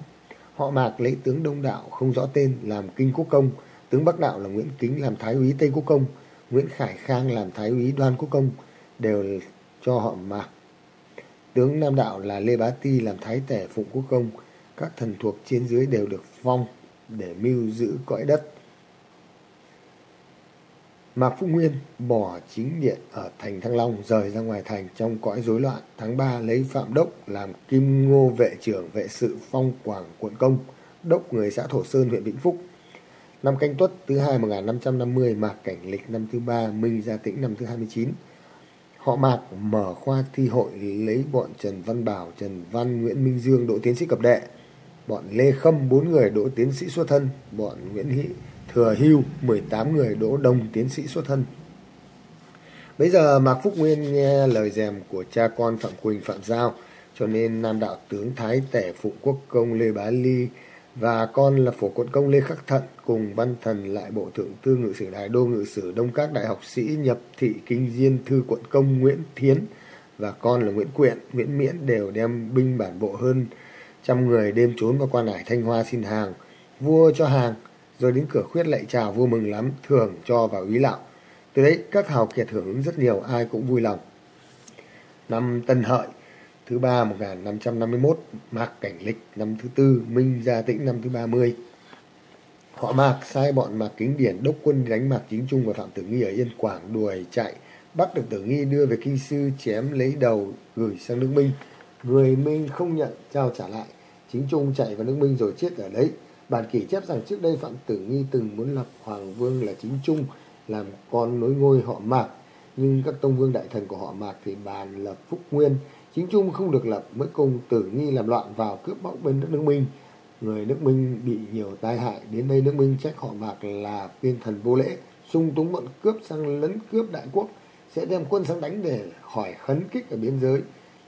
Họ Mạc lấy tướng Đông Đạo không rõ tên làm Kinh Quốc Công, tướng Bắc Đạo là Nguyễn Kính làm Thái úy Tây Quốc Công, Nguyễn Khải Khang làm Thái úy Đoan Quốc Công, đều cho họ Mạc. Tướng Nam Đạo là Lê Bá Ti làm thái tể Phụng Quốc Công, các thần thuộc trên dưới đều được phong để mưu giữ cõi đất. Mạc Phúc Nguyên bỏ chính điện ở thành Thăng Long rời ra ngoài thành trong cõi rối loạn. Tháng 3 lấy Phạm Đốc làm Kim Ngô vệ trưởng vệ sự phong Quảng quận công, đốc người xã Thổ Sơn huyện Vĩnh Phúc. Năm canh tuất thứ hai 1550, Mạc Cảnh Lịch năm thứ ba, Minh Gia Tĩnh năm thứ 29. Họ Mạc mở khoa thi hội lấy bọn Trần Văn Bảo, Trần Văn, Nguyễn Minh Dương đỗ tiến sĩ cập đệ. Bọn Lê Khâm bốn người đỗ tiến sĩ xuất thân, bọn Nguyễn Hữu thừa hưu 18 người đỗ đồng tiến sĩ xuất thân. Bây giờ Mạc Phúc Nguyên nghe lời dèm của cha con Phạm Quỳnh Phạm Giao, cho nên Nam Đạo tướng Thái Tể Phụ Quốc Công Lê Bá Ly và con là phổ quận công Lê Khắc Thận cùng văn thần lại bộ thượng thư ngự sử đại đô ngự sử đông các đại học sĩ nhập thị kinh diên thư quận công Nguyễn Thiến và con là Nguyễn Quyện, Nguyễn Miễn đều đem binh bản bộ hơn trăm người đêm trốn vào quan hải Thanh Hoa xin hàng. Vua cho hàng, rồi đến cửa khuyết lạy chào vua mừng lắm, thưởng cho vào úy lạo. Từ đấy các hào kiệt hưởng ứng rất nhiều, ai cũng vui lòng. Năm Tân Hợi, thứ ba 1551, Mạc Cảnh Lịch năm thứ tư, Minh Gia Tĩnh năm thứ 30. Họ Mạc sai bọn Mạc Kính Điển đốc quân đánh Mạc Chính Trung và Phạm Tử Nghi ở Yên Quảng đuổi chạy, bắt được Tử Nghi đưa về kinh sư chém lấy đầu gửi sang nước Minh. Người Minh không nhận trao trả lại, Chính Trung chạy vào nước Minh rồi chết ở đấy. Bản kỷ chép rằng trước đây Phạm Tử Nghi từng muốn lập Hoàng Vương là Chính Trung làm con nối ngôi họ Mạc, nhưng các tông vương đại thần của họ Mạc thì bàn lập Phúc Nguyên, Chính Trung không được lập mới cùng Tử Nghi làm loạn vào cướp bóc bên đất nước Minh. Người nước Minh bị nhiều tai hại, đến đây nước Minh trách họ Mạc là tiên thần vô lễ, sung túng bọn cướp sang lấn cướp đại quốc, sẽ đem quân sang đánh để hỏi khấn kích ở biên giới.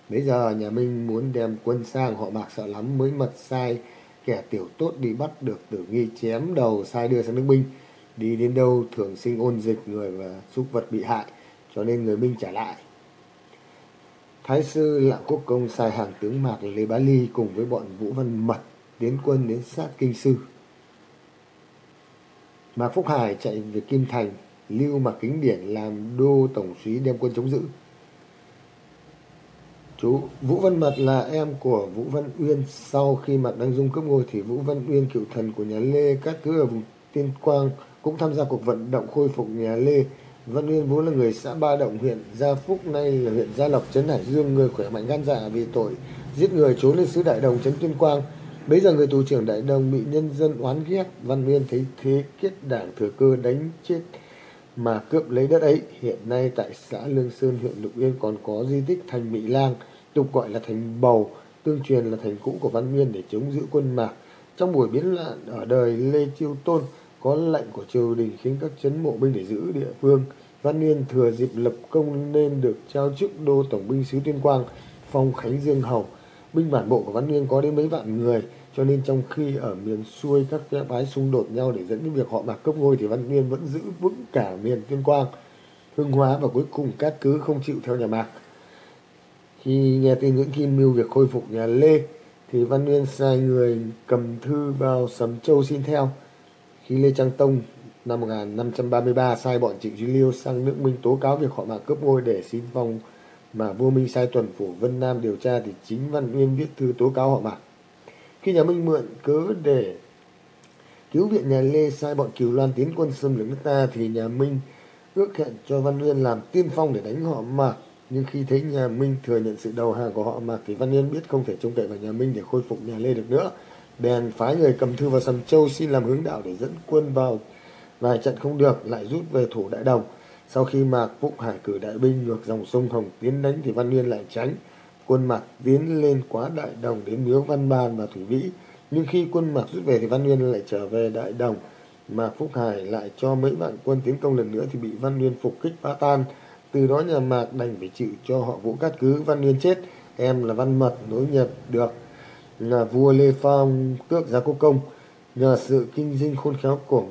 Bây giờ nhà Minh muốn đem quân sang họ Mạc sợ lắm mới mật sai kẻ tiểu tốt đi bắt được tử nghi chém đầu sai đưa sang nước Minh. Đi đến đâu thường sinh ôn dịch người và súc vật bị hại, cho nên người Minh trả lại. Thái sư Lạng Quốc Công sai hàng tướng Mạc Lê Bá Ly cùng với bọn Vũ Văn Mật tiến quân đến sát kinh sư. Mạc Phúc Hải chạy về Kim Thành, lưu Mạc Kính Điển làm đô tổng suý đem quân chống giữ. Chú Vũ Văn Mật là em của Vũ Văn Uyên. Sau khi Mạc Đăng Dung cướp ngôi thì Vũ Văn Uyên cựu thần của nhà Lê các cứ ở vùng Tiên Quang cũng tham gia cuộc vận động khôi phục nhà Lê. Văn Uyên vốn là người xã Ba Động huyện Gia Phúc nay là huyện Gia Lộc trấn Hải Dương người khỏe mạnh gan dạ vì tội giết người trốn lên xứ Đại Đồng trấn Tuyên Quang. Bây giờ người tù trưởng Đại Đồng bị nhân dân oán ghét, Văn Uyên thấy thế kết đảng thừa cơ đánh chết mà cướp lấy đất ấy. Hiện nay tại xã Lương Sơn huyện Lục Yên còn có di tích thành Mỹ Lang, tục gọi là thành Bầu, tương truyền là thành cũ của Văn Nguyên để chống giữ quân Mạc. Trong buổi biến loạn ở đời Lê Chiêu Tôn có lệnh của triều đình khiến các chấn bộ binh để giữ địa phương. Văn Nguyên thừa dịp lập công nên được trao chức đô tổng binh sứ Tuyên Quang, phong Khánh Dương Hầu. Binh bản bộ của Văn Nguyên có đến mấy vạn người, cho nên trong khi ở miền xuôi các phe phái xung đột nhau để dẫn đến việc họ mạc cấp ngôi thì Văn Nguyên vẫn giữ vững cả miền Tuyên Quang, Hưng Hóa và cuối cùng cát cứ không chịu theo nhà Mạc. Khi nghe tin Nguyễn Kim mưu việc khôi phục nhà Lê thì Văn Nguyên sai người cầm thư vào Sầm Châu xin theo. Khi Lê Trang Tông năm 1533 sai bọn Trịnh Duy Liêu sang nước Minh tố cáo việc họ mạc cướp ngôi để xin phong mà vua Minh sai tuần phủ Vân Nam điều tra thì chính Văn Nguyên viết thư tố cáo họ mạc. Khi nhà Minh mượn cớ để cứu viện nhà Lê sai bọn Kiều Loan tiến quân xâm lược nước ta thì nhà Minh ước hẹn cho Văn Nguyên làm tiên phong để đánh họ Mạc. Nhưng khi thấy nhà Minh thừa nhận sự đầu hàng của họ Mạc thì Văn Nguyên biết không thể trông cậy vào nhà Minh để khôi phục nhà Lê được nữa. Bèn phái người cầm thư vào Sầm Châu xin làm hướng đạo để dẫn quân vào vài trận không được, lại rút về thủ Đại Đồng. Sau khi Mạc phụng Hải cử đại binh ngược dòng sông Hồng tiến đánh thì Văn Nguyên lại tránh quân Mạc tiến lên quá Đại Đồng đến Miếu Văn Ban và Thủy Vĩ. Nhưng khi quân Mạc rút về thì Văn Nguyên lại trở về Đại Đồng. Mạc Phúc Hải lại cho mấy vạn quân tiến công lần nữa thì bị Văn Nguyên phục kích phá tan. Từ đó nhà Mạc đành phải chịu cho họ Vũ Cát Cứ, Văn Nguyên chết. Em là Văn Mật nối nhập được là vua Lê Phong tước giá quốc công. Nhờ sự kinh dinh khôn khéo của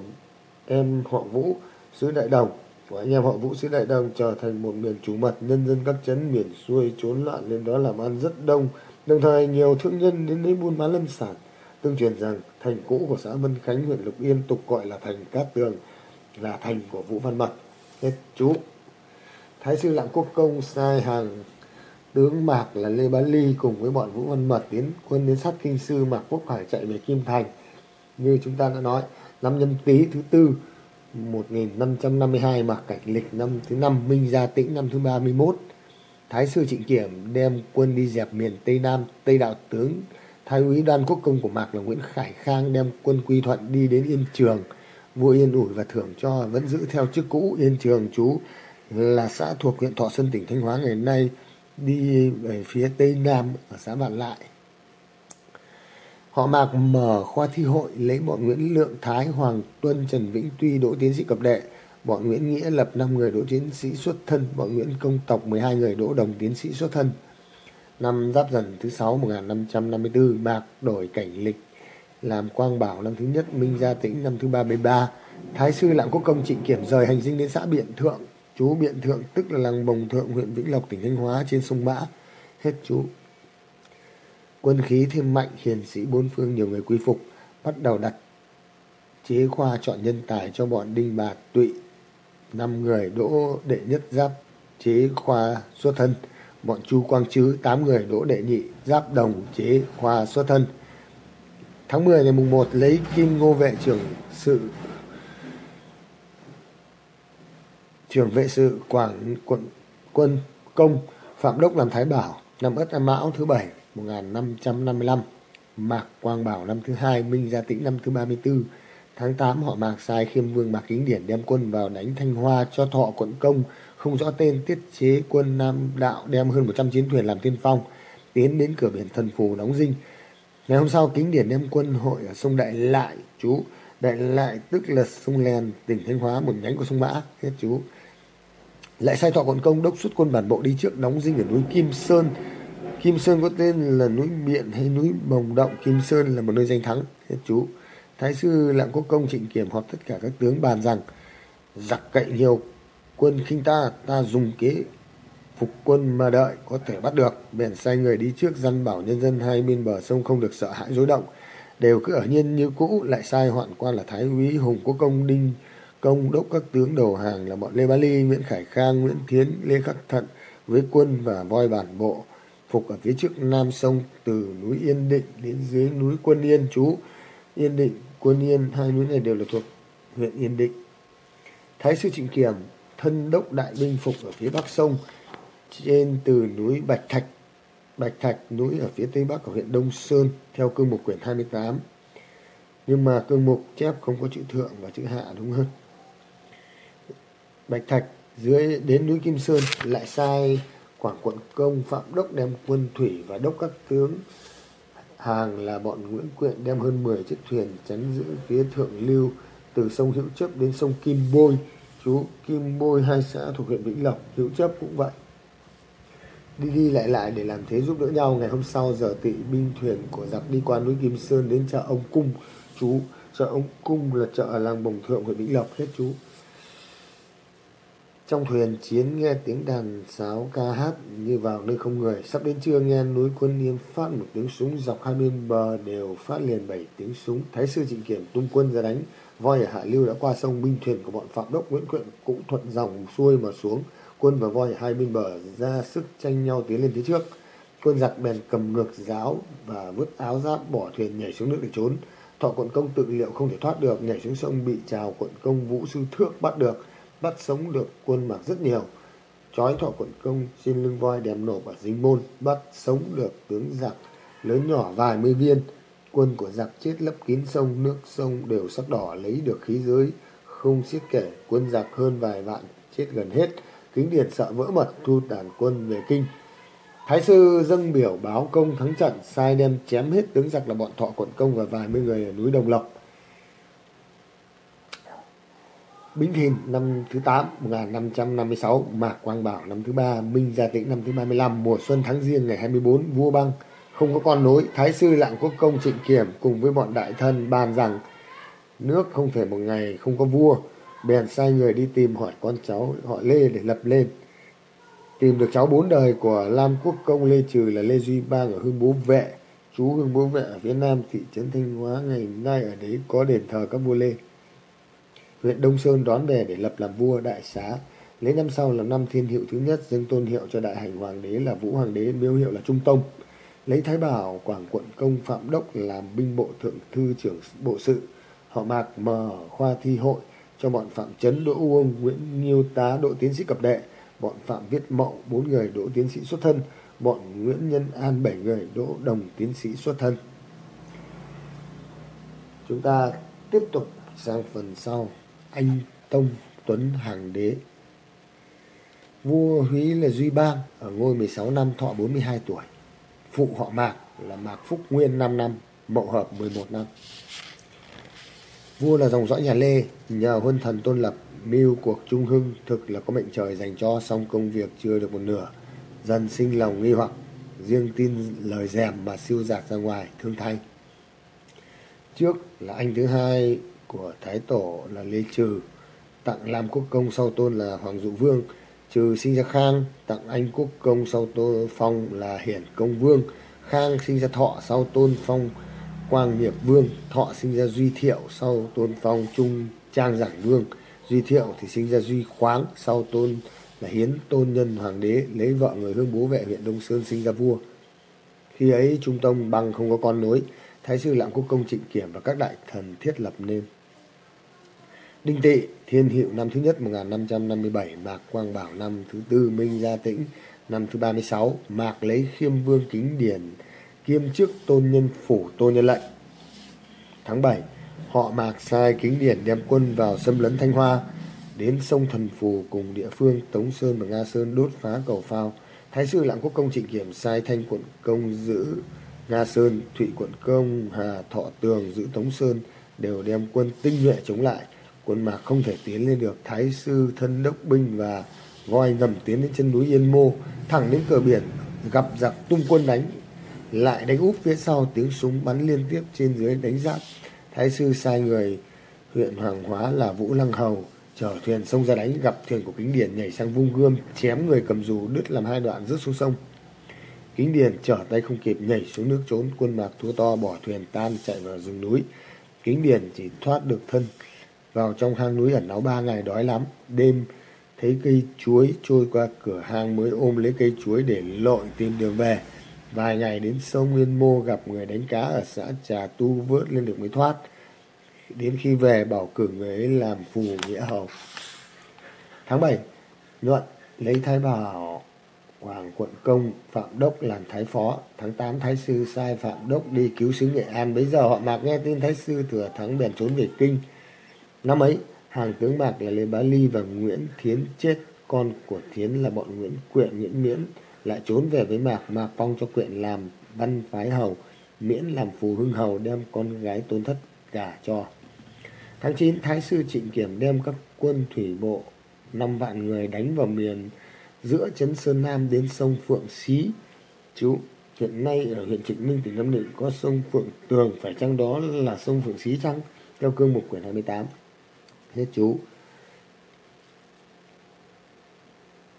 em họ Vũ, xứ Đại Đồng. Của anh em họ Vũ, xứ Đại Đồng trở thành một miền chủ mật, nhân dân các chấn miền xuôi trốn loạn lên đó làm ăn rất đông. Đồng thời, nhiều thương nhân đến đấy buôn bán lâm sản, tương truyền rằng thành cũ của xã Vân Khánh, huyện Lục Yên tục gọi là thành Cát Tường, là thành của Vũ Văn Mật. Hết chú. Thái sư Lạng Quốc Công sai hàng tướng Mạc là Lê Bá Ly cùng với bọn Vũ Văn Mật tiến quân đến sát kinh sư Mạc Quốc Hải chạy về Kim Thành. Như chúng ta đã nói, năm nhâm tý thứ tư 1552 Mạc Cảnh Lịch năm thứ năm Minh Gia Tĩnh năm thứ 31 Thái sư Trịnh Kiểm đem quân đi dẹp miền Tây Nam Tây đạo tướng Thái úy đoan quốc công của Mạc là Nguyễn Khải Khang đem quân quy thuận đi đến Yên Trường vua yên ủi và thưởng cho vẫn giữ theo chức cũ Yên Trường chú là xã thuộc huyện Thọ Xuân tỉnh Thanh Hóa ngày nay đi về phía tây nam ở xã Vạn Lại. Họ Mạc mở khoa thi hội lấy bọn Nguyễn Lượng Thái, Hoàng Tuân, Trần Vĩnh Tuy đỗ tiến sĩ cập đệ, bọn Nguyễn Nghĩa lập 5 người đỗ tiến sĩ xuất thân, bọn Nguyễn Công Tộc 12 người đỗ đồng tiến sĩ xuất thân. Năm Giáp Dần thứ 6 1554, Mạc đổi cảnh lịch làm Quang Bảo năm thứ nhất, Minh Gia Tĩnh năm thứ 33. Thái sư Lạng Quốc Công Trịnh Kiểm rời hành dinh đến xã Biện Thượng, chú Biện Thượng tức là làng Bồng Thượng huyện Vĩnh Lộc tỉnh Thanh Hóa trên sông Mã. Hết chú. Quân khí thêm mạnh, hiền sĩ bốn phương nhiều người quy phục, bắt đầu đặt chế khoa chọn nhân tài cho bọn Đinh Bà Tụy. năm người đỗ đệ nhất giáp chế khoa xuất thân, bọn Chu Quang Chứ tám người đỗ đệ nhị giáp đồng chế khoa xuất thân. Tháng 10 ngày mùng 1 lấy Kim Ngô vệ trưởng sự trưởng vệ sự Quảng quận, quân công Phạm Đốc làm Thái Bảo, năm Ất an Mão, thứ bảy 1555 Mạc Quang Bảo, năm thứ hai, Minh Gia Tĩnh, năm thứ 34 tháng 8 họ Mạc sai khiêm vương, Mạc Kính Điển đem quân vào đánh Thanh Hoa cho thọ quận công. Không rõ tên, tiết chế quân Nam Đạo đem hơn 100 chiến thuyền làm tiên phong, tiến đến cửa biển thần phù đóng dinh. Ngày hôm sau, Kính Điển đem quân hội ở sông Đại Lại, chú. Đại Lại tức là sông Lèn tỉnh Thanh Hóa, một nhánh của sông Mã. Hết chú lại sai thọ quận công đốc xuất quân bản bộ đi trước đóng dinh ở núi Kim Sơn. Kim Sơn có tên là núi Biện hay núi Bồng Động. Kim Sơn là một nơi danh thắng hết chú. Thái sư Lạng Quốc Công Trịnh Kiểm họp tất cả các tướng bàn rằng, giặc cậy nhiều quân khinh ta ta dùng kế phục quân mà đợi, có thể bắt được. Bèn sai người đi trước dân bảo nhân dân hai bên bờ sông không được sợ hãi rối động. Đều cứ ở nhiên như cũ, lại sai hoạn quan là thái úy hùng quốc công đinh công, đốc các tướng đầu hàng là bọn lê bá ly, nguyễn khải khang, nguyễn thiến, lê khắc thận với quân và voi bản bộ, phục ở phía trước nam sông từ núi yên định đến dưới núi quân yên, chú yên định, quân yên, hai núi này đều là thuộc huyện yên định. Thái sư trịnh kiểm thân đốc đại binh phục ở phía bắc sông, trên từ núi bạch thạch bạch thạch núi ở phía tây bắc của huyện đông sơn, theo cương mục quyển 28 nhưng mà cương mục chép không có chữ thượng và chữ hạ đúng hơn bạch thạch dưới đến núi kim sơn lại sai quảng quận công phạm đốc đem quân thủy và đốc các tướng hàng là bọn nguyễn quyện đem hơn 10 chiếc thuyền chắn giữ phía thượng lưu từ sông hữu chấp đến sông kim bôi. Chú kim bôi hai xã thuộc huyện vĩnh lộc, hữu chấp cũng vậy. Đi đi lại lại để làm thế giúp đỡ nhau. Ngày hôm sau giờ tị, binh thuyền của giặc đi qua núi kim sơn đến chợ ông cung. Chú, chợ ông cung là chợ ở làng bồng thượng, huyện vĩnh lộc. Hết chú trong thuyền chiến nghe tiếng đàn sáo ca hát như vào nơi không người. Sắp đến trưa nghe núi quân yên phát một tiếng súng dọc hai bên bờ đều phát liền bảy tiếng súng. Thái sư trịnh kiểm tung quân ra đánh. Voi ở hạ lưu đã qua sông, binh thuyền của bọn phạm đốc nguyễn quyện cũng thuận dòng xuôi mà xuống. Quân và voi ở hai bên bờ ra sức tranh nhau tiến lên phía trước. Quân giặc bèn cầm ngược giáo và vứt áo giáp bỏ thuyền nhảy xuống nước để trốn. Thọ quận công tự liệu không thể thoát được, nhảy xuống sông bị trào quận công vũ sư thước bắt được bắt sống được quân mạc rất nhiều. Trói thọ quận công trên lưng voi đem nộp ở dinh môn, bắt sống được tướng giặc lớn nhỏ vài mươi viên. Quân của giặc chết lấp kín sông, nước sông đều sắc đỏ, lấy được khí giới. Không xiết kể quân giặc hơn vài vạn, chết gần hết. Kính điền sợ vỡ mật, thu tàn quân về kinh. Thái sư dâng biểu báo công thắng trận, sai đem chém hết tướng giặc là bọn thọ quận công và vài mươi người ở núi đồng lộc. Bính Thìn năm thứ 8 1556, Mạc Quang Bảo năm thứ ba, Minh Gia Tĩnh năm thứ 35, mùa xuân tháng riêng ngày 24, vua băng. Không có con nối, Thái sư Lạng Quốc Công Trịnh Kiểm cùng với bọn đại thân bàn rằng nước không thể một ngày không có vua, bèn sai người đi tìm hỏi con cháu họ Lê để lập lên. Tìm được cháu bốn đời của Lam Quốc Công Lê Trừ là Lê Duy Bang ở Hương Bố Vệ, chú Hương Bố Vệ ở phía nam thị trấn Thanh Hóa ngày nay ở đấy có đền thờ các vua Lê huyện Đông Sơn đón về để lập làm vua đại xá. lấy năm sau là năm thiên hiệu thứ nhất, dâng tôn hiệu cho đại hành hoàng đế là vũ hoàng đế, miêu hiệu là trung tông. Lấy thái bảo, quảng quận công, phạm đốc làm binh bộ thượng thư trưởng bộ sự. Họ mạc mở khoa thi hội cho bọn phạm chấn, đỗ uông nguyễn nhiêu tá, đỗ tiến sĩ cập đệ. Bọn phạm viết mậu, bốn người, đỗ tiến sĩ xuất thân. Bọn nguyễn nhân an, bảy người, đỗ đồng tiến sĩ xuất thân. Chúng ta tiếp tục sang phần sau anh tông tuấn hàng đế. Vua húy là duy bang, ở ngôi 16 năm, thọ 42 tuổi. Phụ họ mạc là mạc phúc nguyên 5 năm, mậu hợp 11 năm. Vua là dòng dõi nhà lê, nhờ huân thần tôn lập, mưu cuộc trung hưng, thực là có mệnh trời dành cho xong công việc chưa được một nửa. Dần sinh lòng nghi hoặc, riêng tin lời dèm mà siêu giạc ra ngoài, thương thay. Trước là anh thứ hai của thái tổ là lê trừ, tặng làm quốc công sau tôn là hoàng dụ vương, trừ sinh ra khang, tặng anh quốc công sau tôn phong là hiển công vương, khang sinh ra thọ sau tôn phong quang nghiệp vương, thọ sinh ra duy thiệu sau tôn phong trung trang giảng vương, duy thiệu thì sinh ra duy khoáng sau tôn là hiến tôn nhân hoàng đế, lấy vợ người hương bố vệ huyện đông sơn sinh ra vua. Khi ấy trung tông bằng không có con nối, thái sư lạng quốc công trịnh kiểm và các đại thần thiết lập nên đinh tỵ thiên hiệu năm thứ nhất 1557 mạc quang bảo, năm thứ tư, minh gia tĩnh, năm thứ 36 mạc lấy khiêm vương kính điển, kiêm chức tôn nhân phủ tôn nhân lệnh. Tháng 7 họ mạc sai kính điển đem quân vào xâm lấn thanh hoa, đến sông thần phù cùng địa phương tống sơn và nga sơn đốt phá cầu phao. Thái sư lạng quốc công trịnh kiểm sai thanh quận công giữ nga sơn, thụy quận công, hà thọ tường giữ tống sơn, đều đem quân tinh nhuệ chống lại quân mạc không thể tiến lên được. Thái sư thân đốc binh và voi ngầm tiến đến chân núi yên mô, thẳng đến cửa biển, gặp giặc tung quân đánh. Lại đánh úp phía sau, tiếng súng bắn liên tiếp trên dưới đánh giáp. Thái sư sai người, huyện hoàng hóa là vũ lăng hầu, chở thuyền sông ra đánh, gặp thuyền của kính điển nhảy sang vung gươm, chém người cầm dù đứt làm hai đoạn rớt xuống sông. Kính điển trở tay không kịp, nhảy xuống nước trốn. Quân mạc thua to, bỏ thuyền tan chạy vào rừng núi. Kính điển chỉ thoát được thân vào trong hang núi ẩn náu ba ngày, đói lắm. Đêm, thấy cây chuối trôi qua cửa hang mới ôm lấy cây chuối để lội tìm đường về. Vài ngày đến sông Nguyên Mô gặp người đánh cá ở xã Trà Tu vớt lên được mới thoát. Đến khi về, bảo cử người ấy làm phù nghĩa hầu. Tháng 7 nhuận lấy thái bảo hoàng quận công, phạm đốc làm thái phó. Tháng 8 thái sư sai phạm đốc đi cứu sứ nghệ an. Bấy giờ họ mạc nghe tin thái sư thừa thắng bèn trốn về kinh năm ấy, hàng tướng mạc là lê bá ly và nguyễn thiến chết. Con của thiến là bọn nguyễn quyện nguyễn miễn lại trốn về với mạc. Mạc phong cho quyện làm văn phái hầu, miễn làm phù hưng hầu, đem con gái tôn thất gả cho. Tháng 9 thái sư trịnh kiểm đem các quân thủy bộ, năm vạn người đánh vào miền giữa trấn sơn nam đến sông phượng xí. Chú, hiện nay ở huyện trịnh minh, tỉnh nam định có sông phượng tường. Phải chăng đó là sông phượng xí chăng? Theo cương mục quyển 28 hết chú.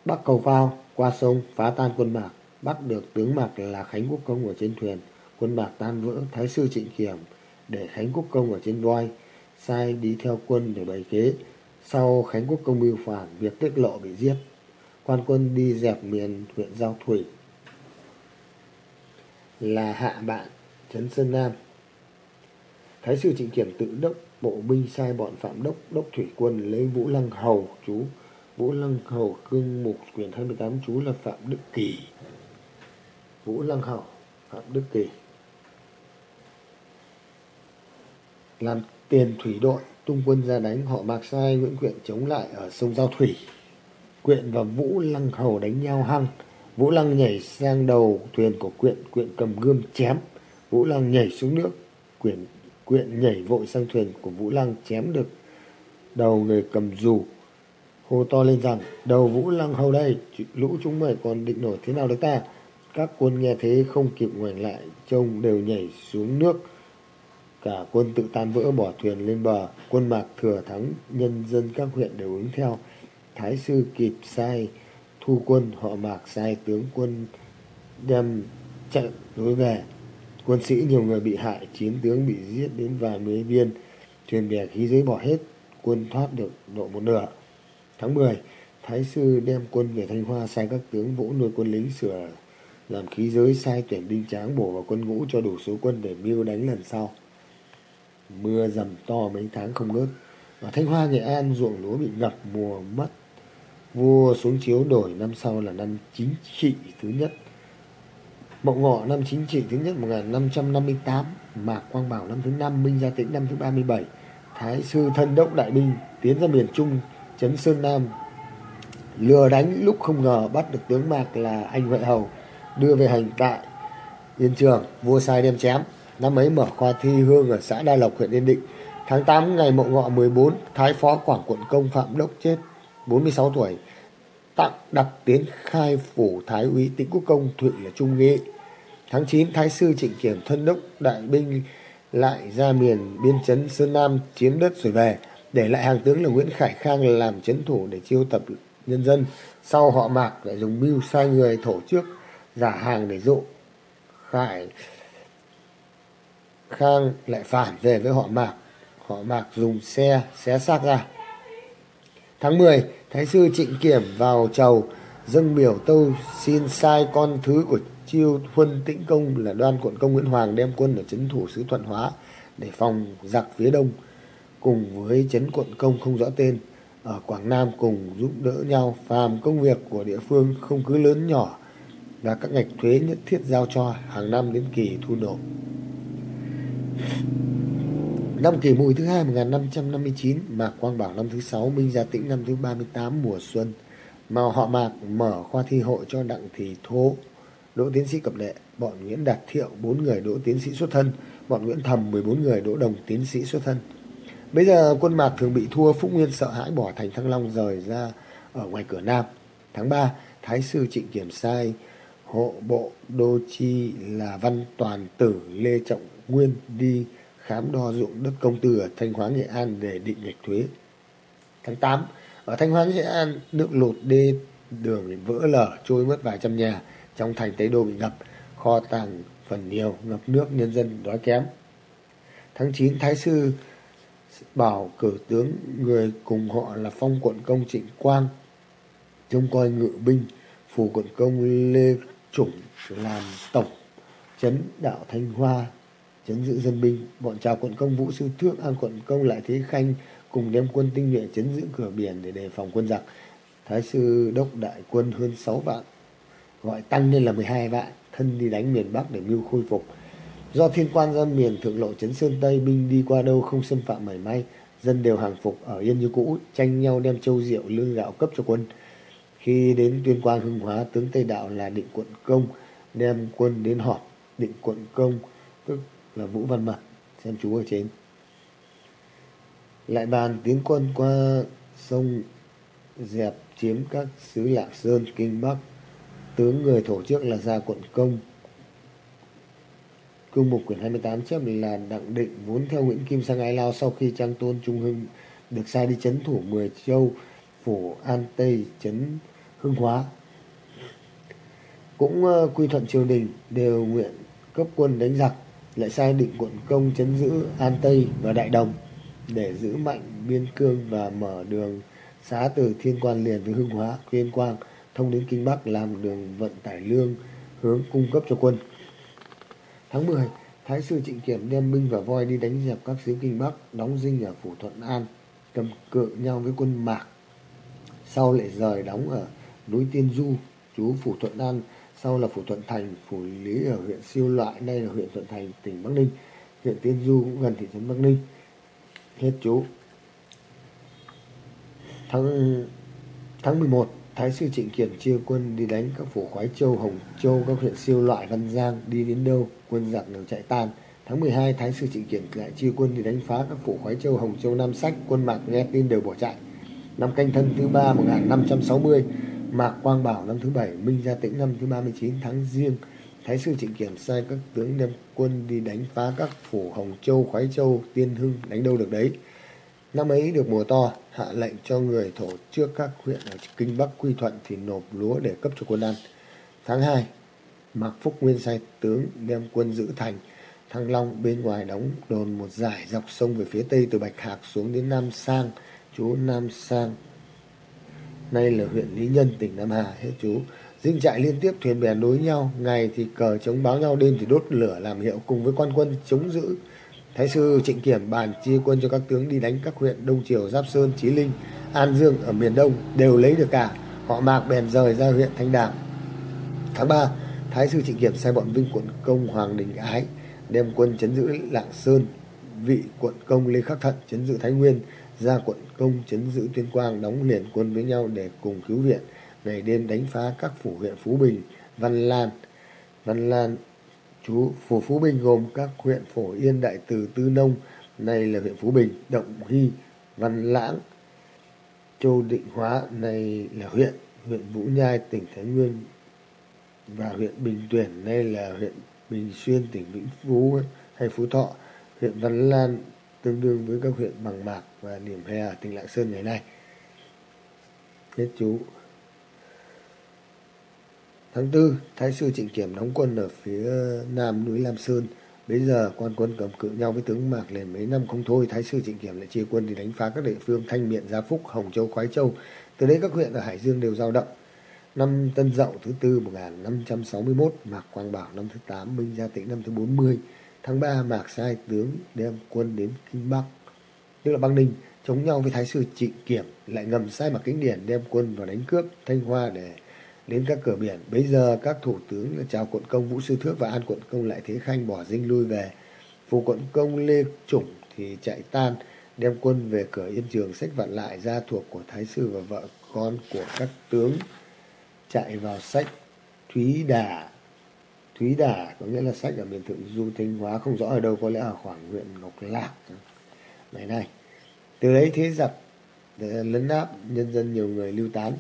Bắc cầu phao, qua sông, phá tan quân mạc. Bắt được tướng mạc là khánh quốc công ở trên thuyền. Quân mạc tan vỡ, thái sư trịnh kiểm để khánh quốc công ở trên voi, sai đi theo quân để bày kế. Sau khánh quốc công mưu phản, việc tiết lộ bị giết. Quan quân đi dẹp miền huyện giao thủy. Là hạ bạn trấn sơn nam. Thái sư trịnh kiểm tự đốc bộ binh sai bọn phạm đốc đốc thủy quân lấy vũ lăng hầu, chú. Vũ lăng hầu cương mục quyển 28 chú là phạm đức kỳ. Vũ lăng hầu, phạm đức kỳ. Làm tiền thủy đội, tung quân ra đánh, họ mạc sai, nguyễn quyện chống lại ở sông giao thủy. Quyện và vũ lăng hầu đánh nhau hăng. Vũ lăng nhảy sang đầu thuyền của quyện quyện cầm gươm chém. Vũ lăng nhảy xuống nước, quyện quyện nhảy vội sang thuyền của vũ lăng chém được đầu người cầm dù. Hô to lên rằng, đầu vũ lăng hầu đây lũ chúng mày còn định nổi thế nào được ta? Các quân nghe thế không kịp ngoảnh lại, trông đều nhảy xuống nước. Cả quân tự tan vỡ, bỏ thuyền lên bờ. Quân mạc thừa thắng, nhân dân các huyện đều ứng theo. Thái sư kịp sai, thu quân, họ mạc sai tướng quân đem chạy đối về quân sĩ nhiều người bị hại chiến tướng bị giết đến vài mươi viên thuyền bè khí giới bỏ hết quân thoát được độ một nửa tháng 10 Thái sư đem quân về Thanh Hoa sai các tướng vũ nuôi quân lính sửa làm khí giới sai tuyển đinh tráng bổ vào quân ngũ cho đủ số quân để mưu đánh lần sau. Mưa dầm to mấy tháng không ngớt. Ở Thanh Hoa, Nghệ An, ruộng lúa bị ngập mùa mất. Vua xuống chiếu đổi năm sau là năm chính trị thứ nhất. Mậu Ngọ năm chính trị thứ nhất 1558, Mạc Quang Bảo năm thứ năm, Minh Gia Tĩnh năm thứ 37, Thái sư thân đốc đại binh tiến ra miền Trung, chấn Sơn Nam, lừa đánh lúc không ngờ bắt được tướng Mạc là anh Huệ Hầu, đưa về hành tại Yên Trường, vua sai đem chém. Năm ấy mở khoa thi hương ở xã Đa Lộc, huyện Yên Định. Tháng 8 ngày Mậu Ngọ 14, Thái phó Quảng quận công Phạm Đốc chết 46 tuổi. Tặng đặc tiến khai phủ Thái úy Tĩnh Quốc công Thụy là Trung Nghị. Tháng 9, Thái sư Trịnh Kiểm thân đốc đại binh lại ra miền biên chấn Sơn Nam chiếm đất rồi về, để lại hàng tướng là Nguyễn Khải Khang làm chấn thủ để chiêu tập nhân dân. Sau họ Mạc lại dùng mưu sai người thổ trước giả hàng để dụ. Khải Khang lại phản về với họ Mạc. Họ Mạc dùng xe xé xác ra. Tháng 10, Thái sư Trịnh Kiểm vào chầu, dâng biểu tâu, xin sai con thứ của chiêu huân tĩnh công là đoan quận công Nguyễn Hoàng đem quân ở trấn thủ sứ Thuận Hóa để phòng giặc phía đông, cùng với trấn quận công không rõ tên ở Quảng Nam cùng giúp đỡ nhau, phàm công việc của địa phương không cứ lớn nhỏ và các ngạch thuế nhất thiết giao cho hàng năm đến kỳ thu nộp. Năm kỷ mùi thứ hai 1559, Mạc Quang Bảo năm thứ sáu, Minh Gia Tĩnh năm thứ 38 mùa xuân. Màu họ Mạc mở khoa thi hội cho Đặng Thị Thố, đỗ tiến sĩ cập lệ, bọn Nguyễn Đạt Thiệu 4 người đỗ tiến sĩ xuất thân, bọn Nguyễn Thầm 14 người đỗ đồng tiến sĩ xuất thân. Bây giờ quân Mạc thường bị thua Phúc Nguyên sợ hãi bỏ thành Thăng Long rời ra ở ngoài cửa Nam. Tháng 3, Thái sư Trịnh Kiểm sai hộ bộ đô chi là văn toàn tử Lê Trọng Nguyên đi khám đo dụng đất công tư ở Thanh Hóa Nghệ An để định ngạch thuế. Tháng 8, ở Thanh Hóa Nghệ An, nước lụt đê đường vỡ lở trôi mất vài trăm nhà, trong thành Tây Đô bị ngập, kho tàng phần nhiều, ngập nước nhân dân đói kém. Tháng 9, Thái sư bảo cử tướng người cùng họ là phong quận công Trịnh Quang trông coi ngự binh phủ quận công Lê Chủng làm tổng chấn đạo Thanh Hoa chấn giữ dân binh. Bọn trào quận công vũ sư thước an quận công lại thế khanh cùng đem quân tinh nhuệ chấn giữ cửa biển để đề phòng quân giặc. Thái sư đốc đại quân hơn 6 vạn, gọi tăng lên là 12 vạn, thân đi đánh miền bắc để mưu khôi phục. Do thiên quan ra miền thượng lộ chấn sơn tây, binh đi qua đâu không xâm phạm mảy may, dân đều hàng phục ở yên như cũ, tranh nhau đem châu rượu lương gạo cấp cho quân. Khi đến tuyên quang hưng hóa, tướng tây đạo là định quận công, đem quân đến họp. Định quận công, tức là Vũ Văn Mật xem chú ở trên. Lại bàn tiến quân qua sông dẹp chiếm các xứ Lạng Sơn, Kinh Bắc. Tướng người thổ trước là gia quận công. Cương mục quyển 28 chép là đặng định vốn theo Nguyễn Kim sang Ai Lao sau khi Trang Tôn Trung Hưng được sai đi chấn thủ 10 châu, phủ An Tây, chấn Hưng Hóa. Cũng ờ, quy thuận triều đình đều nguyện cấp quân đánh giặc lại sai định quận công chấn giữ An Tây và Đại Đồng để giữ mạnh biên cương và mở đường xá từ Thiên Quan liền với Hưng Hóa, Tuyên Quang thông đến Kinh Bắc làm đường vận tải lương hướng cung cấp cho quân. Tháng 10, Thái sư Trịnh Kiểm đem binh và voi đi đánh dẹp các xứ Kinh Bắc, đóng dinh ở phủ Thuận An, cầm cự nhau với quân Mạc. Sau lại rời đóng ở núi Tiên Du, chú phủ Thuận An sau là phủ Thuận Thành, phủ Lý ở huyện Siêu Loại, nay là huyện Thuận Thành, tỉnh Bắc Ninh. Huyện Tiên Du cũng gần thị trấn Bắc Ninh. Hết chú. Tháng tháng 11, Thái sư Trịnh Kiểm chia quân đi đánh các phủ Khoái Châu, Hồng Châu, các huyện Siêu Loại, Văn Giang, đi đến đâu, quân giặc đều chạy tan. Tháng 12, Thái sư Trịnh Kiểm lại chia quân đi đánh phá các phủ Khoái Châu, Hồng Châu, Nam Sách, quân Mạc nghe tin đều bỏ chạy. Năm canh thân thứ ba 1560, Mạc Quang Bảo năm thứ bảy, Minh Gia Tĩnh năm thứ 39 tháng riêng, Thái sư Trịnh Kiểm sai các tướng đem quân đi đánh phá các phủ Hồng Châu, Khoái Châu, Tiên Hưng, đánh đâu được đấy. Năm ấy được mùa to, hạ lệnh cho người thổ trước các huyện ở Kinh Bắc Quy Thuận thì nộp lúa để cấp cho quân ăn. Tháng 2, Mạc Phúc Nguyên sai tướng đem quân giữ thành, Thăng Long bên ngoài đóng đồn một giải dọc sông về phía tây từ Bạch Hạc xuống đến Nam Sang, chú Nam Sang nay là huyện Lý Nhân, tỉnh Nam Hà, hết chú. Dinh trại liên tiếp thuyền bè nối nhau, ngày thì cờ chống báo nhau, đêm thì đốt lửa làm hiệu cùng với quan quân chống giữ. Thái sư Trịnh Kiểm bàn chia quân cho các tướng đi đánh các huyện Đông Triều, Giáp Sơn, Chí Linh, An Dương ở miền Đông đều lấy được cả. Họ mạc bèn rời ra huyện Thanh Đàm. Tháng 3, Thái sư Trịnh Kiểm sai bọn Vinh quận công Hoàng Đình Ái đem quân chấn giữ Lạng Sơn, vị quận công Lê Khắc Thận chấn giữ Thái Nguyên, ra quận công chấn giữ Tuyên Quang đóng liền quân với nhau để cùng cứu viện. Ngày đêm đánh phá các phủ huyện Phú Bình, Văn Lan. Văn Lan chú phủ Phú Bình gồm các huyện Phổ Yên, Đại Từ, Tư Nông, này là huyện Phú Bình, Động Hy, Văn Lãng, Châu Định Hóa, này là huyện, huyện Vũ Nhai, tỉnh Thái Nguyên và huyện Bình Tuyển, nay là huyện Bình Xuyên, tỉnh Vĩnh Phú hay Phú Thọ, huyện Văn Lan tương đương với các huyện Bằng Mạc và Điểm Hè ở tỉnh Lạng Sơn ngày nay. Hết chú. Tháng 4, Thái sư Trịnh Kiểm đóng quân ở phía nam núi Lam Sơn. Bây giờ quan quân cầm cự nhau với tướng Mạc liền mấy năm không thôi, Thái sư Trịnh Kiểm lại chia quân đi đánh phá các địa phương Thanh Miện, Gia Phúc, Hồng Châu, Khoái Châu. Từ đấy các huyện ở Hải Dương đều dao động. Năm Tân Dậu thứ tư 1561, Mạc Quang Bảo năm thứ 8, Minh Gia Tĩnh năm thứ 40. Tháng 3, Mạc sai tướng đem quân đến Kinh Bắc, tức là Băng Ninh, chống nhau với Thái sư Trịnh Kiểm, lại ngầm sai Mạc Kính Điển đem quân vào đánh cướp Thanh Hoa để đến các cửa biển. Bây giờ các thủ tướng là chào quận công Vũ Sư Thước và An quận công lại Thế Khanh bỏ dinh lui về. Phù quận công Lê Chủng thì chạy tan, đem quân về cửa Yên Trường sách vạn lại ra thuộc của Thái sư và vợ con của các tướng chạy vào sách Thúy Đà. Thúy Đà có nghĩa là sách ở miền Thượng Du Thanh Hóa không rõ ở đâu có lẽ ở khoảng huyện Ngọc Lạc ngày nay Từ đấy thế giặc ờ, lấn áp nhân dân nhiều người lưu tán.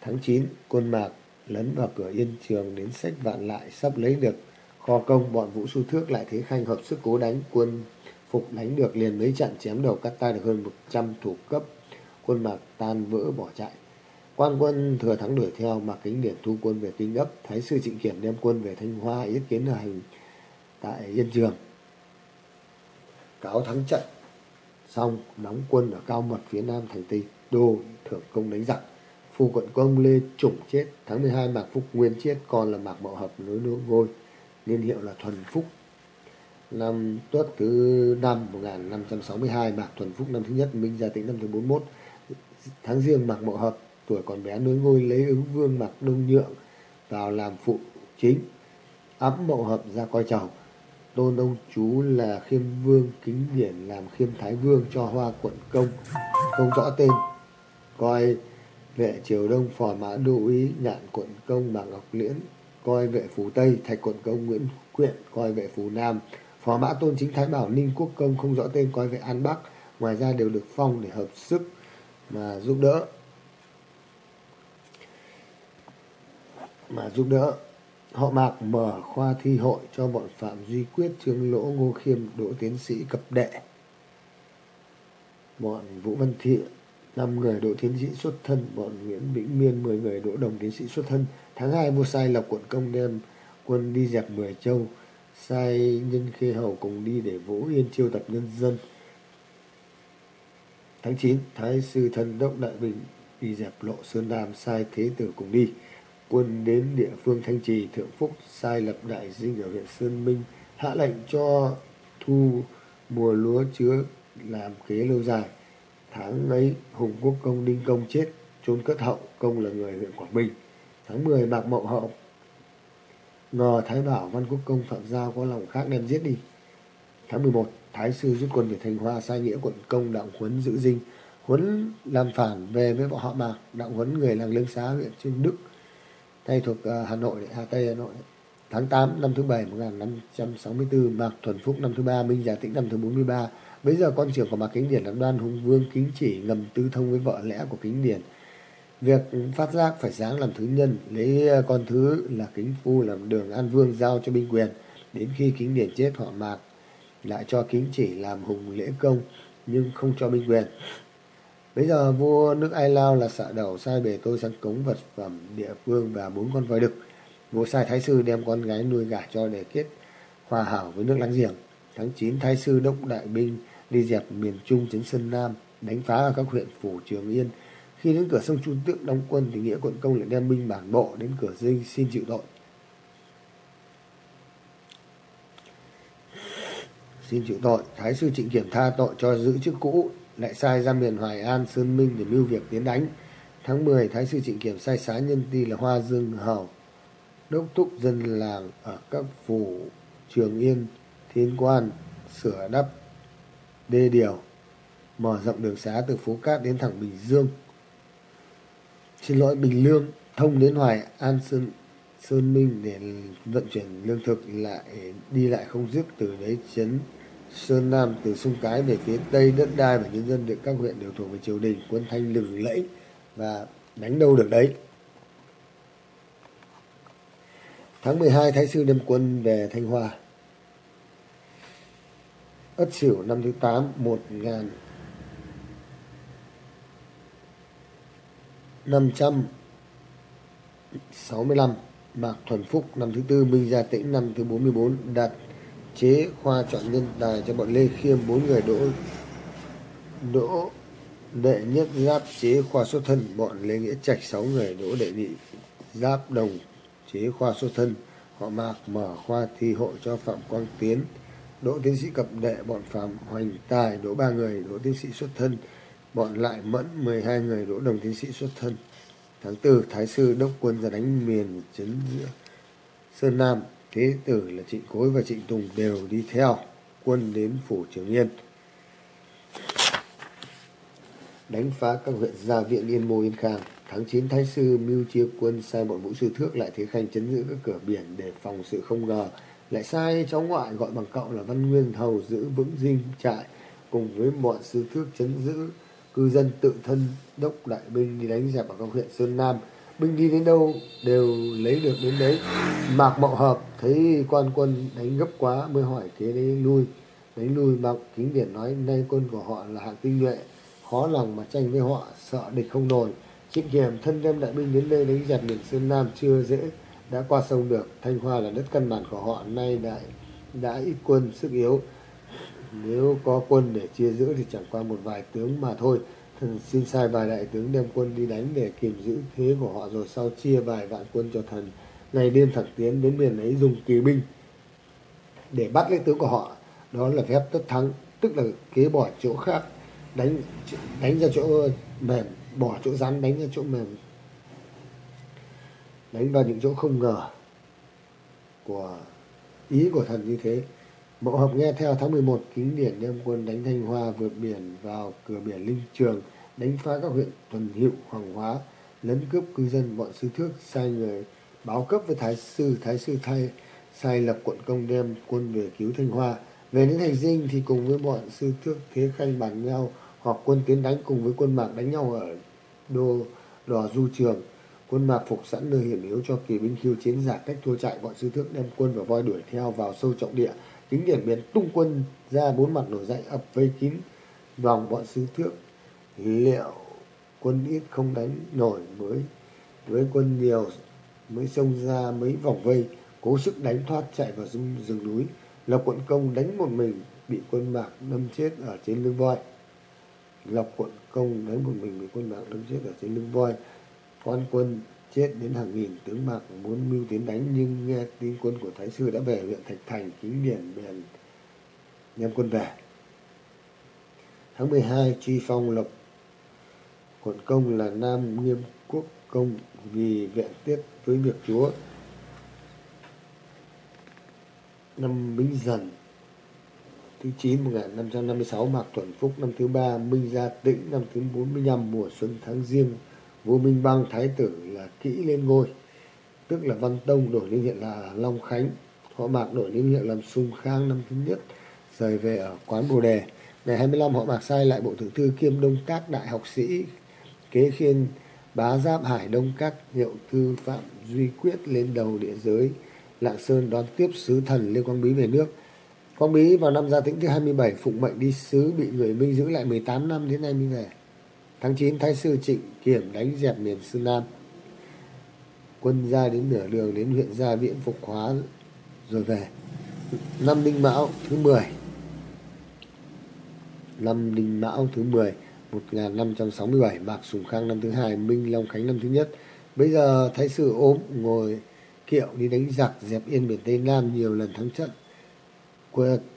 Tháng 9, quân Mạc lấn vào cửa Yên Trường đến sách vạn lại sắp lấy được kho công bọn Vũ Xu Thước lại thế khanh hợp sức cố đánh quân phục đánh được liền mấy trận chém đầu cắt tay được hơn 100 thủ cấp. Quân Mạc tan vỡ bỏ chạy. Quan quân thừa thắng đuổi theo Mạc Kính Điển thu quân về Kinh ấp. Thái sư Trịnh Kiểm đem quân về Thanh Hoa yết kiến hành tại Yên Trường. Cáo thắng trận xong đóng quân ở cao mật phía nam thành Tây Đô thưởng công đánh giặc Phu quận công Lê Chủng chết, tháng 12 Mạc Phúc Nguyên chết, còn là Mạc Mậu Hợp nối nối ngôi, niên hiệu là Thuần Phúc. Năm Tuất thứ năm 1562, Mạc Thuần Phúc năm thứ nhất, Minh Gia Tĩnh năm thứ 41. Tháng riêng Mạc Mậu Hợp, tuổi còn bé nối ngôi lấy ứng vương Mạc Đông Nhượng vào làm phụ chính. Ấm Mậu Hợp ra coi chầu. Tôn ông chú là khiêm vương kính điển làm khiêm thái vương cho hoa quận công, không rõ tên. Coi vệ triều đông phò mã đô úy nhạn quận công bà ngọc liễn coi vệ Phủ tây thạch quận công nguyễn quyện coi vệ Phủ nam. Phò mã tôn chính thái bảo ninh quốc công không rõ tên coi vệ an bắc. Ngoài ra đều được phong để hợp sức mà giúp đỡ. Mà giúp đỡ họ mạc mở khoa thi hội cho bọn phạm duy quyết trương lỗ ngô khiêm đỗ tiến sĩ cập đệ. Bọn vũ văn thiện, năm người đỗ tiến sĩ xuất thân, bọn nguyễn vĩnh miên, mười người đỗ đồng tiến sĩ xuất thân. Tháng hai vua sai lộc quận công đem quân đi dẹp mười châu. Sai nhân khê hầu cùng đi để vũ yên chiêu tập nhân dân. Tháng chín, thái sư thân đốc đại bình đi dẹp lộ sơn nam, sai thế tử cùng đi quân đến địa phương thanh trì thượng phúc sai lập đại dinh ở huyện sơn minh hạ lệnh cho thu mùa lúa chứa làm kế lâu dài Tháng ấy Hùng Quốc Công Đinh Công chết, trốn cất hậu, công là người huyện Quảng Bình. Tháng 10 Mạc Mậu Hậu ngờ Thái Bảo Văn Quốc Công Phạm Giao có lòng khác đem giết đi. Tháng 11 Thái Sư rút quân về Thanh Hoa sai nghĩa quận công Đặng Huấn giữ dinh. Huấn làm phản về với bọn họ Mạc, Đặng Huấn người làng Lương Xá huyện Trương Đức, đây thuộc à, Hà Nội, Hà Tây Hà Nội. Tháng 8 năm thứ 7 1564 Mạc Thuần Phúc năm thứ ba Minh Giả Tĩnh năm thứ 43 Bây giờ con trưởng của Mạc Kính Điển là đoan hùng vương kính chỉ ngầm tư thông với vợ lẽ của Kính Điển. Việc phát giác phải sáng làm thứ nhân, lấy à, con thứ là Kính Phu làm đường An Vương giao cho binh quyền. Đến khi Kính Điển chết họ Mạc lại cho Kính chỉ làm hùng lễ công nhưng không cho binh quyền. Bây giờ vua nước Ai Lao là xạ đầu sai bề tôi sang cống vật phẩm địa phương và bốn con voi đực. Vua sai thái sư đem con gái nuôi gả cho để kết hòa hảo với nước láng giềng. Tháng 9 thái sư đốc đại binh đi dẹp miền Trung chấn Sơn Nam, đánh phá ở các huyện Phủ Trường Yên, Khi đến cửa sông Chu Tượng đóng quân thì Nghĩa quận công lại đem binh bản bộ đến cửa dinh xin chịu tội. Xin chịu tội, Thái sư Trịnh Kiểm tha tội cho giữ chức cũ, lại sai ra miền Hoài An, Sơn Minh để mưu việc tiến đánh. Tháng 10, Thái sư Trịnh Kiểm sai xá nhân ti là Hoa Dương Hầu, đốc thúc dân làng ở các phủ Trường Yên, Thiên Quan, sửa đắp đê điều, mở rộng đường xá từ phố Cát đến thẳng Bình Dương. Xin lỗi Bình Lương, thông đến Hoài An Sơn Sơn Minh để vận chuyển lương thực lại đi lại không dứt từ đấy chấn Sơn Nam từ sông Cái về phía Tây đất đai và nhân dân được các huyện đều thuộc về triều đình quân thanh lừng lẫy và đánh đâu được đấy. Tháng 12 Thái sư đem quân về Thanh Hoa. Ất Sửu năm thứ 8 1000 565 Mạc Thuần Phúc năm thứ tư, Minh Gia Tĩnh năm thứ 44 đạt chế khoa chọn nhân tài cho bọn Lê Khiêm, bốn người đỗ đỗ đệ nhất giáp chế khoa xuất thân, bọn Lê Nghĩa Trạch sáu người đỗ đệ nhị giáp đồng chế khoa xuất thân. Họ Mạc mở khoa thi hộ cho Phạm Quang Tiến, đỗ tiến sĩ cập đệ, bọn Phạm Hoành Tài đỗ ba người, đỗ tiến sĩ xuất thân. Bọn Lại Mẫn 12 người đỗ đồng tiến sĩ xuất thân. Tháng tư, Thái sư đốc quân ra đánh miền chấn giữa Sơn Nam. Thế tử là Trịnh Cối và Trịnh Tùng đều đi theo quân đến phủ Trường Yên. Đánh phá các huyện Gia Viện, Yên Mô, Yên Khang. Tháng 9 Thái sư mưu chia quân sai bọn vũ sư thước lại Thế Khanh chấn giữ các cửa biển để phòng sự không ngờ. Lại sai cháu ngoại gọi bằng cậu là Văn Nguyên Hầu giữ vững dinh trại cùng với bọn sư thước chấn giữ cư dân tự thân đốc đại binh đi đánh dẹp ở các huyện Sơn Nam binh đi đến đâu đều lấy được đến đấy. Mạc mậu hợp thấy quan quân đánh gấp quá mới hỏi thế đấy lui. Đánh lui, mạc kính điển nói, nay quân của họ là hạng tinh nhuệ khó lòng mà tranh với họ, sợ địch không nổi. Trịnh kiểm thân đem đại binh đến đây đánh giặc miền sơn nam chưa dễ, đã qua sông được. Thanh hoa là đất căn bản của họ, nay đại, đã ít quân sức yếu. Nếu có quân để chia giữ thì chẳng qua một vài tướng mà thôi. xin sai vài đại tướng đem quân đi đánh để kiềm giữ thế của họ rồi sau chia vài vạn quân cho thần. Ngày đêm thẳng tiến đến miền ấy dùng kỳ binh để bắt lấy tướng của họ. Đó là phép tất thắng, tức là kế bỏ chỗ khác, đánh đánh ra chỗ mềm, bỏ chỗ rắn, đánh ra chỗ mềm. Đánh vào những chỗ không ngờ của ý của thần như thế. Mậu Hợp nghe theo tháng 11 kính điển đem quân đánh Thanh Hoa vượt biển vào cửa biển Linh Trường, đánh phá các huyện tuần Hiệu, Hoàng Hóa, lấn cướp cư dân bọn sư thước, sai người báo cấp với Thái sư, Thái sư thay sai lập quận công đem quân về cứu Thanh Hoa. Về đến Thành Dinh thì cùng với bọn sư thước Thế Khanh bàn nhau họp quân tiến đánh cùng với quân Mạc đánh nhau ở đô đò du trường. Quân Mạc phục sẵn nơi hiểm yếu cho kỳ binh khiêu chiến giả cách thua chạy bọn sư thước đem quân và voi đuổi theo vào sâu trọng địa kính điển biến tung quân ra bốn mặt nổi dậy ập vây kín vòng bọn sứ thước liệu quân ít không đánh nổi mới với quân nhiều mới xông ra mấy vòng vây cố sức đánh thoát chạy vào rừng, rừng núi. Lộc quận công đánh một mình bị quân mạc đâm chết ở trên lưng voi. Lộc quận công đánh một mình bị quân mạc đâm chết ở trên lưng voi. Quan quân chết đến hàng nghìn tướng mạc muốn mưu tiến đánh, nhưng nghe tin quân của thái sư đã về huyện thạch thành, kính điển bèn đem quân về. Tháng 12 truy phong lộc, quận công là nam nghiêm quốc công vì vẹn tiết với việc chúa. Năm bính dần, thứ 9 1556 Mạc Thuần Phúc, năm thứ ba Minh Gia Tĩnh, năm thứ 45 mùa xuân tháng riêng vua minh băng thái tử là kỹ lên ngôi, tức là văn tông đổi niên hiệu là long khánh. Họ mạc đổi niên hiệu làm sung khang năm thứ nhất, rời về ở quán bồ đề. Ngày 25 họ mạc sai lại bộ thượng thư kiêm đông các đại học sĩ, kế khiên bá giáp hải đông các, hiệu thư phạm duy quyết lên đầu địa giới, lạng sơn đón tiếp sứ thần lê quang bí về nước. Quang bí vào năm gia tĩnh thứ 27 phụng mệnh đi sứ, bị người minh giữ lại 18 năm, đến nay mới về. Tháng 9 Thái sư Trịnh kiểm đánh dẹp miền Sơn Nam. Quân ra đến nửa đường đến huyện Gia Viễn phục hóa rồi về. Năm Đinh Mão thứ 10. Năm Đinh Mão thứ 10, 1567 Mạc Sùng Khang năm thứ hai Minh Long Khánh năm thứ nhất bây giờ Thái sư ốm ngồi kiệu đi đánh giặc dẹp yên biển Tây Nam nhiều lần thắng trận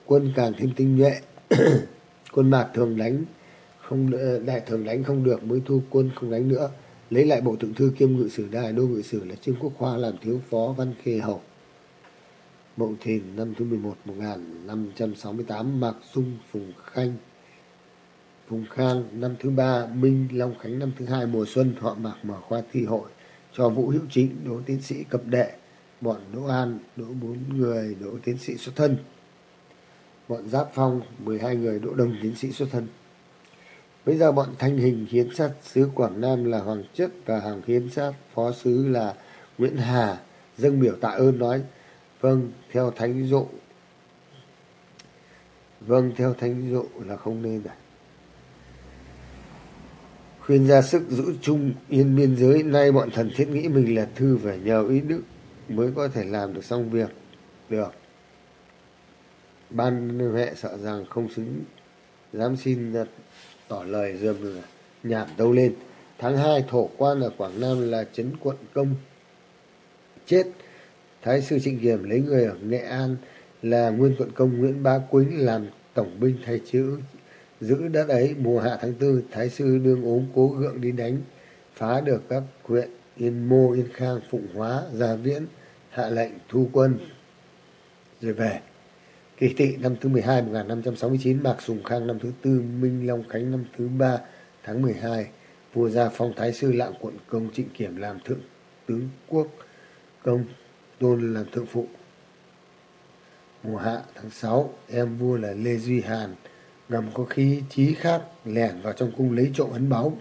quân càng thêm tinh nhuệ quân mạc thường đánh không đại thường đánh không được mới thu quân không đánh nữa, lấy lại bộ thượng thư kiêm ngự sử đại đô ngự sử là trương quốc khoa làm thiếu phó văn khê hầu mậu thìn năm thứ 11 1568 mạc dung phùng khanh. Phùng khang năm thứ ba, minh long khánh năm thứ hai, mùa xuân, họ mạc mở khoa thi hội cho vũ hữu chính, đỗ tiến sĩ cập đệ. Bọn đỗ an, đỗ bốn người, đỗ tiến sĩ xuất thân. Bọn giáp phong 12 người, đỗ đồng tiến sĩ xuất thân bây giờ bọn thanh hình, hiến sát sứ quảng nam là hoàng chất và hàng hiến sát phó sứ là nguyễn hà. Dâng biểu tạ ơn nói vâng theo thánh dụ. Vâng theo thánh dụ là không nên à. Khuyên ra sức giữ chung yên biên giới, nay bọn thần thiết nghĩ mình là thư phải nhờ ý đức mới có thể làm được xong việc. Được. Ban huệ sợ rằng không xứng, dám xin tỏ lời dườm nhảm đâu lên. Tháng hai, thổ quan ở quảng nam là trấn quận công. Chết. Thái sư trịnh kiểm lấy người ở nghệ an là nguyên quận công nguyễn bá quýnh làm tổng binh thay chữ, giữ đất ấy. Mùa hạ tháng tư, thái sư đương ốm cố gượng đi đánh, phá được các huyện yên mô, yên khang, phụng hóa, gia viễn, hạ lệnh, thu quân, rồi về kỳ tỵ năm thứ 12 1569 Mạc Sùng Khang năm thứ tư, Minh Long Khánh năm thứ ba tháng 12 vua gia phong thái sư lạng quận công trịnh kiểm làm thượng tướng quốc, công tôn làm thượng phụ. Mùa hạ tháng 6 em vua là Lê Duy Hàn, ngầm có khí trí khác, lẻn vào trong cung lấy trộm ấn báo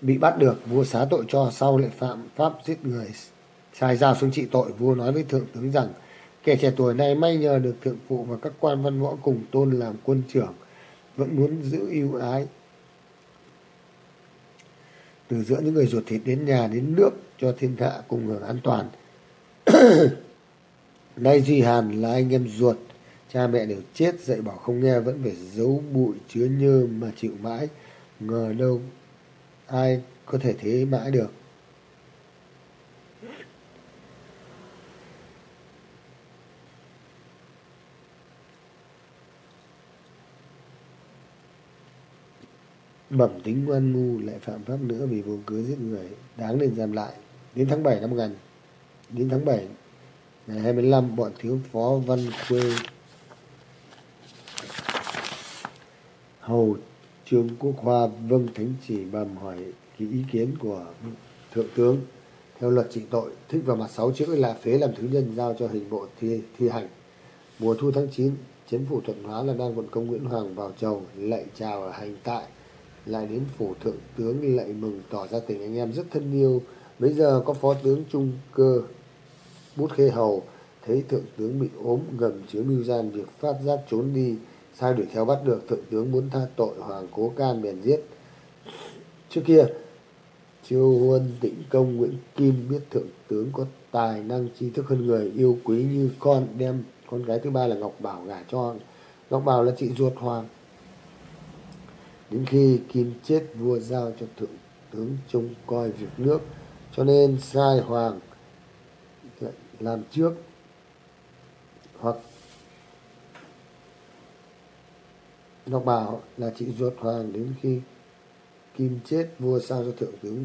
bị bắt được. Vua xá tội cho, sau lại phạm pháp giết người, sai giao xuống trị tội. Vua nói với thượng tướng rằng kẻ trẻ tuổi này may nhờ được thượng phụ và các quan văn võ cùng tôn làm quân trưởng, vẫn muốn giữ ưu ái. Từ giữa những người ruột thịt đến nhà, đến nước cho thiên hạ cùng hưởng an toàn. Nay duy hàn là anh em ruột, cha mẹ đều chết, dạy bảo không nghe vẫn phải giấu bụi chứa nhơ mà chịu mãi. Ngờ đâu ai có thể thế mãi được. Bẩm tính ngoan ngu lại phạm pháp nữa vì vô cớ giết người. Đáng nên giam lại. Đến tháng 7 năm 1000 đến tháng 7 ngày 25 bọn thiếu phó văn khuê hầu trương quốc hoa vâng thánh chỉ bẩm hỏi cái ý kiến của thượng tướng. Theo luật trị tội thích vào mặt sáu chữ là phế làm thứ nhân giao cho hình bộ thi, thi hành. Mùa thu tháng 9 chính phủ thuận hóa là đang quận công nguyễn hoàng vào chầu lạy chào ở hành tại lại đến phủ thượng tướng lại mừng tỏ ra tình anh em rất thân yêu. Bây giờ có phó tướng trung cơ bút khê hầu, thấy thượng tướng bị ốm gầm chứa mưu gian, việc phát giác trốn đi, sai đuổi theo bắt được. Thượng tướng muốn tha tội, hoàng cố can bèn giết. Trước kia, chiêu huân, tịnh công, nguyễn kim biết thượng tướng có tài năng, tri thức hơn người, yêu quý như con đem con gái thứ ba là ngọc bảo gả cho. Ngọc bảo là chị ruột hoàng đến khi kim chết, vua giao cho thượng tướng trông coi việc nước. Cho nên sai hoàng làm trước, hoặc Ngọc Bảo là chị ruột hoàng. Đến khi Kim chết, vua sao cho thượng tướng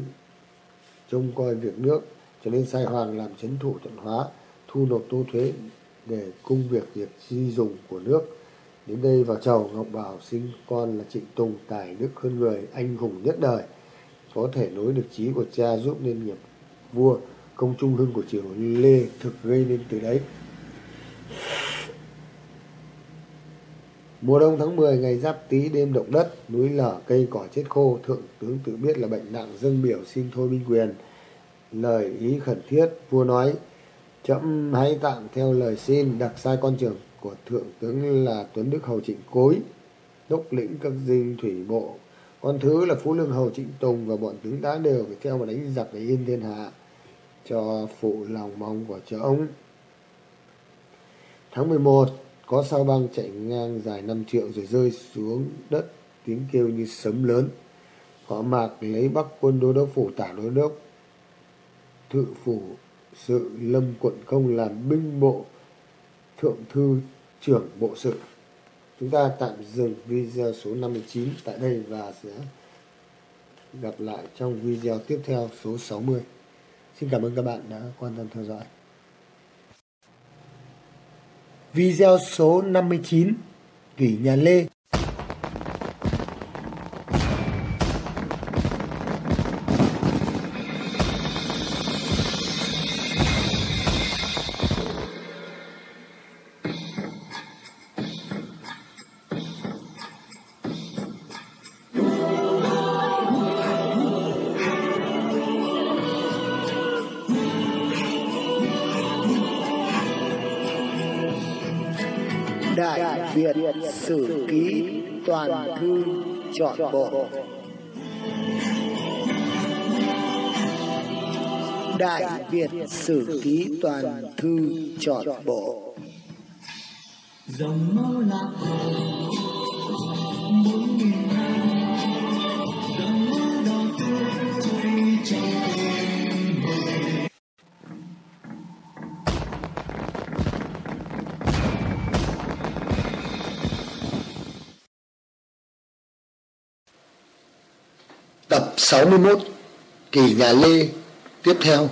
trông coi việc nước. Cho nên sai hoàng làm chấn thủ thuận hóa, thu nộp tô thuế để cung việc việc di dùng của nước đến đây vào chầu ngọc bảo sinh con là trịnh tùng tài đức hơn người anh hùng nhất đời có thể nối được trí của cha giúp nên nghiệp vua công trung hưng của triều lê thực gây nên từ đấy Mùa đông tháng 10 ngày giáp tý đêm động đất, núi lở cây cỏ chết khô, thượng tướng tự biết là bệnh nặng dâng biểu xin thôi minh quyền. Lời ý khẩn thiết, vua nói, chậm hãy tạm theo lời xin đặc sai con trưởng của thượng tướng là Tuấn Đức Hầu Trịnh Cối, đốc lĩnh các dinh thủy bộ. Con thứ là Phú Lương Hầu Trịnh Tùng và bọn tướng tá đều phải theo mà đánh giặc để yên thiên hạ cho phụ lòng mong của cha ông. Tháng 11, có sao băng chạy ngang dài năm triệu rồi rơi xuống đất tiếng kêu như sấm lớn Họ Mạc lấy Bắc quân đô đốc phủ tả đô đốc thự phủ sự lâm quận công làm binh bộ thượng thư trưởng bộ sự. Chúng ta tạm dừng video số 59 tại đây và sẽ gặp lại trong video tiếp theo số 60. Xin cảm ơn các bạn đã quan tâm theo dõi. Video số 59 Kỷ nhà Lê Sử Ký Toàn Thư Chọn Bộ. Dòng máu lạc hồng bốn nghìn năm dòng máu đỏ tươi trong Tập 61 Kỳ nhà Lê. Tiếp theo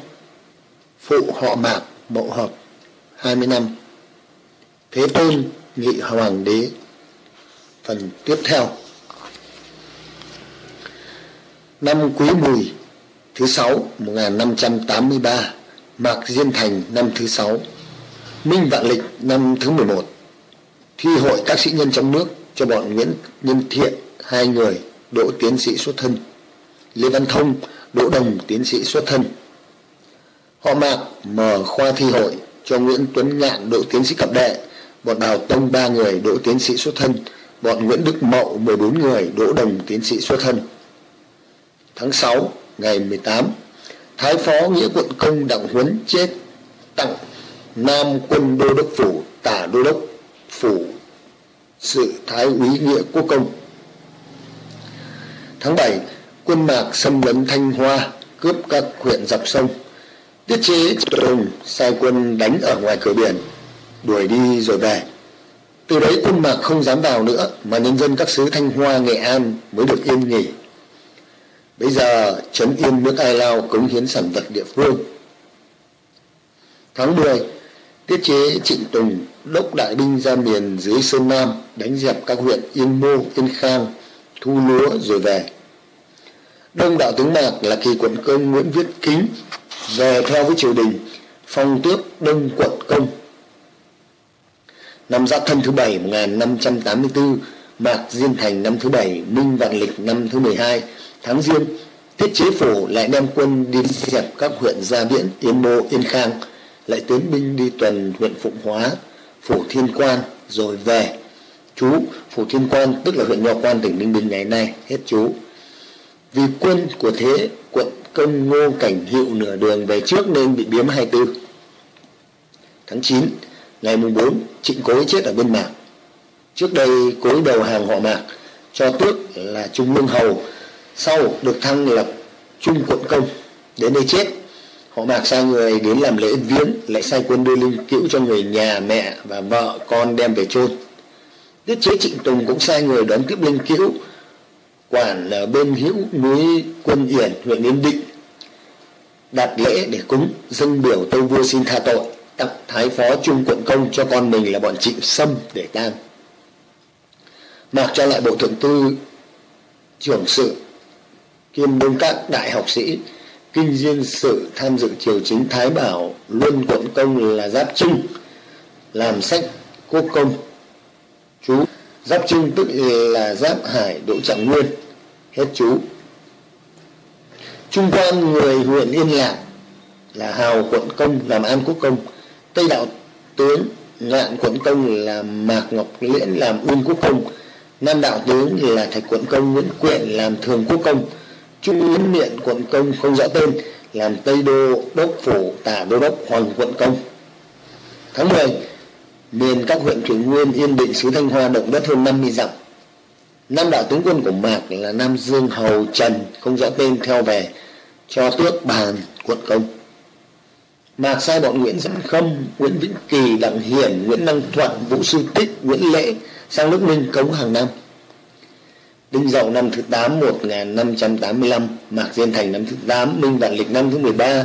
Phụ họ Mạc Mậu Hợp 20 năm. Thế Tôn Nghị Hoàng đế. Phần tiếp theo. Năm Quý Mùi Thứ sáu 1583 Mạc Diên Thành năm thứ sáu. Minh Vạn Lịch năm thứ 11 Thi hội các sĩ nhân trong nước cho bọn Nguyễn Nhân Thiện hai người đỗ tiến sĩ xuất thân. Lê Văn Thông, Đỗ Đồng tiến sĩ xuất thân. Họ Mạc mở khoa thi hội cho Nguyễn Tuấn Ngạn đỗ tiến sĩ cập đệ, bọn Đào Tông ba người đỗ tiến sĩ xuất thân, bọn Nguyễn Đức Mậu 14 người đỗ đồng tiến sĩ xuất thân. Tháng 6 ngày 18, Thái phó Nghĩa quận công Đặng Huấn chết tặng Nam quân đô đốc phủ tả đô đốc phủ sự Thái úy Nghĩa quốc công. Tháng 7 quân mạc xâm lấn Thanh Hoa, cướp các huyện dọc sông. Tiết chế Tùng sai quân đánh ở ngoài cửa biển, đuổi đi rồi về. Từ đấy quân mạc không dám vào nữa mà nhân dân các xứ Thanh Hoa, Nghệ An mới được yên nghỉ. Bây giờ trấn yên nước Ai Lao cống hiến sản vật địa phương. Tháng 10, tiết chế Trịnh Tùng đốc đại binh ra miền dưới Sơn Nam đánh dẹp các huyện Yên Mô, Yên Khang, thu lúa rồi về. Đông đạo tướng Mạc là kỳ quận công Nguyễn Viết Kính về theo với triều đình phong tước Đông quận công. Năm Giáp Thân thứ bảy 1584, Mạc Diên Thành năm thứ bảy, Minh Vạn Lịch năm thứ 12, tháng Giêng, thiết Chế Phủ lại đem quân đi dẹp các huyện Gia Viễn, Yên Mô, Yên Khang, lại tiến binh đi tuần huyện Phụng Hóa, Phủ Thiên Quan, rồi về. Chú, Phủ Thiên Quan tức là huyện Nho Quan tỉnh Ninh Bình ngày nay, hết chú vì quân của thế quận công ngô cảnh hiệu nửa đường về trước nên bị biếm 24 tháng 9 ngày mùng 4 trịnh cối chết ở bên mạc. Trước đây, cối đầu hàng họ mạc, cho tước là trung lương hầu, sau được thăng lập trung quận công. Đến đây chết, họ mạc sai người đến làm lễ viếng, lại sai quân đưa linh cữu cho người nhà, mẹ và vợ, con đem về chôn. Tiết chế trịnh tùng cũng sai người đón tiếp linh cữu, quản ở bên hữu núi quân yển, huyện yên định đặt lễ để cúng, dâng biểu tâu vua xin tha tội, tặng thái phó trung quận công cho con mình là bọn trịnh sâm để tang. Mặc cho lại bộ thượng tư, trưởng sự, kiêm đông các đại học sĩ, kinh diên sự tham dự triều chính thái bảo, luân quận công là giáp trưng làm sách quốc công. Chú giáp trưng tức là giáp hải đỗ trạng nguyên, hết chú trung quan người huyện yên lạc là hào quận công làm an quốc công. Tây đạo tướng, ngạn quận công là mạc ngọc liễn, làm uyên quốc công. Nam đạo tướng là thạch quận công, nguyễn quyện làm thường quốc công. Trung nguyễn miện quận công không rõ tên, làm tây đô đốc phủ tả đô đốc hoàng quận công. Tháng 10 miền các huyện thủy nguyên, yên định, xứ thanh hoa động đất hơn 50 dặm. Nam đạo tướng quân của mạc là nam dương hầu trần, không rõ tên theo về cho tước bàn quận công mạc sai bọn nguyễn dẫn khâm nguyễn vĩnh kỳ đặng hiển nguyễn năng thuận vũ sư tích nguyễn lễ sang nước minh cống hàng năm Đinh Dậu năm thứ 8 1585, Mạc Diên Thành năm thứ 8, Minh Vạn Lịch năm thứ 13,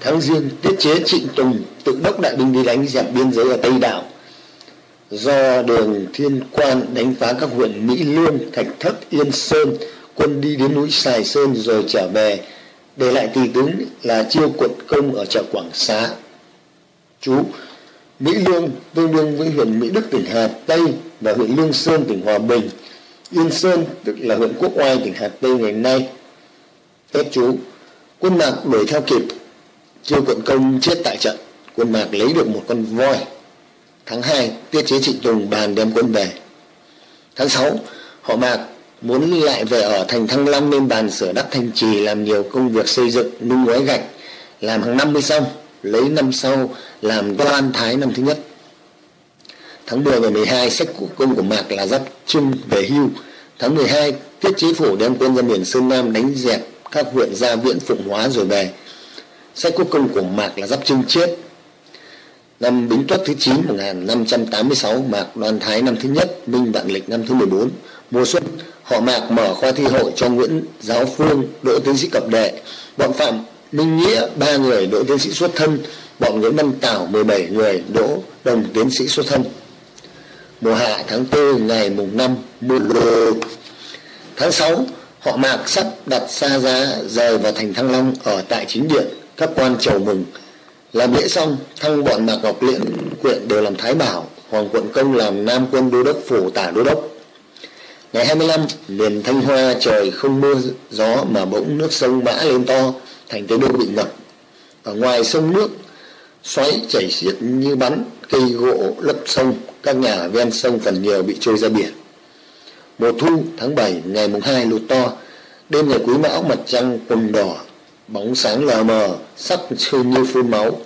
tháng Giêng tiết chế Trịnh Tùng tự đốc đại binh đi đánh dẹp biên giới ở Tây Đảo. Do đường Thiên Quan đánh phá các huyện Mỹ Lương, Thạch Thất, Yên Sơn, quân đi đến núi Sài Sơn rồi trở về, để lại tùy tướng là chiêu quận công ở chợ Quảng Xá. Chú, Mỹ Lương tương đương với huyện Mỹ Đức tỉnh Hà Tây và huyện Lương Sơn tỉnh Hòa Bình Yên Sơn tức là huyện Quốc Oai tỉnh Hà Tây ngày nay. Tết chú, quân Mạc đuổi theo kịp, chiêu quận công chết tại trận, quân Mạc lấy được một con voi. Tháng 2, tiết chế trịnh Tùng bàn đem quân về. Tháng 6, họ Mạc muốn lại về ở thành Thăng Long nên bàn sửa đắp thành trì, làm nhiều công việc xây dựng, nung gói gạch, làm hàng năm mới xong, lấy năm sau làm đoan thái năm thứ nhất Tháng 10 và 12 sách của công của Mạc là giáp trưng về hưu. Tháng 12 tiết chế phủ đem quân ra miền Sơn Nam đánh dẹp các huyện gia viễn, phụng hóa rồi về. Sách quốc công của Mạc là giáp trưng chết. Năm Bính Tuất thứ 9 1586 Mạc Đoan Thái năm thứ nhất, Minh Vạn Lịch năm thứ 14 Mùa xuân họ Mạc mở khoa thi hội cho Nguyễn Giáo Phương đỗ tiến sĩ cập đệ. Bọn Phạm Minh Nghĩa, ba người đỗ tiến sĩ xuất thân. Bọn Nguyễn Văn Tảo 17 người, đỗ đồng tiến sĩ xuất thân. Mùa hạ tháng 4 ngày mùng 5 mùa lô tháng 6 họ mạc sắp đặt xa giá rời vào thành thăng long ở tại chính điện, các quan chầu mừng. Làm lễ xong, thăng bọn mạc ngọc liễn quyện đều làm thái bảo. Hoàng quận công làm nam quân đô đốc, phủ tả đô đốc ngày 25 miền thanh hoa trời không mưa, gió mà bỗng nước sông bã lên to, thành tế đô bị ngập. Ở ngoài sông nước, xoáy chảy xiết như bắn, cây gỗ lấp sông, các nhà ven sông phần nhiều bị trôi ra biển. Mùa thu tháng 7 ngày mùng 2 lụt to. Đêm ngày quý mão, mặt trăng quần đỏ, bóng sáng lờ mờ, sắc trôi như phun máu.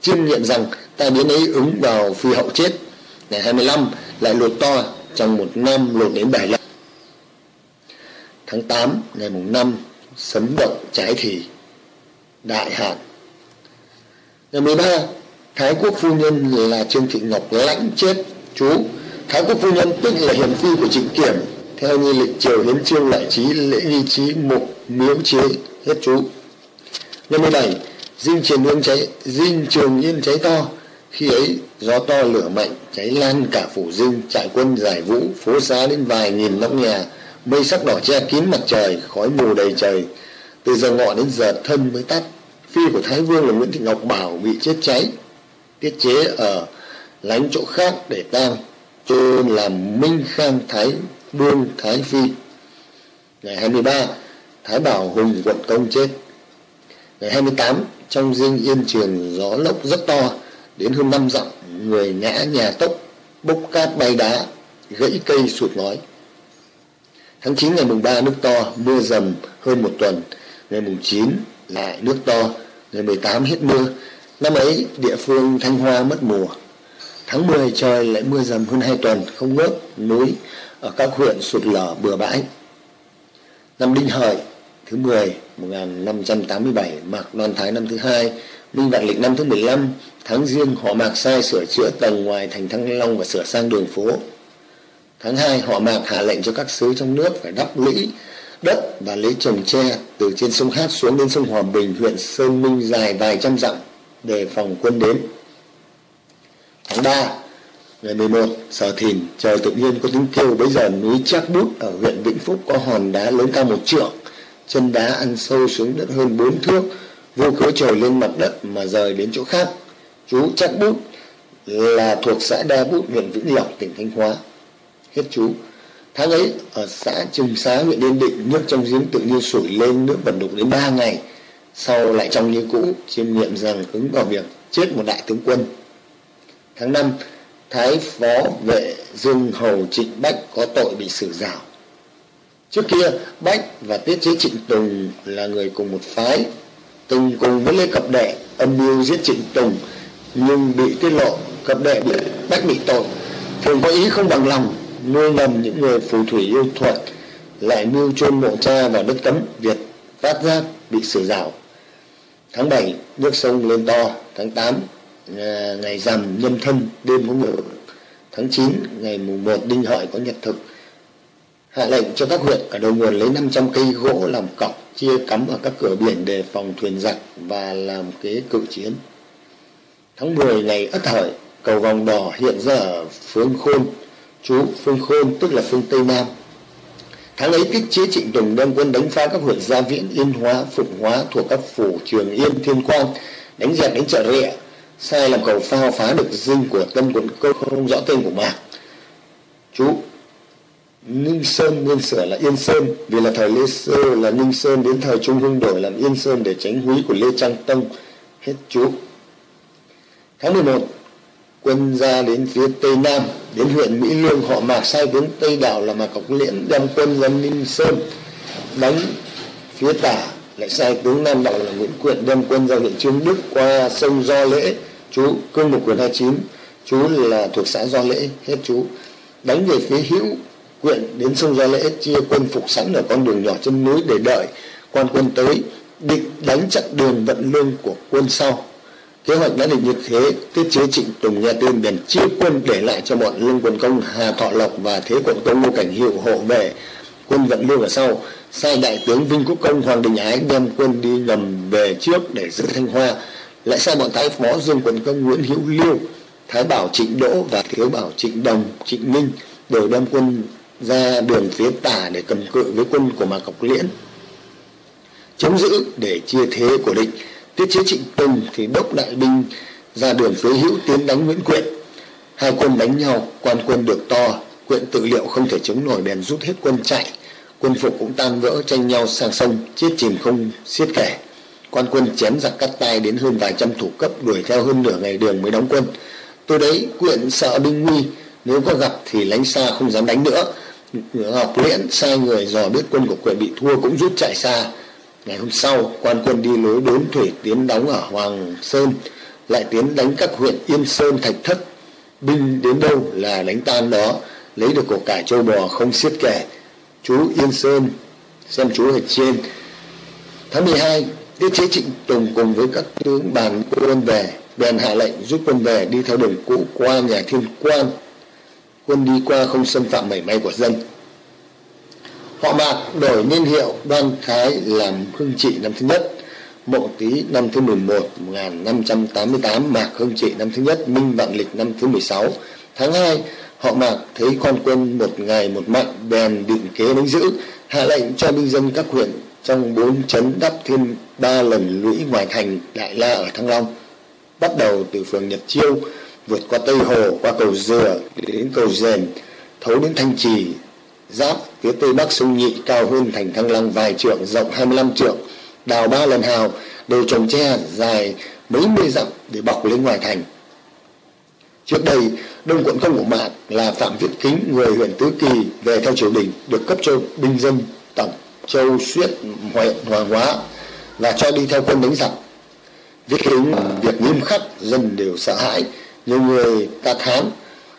Chiêm nghiệm rằng tai biến ấy ứng vào phi hậu chết. Ngày 25 lại lụt to trong một năm lột đến 7 lần. Tháng 8 ngày mùng 5 sấm động trái thì, đại hạn. Ngày 13 Thái quốc phu nhân là Trương Thị Ngọc lãnh chết chú. Thái quốc phu nhân tức là hiền phi của Trịnh Kiểm. Theo như lịch triều hiến trương lại trí, lễ nghi trí, mục miếu chế hết chú. Ngày 17 dinh trường nương cháy, dinh trường yên cháy to khi ấy, gió to lửa mạnh, cháy lan cả phủ dinh trại quân giải vũ, phố xá đến vài nghìn nóc nhà. Mây sắc đỏ che kín mặt trời, khói mù đầy trời. Từ giờ ngọ đến giờ thân mới tắt. Phi của thái vương là nguyễn thị ngọc bảo bị chết cháy. Tiết chế ở lánh chỗ khác để tang. Chôn làm minh khang thái Vương thái phi. Ngày 23 thái bảo hùng quận công chết. Ngày 28 trong dinh yên trường, gió lốc rất to đến hơn năm dặm người ngã nhà tốc bốc cát bay đá gãy cây sụt ngói tháng 9 ngày mùng 3 nước to mưa dầm hơn một tuần ngày mùng 9 lại nước to ngày 18 hết mưa Năm ấy địa phương Thanh Hoa mất mùa. Tháng 10 trời lại mưa dầm hơn hai tuần, không ngớt, núi ở các huyện sụt lở bừa bãi. Năm Đinh Hợi thứ 10 1587 Mạc Đoan Thái năm thứ hai Minh Vạn Lịch năm thứ 15 tháng riêng họ Mạc sai sửa chữa tầng ngoài thành Thăng Long và sửa sang đường phố. Tháng 2 họ Mạc hạ lệnh cho các sứ trong nước phải đắp lũy đất và lấy trồng tre từ trên sông Hát xuống đến sông Hòa Bình, huyện Sơn Minh dài vài trăm dặm để phòng quân đến tháng 3 ngày 11 sở thìn, trời tự nhiên có tiếng kêu bây giờ núi Trác bút ở huyện vĩnh phúc có hòn đá lớn cao một trượng, chân đá ăn sâu xuống đất hơn bốn thước vô cớ trồi lên mặt đất mà rời đến chỗ khác. Chú chắc bút là thuộc xã đa bút, huyện vĩnh lộc, tỉnh thanh hóa. Hết chú. Tháng ấy, ở xã trùng xá, huyện yên định, nước trong giếng tự nhiên sủi lên, nước bẩn đục đến ba ngày. Sau lại trong như cũ, chiêm nghiệm rằng ứng vào việc chết một đại tướng quân. Tháng năm, thái phó vệ dương hầu trịnh bách có tội bị xử giảo. Trước kia, bách và tiết chế trịnh tùng là người cùng một phái tùng cùng với lê cập đệ, âm mưu giết trịnh tùng, nhưng bị tiết lộ cập đệ bị bách bị tội. Thường có ý không bằng lòng, nuôi ngầm những người phù thủy yêu thuận lại mưu chôn mộ cha vào đất cấm Việt, phát giác bị xử rào tháng 7 nước sông lên to. Tháng 8 à, ngày rằm nhâm thân, đêm có ngủ tháng 9 ngày mùng 1 đinh hợi có nhật thực hạ lệnh cho các huyện ở đầu nguồn lấy 500 cây gỗ làm cọc, chia cắm ở các cửa biển để phòng thuyền giặc và làm kế cự chiến. Tháng 10 ngày ất hợi, cầu vòng đỏ hiện ra ở phương khôn, chú phương khôn tức là phương tây nam. Tháng ấy kích chế trịnh tùng đem quân đánh phá các huyện gia viễn, yên hóa phụng hóa thuộc các phủ trường yên, thiên quang, đánh dẹp đến chợ rịa sai làm cầu phao phá được dinh của tân quận câu không rõ tên của mạc chú Ninh Sơn nguyên sửa là Yên Sơn, vì là thời Lê Sơ, là Ninh Sơn đến thời Trung Hưng đổi làm Yên Sơn để tránh húy của Lê Trang Tông. Hết chú. Tháng 11 quân ra đến phía tây nam, đến huyện Mỹ Lương họ mạc sai tướng Tây Đảo là Mạc Cọc Liễn đem quân ra Ninh Sơn đánh phía tả, lại sai tướng Nam Đảo là Nguyễn Quyện đem quân ra huyện Trương Đức qua sông Do Lễ, chú cương mục quyền 29 chú là thuộc xã Do Lễ, hết chú. Đánh về phía hữu huyện đến sông gia Lễ chia quân phục sẵn ở con đường nhỏ trên núi để đợi. Quan quân tới, định đánh chặn đường vận lương của quân sau. Kế hoạch đã định như thế, tiết chế trịnh tùng, nhà tiên bèn chia quân để lại cho bọn lương quân công hà thọ lộc và thế quận công ngô cảnh hiệu hộ về quân vận lương ở sau, sai đại tướng vinh quốc công, hoàng đình ái đem quân đi ngầm về trước để giữ thanh hoa. Lại sai bọn thái phó dương quận công nguyễn hữu liêu, thái bảo trịnh đỗ và thiếu bảo trịnh đồng, trịnh minh đều đem quân ra đường phía tả để cầm cự với quân của mạc cọc liễn. Chống giữ để chia thế của địch, tiết chế trịnh tùng thì đốc đại binh ra đường phía hữu tiến đánh nguyễn quyện. Hai quân đánh nhau, quan quân được to, quyện tự liệu không thể chống nổi bèn rút hết quân chạy. Quân phục cũng tan vỡ, tranh nhau sang sông, chết chìm không xiết kể quan quân chém giặc cắt tay đến hơn vài trăm thủ cấp, đuổi theo hơn nửa ngày đường mới đóng quân. Tôi đấy quyện sợ binh nguy, nếu có gặp thì lánh xa không dám đánh nữa. Ờ, ngọc liễn sai người dò biết quân của quyền bị thua cũng rút chạy xa. Ngày hôm sau, quan quân đi lối đốn thủy tiến đóng ở hoàng sơn, lại tiến đánh các huyện yên sơn, thạch thất. Binh đến đâu là đánh tan đó, lấy được của cải châu bò không xiết kể chú yên sơn, xem chú ở trên. Tháng 12 tiết chế trịnh tùng cùng với các tướng bàn quân về. Bèn hạ lệnh rút quân về đi theo đường cũ qua nhà thiên quan quân đi qua không xâm phạm mảy may của dân. Họ mạc đổi niên hiệu đoan thái làm hưng trị năm thứ nhất mộ tý năm thứ 11 1588 mạc hưng trị năm thứ nhất, minh vạn lịch năm thứ 16 tháng 2 họ mạc thấy con quân một ngày một mạnh bèn định kế đánh giữ, hạ lệnh cho binh dân các huyện trong bốn chấn đắp thêm ba lần lũy ngoài thành đại la ở thăng long, bắt đầu từ phường nhật chiêu vượt qua tây hồ, qua cầu dừa, đến cầu rèn, thấu đến thanh trì. Giáp phía tây bắc sông nhị cao hơn thành thăng long vài trượng, rộng 25 trượng. Đào ba lần hào đều trồng tre dài mấy mươi dặm để bọc lên ngoài thành. Trước đây, đông quận công của mạc là phạm viết kính, người huyện tứ kỳ, về theo triều đình, được cấp cho binh dân tổng châu xuyết huyện hoàng hóa và cho đi theo quân đánh giặc. Viết kính việc nghiêm khắc, dân đều sợ hãi nhiều người ta thán,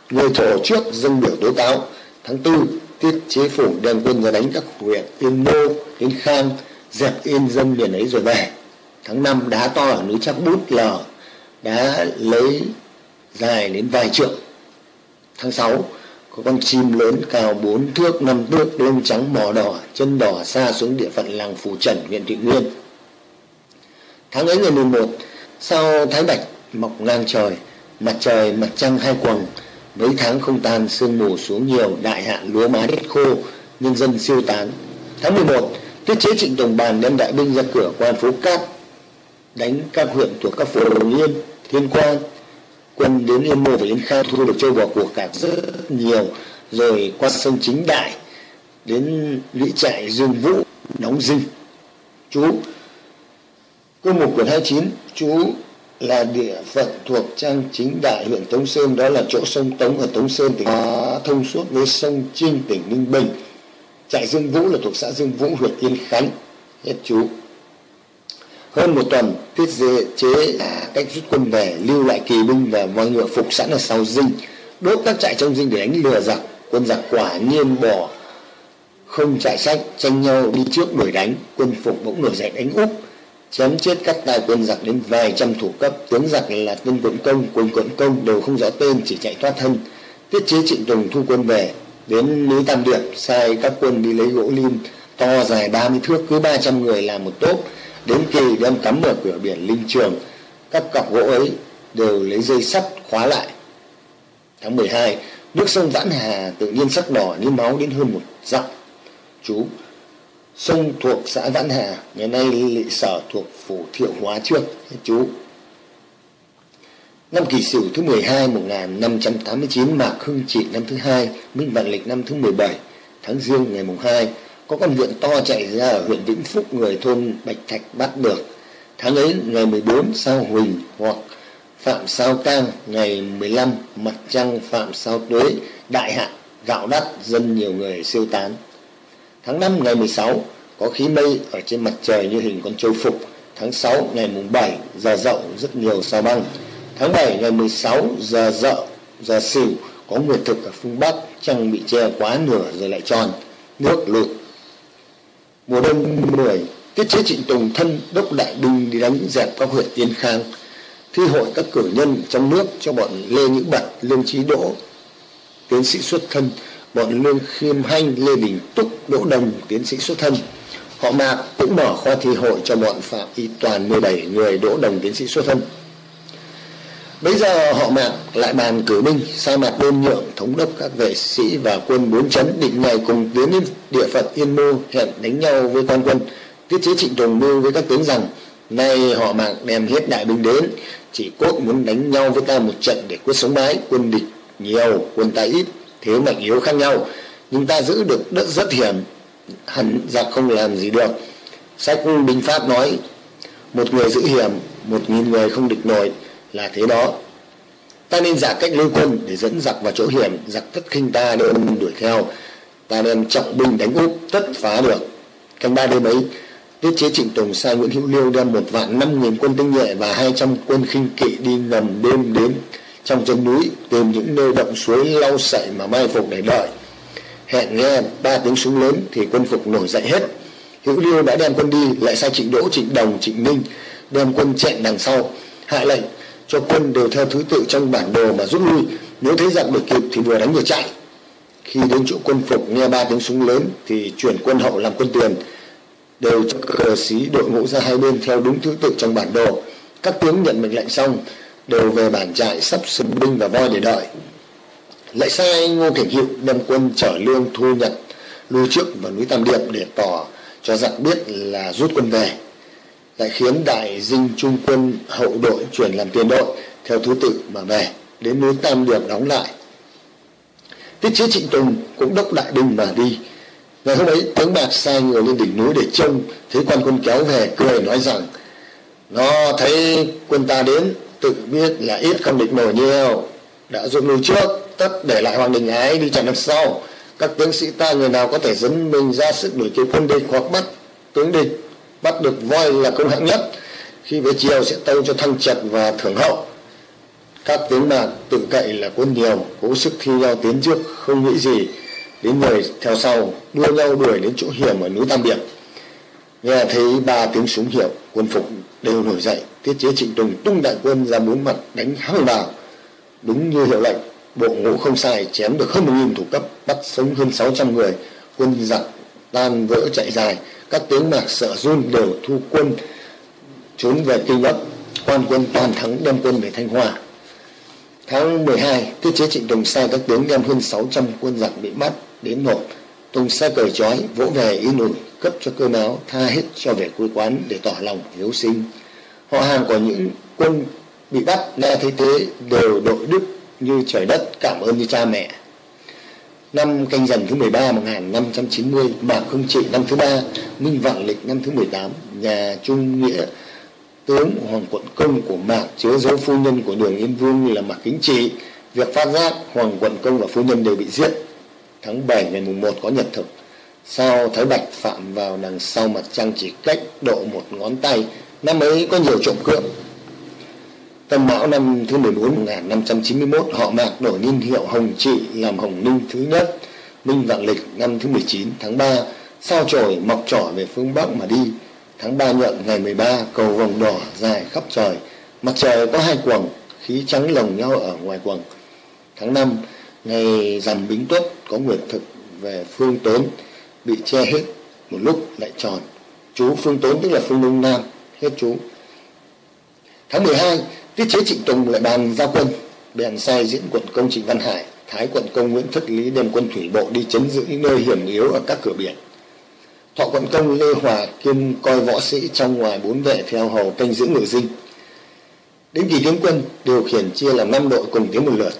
người thổ trước dân biểu tố cáo. Tháng tư, tiết chế phủ đem quân ra đánh các huyện yên mô, yên khang, dẹp yên dân miền ấy rồi về. Tháng năm đá to ở núi chắc bút lở đá lấy dài đến vài trượng. Tháng sáu, có con chim lớn cao bốn thước, năm thước, lông trắng mỏ đỏ, chân đỏ xa xuống địa phận làng phù trần, huyện thị nguyên. Tháng ấy ngày 11 sau thái bạch mọc ngang trời mặt trời, mặt trăng hai quầng. Mấy tháng không tan, sương mù xuống nhiều, đại hạn lúa má đất khô, nhân dân siêu tán. Tháng 11 tiết chế trịnh tùng bàn đem đại binh ra cửa quan phố cát, đánh các huyện thuộc các phường yên, thiên quan quân đến yên mô và yên khang thu được châu bò của cả rất nhiều, rồi qua sông chính đại, đến lũy trại, dương vũ, đóng dinh. Chú, câu mục quyển 29 chú là địa phận thuộc trang chính đại huyện Tống Sơn, đó là chỗ sông Tống ở Tống Sơn, tỉnh Hóa, thông suốt với sông Trinh tỉnh Ninh Bình. Trại Dương Vũ là thuộc xã Dương Vũ, huyện Yên Khánh. Hết chú. Hơn một tuần, tiết dễ chế là cách rút quân về, lưu lại kỳ binh và voi ngựa phục sẵn ở sau dinh. Đốt các trại trong dinh để đánh lừa giặc, quân giặc quả nhiên bỏ không chạy sách, tranh nhau đi trước đuổi đánh. Quân phục bỗng nổi dậy đánh úp chém chết các tài quân giặc đến vài trăm thủ cấp. Tướng giặc là tên quận công, quân quận công đều không rõ tên, chỉ chạy thoát thân. Tiết chế trịnh tùng thu quân về. Đến núi tam điệp, sai các quân đi lấy gỗ lim. To dài 30 thước, cứ 300 người làm một tốp. Đến kỳ đem cắm ở cửa biển linh trường. Các cọc gỗ ấy đều lấy dây sắt khóa lại. Tháng 12 nước sông vãn hà tự nhiên sắc đỏ, như máu đến hơn một dặm chú sông thuộc xã vãn hà, ngày nay lị sở thuộc phủ thiệu hóa trước chú. Năm kỷ sửu thứ 12 1589 Mạc Hưng Trị năm thứ hai, Minh Vạn Lịch năm thứ 17 Tháng dương ngày mùng 2 Có con vượn to chạy ra ở huyện Vĩnh Phúc, Người thôn Bạch Thạch bắt được Tháng ấy ngày 14 sao Huỳnh hoặc Phạm sao Cang, Ngày 15 mặt trăng Phạm sao Tuế, Đại hạn gạo đắt, dân nhiều người siêu tán. Tháng 5 ngày 16 có khí mây ở trên mặt trời như hình con trâu phục. Tháng 6 ngày mùng 7 giờ dậu rất nhiều sao băng. Tháng 7 ngày 16 giờ dậu, giờ xỉu có nguyệt thực ở phương Bắc, trăng bị che quá nửa rồi lại tròn, nước lụt. Mùa đông 10, tiết chế trịnh Tùng thân đốc đại binh đi đánh dẹp các huyện Yên Khang, thi hội các cử nhân trong nước cho bọn Lê Nhữ Bật, Lương Trí Đỗ, tiến sĩ xuất thân, bọn Lương Khiêm Hanh, Lê Đình Túc, Đỗ Đồng, tiến sĩ xuất thân. Họ Mạc cũng mở khoa thi hội cho bọn Phạm Y Toàn 17 người Đỗ Đồng tiến sĩ xuất thân. Bây giờ họ mạc lại bàn cử binh sai mặt đôn nhượng thống đốc các vệ sĩ và quân bốn chấn định ngày cùng tiến đến địa phận Yên Mô hẹn đánh nhau với quan quân tiết chế trịnh đồng mưu với các tướng rằng nay họ mạc đem hết đại binh đến chỉ cốt muốn đánh nhau với ta một trận để quyết sống mái quân địch nhiều quân ta ít thế mạnh yếu khác nhau. Nhưng ta giữ được đất rất hiểm, hẳn giặc không làm gì được. Sách binh pháp nói, một người giữ hiểm, một nghìn người không địch nổi là thế đó. Ta nên giả cách lưu quân để dẫn giặc vào chỗ hiểm, giặc tất khinh ta đem đuổi theo. Ta đem trọng binh đánh úp, tất phá được. Canh ba đêm ấy, tiết chế trịnh tùng sai nguyễn hữu liêu đem một vạn năm nghìn quân tinh nhuệ và hai trăm quân khinh kỵ đi ngầm đêm đến trong chân núi, tìm những nơi động suối lau sậy mà mai phục để đợi. Hẹn nghe ba tiếng súng lớn thì quân phục nổi dậy hết. Hữu liêu đã đem quân đi, lại sai trịnh đỗ, trịnh đồng, trịnh ninh đem quân chẹn đằng sau, hạ lệnh cho quân đều theo thứ tự trong bản đồ mà rút lui. Nếu thấy giặc đuổi kịp thì vừa đánh vừa chạy. Khi đến chỗ quân phục nghe ba tiếng súng lớn thì chuyển quân hậu làm quân tiền. Đều cho cờ xí đội ngũ ra hai bên theo đúng thứ tự trong bản đồ. Các tướng nhận mệnh lệnh xong đều về bản trại sắp sừng binh và voi để đợi. Lại sai ngô kiểm hiệu đem quân chở lương thu nhật lui trước vào núi tam điệp để tỏ cho giặc biết là rút quân về. Lại khiến đại dinh trung quân hậu đội chuyển làm tiền đội theo thứ tự mà về, đến núi tam điệp đóng lại. Tiết chế trịnh tùng cũng đốc đại binh mà đi. Ngày hôm ấy, tướng bạc sai người lên đỉnh núi để trông thấy quan quân kéo về cười nói rằng, nó thấy quân ta đến tự biết là ít không địch nổi nhiều. Đã dùng lui trước, tất để lại hoàng đình ái đi chặn đằng sau. Các tướng sĩ ta người nào có thể dẫn mình ra sức đuổi kịp quân địch hoặc bắt tướng địch, bắt được voi là công hạng nhất. Khi về chiều sẽ tâu cho thăng trật và thưởng hậu. Các tướng bạc tự cậy là quân nhiều, cố sức thi nhau tiến trước, không nghĩ gì. Đến người theo sau, đua nhau đuổi đến chỗ hiểm ở núi tam điệp. Nghe thấy ba tiếng súng hiệu, quân phục đều nổi dậy tiết chế trịnh tùng tung đại quân ra bốn mặt đánh hăng vào đúng như hiệu lệnh, bộ ngũ không sai chém được hơn một nghìn thủ cấp, bắt sống hơn sáu trăm người. Quân giặc tan vỡ chạy dài, các tướng mạc sợ run đều thu quân, trốn về kinh bắc. Quan quân toàn thắng đem quân về thanh hòa tháng 12 tiết chế trịnh tùng sai các tướng đem hơn 600 quân giặc bị bắt đến nộp. Tùng sai cờ chói, vỗ về yên ủi, cấp cho cơm áo tha hết cho về quê quán để tỏ lòng hiếu sinh họ hàng của những quân bị bắt nghe thấy thế đều đội đức như trời đất cảm ơn như cha mẹ. Năm canh dần thứ 13 1590 Mạc Hưng Trị năm thứ ba, Minh Vạn Lịch năm thứ 18 nhà Trung Nghĩa, tướng Hoàng Quận Công của Mạc chứa dấu phu nhân của Đường Yên Vương là Mạc Kính Trị, việc phát giác Hoàng Quận Công và phu nhân đều bị giết. Tháng 7 ngày mùng 1 có nhật thực. Sau Thái Bạch phạm vào đằng sau mặt trăng chỉ cách độ một ngón tay năm ấy có nhiều trộm cướp Tầm Mão năm thứ 14 1591 họ Mạc đổi niên hiệu Hồng Trị làm Hồng Ninh thứ nhất. Minh Vạn Lịch năm thứ 19 tháng 3 sao chổi mọc trỏ về phương Bắc mà đi. Tháng 3 nhuận ngày 13 cầu vòng đỏ dài khắp trời. Mặt trời có hai quầng, khí trắng lồng nhau ở ngoài quầng. Tháng 5 ngày rằm Bính Tuất có nguyệt thực về phương Tốn bị che hết một lúc lại tròn. Chú phương Tốn tức là phương Đông Nam hết chú. Tháng 12 tiết chế Trịnh Tùng lại bàn giao quân bèn sai diễn quận công Trịnh Văn Hải, thái quận công Nguyễn Thất Lý đem quân thủy bộ đi chấn giữ những nơi hiểm yếu ở các cửa biển. Thọ quận công Lê Hòa kiêm coi võ sĩ trong ngoài bốn vệ theo hầu canh giữ ngự dinh. Đến kỳ tiến quân, điều khiển chia làm năm đội cùng tiến một lượt.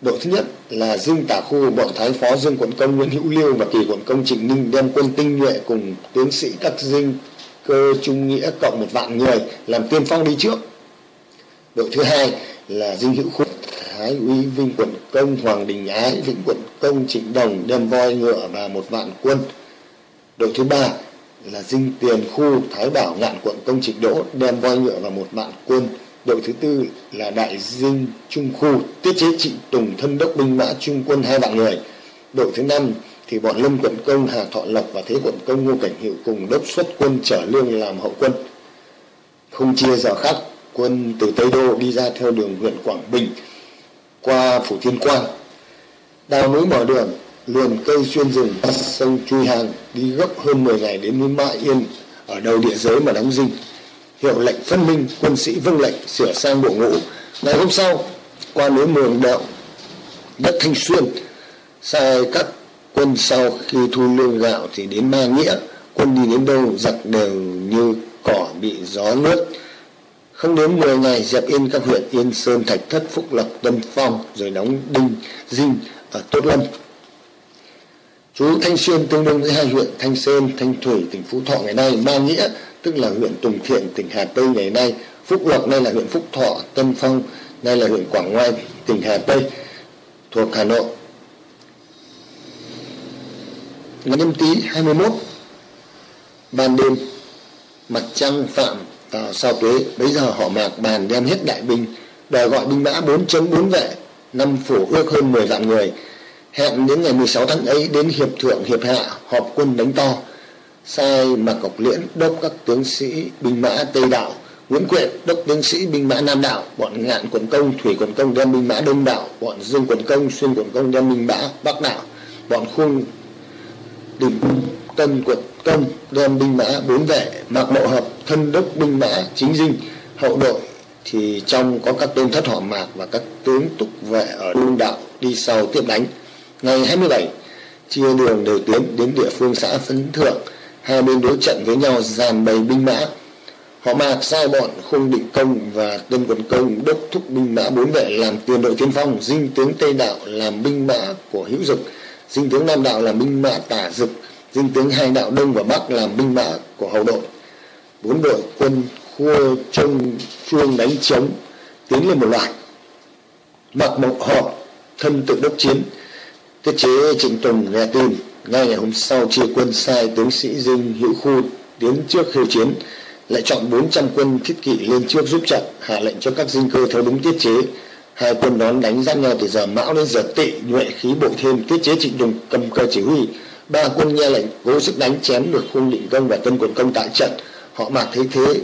Đội thứ nhất là Dương tả khu, bọn thái phó dương quận công Nguyễn Hữu Liêu và kỳ quận công Trịnh Ninh đem quân tinh nhuệ cùng tướng sĩ các dinh cơ trung nghĩa cộng một vạn người làm tiên phong đi trước. Đội thứ hai là dinh hữu khu thái úy vinh quận công, hoàng đình ái, vĩnh quận công, trịnh đồng đem voi ngựa và một vạn quân. Đội thứ ba là dinh tiền khu, thái bảo ngạn quận công, trịnh đỗ đem voi ngựa và một vạn quân. Đội thứ tư là đại dinh trung khu, tiết chế trịnh tùng thân đốc binh mã trung quân hai vạn người. Đội thứ năm thì bọn lâm quận công hà thọ lộc và thế quận công ngô cảnh hiệu cùng đốc xuất quân trở lương làm hậu quân không chia giờ khác quân từ Tây Đô đi ra theo đường huyện Quảng Bình qua Phủ Thiên Quang. Đào núi mở đường, luồn cây xuyên rừng, sông chui hàng, đi gấp hơn 10 ngày đến núi Mã Yên ở đầu địa giới mà đóng dinh. Hiệu lệnh phân minh, quân sĩ vâng lệnh sửa sang bộ ngũ. Ngày hôm sau, qua núi Mường Đậu, đất Thanh Xuyên, sai các quân sau khi thu lương gạo thì đến Ba Nghĩa, quân đi đến đâu giặc đều như cỏ bị gió nuốt không đến 10 ngày dẹp yên các huyện Yên Sơn, Thạch Thất, Phúc Lộc, Tân Phong rồi đóng Đinh, Dinh ở Tốt Lâm. Chú Thanh Xuyên tương đương với hai huyện Thanh Sơn, Thanh Thủy, tỉnh Phú Thọ ngày nay, Ba Nghĩa tức là huyện Tùng Thiện, tỉnh Hà Tây ngày nay, Phúc Lộc nay là huyện Phúc Thọ, Tân Phong nay là huyện Quảng Ngoai, tỉnh Hà Tây thuộc Hà Nội. Ngày nhâm tý 21 ban đêm, mặt trăng phạm vào sao tuế bấy giờ họ mạc bàn đem hết đại binh, đòi gọi binh mã bốn chống bốn vệ, năm phủ ước hơn 10 vạn người. Hẹn đến ngày 16 tháng ấy đến hiệp thượng, hiệp hạ, họp quân đánh to. Sai mặc cọc liễn đốc các tướng sĩ binh mã tây đạo, nguyễn quyện đốc tướng sĩ binh mã nam đạo, bọn ngạn quận công, thủy quận công đem binh mã đông đạo, bọn dương quận công, xuyên quận công đem binh mã bắc đạo, bọn khung đình tân quận công đem binh mã bốn vệ mặc mộ hợp thân đốc binh mã chính dinh, hậu đội. Thì trong có các tôn thất họ mạc và các tướng túc vệ ở đôn đạo đi sau tiếp đánh. Ngày 27 chia đường đều tiến đến địa phương xã phấn thượng. Hai bên đối trận với nhau dàn bầy binh mã. Họ mạc sai bọn khung định công và tân quận công đốc thúc binh mã bốn vệ làm tiền đội tiên phong, dinh tướng tây đạo làm binh mã của hữu dực dinh tướng nam đạo là binh mã tả dực, dinh tướng hai đạo đông và bắc là binh mã của hậu đội. Bốn đội quân khua trông phương đánh chống tiến lên một loạt. Mặc mộc họp, thân tự đốc chiến tiết chế trịnh tùng nghe tin. Ngay ngày hôm sau chia quân sai tướng sĩ dinh hữu khu tiến trước khiêu chiến, lại chọn 400 quân thiết kỵ lên trước giúp trận, hạ lệnh cho các dinh cơ theo đúng tiết chế hai quân đón đánh giáp nhau từ giờ mão đến giờ tỵ nhuệ khí bổ thêm, tiết chế trịnh tùng cầm cờ chỉ huy. Ba quân nghe lệnh, cố sức đánh chém được khung định công và tân quận công tại trận. Họ mạc thấy thế,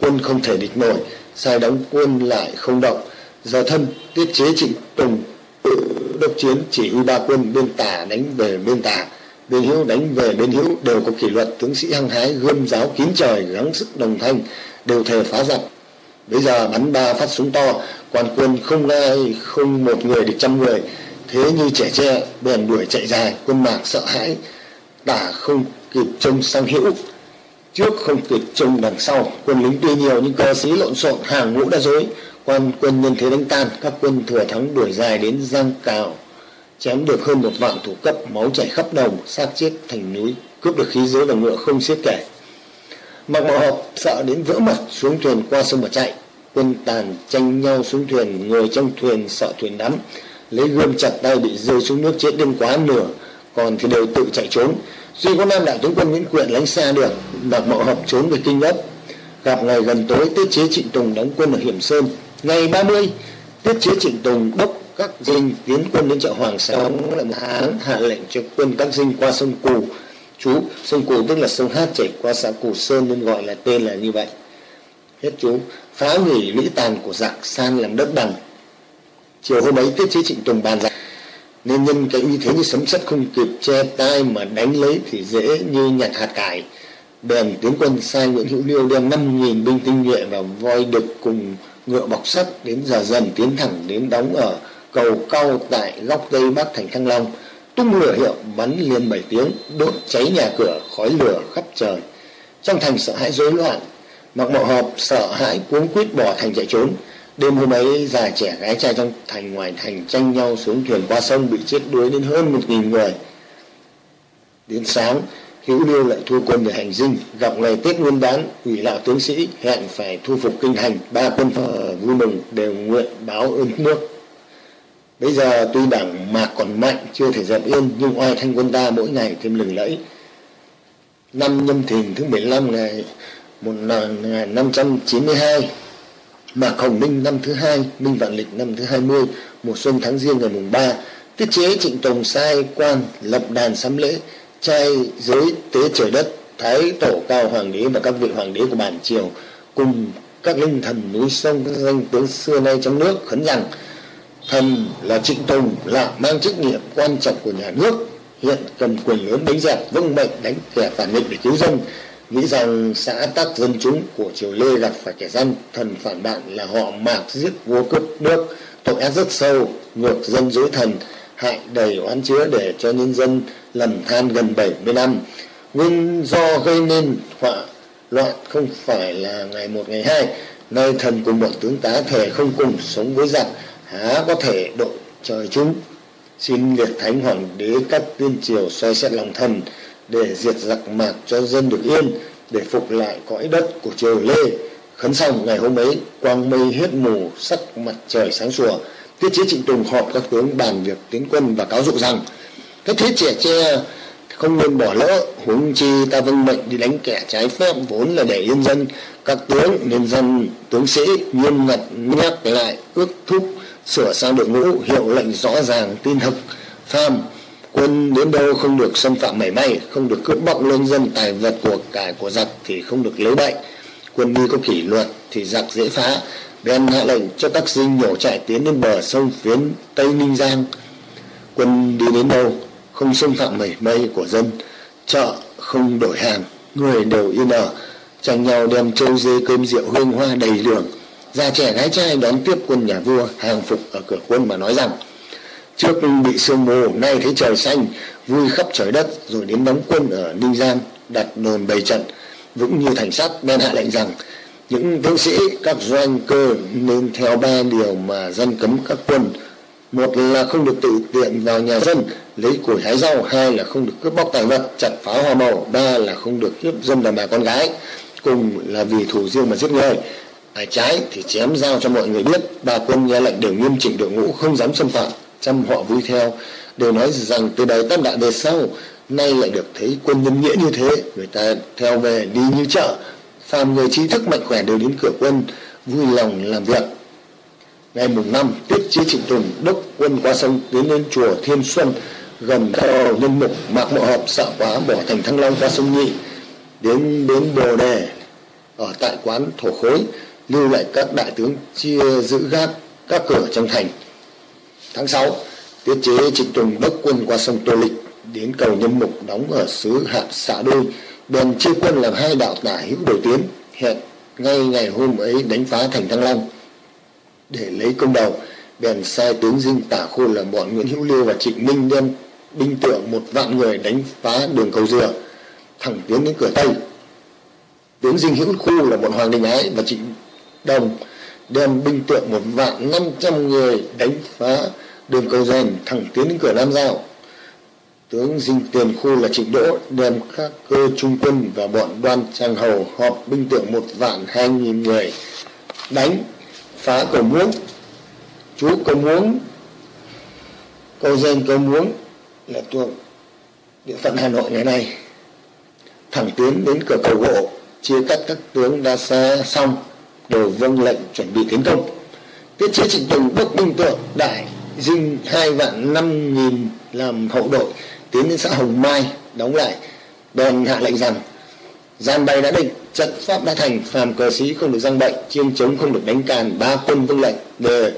quân không thể địch nổi. Sai đóng quân lại không động. Giờ thân, tiết chế trịnh tùng, tự đốc chiến, chỉ huy ba quân bên tả đánh về bên tả. Bên hữu đánh về bên hữu, đều có kỷ luật, tướng sĩ hăng hái, gươm giáo kín trời, gắng sức đồng thanh, đều thề phá giặc bây giờ bắn ba phát súng to, quan quân không ai, không một người địch trăm người. Thế như trẻ tre, bèn đuổi chạy dài, quân mạc sợ hãi tả không kịp trông sang hữu trước không kịp trông đằng sau, quân lính tuy nhiều nhưng cờ xí lộn xộn, hàng ngũ đã dối. Quan quân nhân thế đánh tan, các quân thừa thắng đuổi dài đến giang cào, chém được hơn một vạn thủ cấp, máu chảy khắp đồng, xác chết thành núi. Cướp được khí giới và ngựa không xiết kể mặc màu hộp sợ đến vỡ mặt xuống thuyền qua sông mà chạy. Quân tàn tranh nhau xuống thuyền người trong thuyền sợ thuyền đắm lấy gươm chặt tay bị rơi xuống nước chết đêm quá nửa còn thì đều tự chạy trốn. Duy có nam đại tướng quân nguyễn quyện lánh xa được mặc mậu hợp trốn về kinh ấp. Gặp ngày gần tối tiết chế trịnh tùng đóng quân ở hiểm sơn. Ngày 30, tiết chế Trịnh Tùng đốc các dinh tiến quân đến chợ Hoàng Sóng lại một tháng hạ lệnh cho quân các dinh qua sông Cù. Chú, sông cụ tức là sông Hát chảy qua xã Cù Sơn nên gọi là tên là như vậy. Hết chú, phá hủy lũy tàn của giặc san làm đất bằng. Chiều hôm ấy tiết chế Trịnh Tùng bàn rằng nên nhân cái uy thế như sấm sét không kịp che tai mà đánh lấy thì dễ như nhặt hạt cải. Bèn tiến quân sai nguyễn hữu liêu đem năm nghìn binh tinh nhuệ và voi đực cùng ngựa bọc sắt đến giờ dần tiến thẳng đến đóng ở cầu cao tại góc tây bắc thành thăng long tung lửa hiệu bắn liền bảy tiếng, đốt cháy nhà cửa, khói lửa khắp trời. Trong thành sợ hãi rối loạn, mặc mộ họp sợ hãi cuống quýt bỏ thành chạy trốn. Đêm hôm ấy, già trẻ gái trai trong thành ngoài thành tranh nhau xuống thuyền qua sông bị chết đuối đến hơn một nghìn người. Đến sáng, hữu liêu lại thu quân về hành dinh, gặp ngày tết nguyên đán, ủy lão tướng sĩ hẹn phải thu phục kinh thành ba quân phở vui mừng đều nguyện báo ơn nước bây giờ tuy đảng mạc còn mạnh chưa thể dẹp yên nhưng oai thanh quân ta mỗi ngày thêm lừng lẫy. Năm nhâm thìn thứ 15 ngày 1592 Mạc Hồng Minh năm thứ hai, Minh Vạn Lịch năm thứ 20, mùa xuân tháng riêng ngày mùng 3, tiết chế trịnh tùng sai quan lập đàn sắm lễ, trai giới tế trời đất, thái tổ cao hoàng đế và các vị hoàng đế của bản triều cùng các linh thần núi sông các danh tướng xưa nay trong nước khấn rằng thần là trịnh tùng là mang trách nhiệm quan trọng của nhà nước. Hiện cầm quyền lớn đánh giặc vâng mệnh đánh kẻ phản nghịch để cứu dân. Nghĩ rằng xã tắc dân chúng của triều lê gặp phải kẻ gian thần phản bạn là họ mạc giết vua cướp nước, tội ác rất sâu, ngược dân dối thần, hại đầy oán chứa để cho nhân dân lầm than gần 70 năm. Nguyên do gây nên họa loạn không phải là ngày một, ngày hai, nay thần cùng bọn tướng tá thể không cùng sống với giặc há có thể độ trời chúng. Xin liệt thánh hoàng đế các tiên triều xoay xét lòng thần để diệt giặc mạc cho dân được yên, để phục lại cõi đất của triều lê. Khấn xong ngày hôm ấy, quang mây hết mù, sắc mặt trời sáng sủa. Tiết chế trịnh tùng họp các tướng bàn việc tiến quân và cáo dụ rằng cái thế trẻ tre không nên bỏ lỡ, huống chi ta vâng mệnh đi đánh kẻ trái phép vốn là để yên dân. Các tướng nên dân, tướng sĩ, nghiêm ngặt nhắc lại ước thúc sửa sang đội ngũ hiệu lệnh rõ ràng, tin thực. Pham, quân đến đâu không được xâm phạm mảy may, không được cướp bóc lương dân, tài vật của cải của giặc thì không được lấy bậy. Quân như có kỷ luật thì giặc dễ phá. Bèn hạ lệnh cho các dinh nhổ chạy tiến đến bờ sông phía tây ninh giang. Quân đi đến đâu không xâm phạm mảy may của dân, chợ không đổi hàng, người đều yên ở. Tranh nhau đem trâu dê cơm rượu hương hoa đầy đường già trẻ gái trai đón tiếp quân nhà vua hàng phục ở cửa quân mà nói rằng, trước bị sương mù, nay thấy trời xanh, vui khắp trời đất, rồi đến đóng quân ở ninh giang, đặt đồn bày trận. Vững như thành sắt nên hạ lệnh rằng, những tướng sĩ, các doanh cơ nên theo ba điều mà dân cấm các quân. Một là không được tự tiện vào nhà dân, lấy củi hái rau, hai là không được cướp bóc tài vật, chặt phá hoa màu, ba là không được hiếp dâm đàn bà con gái, cùng là vì thủ riêng mà giết người ai trái thì chém dao cho mọi người biết. Bà quân nghe lệnh đều nghiêm chỉnh đội ngũ, không dám xâm phạm trăm họ vui theo. Đều nói rằng từ đời tam đại về sau, nay lại được thấy quân nhân nghĩa như thế. Người ta theo về đi như chợ. Phàm người trí thức mạnh khỏe đều đến cửa quân, vui lòng làm việc. Ngày mùng năm, tiết chế trịnh tùng, đốc quân qua sông tiến lên chùa thiên xuân, gần cầu nhân mục, mạc mộ hợp sợ quá, bỏ thành thăng long qua sông nhị đến đến bồ đề, ở tại quán thổ khối lưu lại các đại tướng chia giữ gác các cửa trong thành. Tháng 6 tiết chế trịnh tùng đốc quân qua sông tô lịch, đến cầu nhân mục đóng ở xứ Hạ xã đôi bèn chia quân làm hai đạo tả hữu đầu tiến hẹn ngay ngày hôm ấy đánh phá thành thăng long. Để lấy công đầu, bèn sai tướng dinh tả khô là bọn nguyễn hữu liêu và trịnh minh đem binh tượng một vạn người đánh phá đường cầu dừa, thẳng tiến đến cửa tây. Tướng dinh hữu khu là bọn hoàng đình ái và trịnh đồng, đem binh tượng một vạn năm trăm người đánh phá đường cầu rèn thẳng tiến đến cửa nam giao. Tướng dinh tiền khu là trịnh đỗ đem các cơ trung quân và bọn đoan trang hầu họp binh tượng một vạn hai nghìn người đánh phá cầu muống. Chú cầu muống, cầu rèn cầu muống là thuộc địa phận hà nội ngày nay. Thẳng tiến đến cửa cầu gỗ, chia cắt các tướng đã xa xong đều vâng lệnh chuẩn bị tiến công. Tiết chế trịnh tùng đốc binh tượng đại dinh hai vạn năm nghìn làm hậu đội, tiến đến xã hồng mai, đóng lại bèn hạ lệnh rằng, gian bay đã định, trận pháp đã thành, phàm cờ sĩ không được răng bệnh chiêng trống không được đánh càn, ba quân vâng lệnh để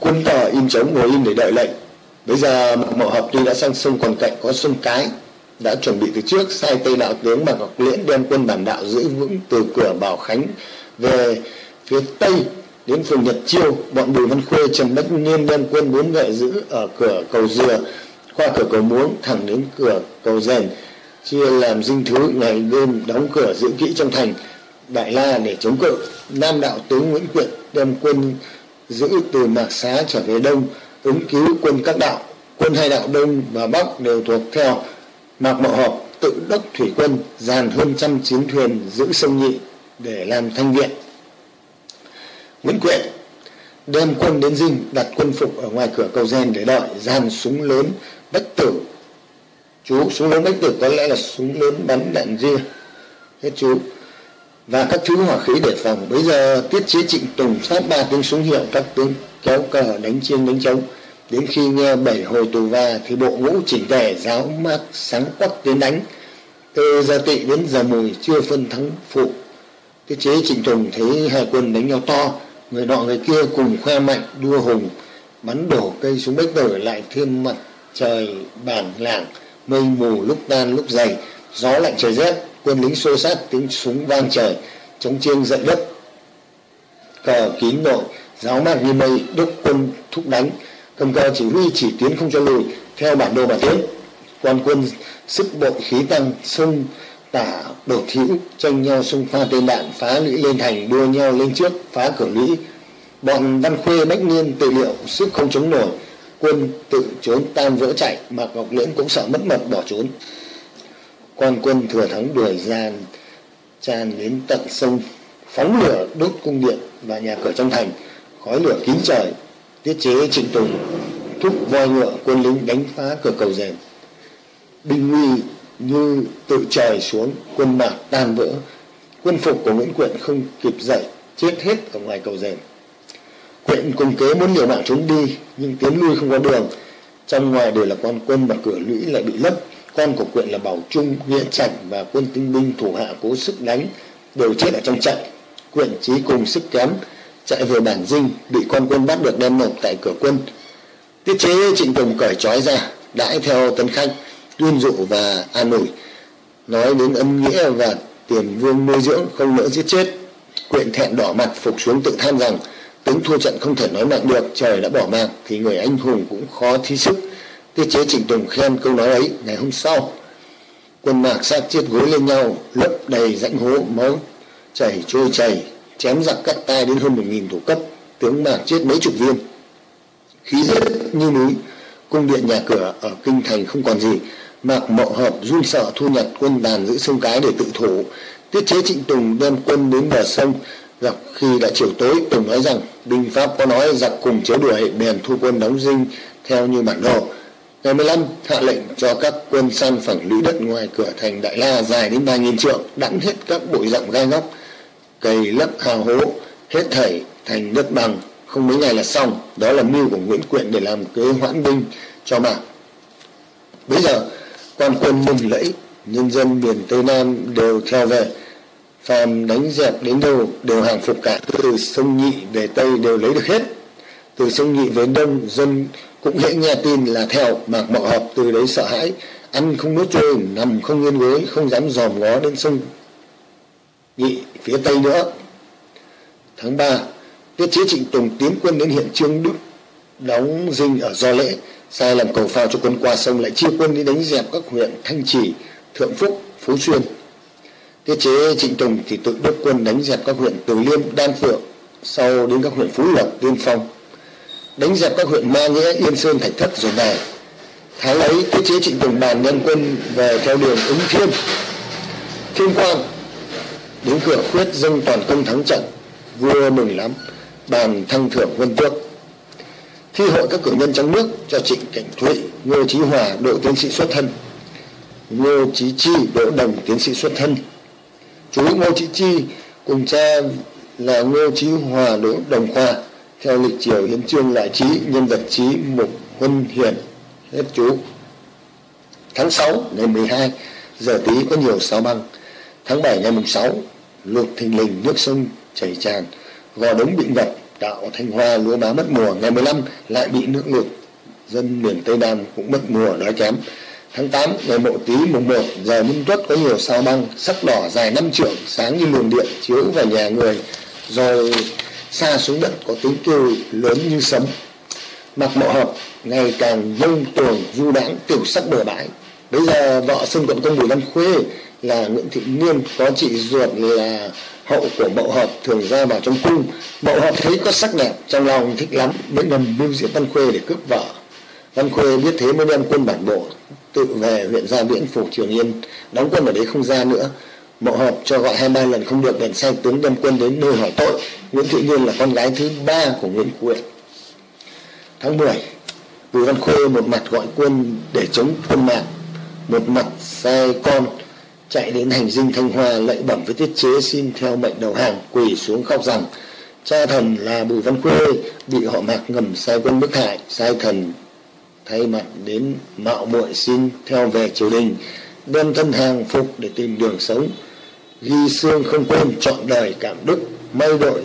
quân tờ im trống ngồi im để đợi lệnh. Bây giờ mạc mậu hợp tuy đã sang sông còn cạnh, có sông cái, đã chuẩn bị từ trước, sai tây đạo tướng mạc ngọc liễn đem quân bản đạo giữ vững từ cửa bảo khánh về phía tây, đến phường nhật chiêu, bọn bùi văn khuê, trần bách niên đem quân bốn vệ giữ ở cửa cầu dừa, qua cửa cầu muống, thẳng đến cửa cầu rèn. Chia làm dinh thứ ngày đêm đóng cửa giữ kỹ trong thành, đại la để chống cự. Nam đạo tướng nguyễn quyện đem quân giữ từ mạc xá trở về đông, ứng cứu quân các đạo. Quân hai đạo đông và bắc đều thuộc theo mạc mậu hợp, tự đốc thủy quân, dàn hơn trăm chiến thuyền giữ sông nhị để làm thanh viện. Nguyễn quyện đem quân đến dinh đặt quân phục ở ngoài cửa cầu gen để đợi dàn súng lớn bách tử. Chú, súng lớn bách tử có lẽ là súng lớn bắn đạn ria hết chú. Và các thứ hỏa khí để phòng. Bây giờ tiết chế trịnh tùng phát ba tiếng súng hiệu, các tướng kéo cờ đánh chiêng đánh trống. Đến khi nghe bảy hồi tù và thì bộ ngũ chỉnh tề giáo mát sáng quắc tiến đánh. Từ giờ tị đến giờ mùi chưa phân thắng phụ cái chế trịnh tùng thấy hai quân đánh nhau to, người nọ người kia cùng khoe mạnh, đua hùng, bắn đổ cây súng bách tử lại thêm mặt trời bản làng, mây mù lúc tan lúc dày, gió lạnh trời rét, quân lính xô sát tiếng súng vang trời, chống chiêng dậy đất cờ kín nội, giáo mát như mây, đốc quân thúc đánh, cầm cờ chỉ huy chỉ tiến không cho lùi, theo bản đồ mà tiến. Quan quân sức bội khí tăng sung tả đổ hữu, tranh nhau xung pha tên đạn phá lũy lên thành đua nhau lên trước, phá cửa lũy. Bọn văn khuê, bách niên tự liệu sức không chống nổi, quân tự trốn tan vỡ chạy mà ngọc liễn cũng sợ mất mật bỏ trốn. Quan quân thừa thắng đuổi gian tràn đến tận sông, phóng lửa đốt cung điện và nhà cửa trong thành, khói lửa kín trời, tiết chế trịnh tùng, thúc voi ngựa quân lính đánh phá cửa cầu rèm binh nguy như tự trời xuống quân mạc tan vỡ, quân phục của nguyễn quyện không kịp dậy, chết hết ở ngoài cầu rèn quyện cùng kế muốn liều mạng trốn đi, nhưng tiến lui không có đường. Trong ngoài đều là quan quân và cửa lũy lại bị lấp. Con của quyện là bảo trung, nghĩa trạch và quân tinh binh thủ hạ cố sức đánh, đều chết ở trong trận. Quyện trí cùng sức kém, chạy về bản dinh, bị quan quân bắt được đem nộp tại cửa quân. Tiết chế trịnh tùng cởi trói ra, đãi theo tân khách tuyên dụ và an ủi nói đến ân nghĩa và tiền vương nuôi dưỡng không nỡ giết chết. Quyện thẹn đỏ mặt phục xuống tự than rằng, tướng thua trận không thể nói mạnh được, trời đã bỏ mạng thì người anh hùng cũng khó thi sức. Tiết chế trịnh tùng khen câu nói ấy ngày hôm sau. Quân mạc xác chết gối lên nhau, lấp đầy rãnh hố, máu chảy trôi chảy, chém giặc cắt tay đến hơn một nghìn thủ cấp. Tướng mạc chết mấy chục viên. Khí rất như núi, cung điện nhà cửa ở kinh thành không còn gì mạc mậu hợp run sợ thu nhặt quân đàn giữ sông cái để tự thủ. Tiết chế trịnh tùng đem quân đến bờ sông. Gặp khi đã chiều tối, tùng nói rằng, binh pháp có nói giặc cùng chế đuổi, bèn thu quân đóng dinh theo như bản đồ. Ngày 15 hạ lệnh cho các quân săn phẳng lũy đất ngoài cửa thành đại la dài đến ba nghìn trượng đẵn hết các bụi rậm gai ngóc cây lấp hào hố, hết thảy thành đất bằng. Không mấy ngày là xong, đó là mưu của nguyễn quyện để làm kế hoãn binh cho mạc bây giờ quan quân mừng lẫy nhân dân miền tây nam đều theo về. Phàm đánh dẹp đến đâu đều hàng phục cả. Từ sông nhị về tây đều lấy được hết. Từ sông nhị về đông dân cũng hễ nghe tin là theo mạc mậu hợp từ đấy sợ hãi. Ăn không nuốt trôi nằm không yên gối không dám dòm ngó đến sông nhị phía tây nữa. Tháng ba, tiết chế trịnh tùng tiến quân đến hiện trương đức đóng dinh ở do lễ sai làm cầu phao cho quân qua sông lại chia quân đi đánh dẹp các huyện thanh trì, thượng phúc, phú xuyên. Tiết chế trịnh tùng thì tự đốc quân đánh dẹp các huyện từ liêm, đan phượng, sau đến các huyện phú lộc, tiên phong. Đánh dẹp các huyện ma nghĩa, yên sơn, thạch thất rồi về. Tháng ấy, tiết chế trịnh tùng bàn nhân quân về theo đường ứng thiên thiên quang đến cửa khuyết dâng toàn công thắng trận, vua mừng lắm, bàn thăng thưởng quân tước thi hội các cử nhân trong nước cho trịnh cảnh thụy, ngô chí hòa độ tiến sĩ xuất thân, ngô chí chi độ đồng tiến sĩ xuất thân. Chú ngô chí chi cùng cha là ngô chí hòa độ đồng khoa, theo lịch triều hiến trương lại trí nhân vật trí mục huân hiền. Hết chú. Tháng 6 ngày 12 giờ tí có nhiều sao băng. Tháng 7 ngày mùng 6 lụt thình lình nước sông chảy tràn, gò đống bị ngập đạo thanh hoa lúa má mất mùa, ngày 15 lại bị nước lụt. Dân miền tây nam cũng mất mùa đói kém. Tháng 8 ngày mậu tý mùng 1 giờ minh tuất có nhiều sao băng, sắc đỏ dài 5 trượng, sáng như luồng điện, chiếu vào nhà người, rồi xa xuống đất có tiếng kêu lớn như sấm. Mặc mộ hợp, ngày càng vông tường du đãng tiểu sắc bừa bãi. Bây giờ vợ xưng quận công bùi văn khuê là nguyễn thị niên có chị ruột là hậu của mậu hợp thường ra vào trong cung. Mậu hợp thấy có sắc đẹp, trong lòng thích lắm. Mới ngầm mưu diễm văn khuê để cướp vợ. Văn khuê biết thế mới đem quân bản bộ tự về huyện gia viễn phủ trường yên. Đóng quân ở đấy không ra nữa. Mậu hợp cho gọi hai ba lần không được, bèn sai tướng đem quân đến nơi hỏi tội. Nguyễn thị nhiên là con gái thứ ba của nguyễn quyện tháng 10 bùi văn khuê một mặt gọi quân để chống quân mạng, một mặt sai con chạy đến hành dinh thanh hoa lạy bẩm với tiết chế xin theo mệnh đầu hàng quỳ xuống khóc rằng, cha thần là bùi văn khuê, bị họ mạc ngầm sai quân bức hại sai thần thay mặt đến mạo muội xin theo về triều đình, đem thân hàng phục để tìm đường sống. Ghi xương không quên chọn đời cảm đức, may đội,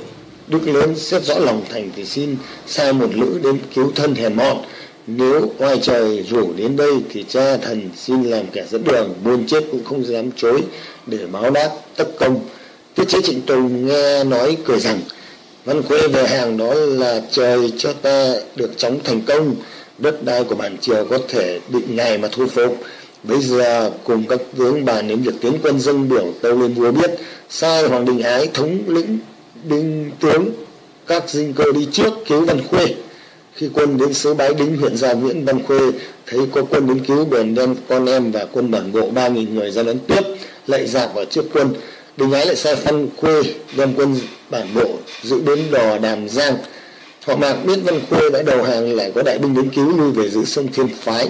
đức lớn xét rõ lòng thành thì xin, sai một lữ đến cứu thân hèn mọn nếu oai trời rủ đến đây thì cha thần xin làm kẻ dẫn đường, buôn chết cũng không dám chối để báo đáp tất công. Tiết chế trịnh tùng nghe nói cười rằng, văn khuê về hàng đó là trời cho ta được chóng thành công. Đất đai của bản triều có thể định ngày mà thu phục. Bây giờ cùng các tướng bàn đến việc tiến quân dân biểu tâu lên vua biết, sai hoàng đình ái thống lĩnh đinh tướng, các dinh cơ đi trước cứu văn khuê khi quân đến xứ bái đính, huyện gia viễn văn khuê, thấy có quân đến cứu bèn đem con em và quân bản bộ ba nghìn người ra đón tiếp lạy dạp ở trước quân. Đình ái lại sai văn khuê đem quân bản bộ giữ đến đò đàm giang. Họ mạc biết văn khuê đã đầu hàng lại có đại binh đến cứu, lui về giữ sông thiên phái.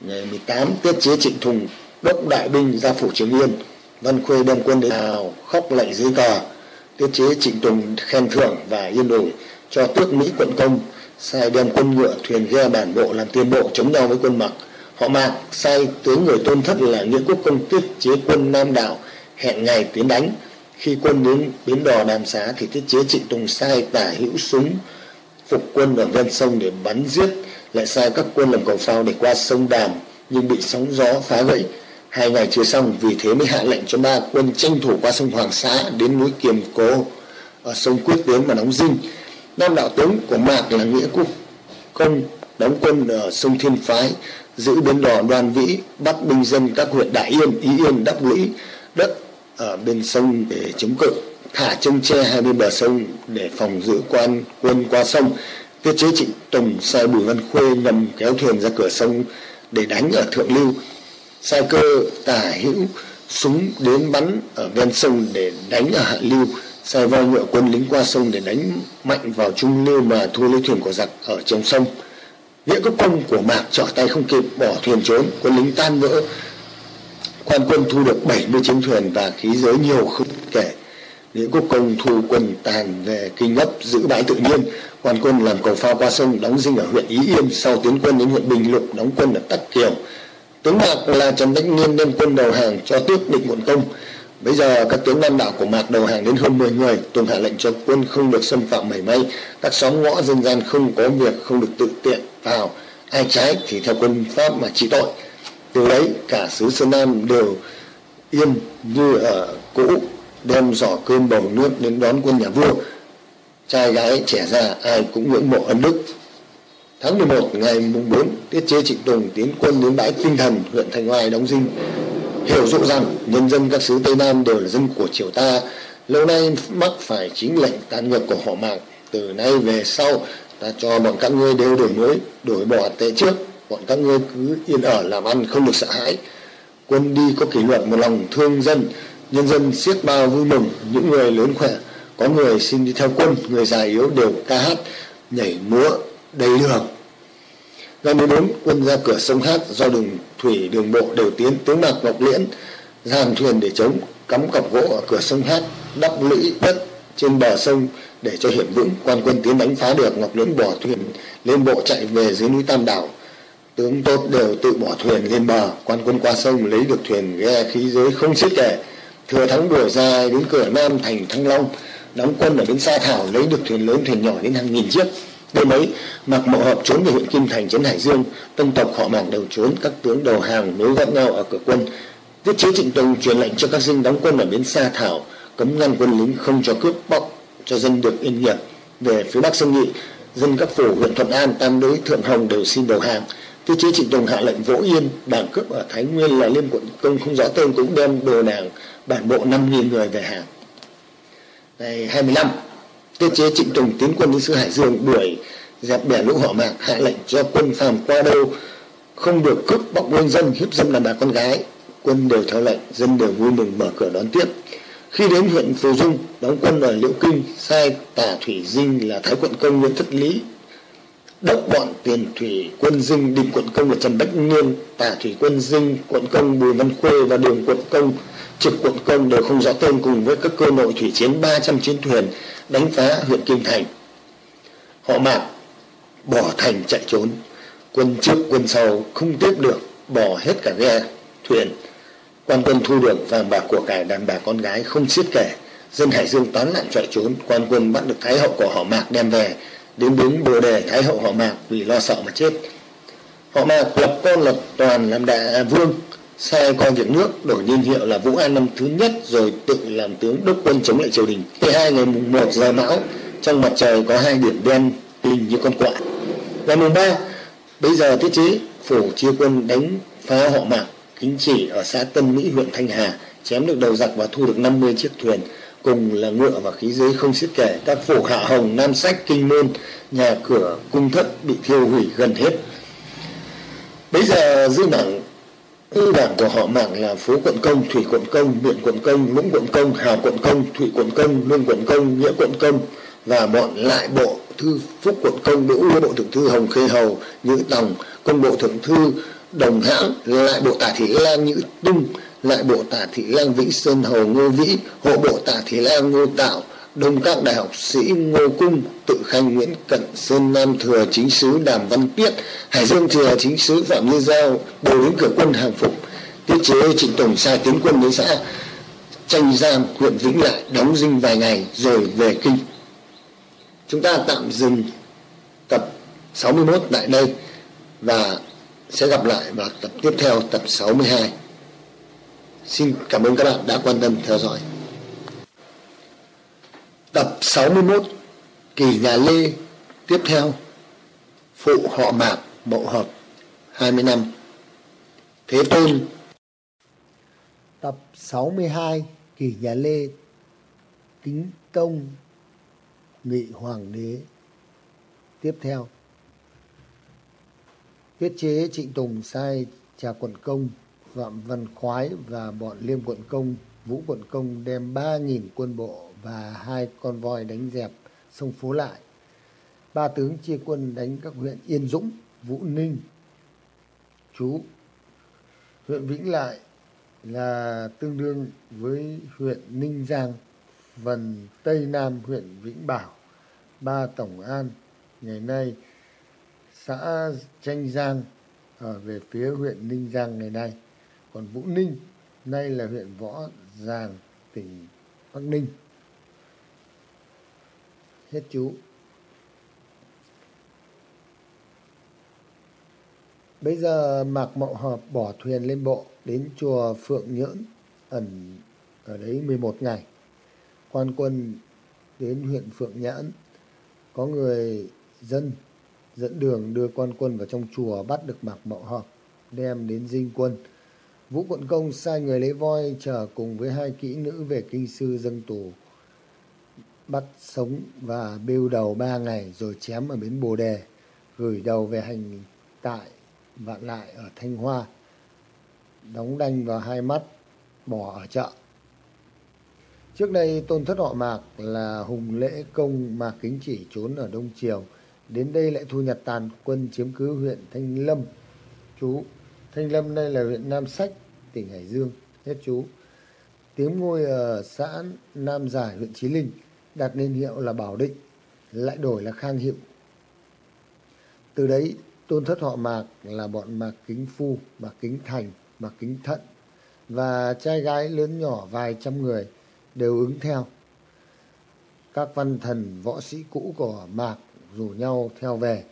Ngày 18 tiết chế trịnh thùng, đốc đại binh ra phủ trường yên. Văn khuê đem quân đến hào khóc lạy dưới cờ. Tiết chế trịnh tùng khen thưởng và yên ủi cho tước mỹ quận công sai đem quân ngựa, thuyền ghe, bản bộ làm tiền bộ chống nhau với quân mặc. Họ mạc sai tướng người tôn thất là nghĩa quốc công tiết chế quân nam đạo, hẹn ngày tiến đánh. Khi quân đến bến đò đàm xá thì tiết chế trịnh tùng sai tả hữu súng, phục quân ở ven sông để bắn giết, lại sai các quân làm cầu phao để qua sông đàm, nhưng bị sóng gió phá gãy. Hai ngày chưa xong, vì thế mới hạ lệnh cho ba quân tranh thủ qua sông hoàng xá đến núi kiềm cố. Ở sông quyết tiến mà đóng dinh nam đạo tướng của mạc là nghĩa cung, công đóng quân ở sông thiên phái giữ bến đỏ đoàn vĩ bắt binh dân các huyện đại yên ý yên đắc lũy đất ở bên sông để chống cự thả trông tre hai bên bờ sông để phòng giữ quan quân qua sông tiết chế trịnh tùng sai bùi văn khuê nhằm kéo thuyền ra cửa sông để đánh ở thượng lưu. Sai cơ tả hữu súng đến bắn ở ven sông để đánh ở hạ lưu sai voi ngựa quân lính qua sông để đánh mạnh vào trung lưu mà thua lấy thuyền của giặc ở trong sông. Nghĩa quốc công của mạc trở tay không kịp, bỏ thuyền trốn. Quân lính tan vỡ. Quan quân thu được 70 chiến thuyền và khí giới nhiều không kể. Nghĩa quốc công thu quân tàn về kinh gấp giữ bãi tự nhiên. Quan quân làm cầu phao qua sông, đóng dinh ở huyện ý yên. Sau tiến quân đến huyện bình lục, đóng quân ở tắc kiều. Tướng mạc là trần bách niên, đem quân đầu hàng cho tước định quận công bây giờ các tướng nam đạo của mạc đầu hàng đến hơn 10 người tùng hạ lệnh cho quân không được xâm phạm mảy may. Các xóm ngõ dân gian không có việc, không được tự tiện vào. Ai trái thì theo quân pháp mà trị tội. Từ đấy cả xứ sơn nam đều yên như ở cũ, đem giỏ cơm bầu nước đến đón quân nhà vua. Trai gái trẻ già ai cũng ngưỡng mộ ân đức. Tháng 11 ngày mùng 4 tiết chế trịnh tùng tiến quân đến bãi tinh thần, huyện thành hoài đóng dinh hiểu dụ rằng nhân dân các xứ tây nam đều là dân của triều ta. Lâu nay mắc phải chính lệnh tàn ngược của họ mạc từ nay về sau, ta cho bọn các ngươi đều đổi mới, đổi bỏ tệ trước. Bọn các ngươi cứ yên ở làm ăn không được sợ hãi. Quân đi có kỷ luật một lòng thương dân. Nhân dân siết bao vui mừng, những người lớn khỏe. Có người xin đi theo quân, người già yếu đều ca hát, nhảy múa, đầy đường ngày 14 quân ra cửa sông hát do đường thủy, đường bộ đều tiến tướng mạc ngọc liễn, dàn thuyền để chống, cắm cọc gỗ ở cửa sông hát đắp lũy đất trên bờ sông để cho hiểm vững. Quan quân tiến đánh phá được, ngọc Liễn bỏ thuyền lên bộ chạy về dưới núi tam đảo. Tướng tốt đều tự bỏ thuyền lên bờ. Quan quân qua sông lấy được thuyền ghe khí giới không xiết kể thừa thắng đuổi ra đến cửa nam thành thăng long, đóng quân ở bến sa thảo lấy được thuyền lớn thuyền nhỏ đến hàng nghìn chiếc đêm ấy mạc mậu hợp trốn về huyện kim thành trấn hải dương tân tộc họ mảng đều trốn các tướng đầu hàng nối gót nhau ở cửa quân. Tiết chế trịnh tùng truyền lệnh cho các dinh đóng quân ở bến sa thảo cấm ngăn quân lính không cho cướp bóc cho dân được yên nghiệp. Về phía bắc Sơn Nghị, dân các phủ huyện thuận an tam Đối, thượng hồng đều xin đầu hàng. Tiết chế trịnh tùng hạ lệnh vỗ yên đảng cướp ở thái nguyên là liên quận công không rõ tên cũng đem đồ nàng bản bộ năm nghìn người về hàng. Ngày 25 tiết chế trịnh tùng tiến quân đến xứ hải dương đuổi, dẹp bè lũ họ mạc hạ lệnh cho quân phàm qua đâu. Không được cướp bóc quân dân, hiếp dâm đàn bà con gái. Quân đều theo lệnh, dân đều vui mừng mở cửa đón tiếp. Khi đến huyện phù dung, đóng quân ở liễu kinh, sai tả thủy dinh là thái quận công nguyễn thất lý. Đốc bọn tiền thủy quân dinh định quận công là trần bách niên tả thủy quân dinh, quận công bùi văn khuê và đường quận công trực quận công đều không rõ tên cùng với các cơ nội thủy chiến 300 chiến thuyền đánh phá huyện kim thành. Họ mạc, bỏ thành chạy trốn. Quân trước, quân sau không tiếp được, bỏ hết cả ghe, thuyền. Quan quân thu được vàng bạc của cải đàn bà con gái không xiết kể dân hải dương toán loạn chạy trốn. Quan quân bắt được thái hậu của họ mạc đem về. Đến bến bồ đề, thái hậu họ mạc vì lo sợ mà chết. Họ mạc lập con lập toàn làm đại vương sai con việc nước đổi niên hiệu là vũ an năm thứ nhất rồi tự làm tướng đốc quân chống lại triều đình. Thứ hai, ngày mùng một giờ mão trong mặt trời có hai điểm đen hình như con quạ. Ngày mùng ba, bây giờ tiết chế, phủ chia quân đánh phá họ mạc, kính chỉ ở xã tân mỹ, huyện thanh hà, chém được đầu giặc và thu được 50 chiếc thuyền, cùng là ngựa và khí giới không xiết kể các phủ hạ hồng, nam sách, kinh môn, nhà cửa, cung thất bị thiêu hủy gần hết. Bây giờ dư bảng tư đảng của họ mảng là phú quận công, thủy quận công huyện quận công, lũng quận công hà quận công, thủy quận công, lương quận công, nghĩa quận công. Và bọn lại bộ thư phúc quận công đỗ bộ thượng thư hồng khê hầu, nhữ tòng, công bộ thượng thư đồng hãng, lại bộ tả thị lang nhữ tung, lại bộ tả thị lang vĩnh sơn hầu ngô vĩ, hộ bộ tả thị lang ngô tạo đông các đại học sĩ ngô cung tự khanh nguyễn cận sơn nam thừa chính sứ đàm văn Tiết, hải dương thừa chính sứ phạm như giao đều đến cửa quân hàng phục. Tiết chế trịnh tổng sai tiến quân đến xã tranh giang huyện vĩnh lại đóng dinh vài ngày rồi về kinh. Chúng ta tạm dừng tập 61 tại đây và sẽ gặp lại vào tập tiếp theo tập 62 xin cảm ơn các bạn đã quan tâm theo dõi. Tập 61 Kỳ nhà Lê Tiếp theo, Phụ họ Mạc Mậu Hợp 20 năm. Thế Tôn. Tập 62 Kỳ nhà Lê, Kính Tông Nghị Hoàng đế, Tiếp theo. Tiết chế Trịnh Tùng sai Trà Quận Công, Phạm Văn Khoái và bọn Liêm Quận Công, Vũ Quận Công đem 3.000 quân bộ và hai con voi đánh dẹp sông Phố Lại. Ba tướng chia quân đánh các huyện Yên Dũng, Vũ Ninh. Chú, huyện Vĩnh Lại là tương đương với huyện Ninh Giang, phần Tây Nam huyện Vĩnh Bảo, ba Tổng An, ngày nay xã Tranh Giang ở về phía huyện Ninh Giang ngày nay. Còn Vũ Ninh nay là huyện Võ Giàng, tỉnh Bắc Ninh hết chú. Bây giờ mạc mậu hợp bỏ thuyền lên bộ đến chùa phượng nhưỡng ẩn ở đấy 11 ngày. Quan quân đến huyện phượng nhãn. Có người dân dẫn đường đưa quan quân vào trong chùa bắt được mạc mậu hợp, đem đến dinh quân. Vũ quận công sai người lấy voi chở cùng với hai kỹ nữ về kinh sư dâng tù bắt sống và bêu đầu ba ngày rồi chém ở bến Bồ Đề, gửi đầu về hành tại vạn lại ở Thanh Hoa, đóng đanh vào hai mắt, bỏ ở chợ. Trước đây tôn thất họ Mạc là hùng lễ công Mạc Kính Chỉ trốn ở Đông Triều, đến đây lại thu nhặt tàn quân chiếm cứ huyện Thanh Lâm. Chú, Thanh Lâm đây là huyện Nam Sách, tỉnh Hải Dương. Hết chú. Tiếng ngôi ở xã Nam Giải, huyện Chí Linh đặt niên hiệu là Bảo Định, lại đổi là Khang Hiệu. Từ đấy tôn thất họ Mạc là bọn Mạc Kính Phu, Mạc Kính Thành, Mạc Kính Thận và trai gái lớn nhỏ vài trăm người đều ứng theo. Các văn thần võ sĩ cũ của Mạc rủ nhau theo về,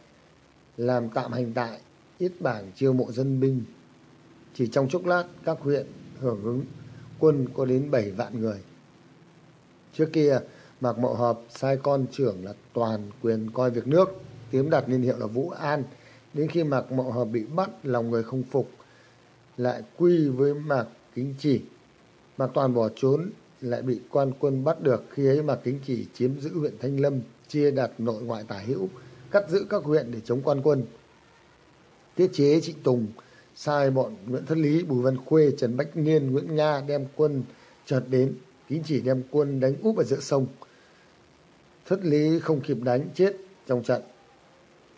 làm tạm hành tại, ít bảng chiêu mộ dân binh. Chỉ trong chốc lát các huyện hưởng ứng quân có đến 7 vạn người. Trước kia, Mạc Mậu Hợp sai con trưởng là Toàn quyền coi việc nước, tiếm đặt niên hiệu là Vũ An. Đến khi Mạc Mậu Hợp bị bắt, lòng người không phục, lại quy với Mạc Kính Chỉ. Mạc Toàn bỏ trốn, lại bị quan quân bắt được khi ấy Mạc Kính Chỉ chiếm giữ huyện Thanh Lâm, chia đặt nội ngoại tả hữu, cắt giữ các huyện để chống quan quân. Tiết chế Trịnh Tùng sai bọn Nguyễn Thất Lý, Bùi Văn Khuê, Trần Bách Niên, Nguyễn Nga đem quân chợt đến, Kính Chỉ đem quân đánh úp ở giữa sông. Thất Lý không kịp đánh chết trong trận.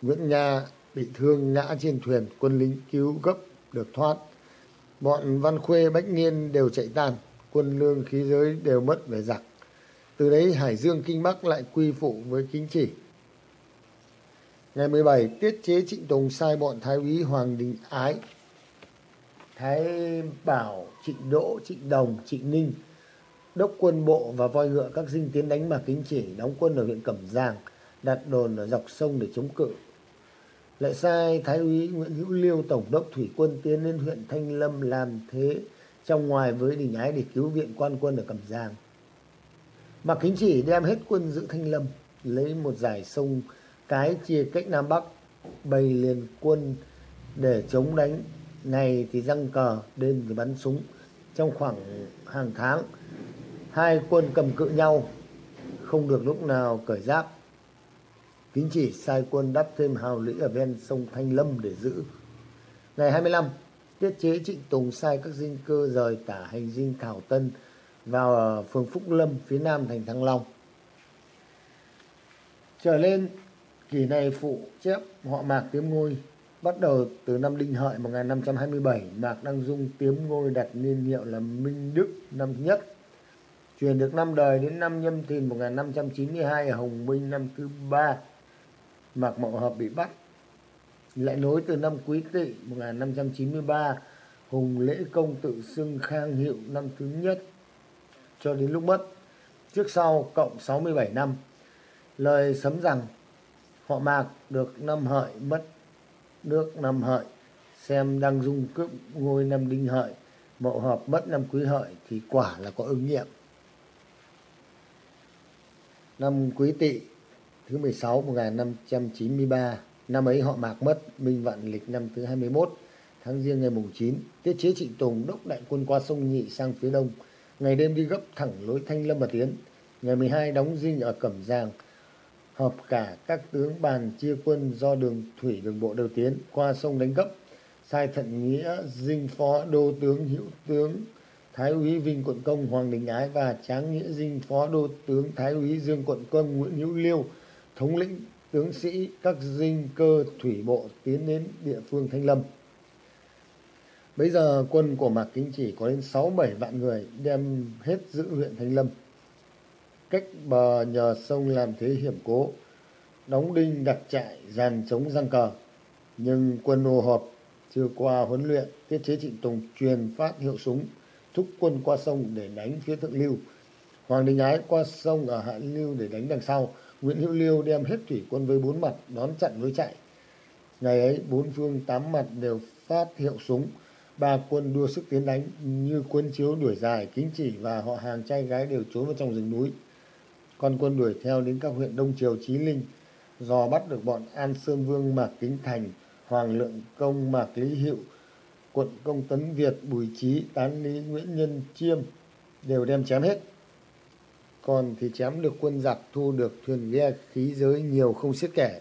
Nguyễn Nha bị thương ngã trên thuyền, quân lính cứu gấp được thoát. Bọn Văn Khuê, Bách Niên đều chạy tan, quân lương khí giới đều mất về giặc. Từ đấy Hải Dương Kinh Bắc lại quy phụ với Kính Chỉ. Ngày 17, tiết chế Trịnh Tùng sai bọn Thái úy Hoàng Đình Ái, Thái Bảo, Trịnh Đỗ, Trịnh Đồng, Trịnh Ninh, đốc quân bộ và voi ngựa các dinh tiến đánh mà Kính Chỉ, đóng quân ở huyện Cẩm Giang, đặt đồn ở dọc sông để chống cự. Lại sai Thái úy Nguyễn Hữu Liêu tổng đốc thủy quân tiến lên huyện Thanh Lâm làm thế trong ngoài với Đình Ái để cứu viện quan quân ở Cẩm Giang. Mạc Kính Chỉ đem hết quân giữ Thanh Lâm, lấy một giải sông cái chia cách Nam Bắc, bày liền quân để chống đánh. Ngày thì răng cờ, đêm thì bắn súng. Trong khoảng hàng tháng, hai quân cầm cự nhau, không được lúc nào cởi giáp. Kính chỉ sai quân đắp thêm hào lũy ở ven sông Thanh Lâm để giữ. Ngày 25, tiết chế Trịnh Tùng sai các dinh cơ rời tả hành dinh Thảo Tân vào ở phường Phúc Lâm phía nam thành Thăng Long. Trở lên kỳ này phụ chép họ Mạc tiếm ngôi bắt đầu từ năm Đinh Hợi 1527 Mạc Đăng Dung tiếm ngôi đặt niên hiệu là Minh Đức năm thứ nhất truyền được năm đời đến năm Nhâm Thìn 1592 ở Hồng Minh năm thứ ba, Mạc Mậu Hợp bị bắt. Lại nối từ năm Quý Tỵ 1593 Hùng Lễ Công tự xưng Khang Hiệu năm thứ nhất, cho đến lúc mất. Trước sau, cộng 67 năm. Lời sấm rằng, họ Mạc được năm hợi, mất nước năm hợi. Xem đăng dung cướp ngôi năm đinh hợi, mậu hợp mất năm quý hợi, thì quả là có ứng nghiệm năm quý tỵ, thứ 16 1593 năm ấy họ Mạc mất, Minh Vạn lịch năm thứ 21 tháng riêng ngày mùng 9 tiết chế Trịnh Tùng đốc đại quân qua sông Nhị sang phía đông. Ngày đêm đi gấp thẳng lối Thanh Lâm và Tiến. Ngày 12 đóng dinh ở Cẩm Giang hợp cả các tướng bàn chia quân do đường thủy, đường bộ đều tiến qua sông đánh gấp. Sai thận nghĩa dinh phó đô tướng hữu tướng thái úy vinh quận công, hoàng đình ái và tráng nghĩa dinh, phó đô tướng thái úy dương quận công, nguyễn hữu liêu, thống lĩnh tướng sĩ các dinh cơ thủy bộ tiến đến địa phương thanh lâm. Bây giờ quân của mạc kính chỉ có đến sáu bảy vạn người đem hết giữ huyện thanh lâm. Cách bờ nhờ sông làm thế hiểm cố, đóng đinh đặt trại dàn chống răng cờ. Nhưng quân ô hợp chưa qua huấn luyện, tiết chế trịnh tùng truyền phát hiệu súng thúc quân qua sông để đánh phía thượng lưu. Hoàng đình ái qua sông ở hạ lưu để đánh đằng sau. Nguyễn hữu liêu đem hết thủy quân với bốn mặt đón chặn với chạy. Ngày ấy, bốn phương tám mặt đều phát hiệu súng. Ba quân đua sức tiến đánh như quân chiếu đuổi dài, kính chỉ và họ hàng trai gái đều trốn vào trong rừng núi. Con quân đuổi theo đến các huyện đông triều, chí linh. Dò bắt được bọn an sơn vương, mạc kính thành, hoàng lượng công, mạc lý hiệu quận công tấn việt, bùi trí tán lý, nguyễn nhân, chiêm đều đem chém hết. Còn thì chém được quân giặc, thu được thuyền ghe, khí giới nhiều không xiết kể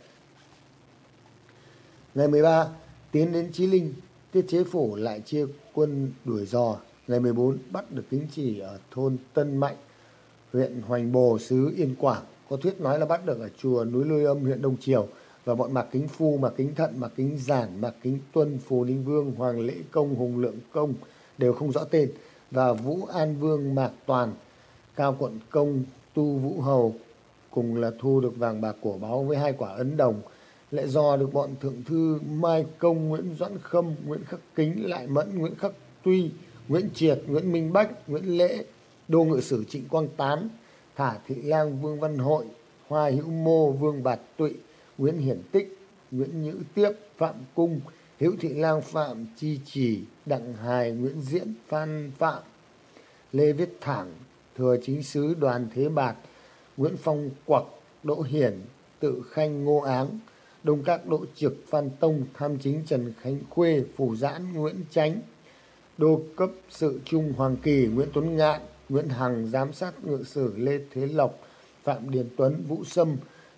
ngày 13 tiến đến chí linh, tiết chế phủ lại chia quân đuổi dò ngày 14 bắt được kính chỉ ở thôn tân mạnh, huyện hoành bồ, xứ yên quảng. Có thuyết nói là bắt được ở chùa núi lôi âm, huyện đông triều và bọn mạc kính phu mạc kính thận mạc kính giản mạc kính tuân phù ninh vương hoàng lễ công hùng lượng công đều không rõ tên. Và vũ an vương mạc toàn cao quận công tu vũ hầu cùng là thu được vàng bạc của báu với hai quả ấn đồng lại do được bọn thượng thư Mai Công, Nguyễn Doãn Khâm, Nguyễn Khắc Kính, Lại Mẫn, Nguyễn Khắc Tuy, Nguyễn Triệt, Nguyễn Minh Bách, Nguyễn Lễ, Đô Ngự Sử Trịnh Quang Tán, Thả Thị Lang Vương Văn Hội, Hoa Hữu Mô Vương Bạt Tụy, Nguyễn Hiển Tích, Nguyễn Nhữ Tiếp, Phạm Cung, Hữu Thị Lang Phạm Chi Trì, Đặng Hài, Nguyễn Diễn, Phan Phạm, Lê Viết Thẳng, Thừa Chính Sứ Đoàn Thế Bạt, Nguyễn Phong Quặc, Đỗ Hiển, Tự Khanh Ngô Áng, Đông Các Đỗ Trực, Phan Tông, Tham Chính Trần Khánh Khuê, Phủ Giãn, Nguyễn Chánh, Đô cấp sự Trung Hoàng Kỳ, Nguyễn Tuấn Ngạn, Nguyễn Hằng, Giám sát ngự sử Lê Thế Lộc, Phạm Điền Tuấn, Vũ Sâm,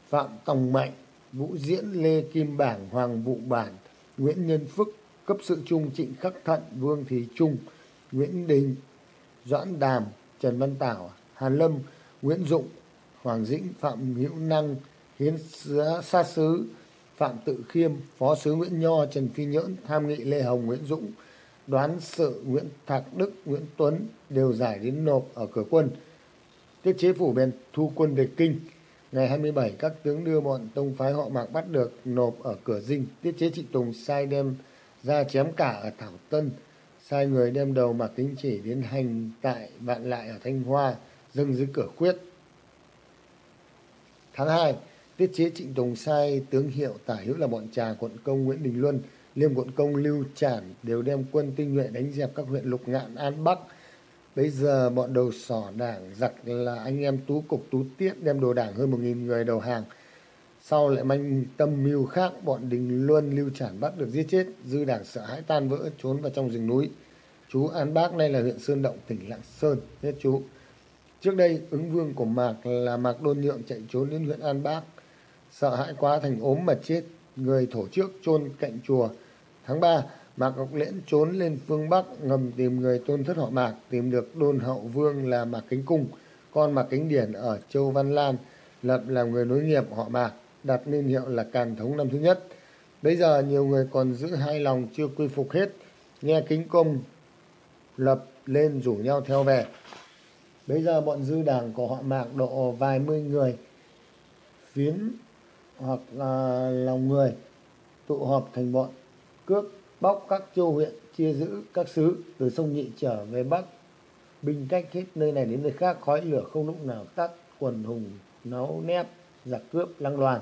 Phạm Tòng Mạnh, Vũ Diễn, Lê Kim Bảng, Hoàng Vụ Bản, Nguyễn Nhân Phức, cấp sự Trung Trịnh Khắc Thận, Vương Thí Trung, Nguyễn Đình, Doãn Đàm, Trần Văn Tảo, Hàn Lâm, Nguyễn Dụng, Hoàng Dĩnh, Phạm Hữu Năng, Hiến Sa Sứ, Phạm Tự Khiêm, Phó Sứ Nguyễn Nho, Trần Phi Nhỡn, Tham nghị Lê Hồng, Nguyễn Dũng, đoán sự Nguyễn Thạc Đức, Nguyễn Tuấn đều giải đến nộp ở cửa quân. Tiết chế phủ bèn thu quân về kinh. Ngày 27, các tướng đưa bọn tông phái họ Mạc bắt được nộp ở cửa dinh. Tiết chế Trịnh Tùng sai đem ra chém cả ở Thảo Tân. Sai người đem đầu Mạc tính Chỉ đến hành tại vạn lại ở Thanh Hoa, dâng dưới cửa khuyết. Tháng 2, tiết chế Trịnh Tùng sai tướng hiệu tả hữu là bọn trà quận công Nguyễn Đình Luân, liêm quận công Lưu Trản đều đem quân tinh nhuệ đánh dẹp các huyện Lục Ngạn, An Bắc. Bây giờ bọn đầu sỏ đảng giặc là anh em Tú Cục Tú Tiết đem đồ đảng hơn một nghìn người đầu hàng. Sau lại manh tâm mưu khác bọn Đình Luân Lưu Trản bắt được giết chết, dư đảng sợ hãi tan vỡ trốn vào trong rừng núi. Chú An Bác nay là huyện Sơn Động, tỉnh Lạng Sơn. Hết chú. Trước đây, ứng vương của Mạc là Mạc Đôn Nhượng chạy trốn đến huyện An Bác. Sợ hãi quá thành ốm mà chết, người thổ trước chôn cạnh chùa. Tháng 3, Mạc Ngọc Liễn trốn lên phương Bắc ngầm tìm người tôn thất họ Mạc, tìm được đôn hậu vương là Mạc Kính Cung, con Mạc Kính Điển ở Châu Văn Lan, lập làm người nối nghiệp họ Mạc, đặt niên hiệu là Càn Thống năm thứ nhất. Bây giờ nhiều người còn giữ hai lòng chưa quy phục hết, nghe Kính Công lập lên rủ nhau theo về. Bây giờ bọn dư đảng của họ Mạc độ vài mươi người, phiến hoặc là lòng người tụ họp thành bọn cướp bóc các châu huyện, chia giữ các xứ từ sông nhị trở về bắc. Binh cách hết nơi này đến nơi khác, khói lửa không lúc nào tắt, quần hùng náo nép, giặc cướp lăng loàn.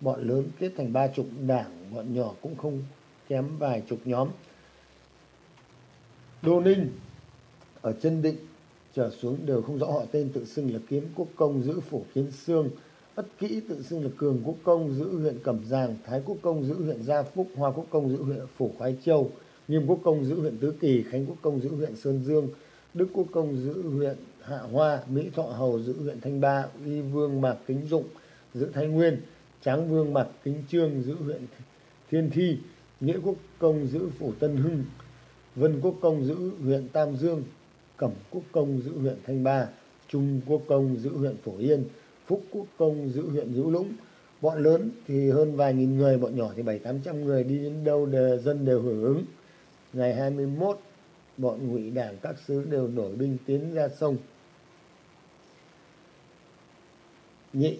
Bọn lớn kết thành ba chục đảng, bọn nhỏ cũng không kém vài chục nhóm. Đô ninh ở chân định trở xuống đều không rõ họ tên, tự xưng là kiếm quốc công giữ phủ kiến sương. Ất Kỹ tự xưng là Cường Quốc Công giữ huyện Cẩm Giàng, Thái Quốc Công giữ huyện Gia Phúc, Hoa Quốc Công giữ huyện Phủ Khoái Châu, Nghiêm Quốc Công giữ huyện Tứ Kỳ, Khánh Quốc Công giữ huyện Sơn Dương, Đức Quốc Công giữ huyện Hạ Hoa, Mỹ Thọ Hầu giữ huyện Thanh Ba, Y Vương Mạc Kính Dụng giữ Thái Nguyên, Tráng Vương Mạc Kính Trương giữ huyện Thiên Thi, Nghĩa Quốc Công giữ Phủ Tân Hưng, Vân Quốc Công giữ huyện Tam Dương, Cẩm Quốc Công giữ huyện Thanh Ba, Trung Quốc Công giữ huyện Phổ Yên, Phúc Quốc Công giữ huyện Hữu Lũng. Bọn lớn thì hơn vài nghìn người, bọn nhỏ thì bảy tám trăm người đi đến đâu đều, dân đều hưởng ứng. Ngày 21, bọn ngụy đảng các xứ đều nổi binh tiến ra sông. Nhị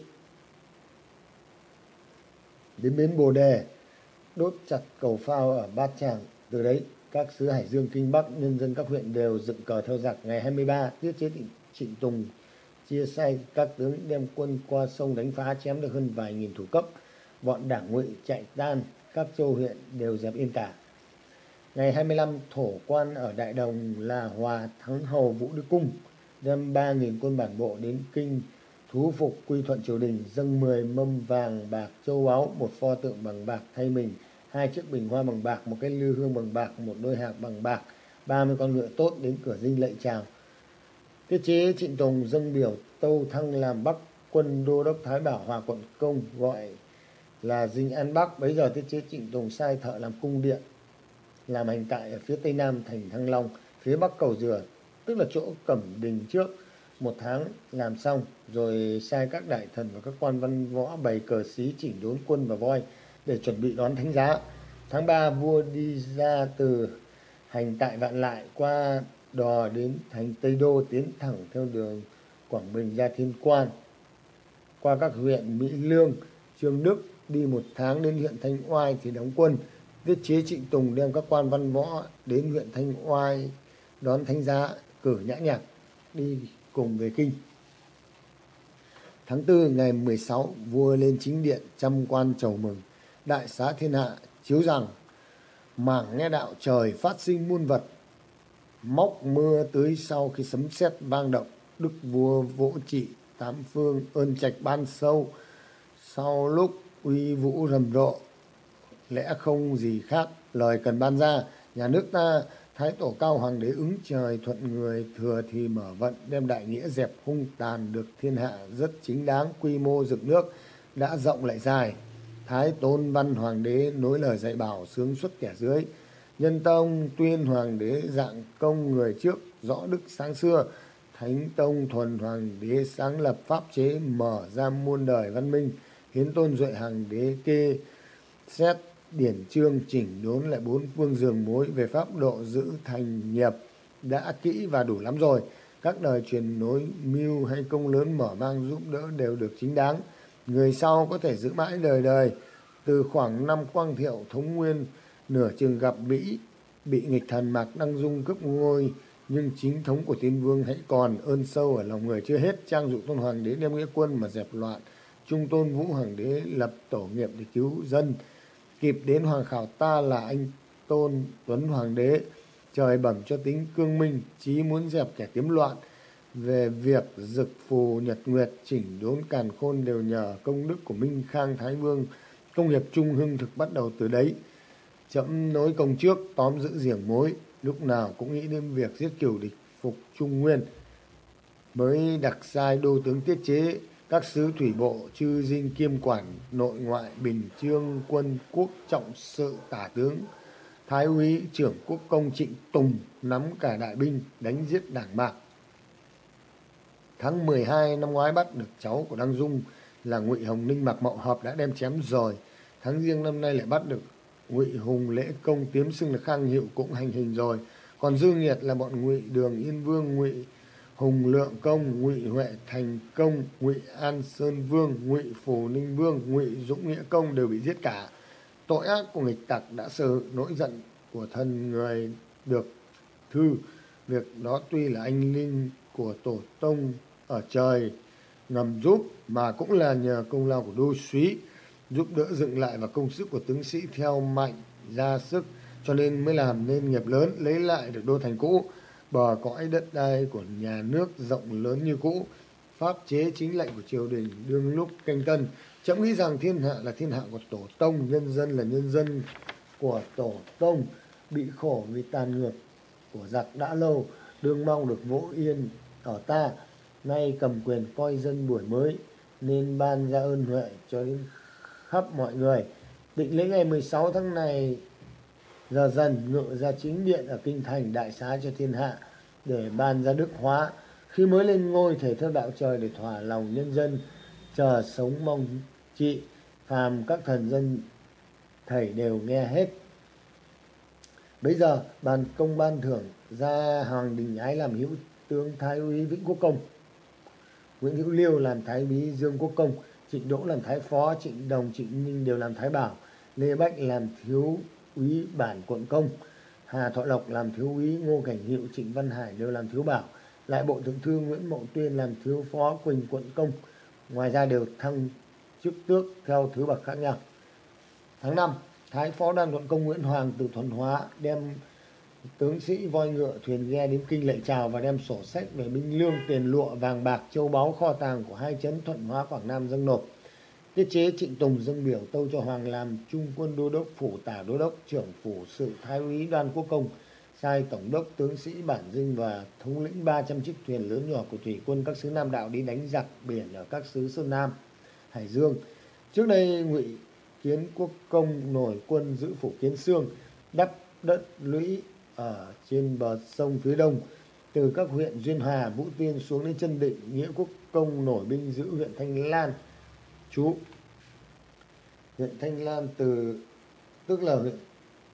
đến bến Bồ Đề đốt chặt cầu phao ở Bát Tràng. Từ đấy, các xứ Hải Dương, Kinh Bắc, nhân dân các huyện đều dựng cờ theo giặc. Ngày 23, tiết chế Trịnh Tùng chia sai các tướng đem quân qua sông đánh phá chém được hơn vài nghìn thủ cấp. Bọn đảng ngụy chạy tan, các châu huyện đều dẹp yên cả ngày 25 thổ quan ở đại đồng là hòa thắng hầu vũ đức cung, đem ba nghìn quân bản bộ đến kinh, thú phục quy thuận triều đình, dâng 10 mâm vàng, bạc, châu báu một pho tượng bằng bạc thay mình, hai chiếc bình hoa bằng bạc, một cái lư hương bằng bạc, một đôi hạc bằng bạc, ba mươi con ngựa tốt đến cửa dinh lệ chào. Tiết chế Trịnh Tùng dâng biểu Tâu Thăng làm Bắc quân đô đốc Thái Bảo Hòa quận Công gọi là Dinh An Bắc. Bây giờ tiết chế Trịnh Tùng sai thợ làm cung điện làm hành tại ở phía tây nam thành Thăng Long, phía bắc cầu Dừa, tức là chỗ Cẩm Đình trước. Một tháng làm xong rồi sai các đại thần và các quan văn võ bày cờ xí chỉnh đốn quân và voi để chuẩn bị đón thánh giá. Tháng 3 vua đi ra từ hành tại vạn lại qua đò đến thành Tây Đô tiến thẳng theo đường Quảng Bình ra Thiên Quan. qua các huyện Mỹ Lương, Trương Đức đi một tháng đến huyện Thanh Oai thì đóng quân. Tiết chế Trịnh Tùng đem các quan văn võ đến huyện Thanh Oai đón thánh giá, cử nhã nhạc đi cùng về kinh. Tháng 4 ngày 16, vua lên chính điện trăm quan chầu mừng. Đại xá thiên hạ chiếu rằng mảng nghe đạo trời phát sinh muôn vật. Móc mưa tới sau khi sấm sét vang động. Đức vua vỗ trị tám phương ơn trạch ban sâu. Sau lúc uy vũ rầm rộ, lẽ không gì khác lời cần ban ra. Nhà nước ta Thái tổ cao hoàng đế ứng trời thuận người thừa thì mở vận đem đại nghĩa dẹp hung tàn được thiên hạ rất chính đáng quy mô dựng nước đã rộng lại dài. Thái tôn văn hoàng đế nối lời dạy bảo sướng xuất kẻ dưới. Nhân tông tuyên hoàng đế dạng công người trước, rõ đức sáng xưa. Thánh tông thuần hoàng đế sáng lập pháp chế, mở ra muôn đời văn minh. Hiến tôn duệ hàng đế kê, xét điển trương chỉnh đốn lại bốn phương giường mối về pháp độ giữ thành nghiệp đã kỹ và đủ lắm rồi các đời truyền nối, mưu hay công lớn mở mang giúp đỡ đều được chính đáng người sau có thể giữ mãi đời đời từ khoảng năm quang thiệu thống nguyên nửa chừng gặp mỹ, bị nghịch thần mạc đăng dung cướp ngôi, nhưng chính thống của tiên vương hãy còn ơn sâu ở lòng người chưa hết trang dụ tôn hoàng đế đem nghĩa quân mà dẹp loạn. Trung tôn vũ hoàng đế lập tổ nghiệp để cứu dân. Kịp đến hoàng khảo ta là anh tôn tuấn hoàng đế. Trời bẩm cho tính cương minh, chí muốn dẹp kẻ tiếm loạn. Về việc dực phù nhật nguyệt, chỉnh đốn càn khôn đều nhờ công đức của minh khang thái vương. Công nghiệp trung hưng thực bắt đầu từ đấy chậm nối công trước, tóm giữ giềng mối. Lúc nào cũng nghĩ đến việc giết cửu địch phục trung nguyên. Mới đặc sai đô tướng tiết chế, các sứ thủy bộ, chư dinh kiêm quản, nội ngoại, bình trương quân quốc, trọng sự, tả tướng, thái úy, trưởng quốc công trịnh tùng nắm cả đại binh, đánh giết đảng mạc. Tháng 12 năm ngoái bắt được cháu của đăng dung là ngụy hồng ninh mạc mậu hợp đã đem chém rồi. Tháng riêng năm nay lại bắt được ngụy hùng, lễ công, tiếm xưng là khang hiệu cũng hành hình rồi. Còn dư nghiệt là bọn ngụy đường, yên vương, ngụy hùng, lượng công, ngụy huệ thành công, ngụy an sơn vương, ngụy phù ninh vương, ngụy dũng nghĩa công đều bị giết cả. Tội ác của nghịch tặc đã sở nỗi giận của thần người được thư. Việc đó tuy là anh linh của tổ tông ở trời ngầm giúp, mà cũng là nhờ công lao của đô súy giúp đỡ dựng lại và công sức của tướng sĩ theo mạnh, ra sức, cho nên mới làm nên nghiệp lớn, lấy lại được đô thành cũ. Bờ cõi đất đai của nhà nước rộng lớn như cũ. Pháp chế chính lệnh của triều đình đương lúc canh tân. Chậm nghĩ rằng thiên hạ là thiên hạ của tổ tông, nhân dân là nhân dân của tổ tông. Bị khổ vì tàn ngược của giặc đã lâu, đương mong được vỗ yên ở ta. Nay cầm quyền coi dân buổi mới, nên ban ra ơn huệ cho đến khắp mọi người. Định lấy ngày 16 tháng này, giờ dần ngự ra chính điện ở kinh thành đại xá cho thiên hạ, để ban ra đức hóa. Khi mới lên ngôi thể theo đạo trời để thỏa lòng nhân dân, chờ sống mong trị. Phàm các thần dân, thầy đều nghe hết. Bây giờ bàn công ban thưởng ra hoàng đình ái làm hữu tướng thái úy vĩnh quốc công. Nguyễn hữu liêu làm thái úy dương quốc công trịnh đỗ làm thái phó trịnh đồng trịnh ninh đều làm thái bảo. Lê bách làm thiếu úy bản quận công. Hà thọ lộc làm thiếu úy, ngô cảnh hiệu trịnh văn hải đều làm thiếu bảo. Lại bộ thượng thư nguyễn mậu tuyên làm thiếu phó quỳnh quận công. Ngoài ra đều thăng chức tước theo thứ bậc khác nhau. Tháng năm, thái phó đan quận công nguyễn hoàng từ thuần hóa đem tướng sĩ voi ngựa thuyền ghe đến kinh lệ chào và đem sổ sách về binh lương, tiền lụa, vàng bạc, châu báu, kho tàng của hai chấn thuận hóa, quảng nam dâng nộp. Tiết chế trịnh tùng dâng biểu tâu cho hoàng làm trung quân đô đốc, phủ tả đô đốc, trưởng phủ sự thái úy đoan quốc công, sai tổng đốc tướng sĩ bản dinh và thống lĩnh ba trăm chiếc thuyền lớn nhỏ của thủy quân các xứ nam đạo đi đánh giặc biển ở các xứ sơn nam, hải dương. Trước đây, ngụy kiến quốc công nổi quân giữ phủ kiến sương, đắp đất lũy ở trên bờ sông phía đông, từ các huyện duyên hà vũ tiên xuống đến chân định, nghĩa quốc công nổi binh giữ huyện thanh lan. Chú, huyện thanh lan từ, tức là huyện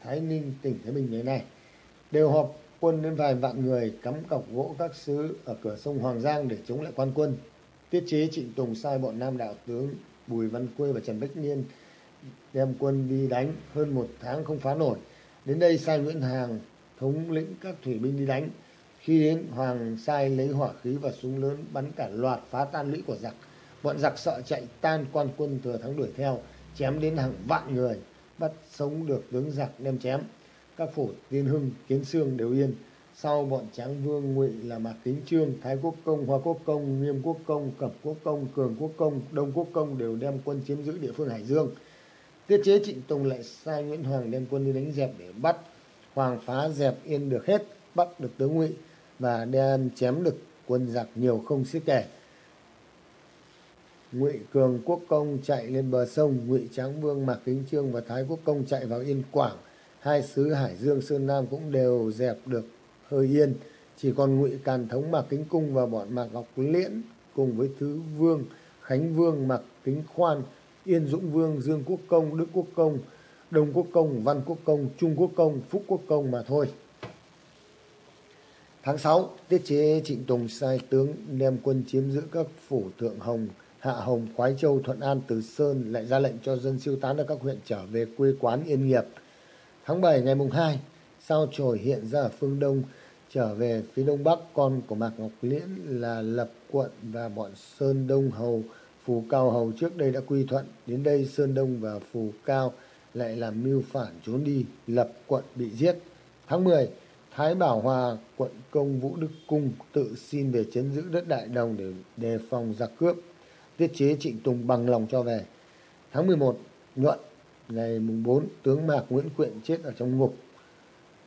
thái ninh, tỉnh thái bình ngày nay, đều họp quân đến vài vạn người cắm cọc gỗ các sứ ở cửa sông hoàng giang để chống lại quan quân. Tiết chế trịnh tùng sai bọn nam đạo tướng bùi văn quê và trần bách niên đem quân đi đánh. Hơn một tháng không phá nổi. Đến đây sai nguyễn hàng thống lĩnh các thủy binh đi đánh. Khi đến, hoàng sai lấy hỏa khí và súng lớn bắn cả loạt phá tan lũy của giặc. Bọn giặc sợ chạy tan quan quân thừa thắng đuổi theo, chém đến hàng vạn người, bắt sống được tướng giặc đem chém. Các phủ tiên hưng, kiến sương đều yên. Sau bọn tráng vương, ngụy là mạc kính trương, thái quốc công, hoa quốc công, nghiêm quốc công, cẩm quốc công, cường quốc công, đông quốc công đều đem quân chiếm giữ địa phương hải dương. Tiết chế trịnh tùng lại sai nguyễn hoàng đem quân đi đánh dẹp để bắt hoàng phá dẹp yên được hết, bắt được tướng ngụy và đem chém được quân giặc nhiều không xiết kể ngụy cường quốc công chạy lên bờ sông, ngụy tráng vương, mạc kính trương và thái quốc công chạy vào yên quảng. Hai sứ hải dương, sơn nam cũng đều dẹp được hơi yên. Chỉ còn ngụy càn thống, mạc kính cung và bọn mạc ngọc liễn cùng với thứ vương, khánh vương, mạc kính khoan, yên dũng vương, dương quốc công, đức quốc công đông quốc công, văn quốc công, trung quốc công, phúc quốc công mà thôi. Tháng sáu, tiết chế trịnh tùng sai tướng đem quân chiếm giữ các phủ thượng hồng, hạ hồng, khoái châu, thuận an, từ sơn lại ra lệnh cho dân siêu tán ở các huyện trở về quê quán yên nghiệp. Tháng bảy, ngày mùng hai, sao trồi hiện ra ở phương đông, trở về phía đông bắc, con của mạc ngọc liễn là lập quận và bọn sơn đông hầu, phù cao hầu trước đây đã quy thuận. Đến đây sơn đông và phù cao lại làm mưu phản trốn đi, lập quận bị giết. Tháng mười, thái bảo hòa, quận công vũ đức cung tự xin về chấn giữ đất đại đồng để đề phòng giặc cướp, tiết chế trịnh tùng bằng lòng cho về. Tháng mười một, nhuận, ngày mùng bốn, tướng mạc nguyễn quyện chết ở trong ngục.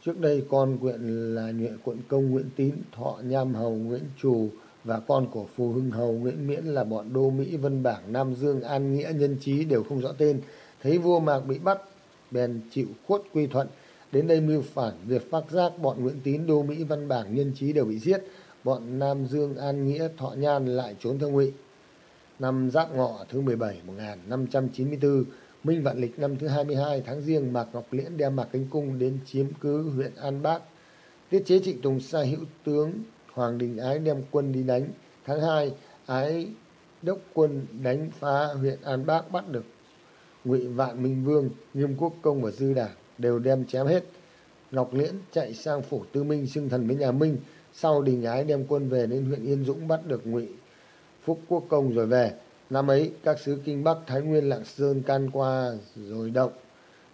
Trước đây con quyện là nhuệ quận công nguyễn tín, thọ nham hầu nguyễn trù và con của phù hưng hầu nguyễn miễn là bọn đô mỹ, vân bảng, nam dương, an nghĩa, nhân trí đều không rõ tên thấy vua mạc bị bắt bèn chịu khuất quy thuận đến đây mưu phản việc phát giác bọn nguyễn tín đô mỹ văn bảng nhân trí đều bị giết bọn nam dương an nghĩa thọ nhan lại trốn theo ngụy năm giáp ngọ thứ 17 1594 Minh Vạn Lịch năm thứ 22 tháng riêng Mạc Ngọc Liễn đem Mạc Cánh Cung đến chiếm cứ huyện An Bác. Tiết chế Trịnh Tùng sai hữu tướng Hoàng Đình Ái đem quân đi đánh. Tháng 2, Ái đốc quân đánh phá huyện An Bác bắt được Ngụy Vạn Minh Vương, Nghiêm Quốc Công và Dư Đảng đều đem chém hết. Ngọc Liễn chạy sang phủ Tư Minh xưng thần với nhà Minh. Sau Đình Ái đem quân về đến huyện Yên Dũng bắt được Ngụy Phúc Quốc Công rồi về. Năm ấy, các sứ Kinh Bắc, Thái Nguyên, Lạng Sơn can qua rồi động.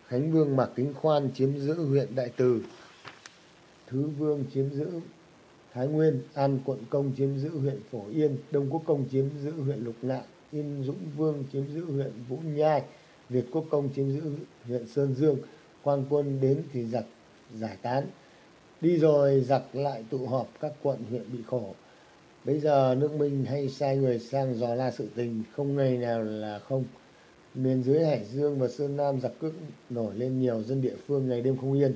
Khánh Vương Mạc Kính Khoan chiếm giữ huyện Đại Từ. Thứ Vương chiếm giữ Thái Nguyên, An Quận Công chiếm giữ huyện Phổ Yên, Đông Quốc Công chiếm giữ huyện Lục Ngạn, Yên Dũng Vương chiếm giữ huyện Vũ Nhai, Việt Quốc Công chiếm giữ huyện Sơn Dương. Quan quân đến thì giặc giải tán. Đi rồi giặc lại tụ họp các quận huyện bị khổ bây giờ nước minh hay sai người sang dò la sự tình, không ngày nào là không miền dưới hải dương và sơn nam giặc cướp nổi lên nhiều, dân địa phương ngày đêm không yên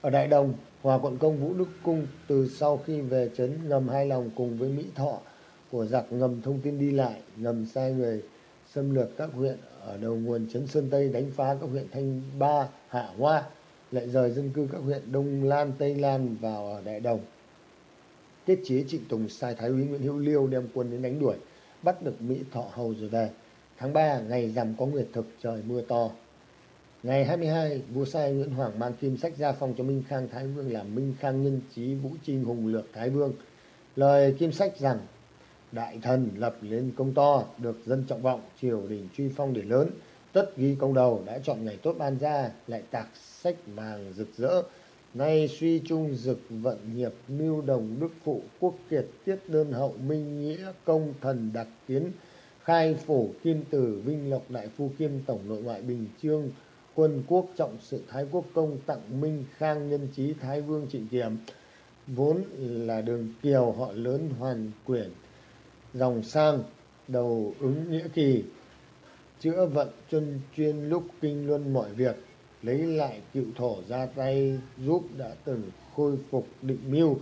ở đại đồng, hòa quận công vũ đức cung từ sau khi về trấn ngầm hai lòng cùng với mỹ thọ của giặc ngầm thông tin đi lại, ngầm sai người xâm lược các huyện ở đầu nguồn trấn sơn tây đánh phá các huyện thanh ba hạ hoa lại rời dân cư các huyện đông lan tây lan vào ở đại đồng. Tiết chế trịnh tùng sai thái úy nguyễn hữu liêu đem quân đến đánh đuổi bắt được mỹ thọ hầu rồi về. Tháng ba ngày rằm có nguyệt thực trời mưa to. Ngày 22, vua sai nguyễn hoàng mang kim sách ra phong cho minh khang thái vương làm minh khang nhân trí vũ trinh hùng lược thái vương. Lời kim sách rằng đại thần lập lên công to, được dân trọng vọng, triều đình truy phong để lớn. Tất ghi công đầu đã chọn ngày tốt ban ra, lại tạc sách vàng rực rỡ. Nay suy trung dực vận nghiệp, mưu đồng đức phụ, quốc kiệt tiết đơn hậu, minh nghĩa công thần đặc kiến. Khai phổ kim tử, vinh lộc đại phu kiêm tổng nội ngoại bình trương quân quốc trọng sự thái quốc công tặng minh khang nhân trí thái vương trịnh kiểm vốn là đường kiều, họ lớn hoàn quyển dòng sang đầu ứng nghĩa kỳ, chữa vận chân chuyên lúc kinh luân mọi việc, lấy lại cựu thổ ra tay giúp đã từng khôi phục định mưu.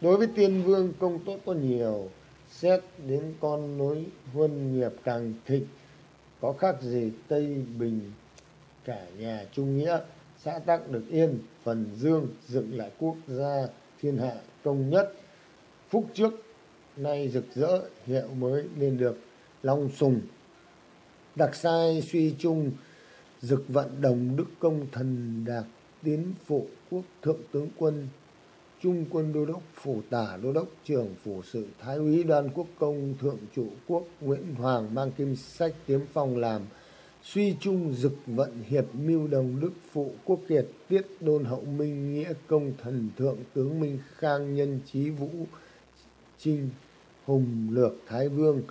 Đối với tiên vương, công tốt có nhiều, xét đến con nối huân nghiệp càng thịnh, có khác gì tây bình cả nhà trung nghĩa. Xã tắc được yên, phần dương dựng lại quốc gia thiên hạ công nhất. Phúc trước nay rực rỡ hiệu mới nên được long sùng. Đặc sai suy chung dực vận đồng đức công thần đạc tiến phụ quốc thượng tướng quân, trung quân đô đốc, phủ tả đô đốc, trưởng phủ sự thái úy đoan quốc công thượng trụ quốc nguyễn hoàng mang kim sách tiếm phong làm. Suy trung dực vận hiệp mưu đồng đức phụ quốc kiệt, tiết đôn hậu minh nghĩa công thần thượng tướng minh khang nhân trí vũ, trinh hùng lược thái vương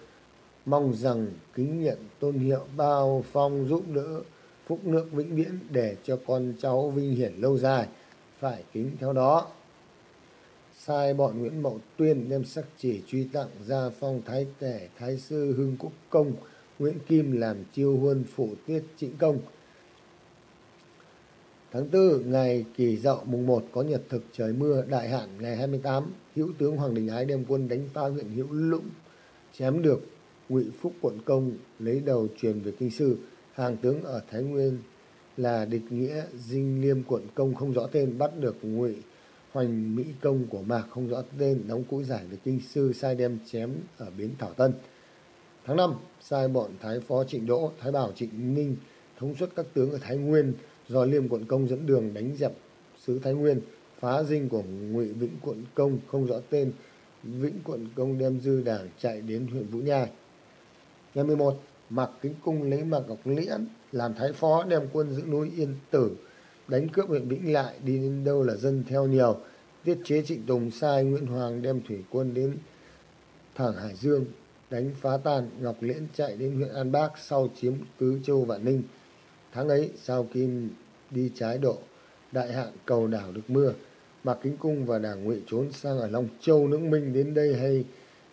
mong rằng kính nhận tôn hiệu bao phong giúp đỡ phúc nước vĩnh viễn để cho con cháu vinh hiển lâu dài. Phải kính theo đó. Sai bọn Nguyễn Mậu Tuyên đem sắc chỉ truy tặng gia phong thái tể thái sư hưng quốc công Nguyễn Kim làm chiêu huân phụ tiết trịnh công. Tháng 4, ngày kỷ dậu mùng 1 có nhật thực trời mưa đại hạn ngày 28, hữu tướng Hoàng Đình Ái đem quân đánh phá huyện Hữu Lũng, chém được Ngụy Phúc quận công lấy đầu truyền về kinh sư. Hàng tướng ở Thái Nguyên là địch nghĩa dinh liêm quận công không rõ tên bắt được Ngụy Hoành Mỹ công của Mạc không rõ tên đóng cũ giải về kinh sư sai đem chém ở bến Thảo Tân. Tháng 5, sai bọn Thái Phó Trịnh Đỗ, Thái Bảo Trịnh Ninh thống suất các tướng ở Thái Nguyên do Liêm quận công dẫn đường đánh dẹp xứ Thái Nguyên, phá dinh của Ngụy Vĩnh quận công không rõ tên, Vĩnh quận công đem dư đảng chạy đến huyện Vũ Nhai. Ngày 11, Mạc Kính Cung lấy Mạc Ngọc Liễn làm thái phó đem quân giữ núi Yên Tử, đánh cướp huyện Vĩnh Lại đi đến đâu là dân theo nhiều. Tiết chế Trịnh Tùng sai Nguyễn Hoàng đem thủy quân đến Thẳng Hải Dương, đánh phá tan Ngọc Liễn chạy đến huyện An Bác sau chiếm tứ Châu Vạn Ninh. Tháng ấy, Sao Kim đi trái độ, đại hạn cầu đảo được mưa. Mạc Kính Cung và đảng ngụy trốn sang ở Long Châu nước Minh đến đây hay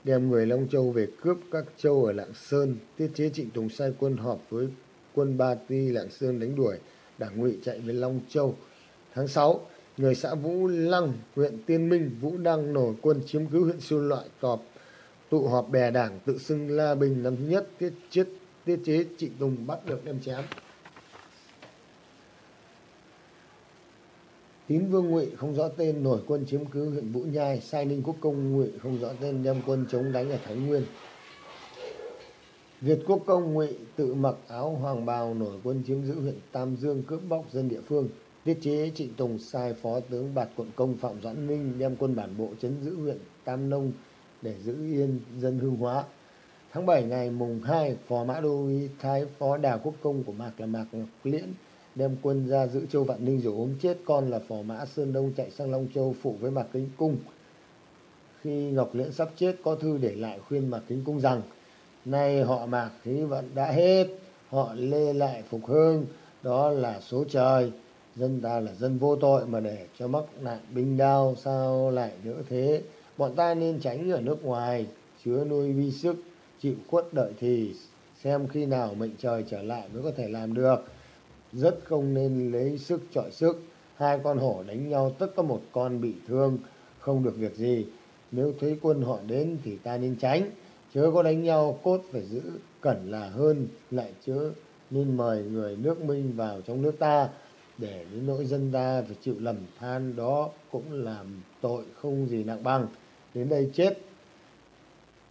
đem người Long Châu về cướp các châu ở Lạng Sơn. Tiết chế Trịnh Tùng sai quân họp với quân Ba Ti Lạng Sơn đánh đuổi. Đảng ngụy chạy về Long Châu. Tháng 6, người xã Vũ Lăng, huyện Tiên Minh, Vũ Đăng nổi quân chiếm cứ huyện Xuân Loại Cọp. Tụ họp bè đảng tự xưng La Bình năm thứ nhất tiết chết tiết chế Trịnh Tùng bắt được đem chém. Tín Vương Ngụy không rõ tên nổi quân chiếm cứ huyện Vũ Nhai, sai Ninh Quốc Công Ngụy không rõ tên đem quân chống đánh ở Thái Nguyên. Việt Quốc Công Ngụy tự mặc áo hoàng bào nổi quân chiếm giữ huyện Tam Dương cướp bóc dân địa phương. Tiết chế Trịnh Tùng sai phó tướng Bạt Quận Công Phạm Doãn Minh đem quân bản bộ chấn giữ huyện Tam Nông để giữ yên dân hương hóa. Tháng 7 ngày mùng 2, Phó Mã Đô uy Thái Phó Đà Quốc Công của Mạc là Mạc Ngọc Liễn đem quân ra giữ Châu Vạn Ninh rồi ốm chết con là Phò Mã Sơn Đông chạy sang Long Châu phụ với Mạc Kính Cung. Khi Ngọc Liễn sắp chết có thư để lại khuyên Mạc Kính Cung rằng Nay họ Mạc khí vận đã hết, họ lê lại phục hương, đó là số trời. Dân ta là dân vô tội mà để cho mắc nạn binh đao sao lại đỡ thế. Bọn ta nên tránh ở nước ngoài, chứa nuôi vi sức, chịu khuất đợi thì xem khi nào mệnh trời trở lại mới có thể làm được. Rất không nên lấy sức trọi sức, hai con hổ đánh nhau tất có một con bị thương, không được việc gì. Nếu thấy quân họ đến thì ta nên tránh, chớ có đánh nhau cốt phải giữ cẩn là hơn, lại chớ nên mời người nước minh vào trong nước ta. Để đến nỗi dân ta phải chịu lầm than đó cũng làm tội không gì nặng bằng. Đến đây chết.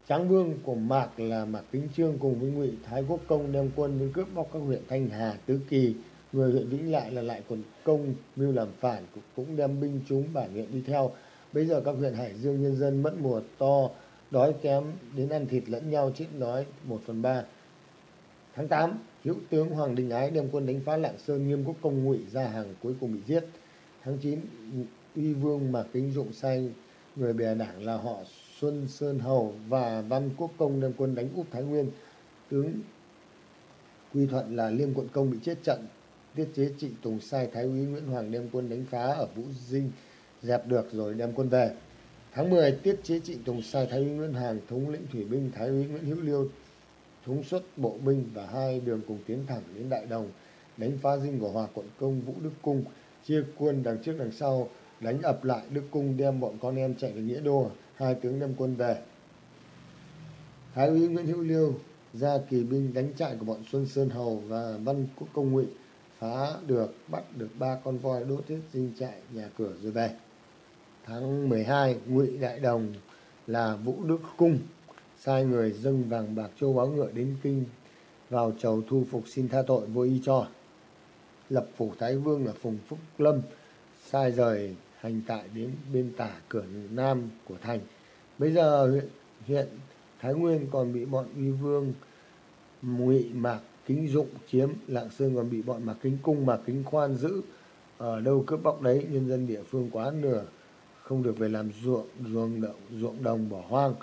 Tráng vương của mạc là mạc kính trương cùng với ngụy thái quốc công đem quân đến cướp bóc các huyện thanh hà tứ kỳ người huyện vĩnh lại là lại còn công mưu làm phản cũng đem binh chúng bản huyện đi theo bây giờ các huyện hải dương nhân dân mất mùa to đói kém đến ăn thịt lẫn nhau chết đói một phần ba tháng 8, hữu tướng hoàng đình ái đem quân đánh phá lạng sơn nghiêm quốc công ngụy ra hàng cuối cùng bị giết tháng 9, uy vương mạc kính dụng sai người bè đảng là họ Xuân Sơn Hầu và Văn Quốc Công đem quân đánh úp Thái Nguyên. Tướng Quy Thuận là Liêm Quận Công bị chết trận. Tiết chế Trịnh Tùng sai Thái úy Nguyễn Hoàng đem quân đánh phá ở Vũ Dinh, dẹp được rồi đem quân về. Tháng 10, tiết chế Trịnh Tùng sai Thái úy Nguyễn Hoàng thống lĩnh thủy binh Thái úy Nguyễn Hữu Liêu thống suất bộ binh và hai đường cùng tiến thẳng đến Đại Đồng đánh phá dinh của Hòa Quận Công Vũ Đức Cung. Chia quân đằng trước đằng sau đánh ập lại Đức Cung đem bọn con em chạy về Nghĩa Đô hai tướng đem quân về. Thái úy Nguyễn Hữu Liêu ra kỳ binh đánh trại của bọn Xuân Sơn Hầu và Văn Quốc Công Ngụy phá được, bắt được ba con voi đốt hết dinh trại nhà cửa rồi về. Tháng 12 Ngụy Đại Đồng là Vũ Đức Cung, sai người dâng vàng bạc châu báu ngựa đến kinh, vào chầu thu phục xin tha tội vô y cho. Lập phủ thái vương là phùng phúc lâm, sai rời hành tại đến bên tả cửa nam của thành. Bây giờ huyện hiện thái nguyên còn bị bọn uy vương ngụy mạc kính dụng chiếm lạng sơn còn bị bọn mạc kính cung mạc kính khoan giữ. Ở đâu cướp bóc đấy nhân dân địa phương quá nửa không được về làm ruộng ruộng đậu, ruộng đồng bỏ hoang.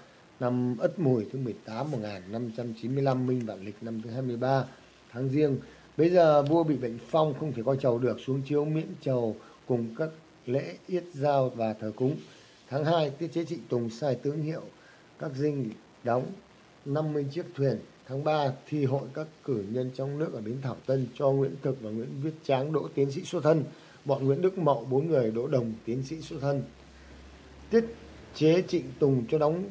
Năm Ất Mùi thứ 18 1595 Minh Vạn Lịch năm thứ 23 tháng riêng. Bây giờ vua bị bệnh phong không thể coi chầu được xuống chiếu miễn chầu cùng các lễ yết giao và thờ cúng. Tháng 2 tiết chế trịnh tùng sai tướng hiệu các dinh đóng 50 chiếc thuyền tháng 3 thi hội các cử nhân trong nước ở bến Thảo Tân cho Nguyễn Thực và Nguyễn Viết Tráng, đỗ tiến sĩ xuất thân. Bọn Nguyễn Đức Mậu, bốn người, đỗ đồng, tiến sĩ xuất thân. Tiết chế trịnh tùng cho đóng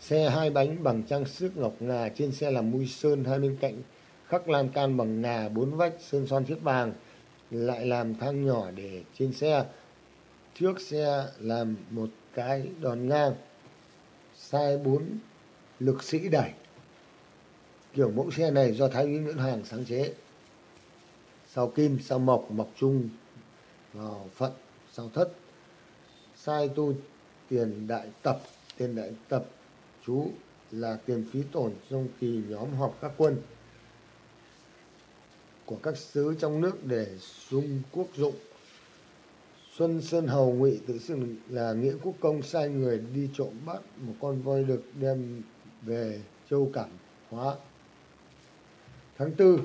xe hai bánh bằng trang sức ngọc ngà, trên xe là mui sơn, hai bên cạnh khắc lan can bằng ngà, bốn vách sơn son thiết vàng, lại làm thang nhỏ để trên xe. Trước xe làm một cái đòn ngang, sai bốn lực sĩ đẩy kiểu mẫu xe này do thái úy nguyễn hoàng sáng chế. Sau kim sau mộc mộc trung vào phận sau thất. Sai tu tiền đại tập, tiền đại tập chú là tiền phí tổn trong kỳ nhóm họp các quân của các sứ trong nước để sung quốc dụng. Xuân Sơn Hầu Ngụy tự xưng là nghĩa quốc công sai người đi trộm bắt một con voi được đem về châu Cảm Hóa. Tháng tư,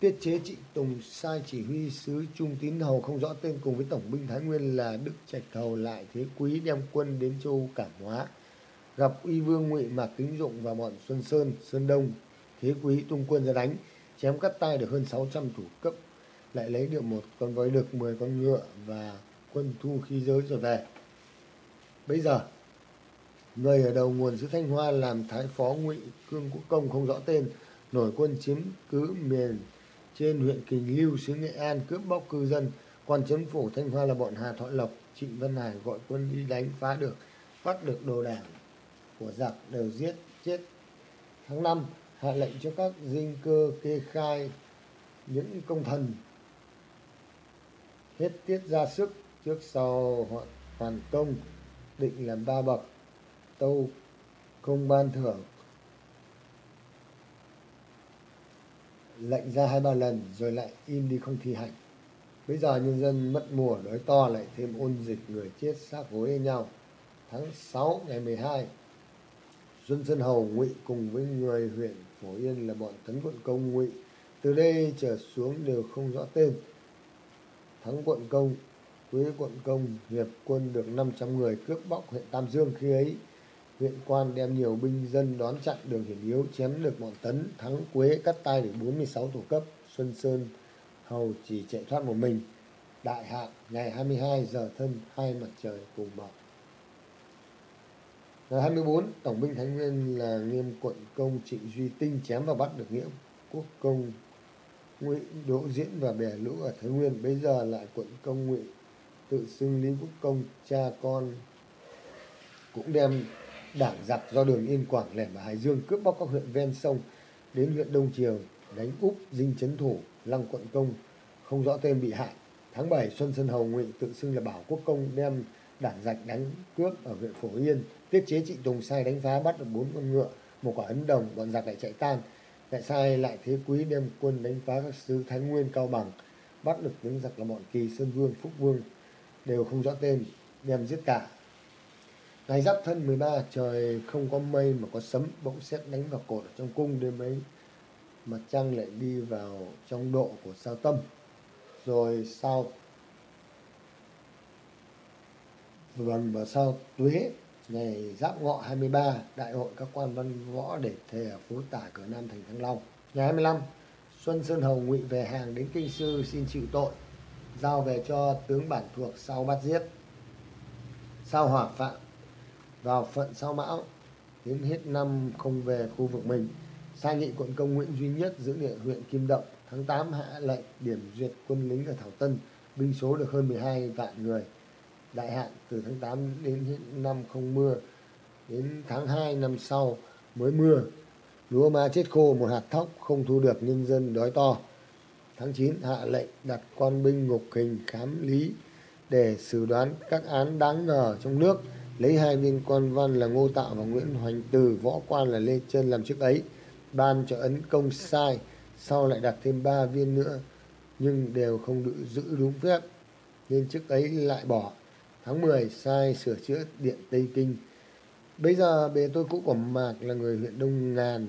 tiết chế trịnh Tùng sai chỉ huy sứ Trung Tín Hầu không rõ tên cùng với tổng binh Thái Nguyên là Đức Trạch Hầu lại thế quý đem quân đến châu Cảm Hóa. Gặp uy vương ngụy mạc kính dụng và bọn xuân sơn sơn đông, thế quý tung quân ra đánh, chém cắt tay được hơn 600 thủ cấp, lại lấy được một con voi được 10 con ngựa và quân thu khí giới rồi về. Bây giờ, người ở đầu nguồn xứ thanh hoa làm thái phó ngụy cương quốc công không rõ tên nổi quân chiếm cứ miền trên huyện kình lưu xứ nghệ an, cướp bóc cư dân. Quan chấn phủ thanh hoa là bọn hà thọ lộc, trịnh văn hải gọi quân đi đánh phá được, bắt được đồ đảng của giặc đều giết, chết. Tháng năm, hạ lệnh cho các dinh cơ kê khai những công thần. Hết tiết ra sức trước sau họ hoàn công, định làm ba bậc. Tâu không ban thưởng. Lệnh ra hai ba lần rồi lại im đi không thi hành. Bây giờ nhân dân mất mùa, đói to lại thêm ôn dịch người chết xác gối nhau. Tháng 6 ngày 12 Xuân Sơn Hầu, ngụy cùng với người huyện Phổ Yên là bọn tấn quận công, ngụy từ đây trở xuống đều không rõ tên. Thắng quận công, quế quận công, hiệp quân được 500 người cướp bóc huyện Tam Dương khi ấy huyện quan đem nhiều binh dân đón chặn đường hiểm yếu chém được bọn tấn thắng quế cắt tay được 46 thủ cấp Xuân Sơn hầu chỉ chạy thoát một mình đại hạn ngày 22 giờ thân hai mặt trời cùng mọc Ngày 24, Tổng binh Thái Nguyên là Nghiêm quận công Trịnh Duy Tinh chém và bắt được Nghĩa quốc công nguyễn Đỗ Diễn và bè lũ ở Thái Nguyên. Bây giờ lại quận công Ngụy tự xưng Lý Quốc Công cha con cũng đem đảng giặc do đường Yên Quảng lẻn vào Hải Dương cướp bóc các huyện ven sông đến huyện Đông Triều, đánh úp dinh chấn thủ lăng quận công, không rõ tên bị hại. Tháng 7 Xuân Sơn Hầu Ngụy tự xưng là Bảo Quốc Công đem đảng giặc đánh cướp ở huyện Phổ Yên, tiết chế trịnh tùng sai đánh phá bắt được bốn con ngựa, một quả ấn đồng, bọn giặc lại chạy tan. Lại sai lại thế quý đem quân đánh phá các sứ thái nguyên, cao bằng, bắt được tướng giặc là bọn kỳ, sơn vương, phúc vương, đều không rõ tên, đem giết cả ngày giáp thân 13 trời không có mây mà có sấm, bỗng xét đánh vào cột ở trong cung, đêm ấy mặt trăng lại đi vào trong độ của sao tâm. Rồi sao vần và sao tuế, ngày giáp ngọ 23 đại hội các quan văn võ để thề ở phố tả cửa nam thành thăng long. Ngày 25 xuân sơn hầu ngụy về hàng đến kinh sư xin chịu tội, giao về cho tướng bản thuộc sau bắt giết. Sao hỏa phạm vào phận sao mão, đến hết năm không về khu vực mình sai nghị quận công nguyễn duy nhất giữ địa huyện kim động, tháng 8 hạ lệnh điểm duyệt quân lính ở thảo tân, binh số được hơn 12 vạn người. Đại hạn từ tháng 8 đến hết năm không mưa, đến tháng 2 năm sau mới mưa. Lúa ma chết khô, một hạt thóc không thu được, nhân dân đói to. Tháng 9 hạ lệnh đặt quan binh ngục hình khám lý để xử đoán các án đáng ngờ trong nước lấy hai viên quan văn là ngô tạo và nguyễn hoành từ, võ quan là lê chân làm chức ấy, ban cho ấn công sai, sau lại đặt thêm ba viên nữa, nhưng đều không được giữ đúng phép. Nên chức ấy lại bỏ. Tháng 10 sai sửa chữa điện tây kinh. Bây giờ bề tôi cũ của mạc là người huyện đông ngàn,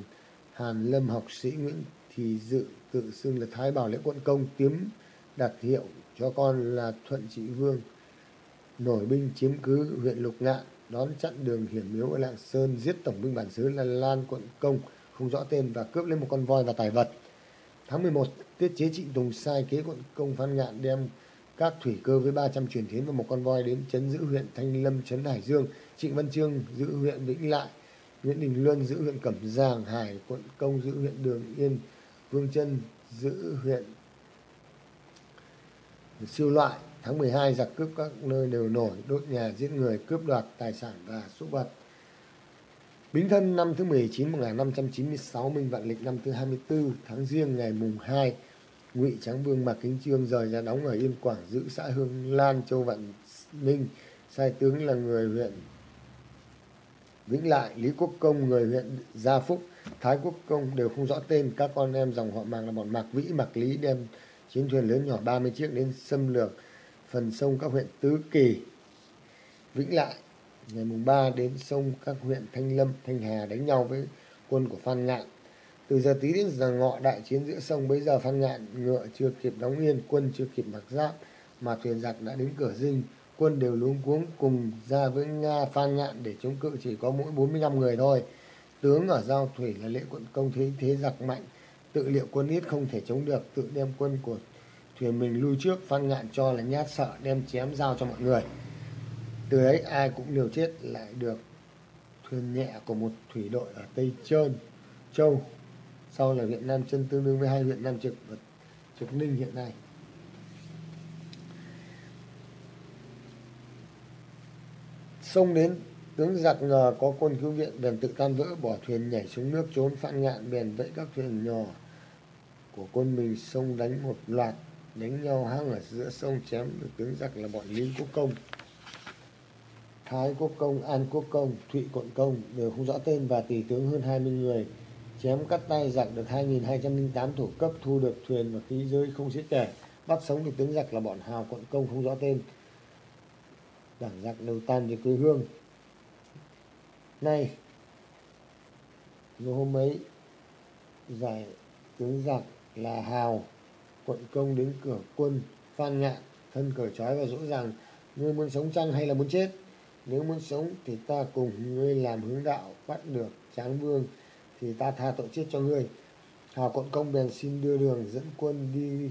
hàn lâm học sĩ nguyễn thì dự, tự xưng là thái bảo lễ quận công tiếm đặt hiệu cho con là thuận trị vương nổi binh chiếm cứ huyện lục ngạn, đón chặn đường hiểm yếu ở lạng sơn, giết tổng binh bản xứ là lan quận công, không rõ tên, và cướp lấy một con voi và tài vật. Tháng 11 tiết chế trịnh tùng sai kế quận công phan ngạn đem các thủy cơ với 300 truyền thiến và một con voi đến chấn giữ huyện thanh lâm, chấn hải dương. Trịnh văn trương giữ huyện vĩnh lại, nguyễn đình luân giữ huyện cẩm giàng, hải quận công giữ huyện đường yên, vương Trân giữ huyện siêu loại tháng 12 giặc cướp các nơi đều nổi đốt nhà giết người, cướp đoạt tài sản và súc vật. Bính thân năm thứ 19 1596 Minh Vạn Lịch năm thứ 24 tháng riêng ngày mùng 2 Ngụy Tráng Vương Mạc Kính Trương rời ra đóng ở Yên Quảng giữ xã Hương Lan, Châu Vạn Ninh. Sai tướng là người huyện Vĩnh Lại, Lý Quốc Công, người huyện Gia Phúc, Thái Quốc Công đều không rõ tên. Các con em dòng họ Mạc là bọn Mạc Vĩ, Mạc Lý đem chiến thuyền lớn nhỏ 30 chiếc đến xâm lược phần sông các huyện Tứ Kỳ Vĩnh Lại ngày mùng 3 đến sông các huyện Thanh Lâm, Thanh Hà đánh nhau với quân của Phan Ngạn. Từ giờ tí đến giờ ngọ đại chiến giữa sông bây giờ Phan Ngạn ngựa chưa kịp đóng yên, quân chưa kịp mặc giáp mà thuyền giặc đã đến cửa dinh. Quân đều luống cuống cùng ra với Nga Phan Ngạn để chống cự chỉ có mỗi 45 người thôi. Tướng ở giao thủy là lễ quận công thế thế giặc mạnh, tự liệu quân ít không thể chống được, tự đem quân của thuyền mình lui trước Phan Ngạn cho là nhát sợ đem chém giao cho mọi người từ ấy ai cũng liều chết lại được thuyền nhẹ của một thủy đội ở Tây Trơn, Châu. Sau là huyện Nam Chân tương đương với hai huyện Nam Trực và Trực Ninh hiện nay. Xông đến tướng giặc ngờ có quân cứu viện bèn tự tan vỡ bỏ thuyền nhảy xuống nước trốn phan ngạn bèn vẫy các thuyền nhỏ của quân mình xông đánh một loạt đánh nhau hăng ở giữa sông chém được tướng giặc là bọn Lý Quốc Công. Thái Quốc Công, An Quốc Công, Thụy Quận Công đều không rõ tên và tỷ tướng hơn 20 người. Chém cắt tay giặc được 2.208 thủ cấp thu được thuyền và khí giới không xiết kể. Bắt sống được tướng giặc là bọn Hào Quận Công không rõ tên. Đảng giặc đầu tan về quê hương. Nay, ngày hôm ấy, giải tướng giặc là Hào Quận Công đến cửa quân, Phan Ngạn thân cởi trói và dỗ rằng, ngươi muốn sống chăng hay là muốn chết? Nếu muốn sống thì ta cùng ngươi làm hướng đạo, bắt được tráng vương, thì ta tha tội chết cho ngươi. Hào quận công bèn xin đưa đường, dẫn quân đi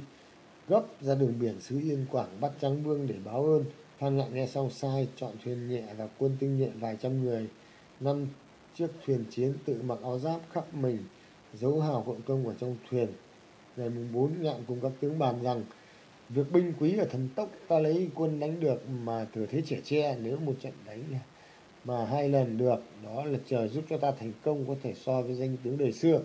gấp ra đường biển xứ yên quảng, bắt tráng vương để báo ơn. Phan ngạn nghe xong sai, chọn thuyền nhẹ và quân tinh nhuệ vài trăm người. Năm chiếc thuyền chiến tự mặc áo giáp khắp mình, giấu hào quận công ở trong thuyền ngày mùng bốn ngạn cùng các tướng bàn rằng, việc binh quý và thần tốc, ta lấy quân đánh được mà thừa thế trẻ tre, nếu một trận đánh mà hai lần được, đó là trời giúp cho ta thành công có thể so với danh tướng đời xưa.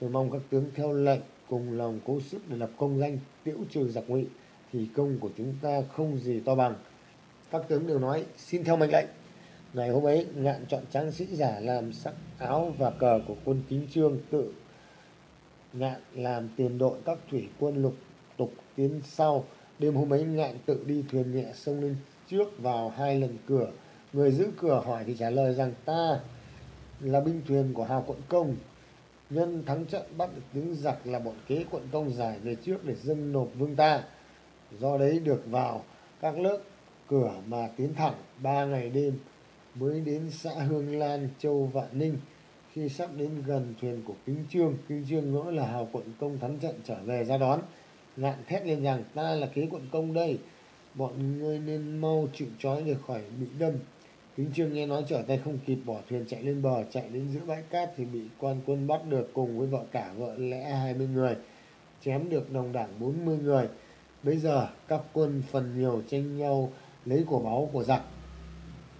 Tôi mong các tướng theo lệnh, cùng lòng cố sức để lập công danh tiễu trừ giặc ngụy, thì công của chúng ta không gì to bằng. Các tướng đều nói, xin theo mệnh lệnh. Ngày hôm ấy, ngạn chọn tráng sĩ giả làm sắc áo và cờ của quân kính trương tự ngạn làm tiền đội các thủy quân lục tục tiến sau. Đêm hôm ấy, ngạn tự đi thuyền nhẹ sông lên trước vào hai lần cửa. Người giữ cửa hỏi thì trả lời rằng, ta là binh thuyền của hào quận công. Nhân thắng trận bắt được tướng giặc là bọn kế quận công giải về trước để dâng nộp vương ta. Do đấy được vào các lớp cửa mà tiến thẳng ba ngày đêm mới đến xã hương lan, châu vạn ninh khi sắp đến gần thuyền của kính trương kính trương ngỡ là hào quận công thắng trận trở về ra đón. Ngạn thét lên rằng, ta là kế quận công đây, bọn ngươi nên mau chịu trói để khỏi bị đâm. Kính trương nghe nói trở tay không kịp, bỏ thuyền chạy lên bờ, chạy đến giữa bãi cát thì bị quan quân bắt được cùng với vợ cả vợ lẽ hai mươi người, chém được đồng đảng bốn mươi người. Bây giờ, các quân phần nhiều tranh nhau lấy của báu của giặc,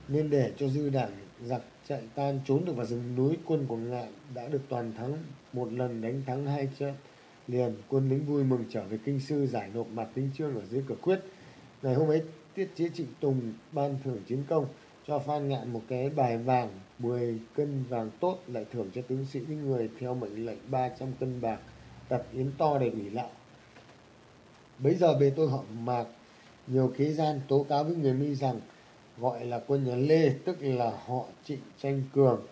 nên để cho dư đảng giặc chạy tan trốn được vào rừng núi, quân của ngạn đã được toàn thắng một lần đánh thắng hai trận. Liền, quân lính vui mừng trở về kinh sư giải nộp mặt tinh trương ở dưới cửa quyết. Ngày hôm ấy, tiết chế trịnh tùng ban thưởng chiến công, cho phan ngạn một cái bài vàng 10 cân vàng tốt, lại thưởng cho tướng sĩ những người theo mệnh lệnh 300 cân bạc, đặt yến to để ủy lạo. Bấy giờ bề tôi họ mạc, nhiều kế gian tố cáo với người mi rằng gọi là quân nhà lê, tức là họ trịnh tranh cường,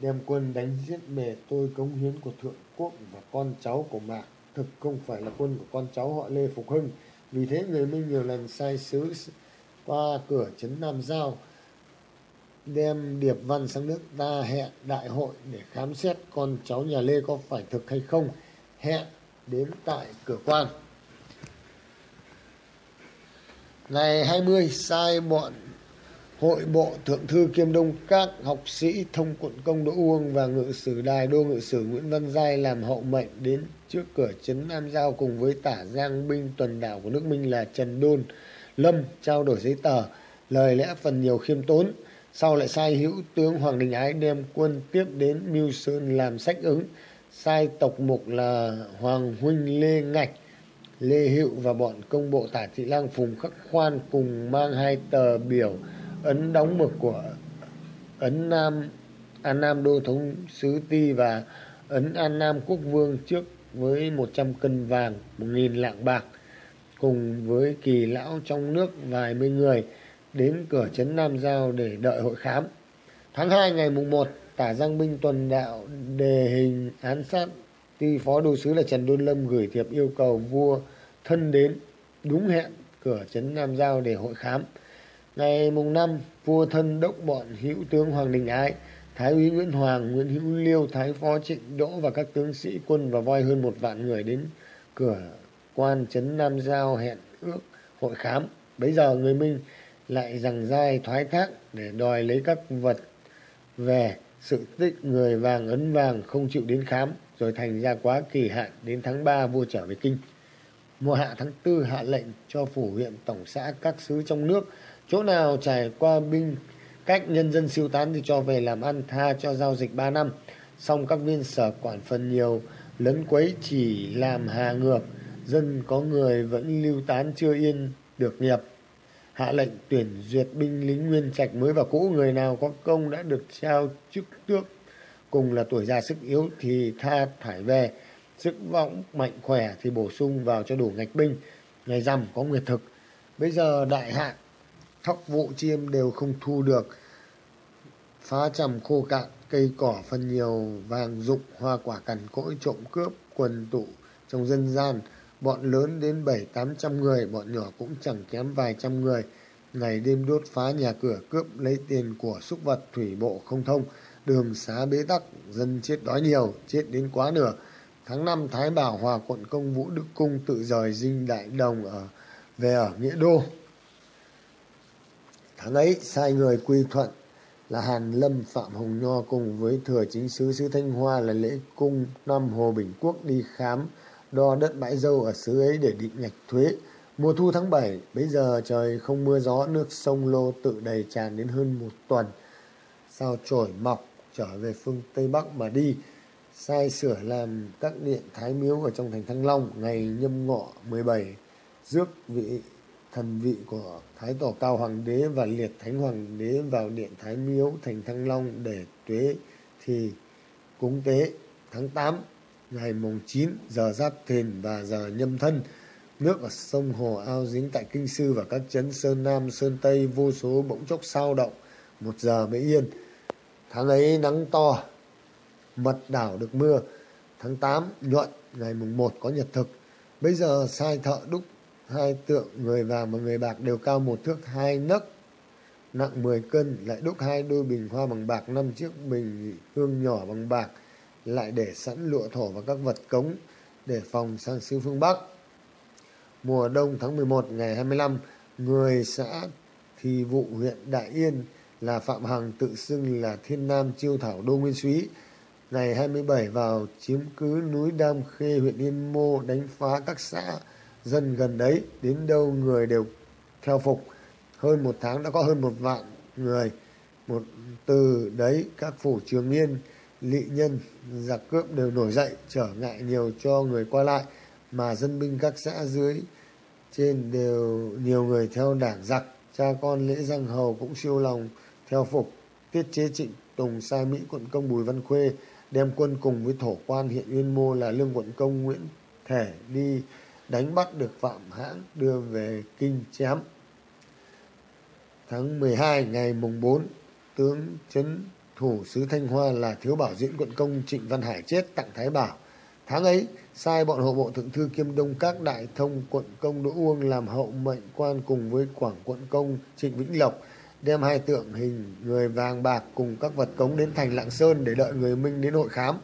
đem quân đánh giết bề tôi cống hiến của thượng quốc và con cháu của mạc. Thực không phải là quân của con cháu họ lê phục hưng. Vì thế người minh nhiều lần sai sứ qua cửa trấn nam giao, đem điệp văn sang nước ta hẹn đại hội để khám xét con cháu nhà lê có phải thực hay không, hẹn đến tại cửa quan. Ngày 20 sai bọn hội bộ thượng thư kiêm đông các học sĩ thông quận công đỗ uông và ngự sử đài đô ngự sử nguyễn văn giai làm hậu mệnh đến trước cửa trấn nam giao cùng với tả giang binh tuần đảo của nước minh là trần đôn, lâm trao đổi giấy tờ, lời lẽ phần nhiều khiêm tốn. Sau lại sai hữu tướng hoàng đình ái đem quân tiếp đến mưu sơn làm sách ứng. Sai tộc mục là hoàng huynh lê ngạch, lê hữu và bọn công bộ tả thị lang phùng khắc khoan cùng mang hai tờ biểu ấn đóng mực của ấn nam an nam đô thống sứ ti và ấn an nam quốc vương trước với một trăm cân vàng một nghìn lạng bạc cùng với kỳ lão trong nước vài mươi người đến cửa trấn Nam Giao để đợi hội khám. Tháng 2 ngày mùng 1, tả Giang binh tuần đạo đề hình án sát ty phó đô sứ là Trần Đôn Lâm gửi thiệp yêu cầu vua thân đến đúng hẹn cửa trấn Nam Giao để hội khám. Ngày mùng năm vua thân đốc bọn hữu tướng Hoàng Đình Ái, Thái úy Nguyễn Hoàng, Nguyễn Hữu Liêu, Thái phó Trịnh Đỗ và các tướng sĩ quân và voi hơn một vạn người đến cửa quan trấn Nam Giao hẹn ước hội khám. Bấy giờ người Minh lại rằng dai thoái thác để đòi lấy các vật về sự tích người vàng ấn vàng không chịu đến khám rồi thành ra quá kỳ hạn đến tháng 3 vua trở về kinh. Mùa hạ tháng 4 hạ lệnh cho phủ huyện tổng xã các xứ trong nước chỗ nào trải qua binh, cách nhân dân siêu tán thì cho về làm ăn, tha cho giao dịch 3 năm. Xong các viên sở quản phần nhiều, lấn quấy chỉ làm hà ngược. Dân có người vẫn lưu tán chưa yên, được nghiệp. Hạ lệnh tuyển duyệt binh lính nguyên trạch mới và cũ, người nào có công đã được trao chức tước. Cùng là tuổi già sức yếu thì tha thải về, sức võng mạnh khỏe thì bổ sung vào cho đủ ngạch binh. Ngày rằm có nguyệt thực. Bây giờ đại hạn thóc vụ chiêm đều không thu được. Phá trầm khô cạn, cây cỏ phần nhiều, vàng rụng, hoa quả cằn cỗi trộm cướp, quần tụ trong dân gian. Bọn lớn đến bảy, tám trăm người, bọn nhỏ cũng chẳng kém vài trăm người. Ngày đêm đốt phá nhà cửa, cướp lấy tiền của súc vật thủy bộ không thông. Đường xá bế tắc, dân chết đói nhiều, chết đến quá nửa. Tháng năm, thái bảo hòa quận công vũ đức cung tự rời dinh đại đồng ở, về ở nghĩa đô tháng ấy sai người quy thuận là hàn lâm phạm hồng nho cùng với thừa chính sứ sứ thanh hoa là lễ cung năm hồ bình quốc đi khám đo đất bãi dâu ở xứ ấy để định ngạch thuế. Mùa thu tháng 7, bây giờ trời không mưa gió, nước sông Lô tự đầy tràn đến hơn một tuần. Sao trổi mọc trở về phương Tây Bắc mà đi, sai sửa làm các điện thái miếu ở trong thành Thăng Long ngày nhâm ngọ 17, rước vị thần vị của Thái Tổ Cao Hoàng đế và liệt Thánh Hoàng đế vào điện Thái Miếu, thành Thăng Long để tuế thì cúng tế tháng 8 ngày mùng 9 giờ giáp thìn và giờ nhâm thân. Nước ở sông hồ ao dính tại kinh sư và các chấn sơn nam, sơn tây vô số bỗng chốc sao động, một giờ mới yên. Tháng ấy nắng to, mật đảo được mưa. Tháng 8 nhuận, ngày mùng 1 có nhật thực. Bây giờ sai thợ đúc hai tượng người vàng và người bạc đều cao một thước hai nấc nặng 10 cân lại đúc hai đôi bình hoa bằng bạc năm chiếc bình hương nhỏ bằng bạc lại để sẵn lụa thổ và các vật cống để phòng sang xứ phương Bắc. Mùa đông tháng 11 ngày 25, người xã Thì Vụ huyện Đại Yên là Phạm Hằng tự xưng là Thiên Nam Chiêu Thảo Đô Nguyên Súy. Ngày 27 vào chiếm cứ núi Đam Khê huyện Yên Mô đánh phá các xã dân gần đấy. Đến đâu người đều theo phục. Hơn một tháng, đã có hơn một vạn người một từ đấy, các phủ trường yên lỵ nhân, giặc cướp đều nổi dậy, trở ngại nhiều cho người qua lại mà dân binh các xã dưới trên đều nhiều người theo đảng giặc cha con lễ giang hầu cũng siêu lòng theo phục tiết chế trịnh tùng sai mỹ, quận công bùi văn khuê, đem quân cùng với thổ quan hiện uyên mô là lương quận công nguyễn thể đi đánh bắt được phạm hãn đưa về kinh chém tháng 12 ngày mùng 4 tướng chấn thủ sứ Thanh Hoa là thiếu bảo diễn quận công Trịnh Văn Hải chết tặng Thái Bảo. Tháng ấy, sai bọn hộ bộ thượng thư kiêm đông các đại thông quận công Đỗ Uông làm hậu mệnh quan cùng với quảng quận công Trịnh Vĩnh Lộc đem hai tượng hình người vàng bạc cùng các vật cống đến thành Lạng Sơn để đợi người Minh đến hội khám.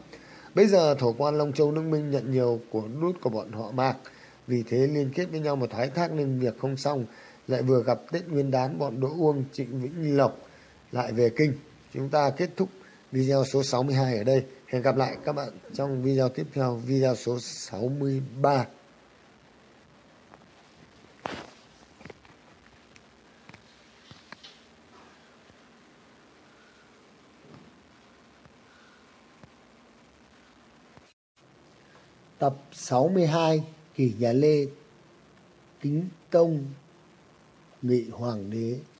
Bây giờ thổ quan Long Châu nước Minh nhận nhiều của nút của bọn họ Mạc, vì thế liên kết với nhau mà thoái thác nên việc không xong, lại vừa gặp Tết Nguyên đán bọn Đỗ Uông Trịnh Vĩnh Lộc lại về kinh. Chúng ta kết thúc video số 62 ở đây. Hẹn gặp lại các bạn trong video tiếp theo, video số 63. Tập 62 Kỷ nhà Lê Kính Tông Ngụy Hoàng đế.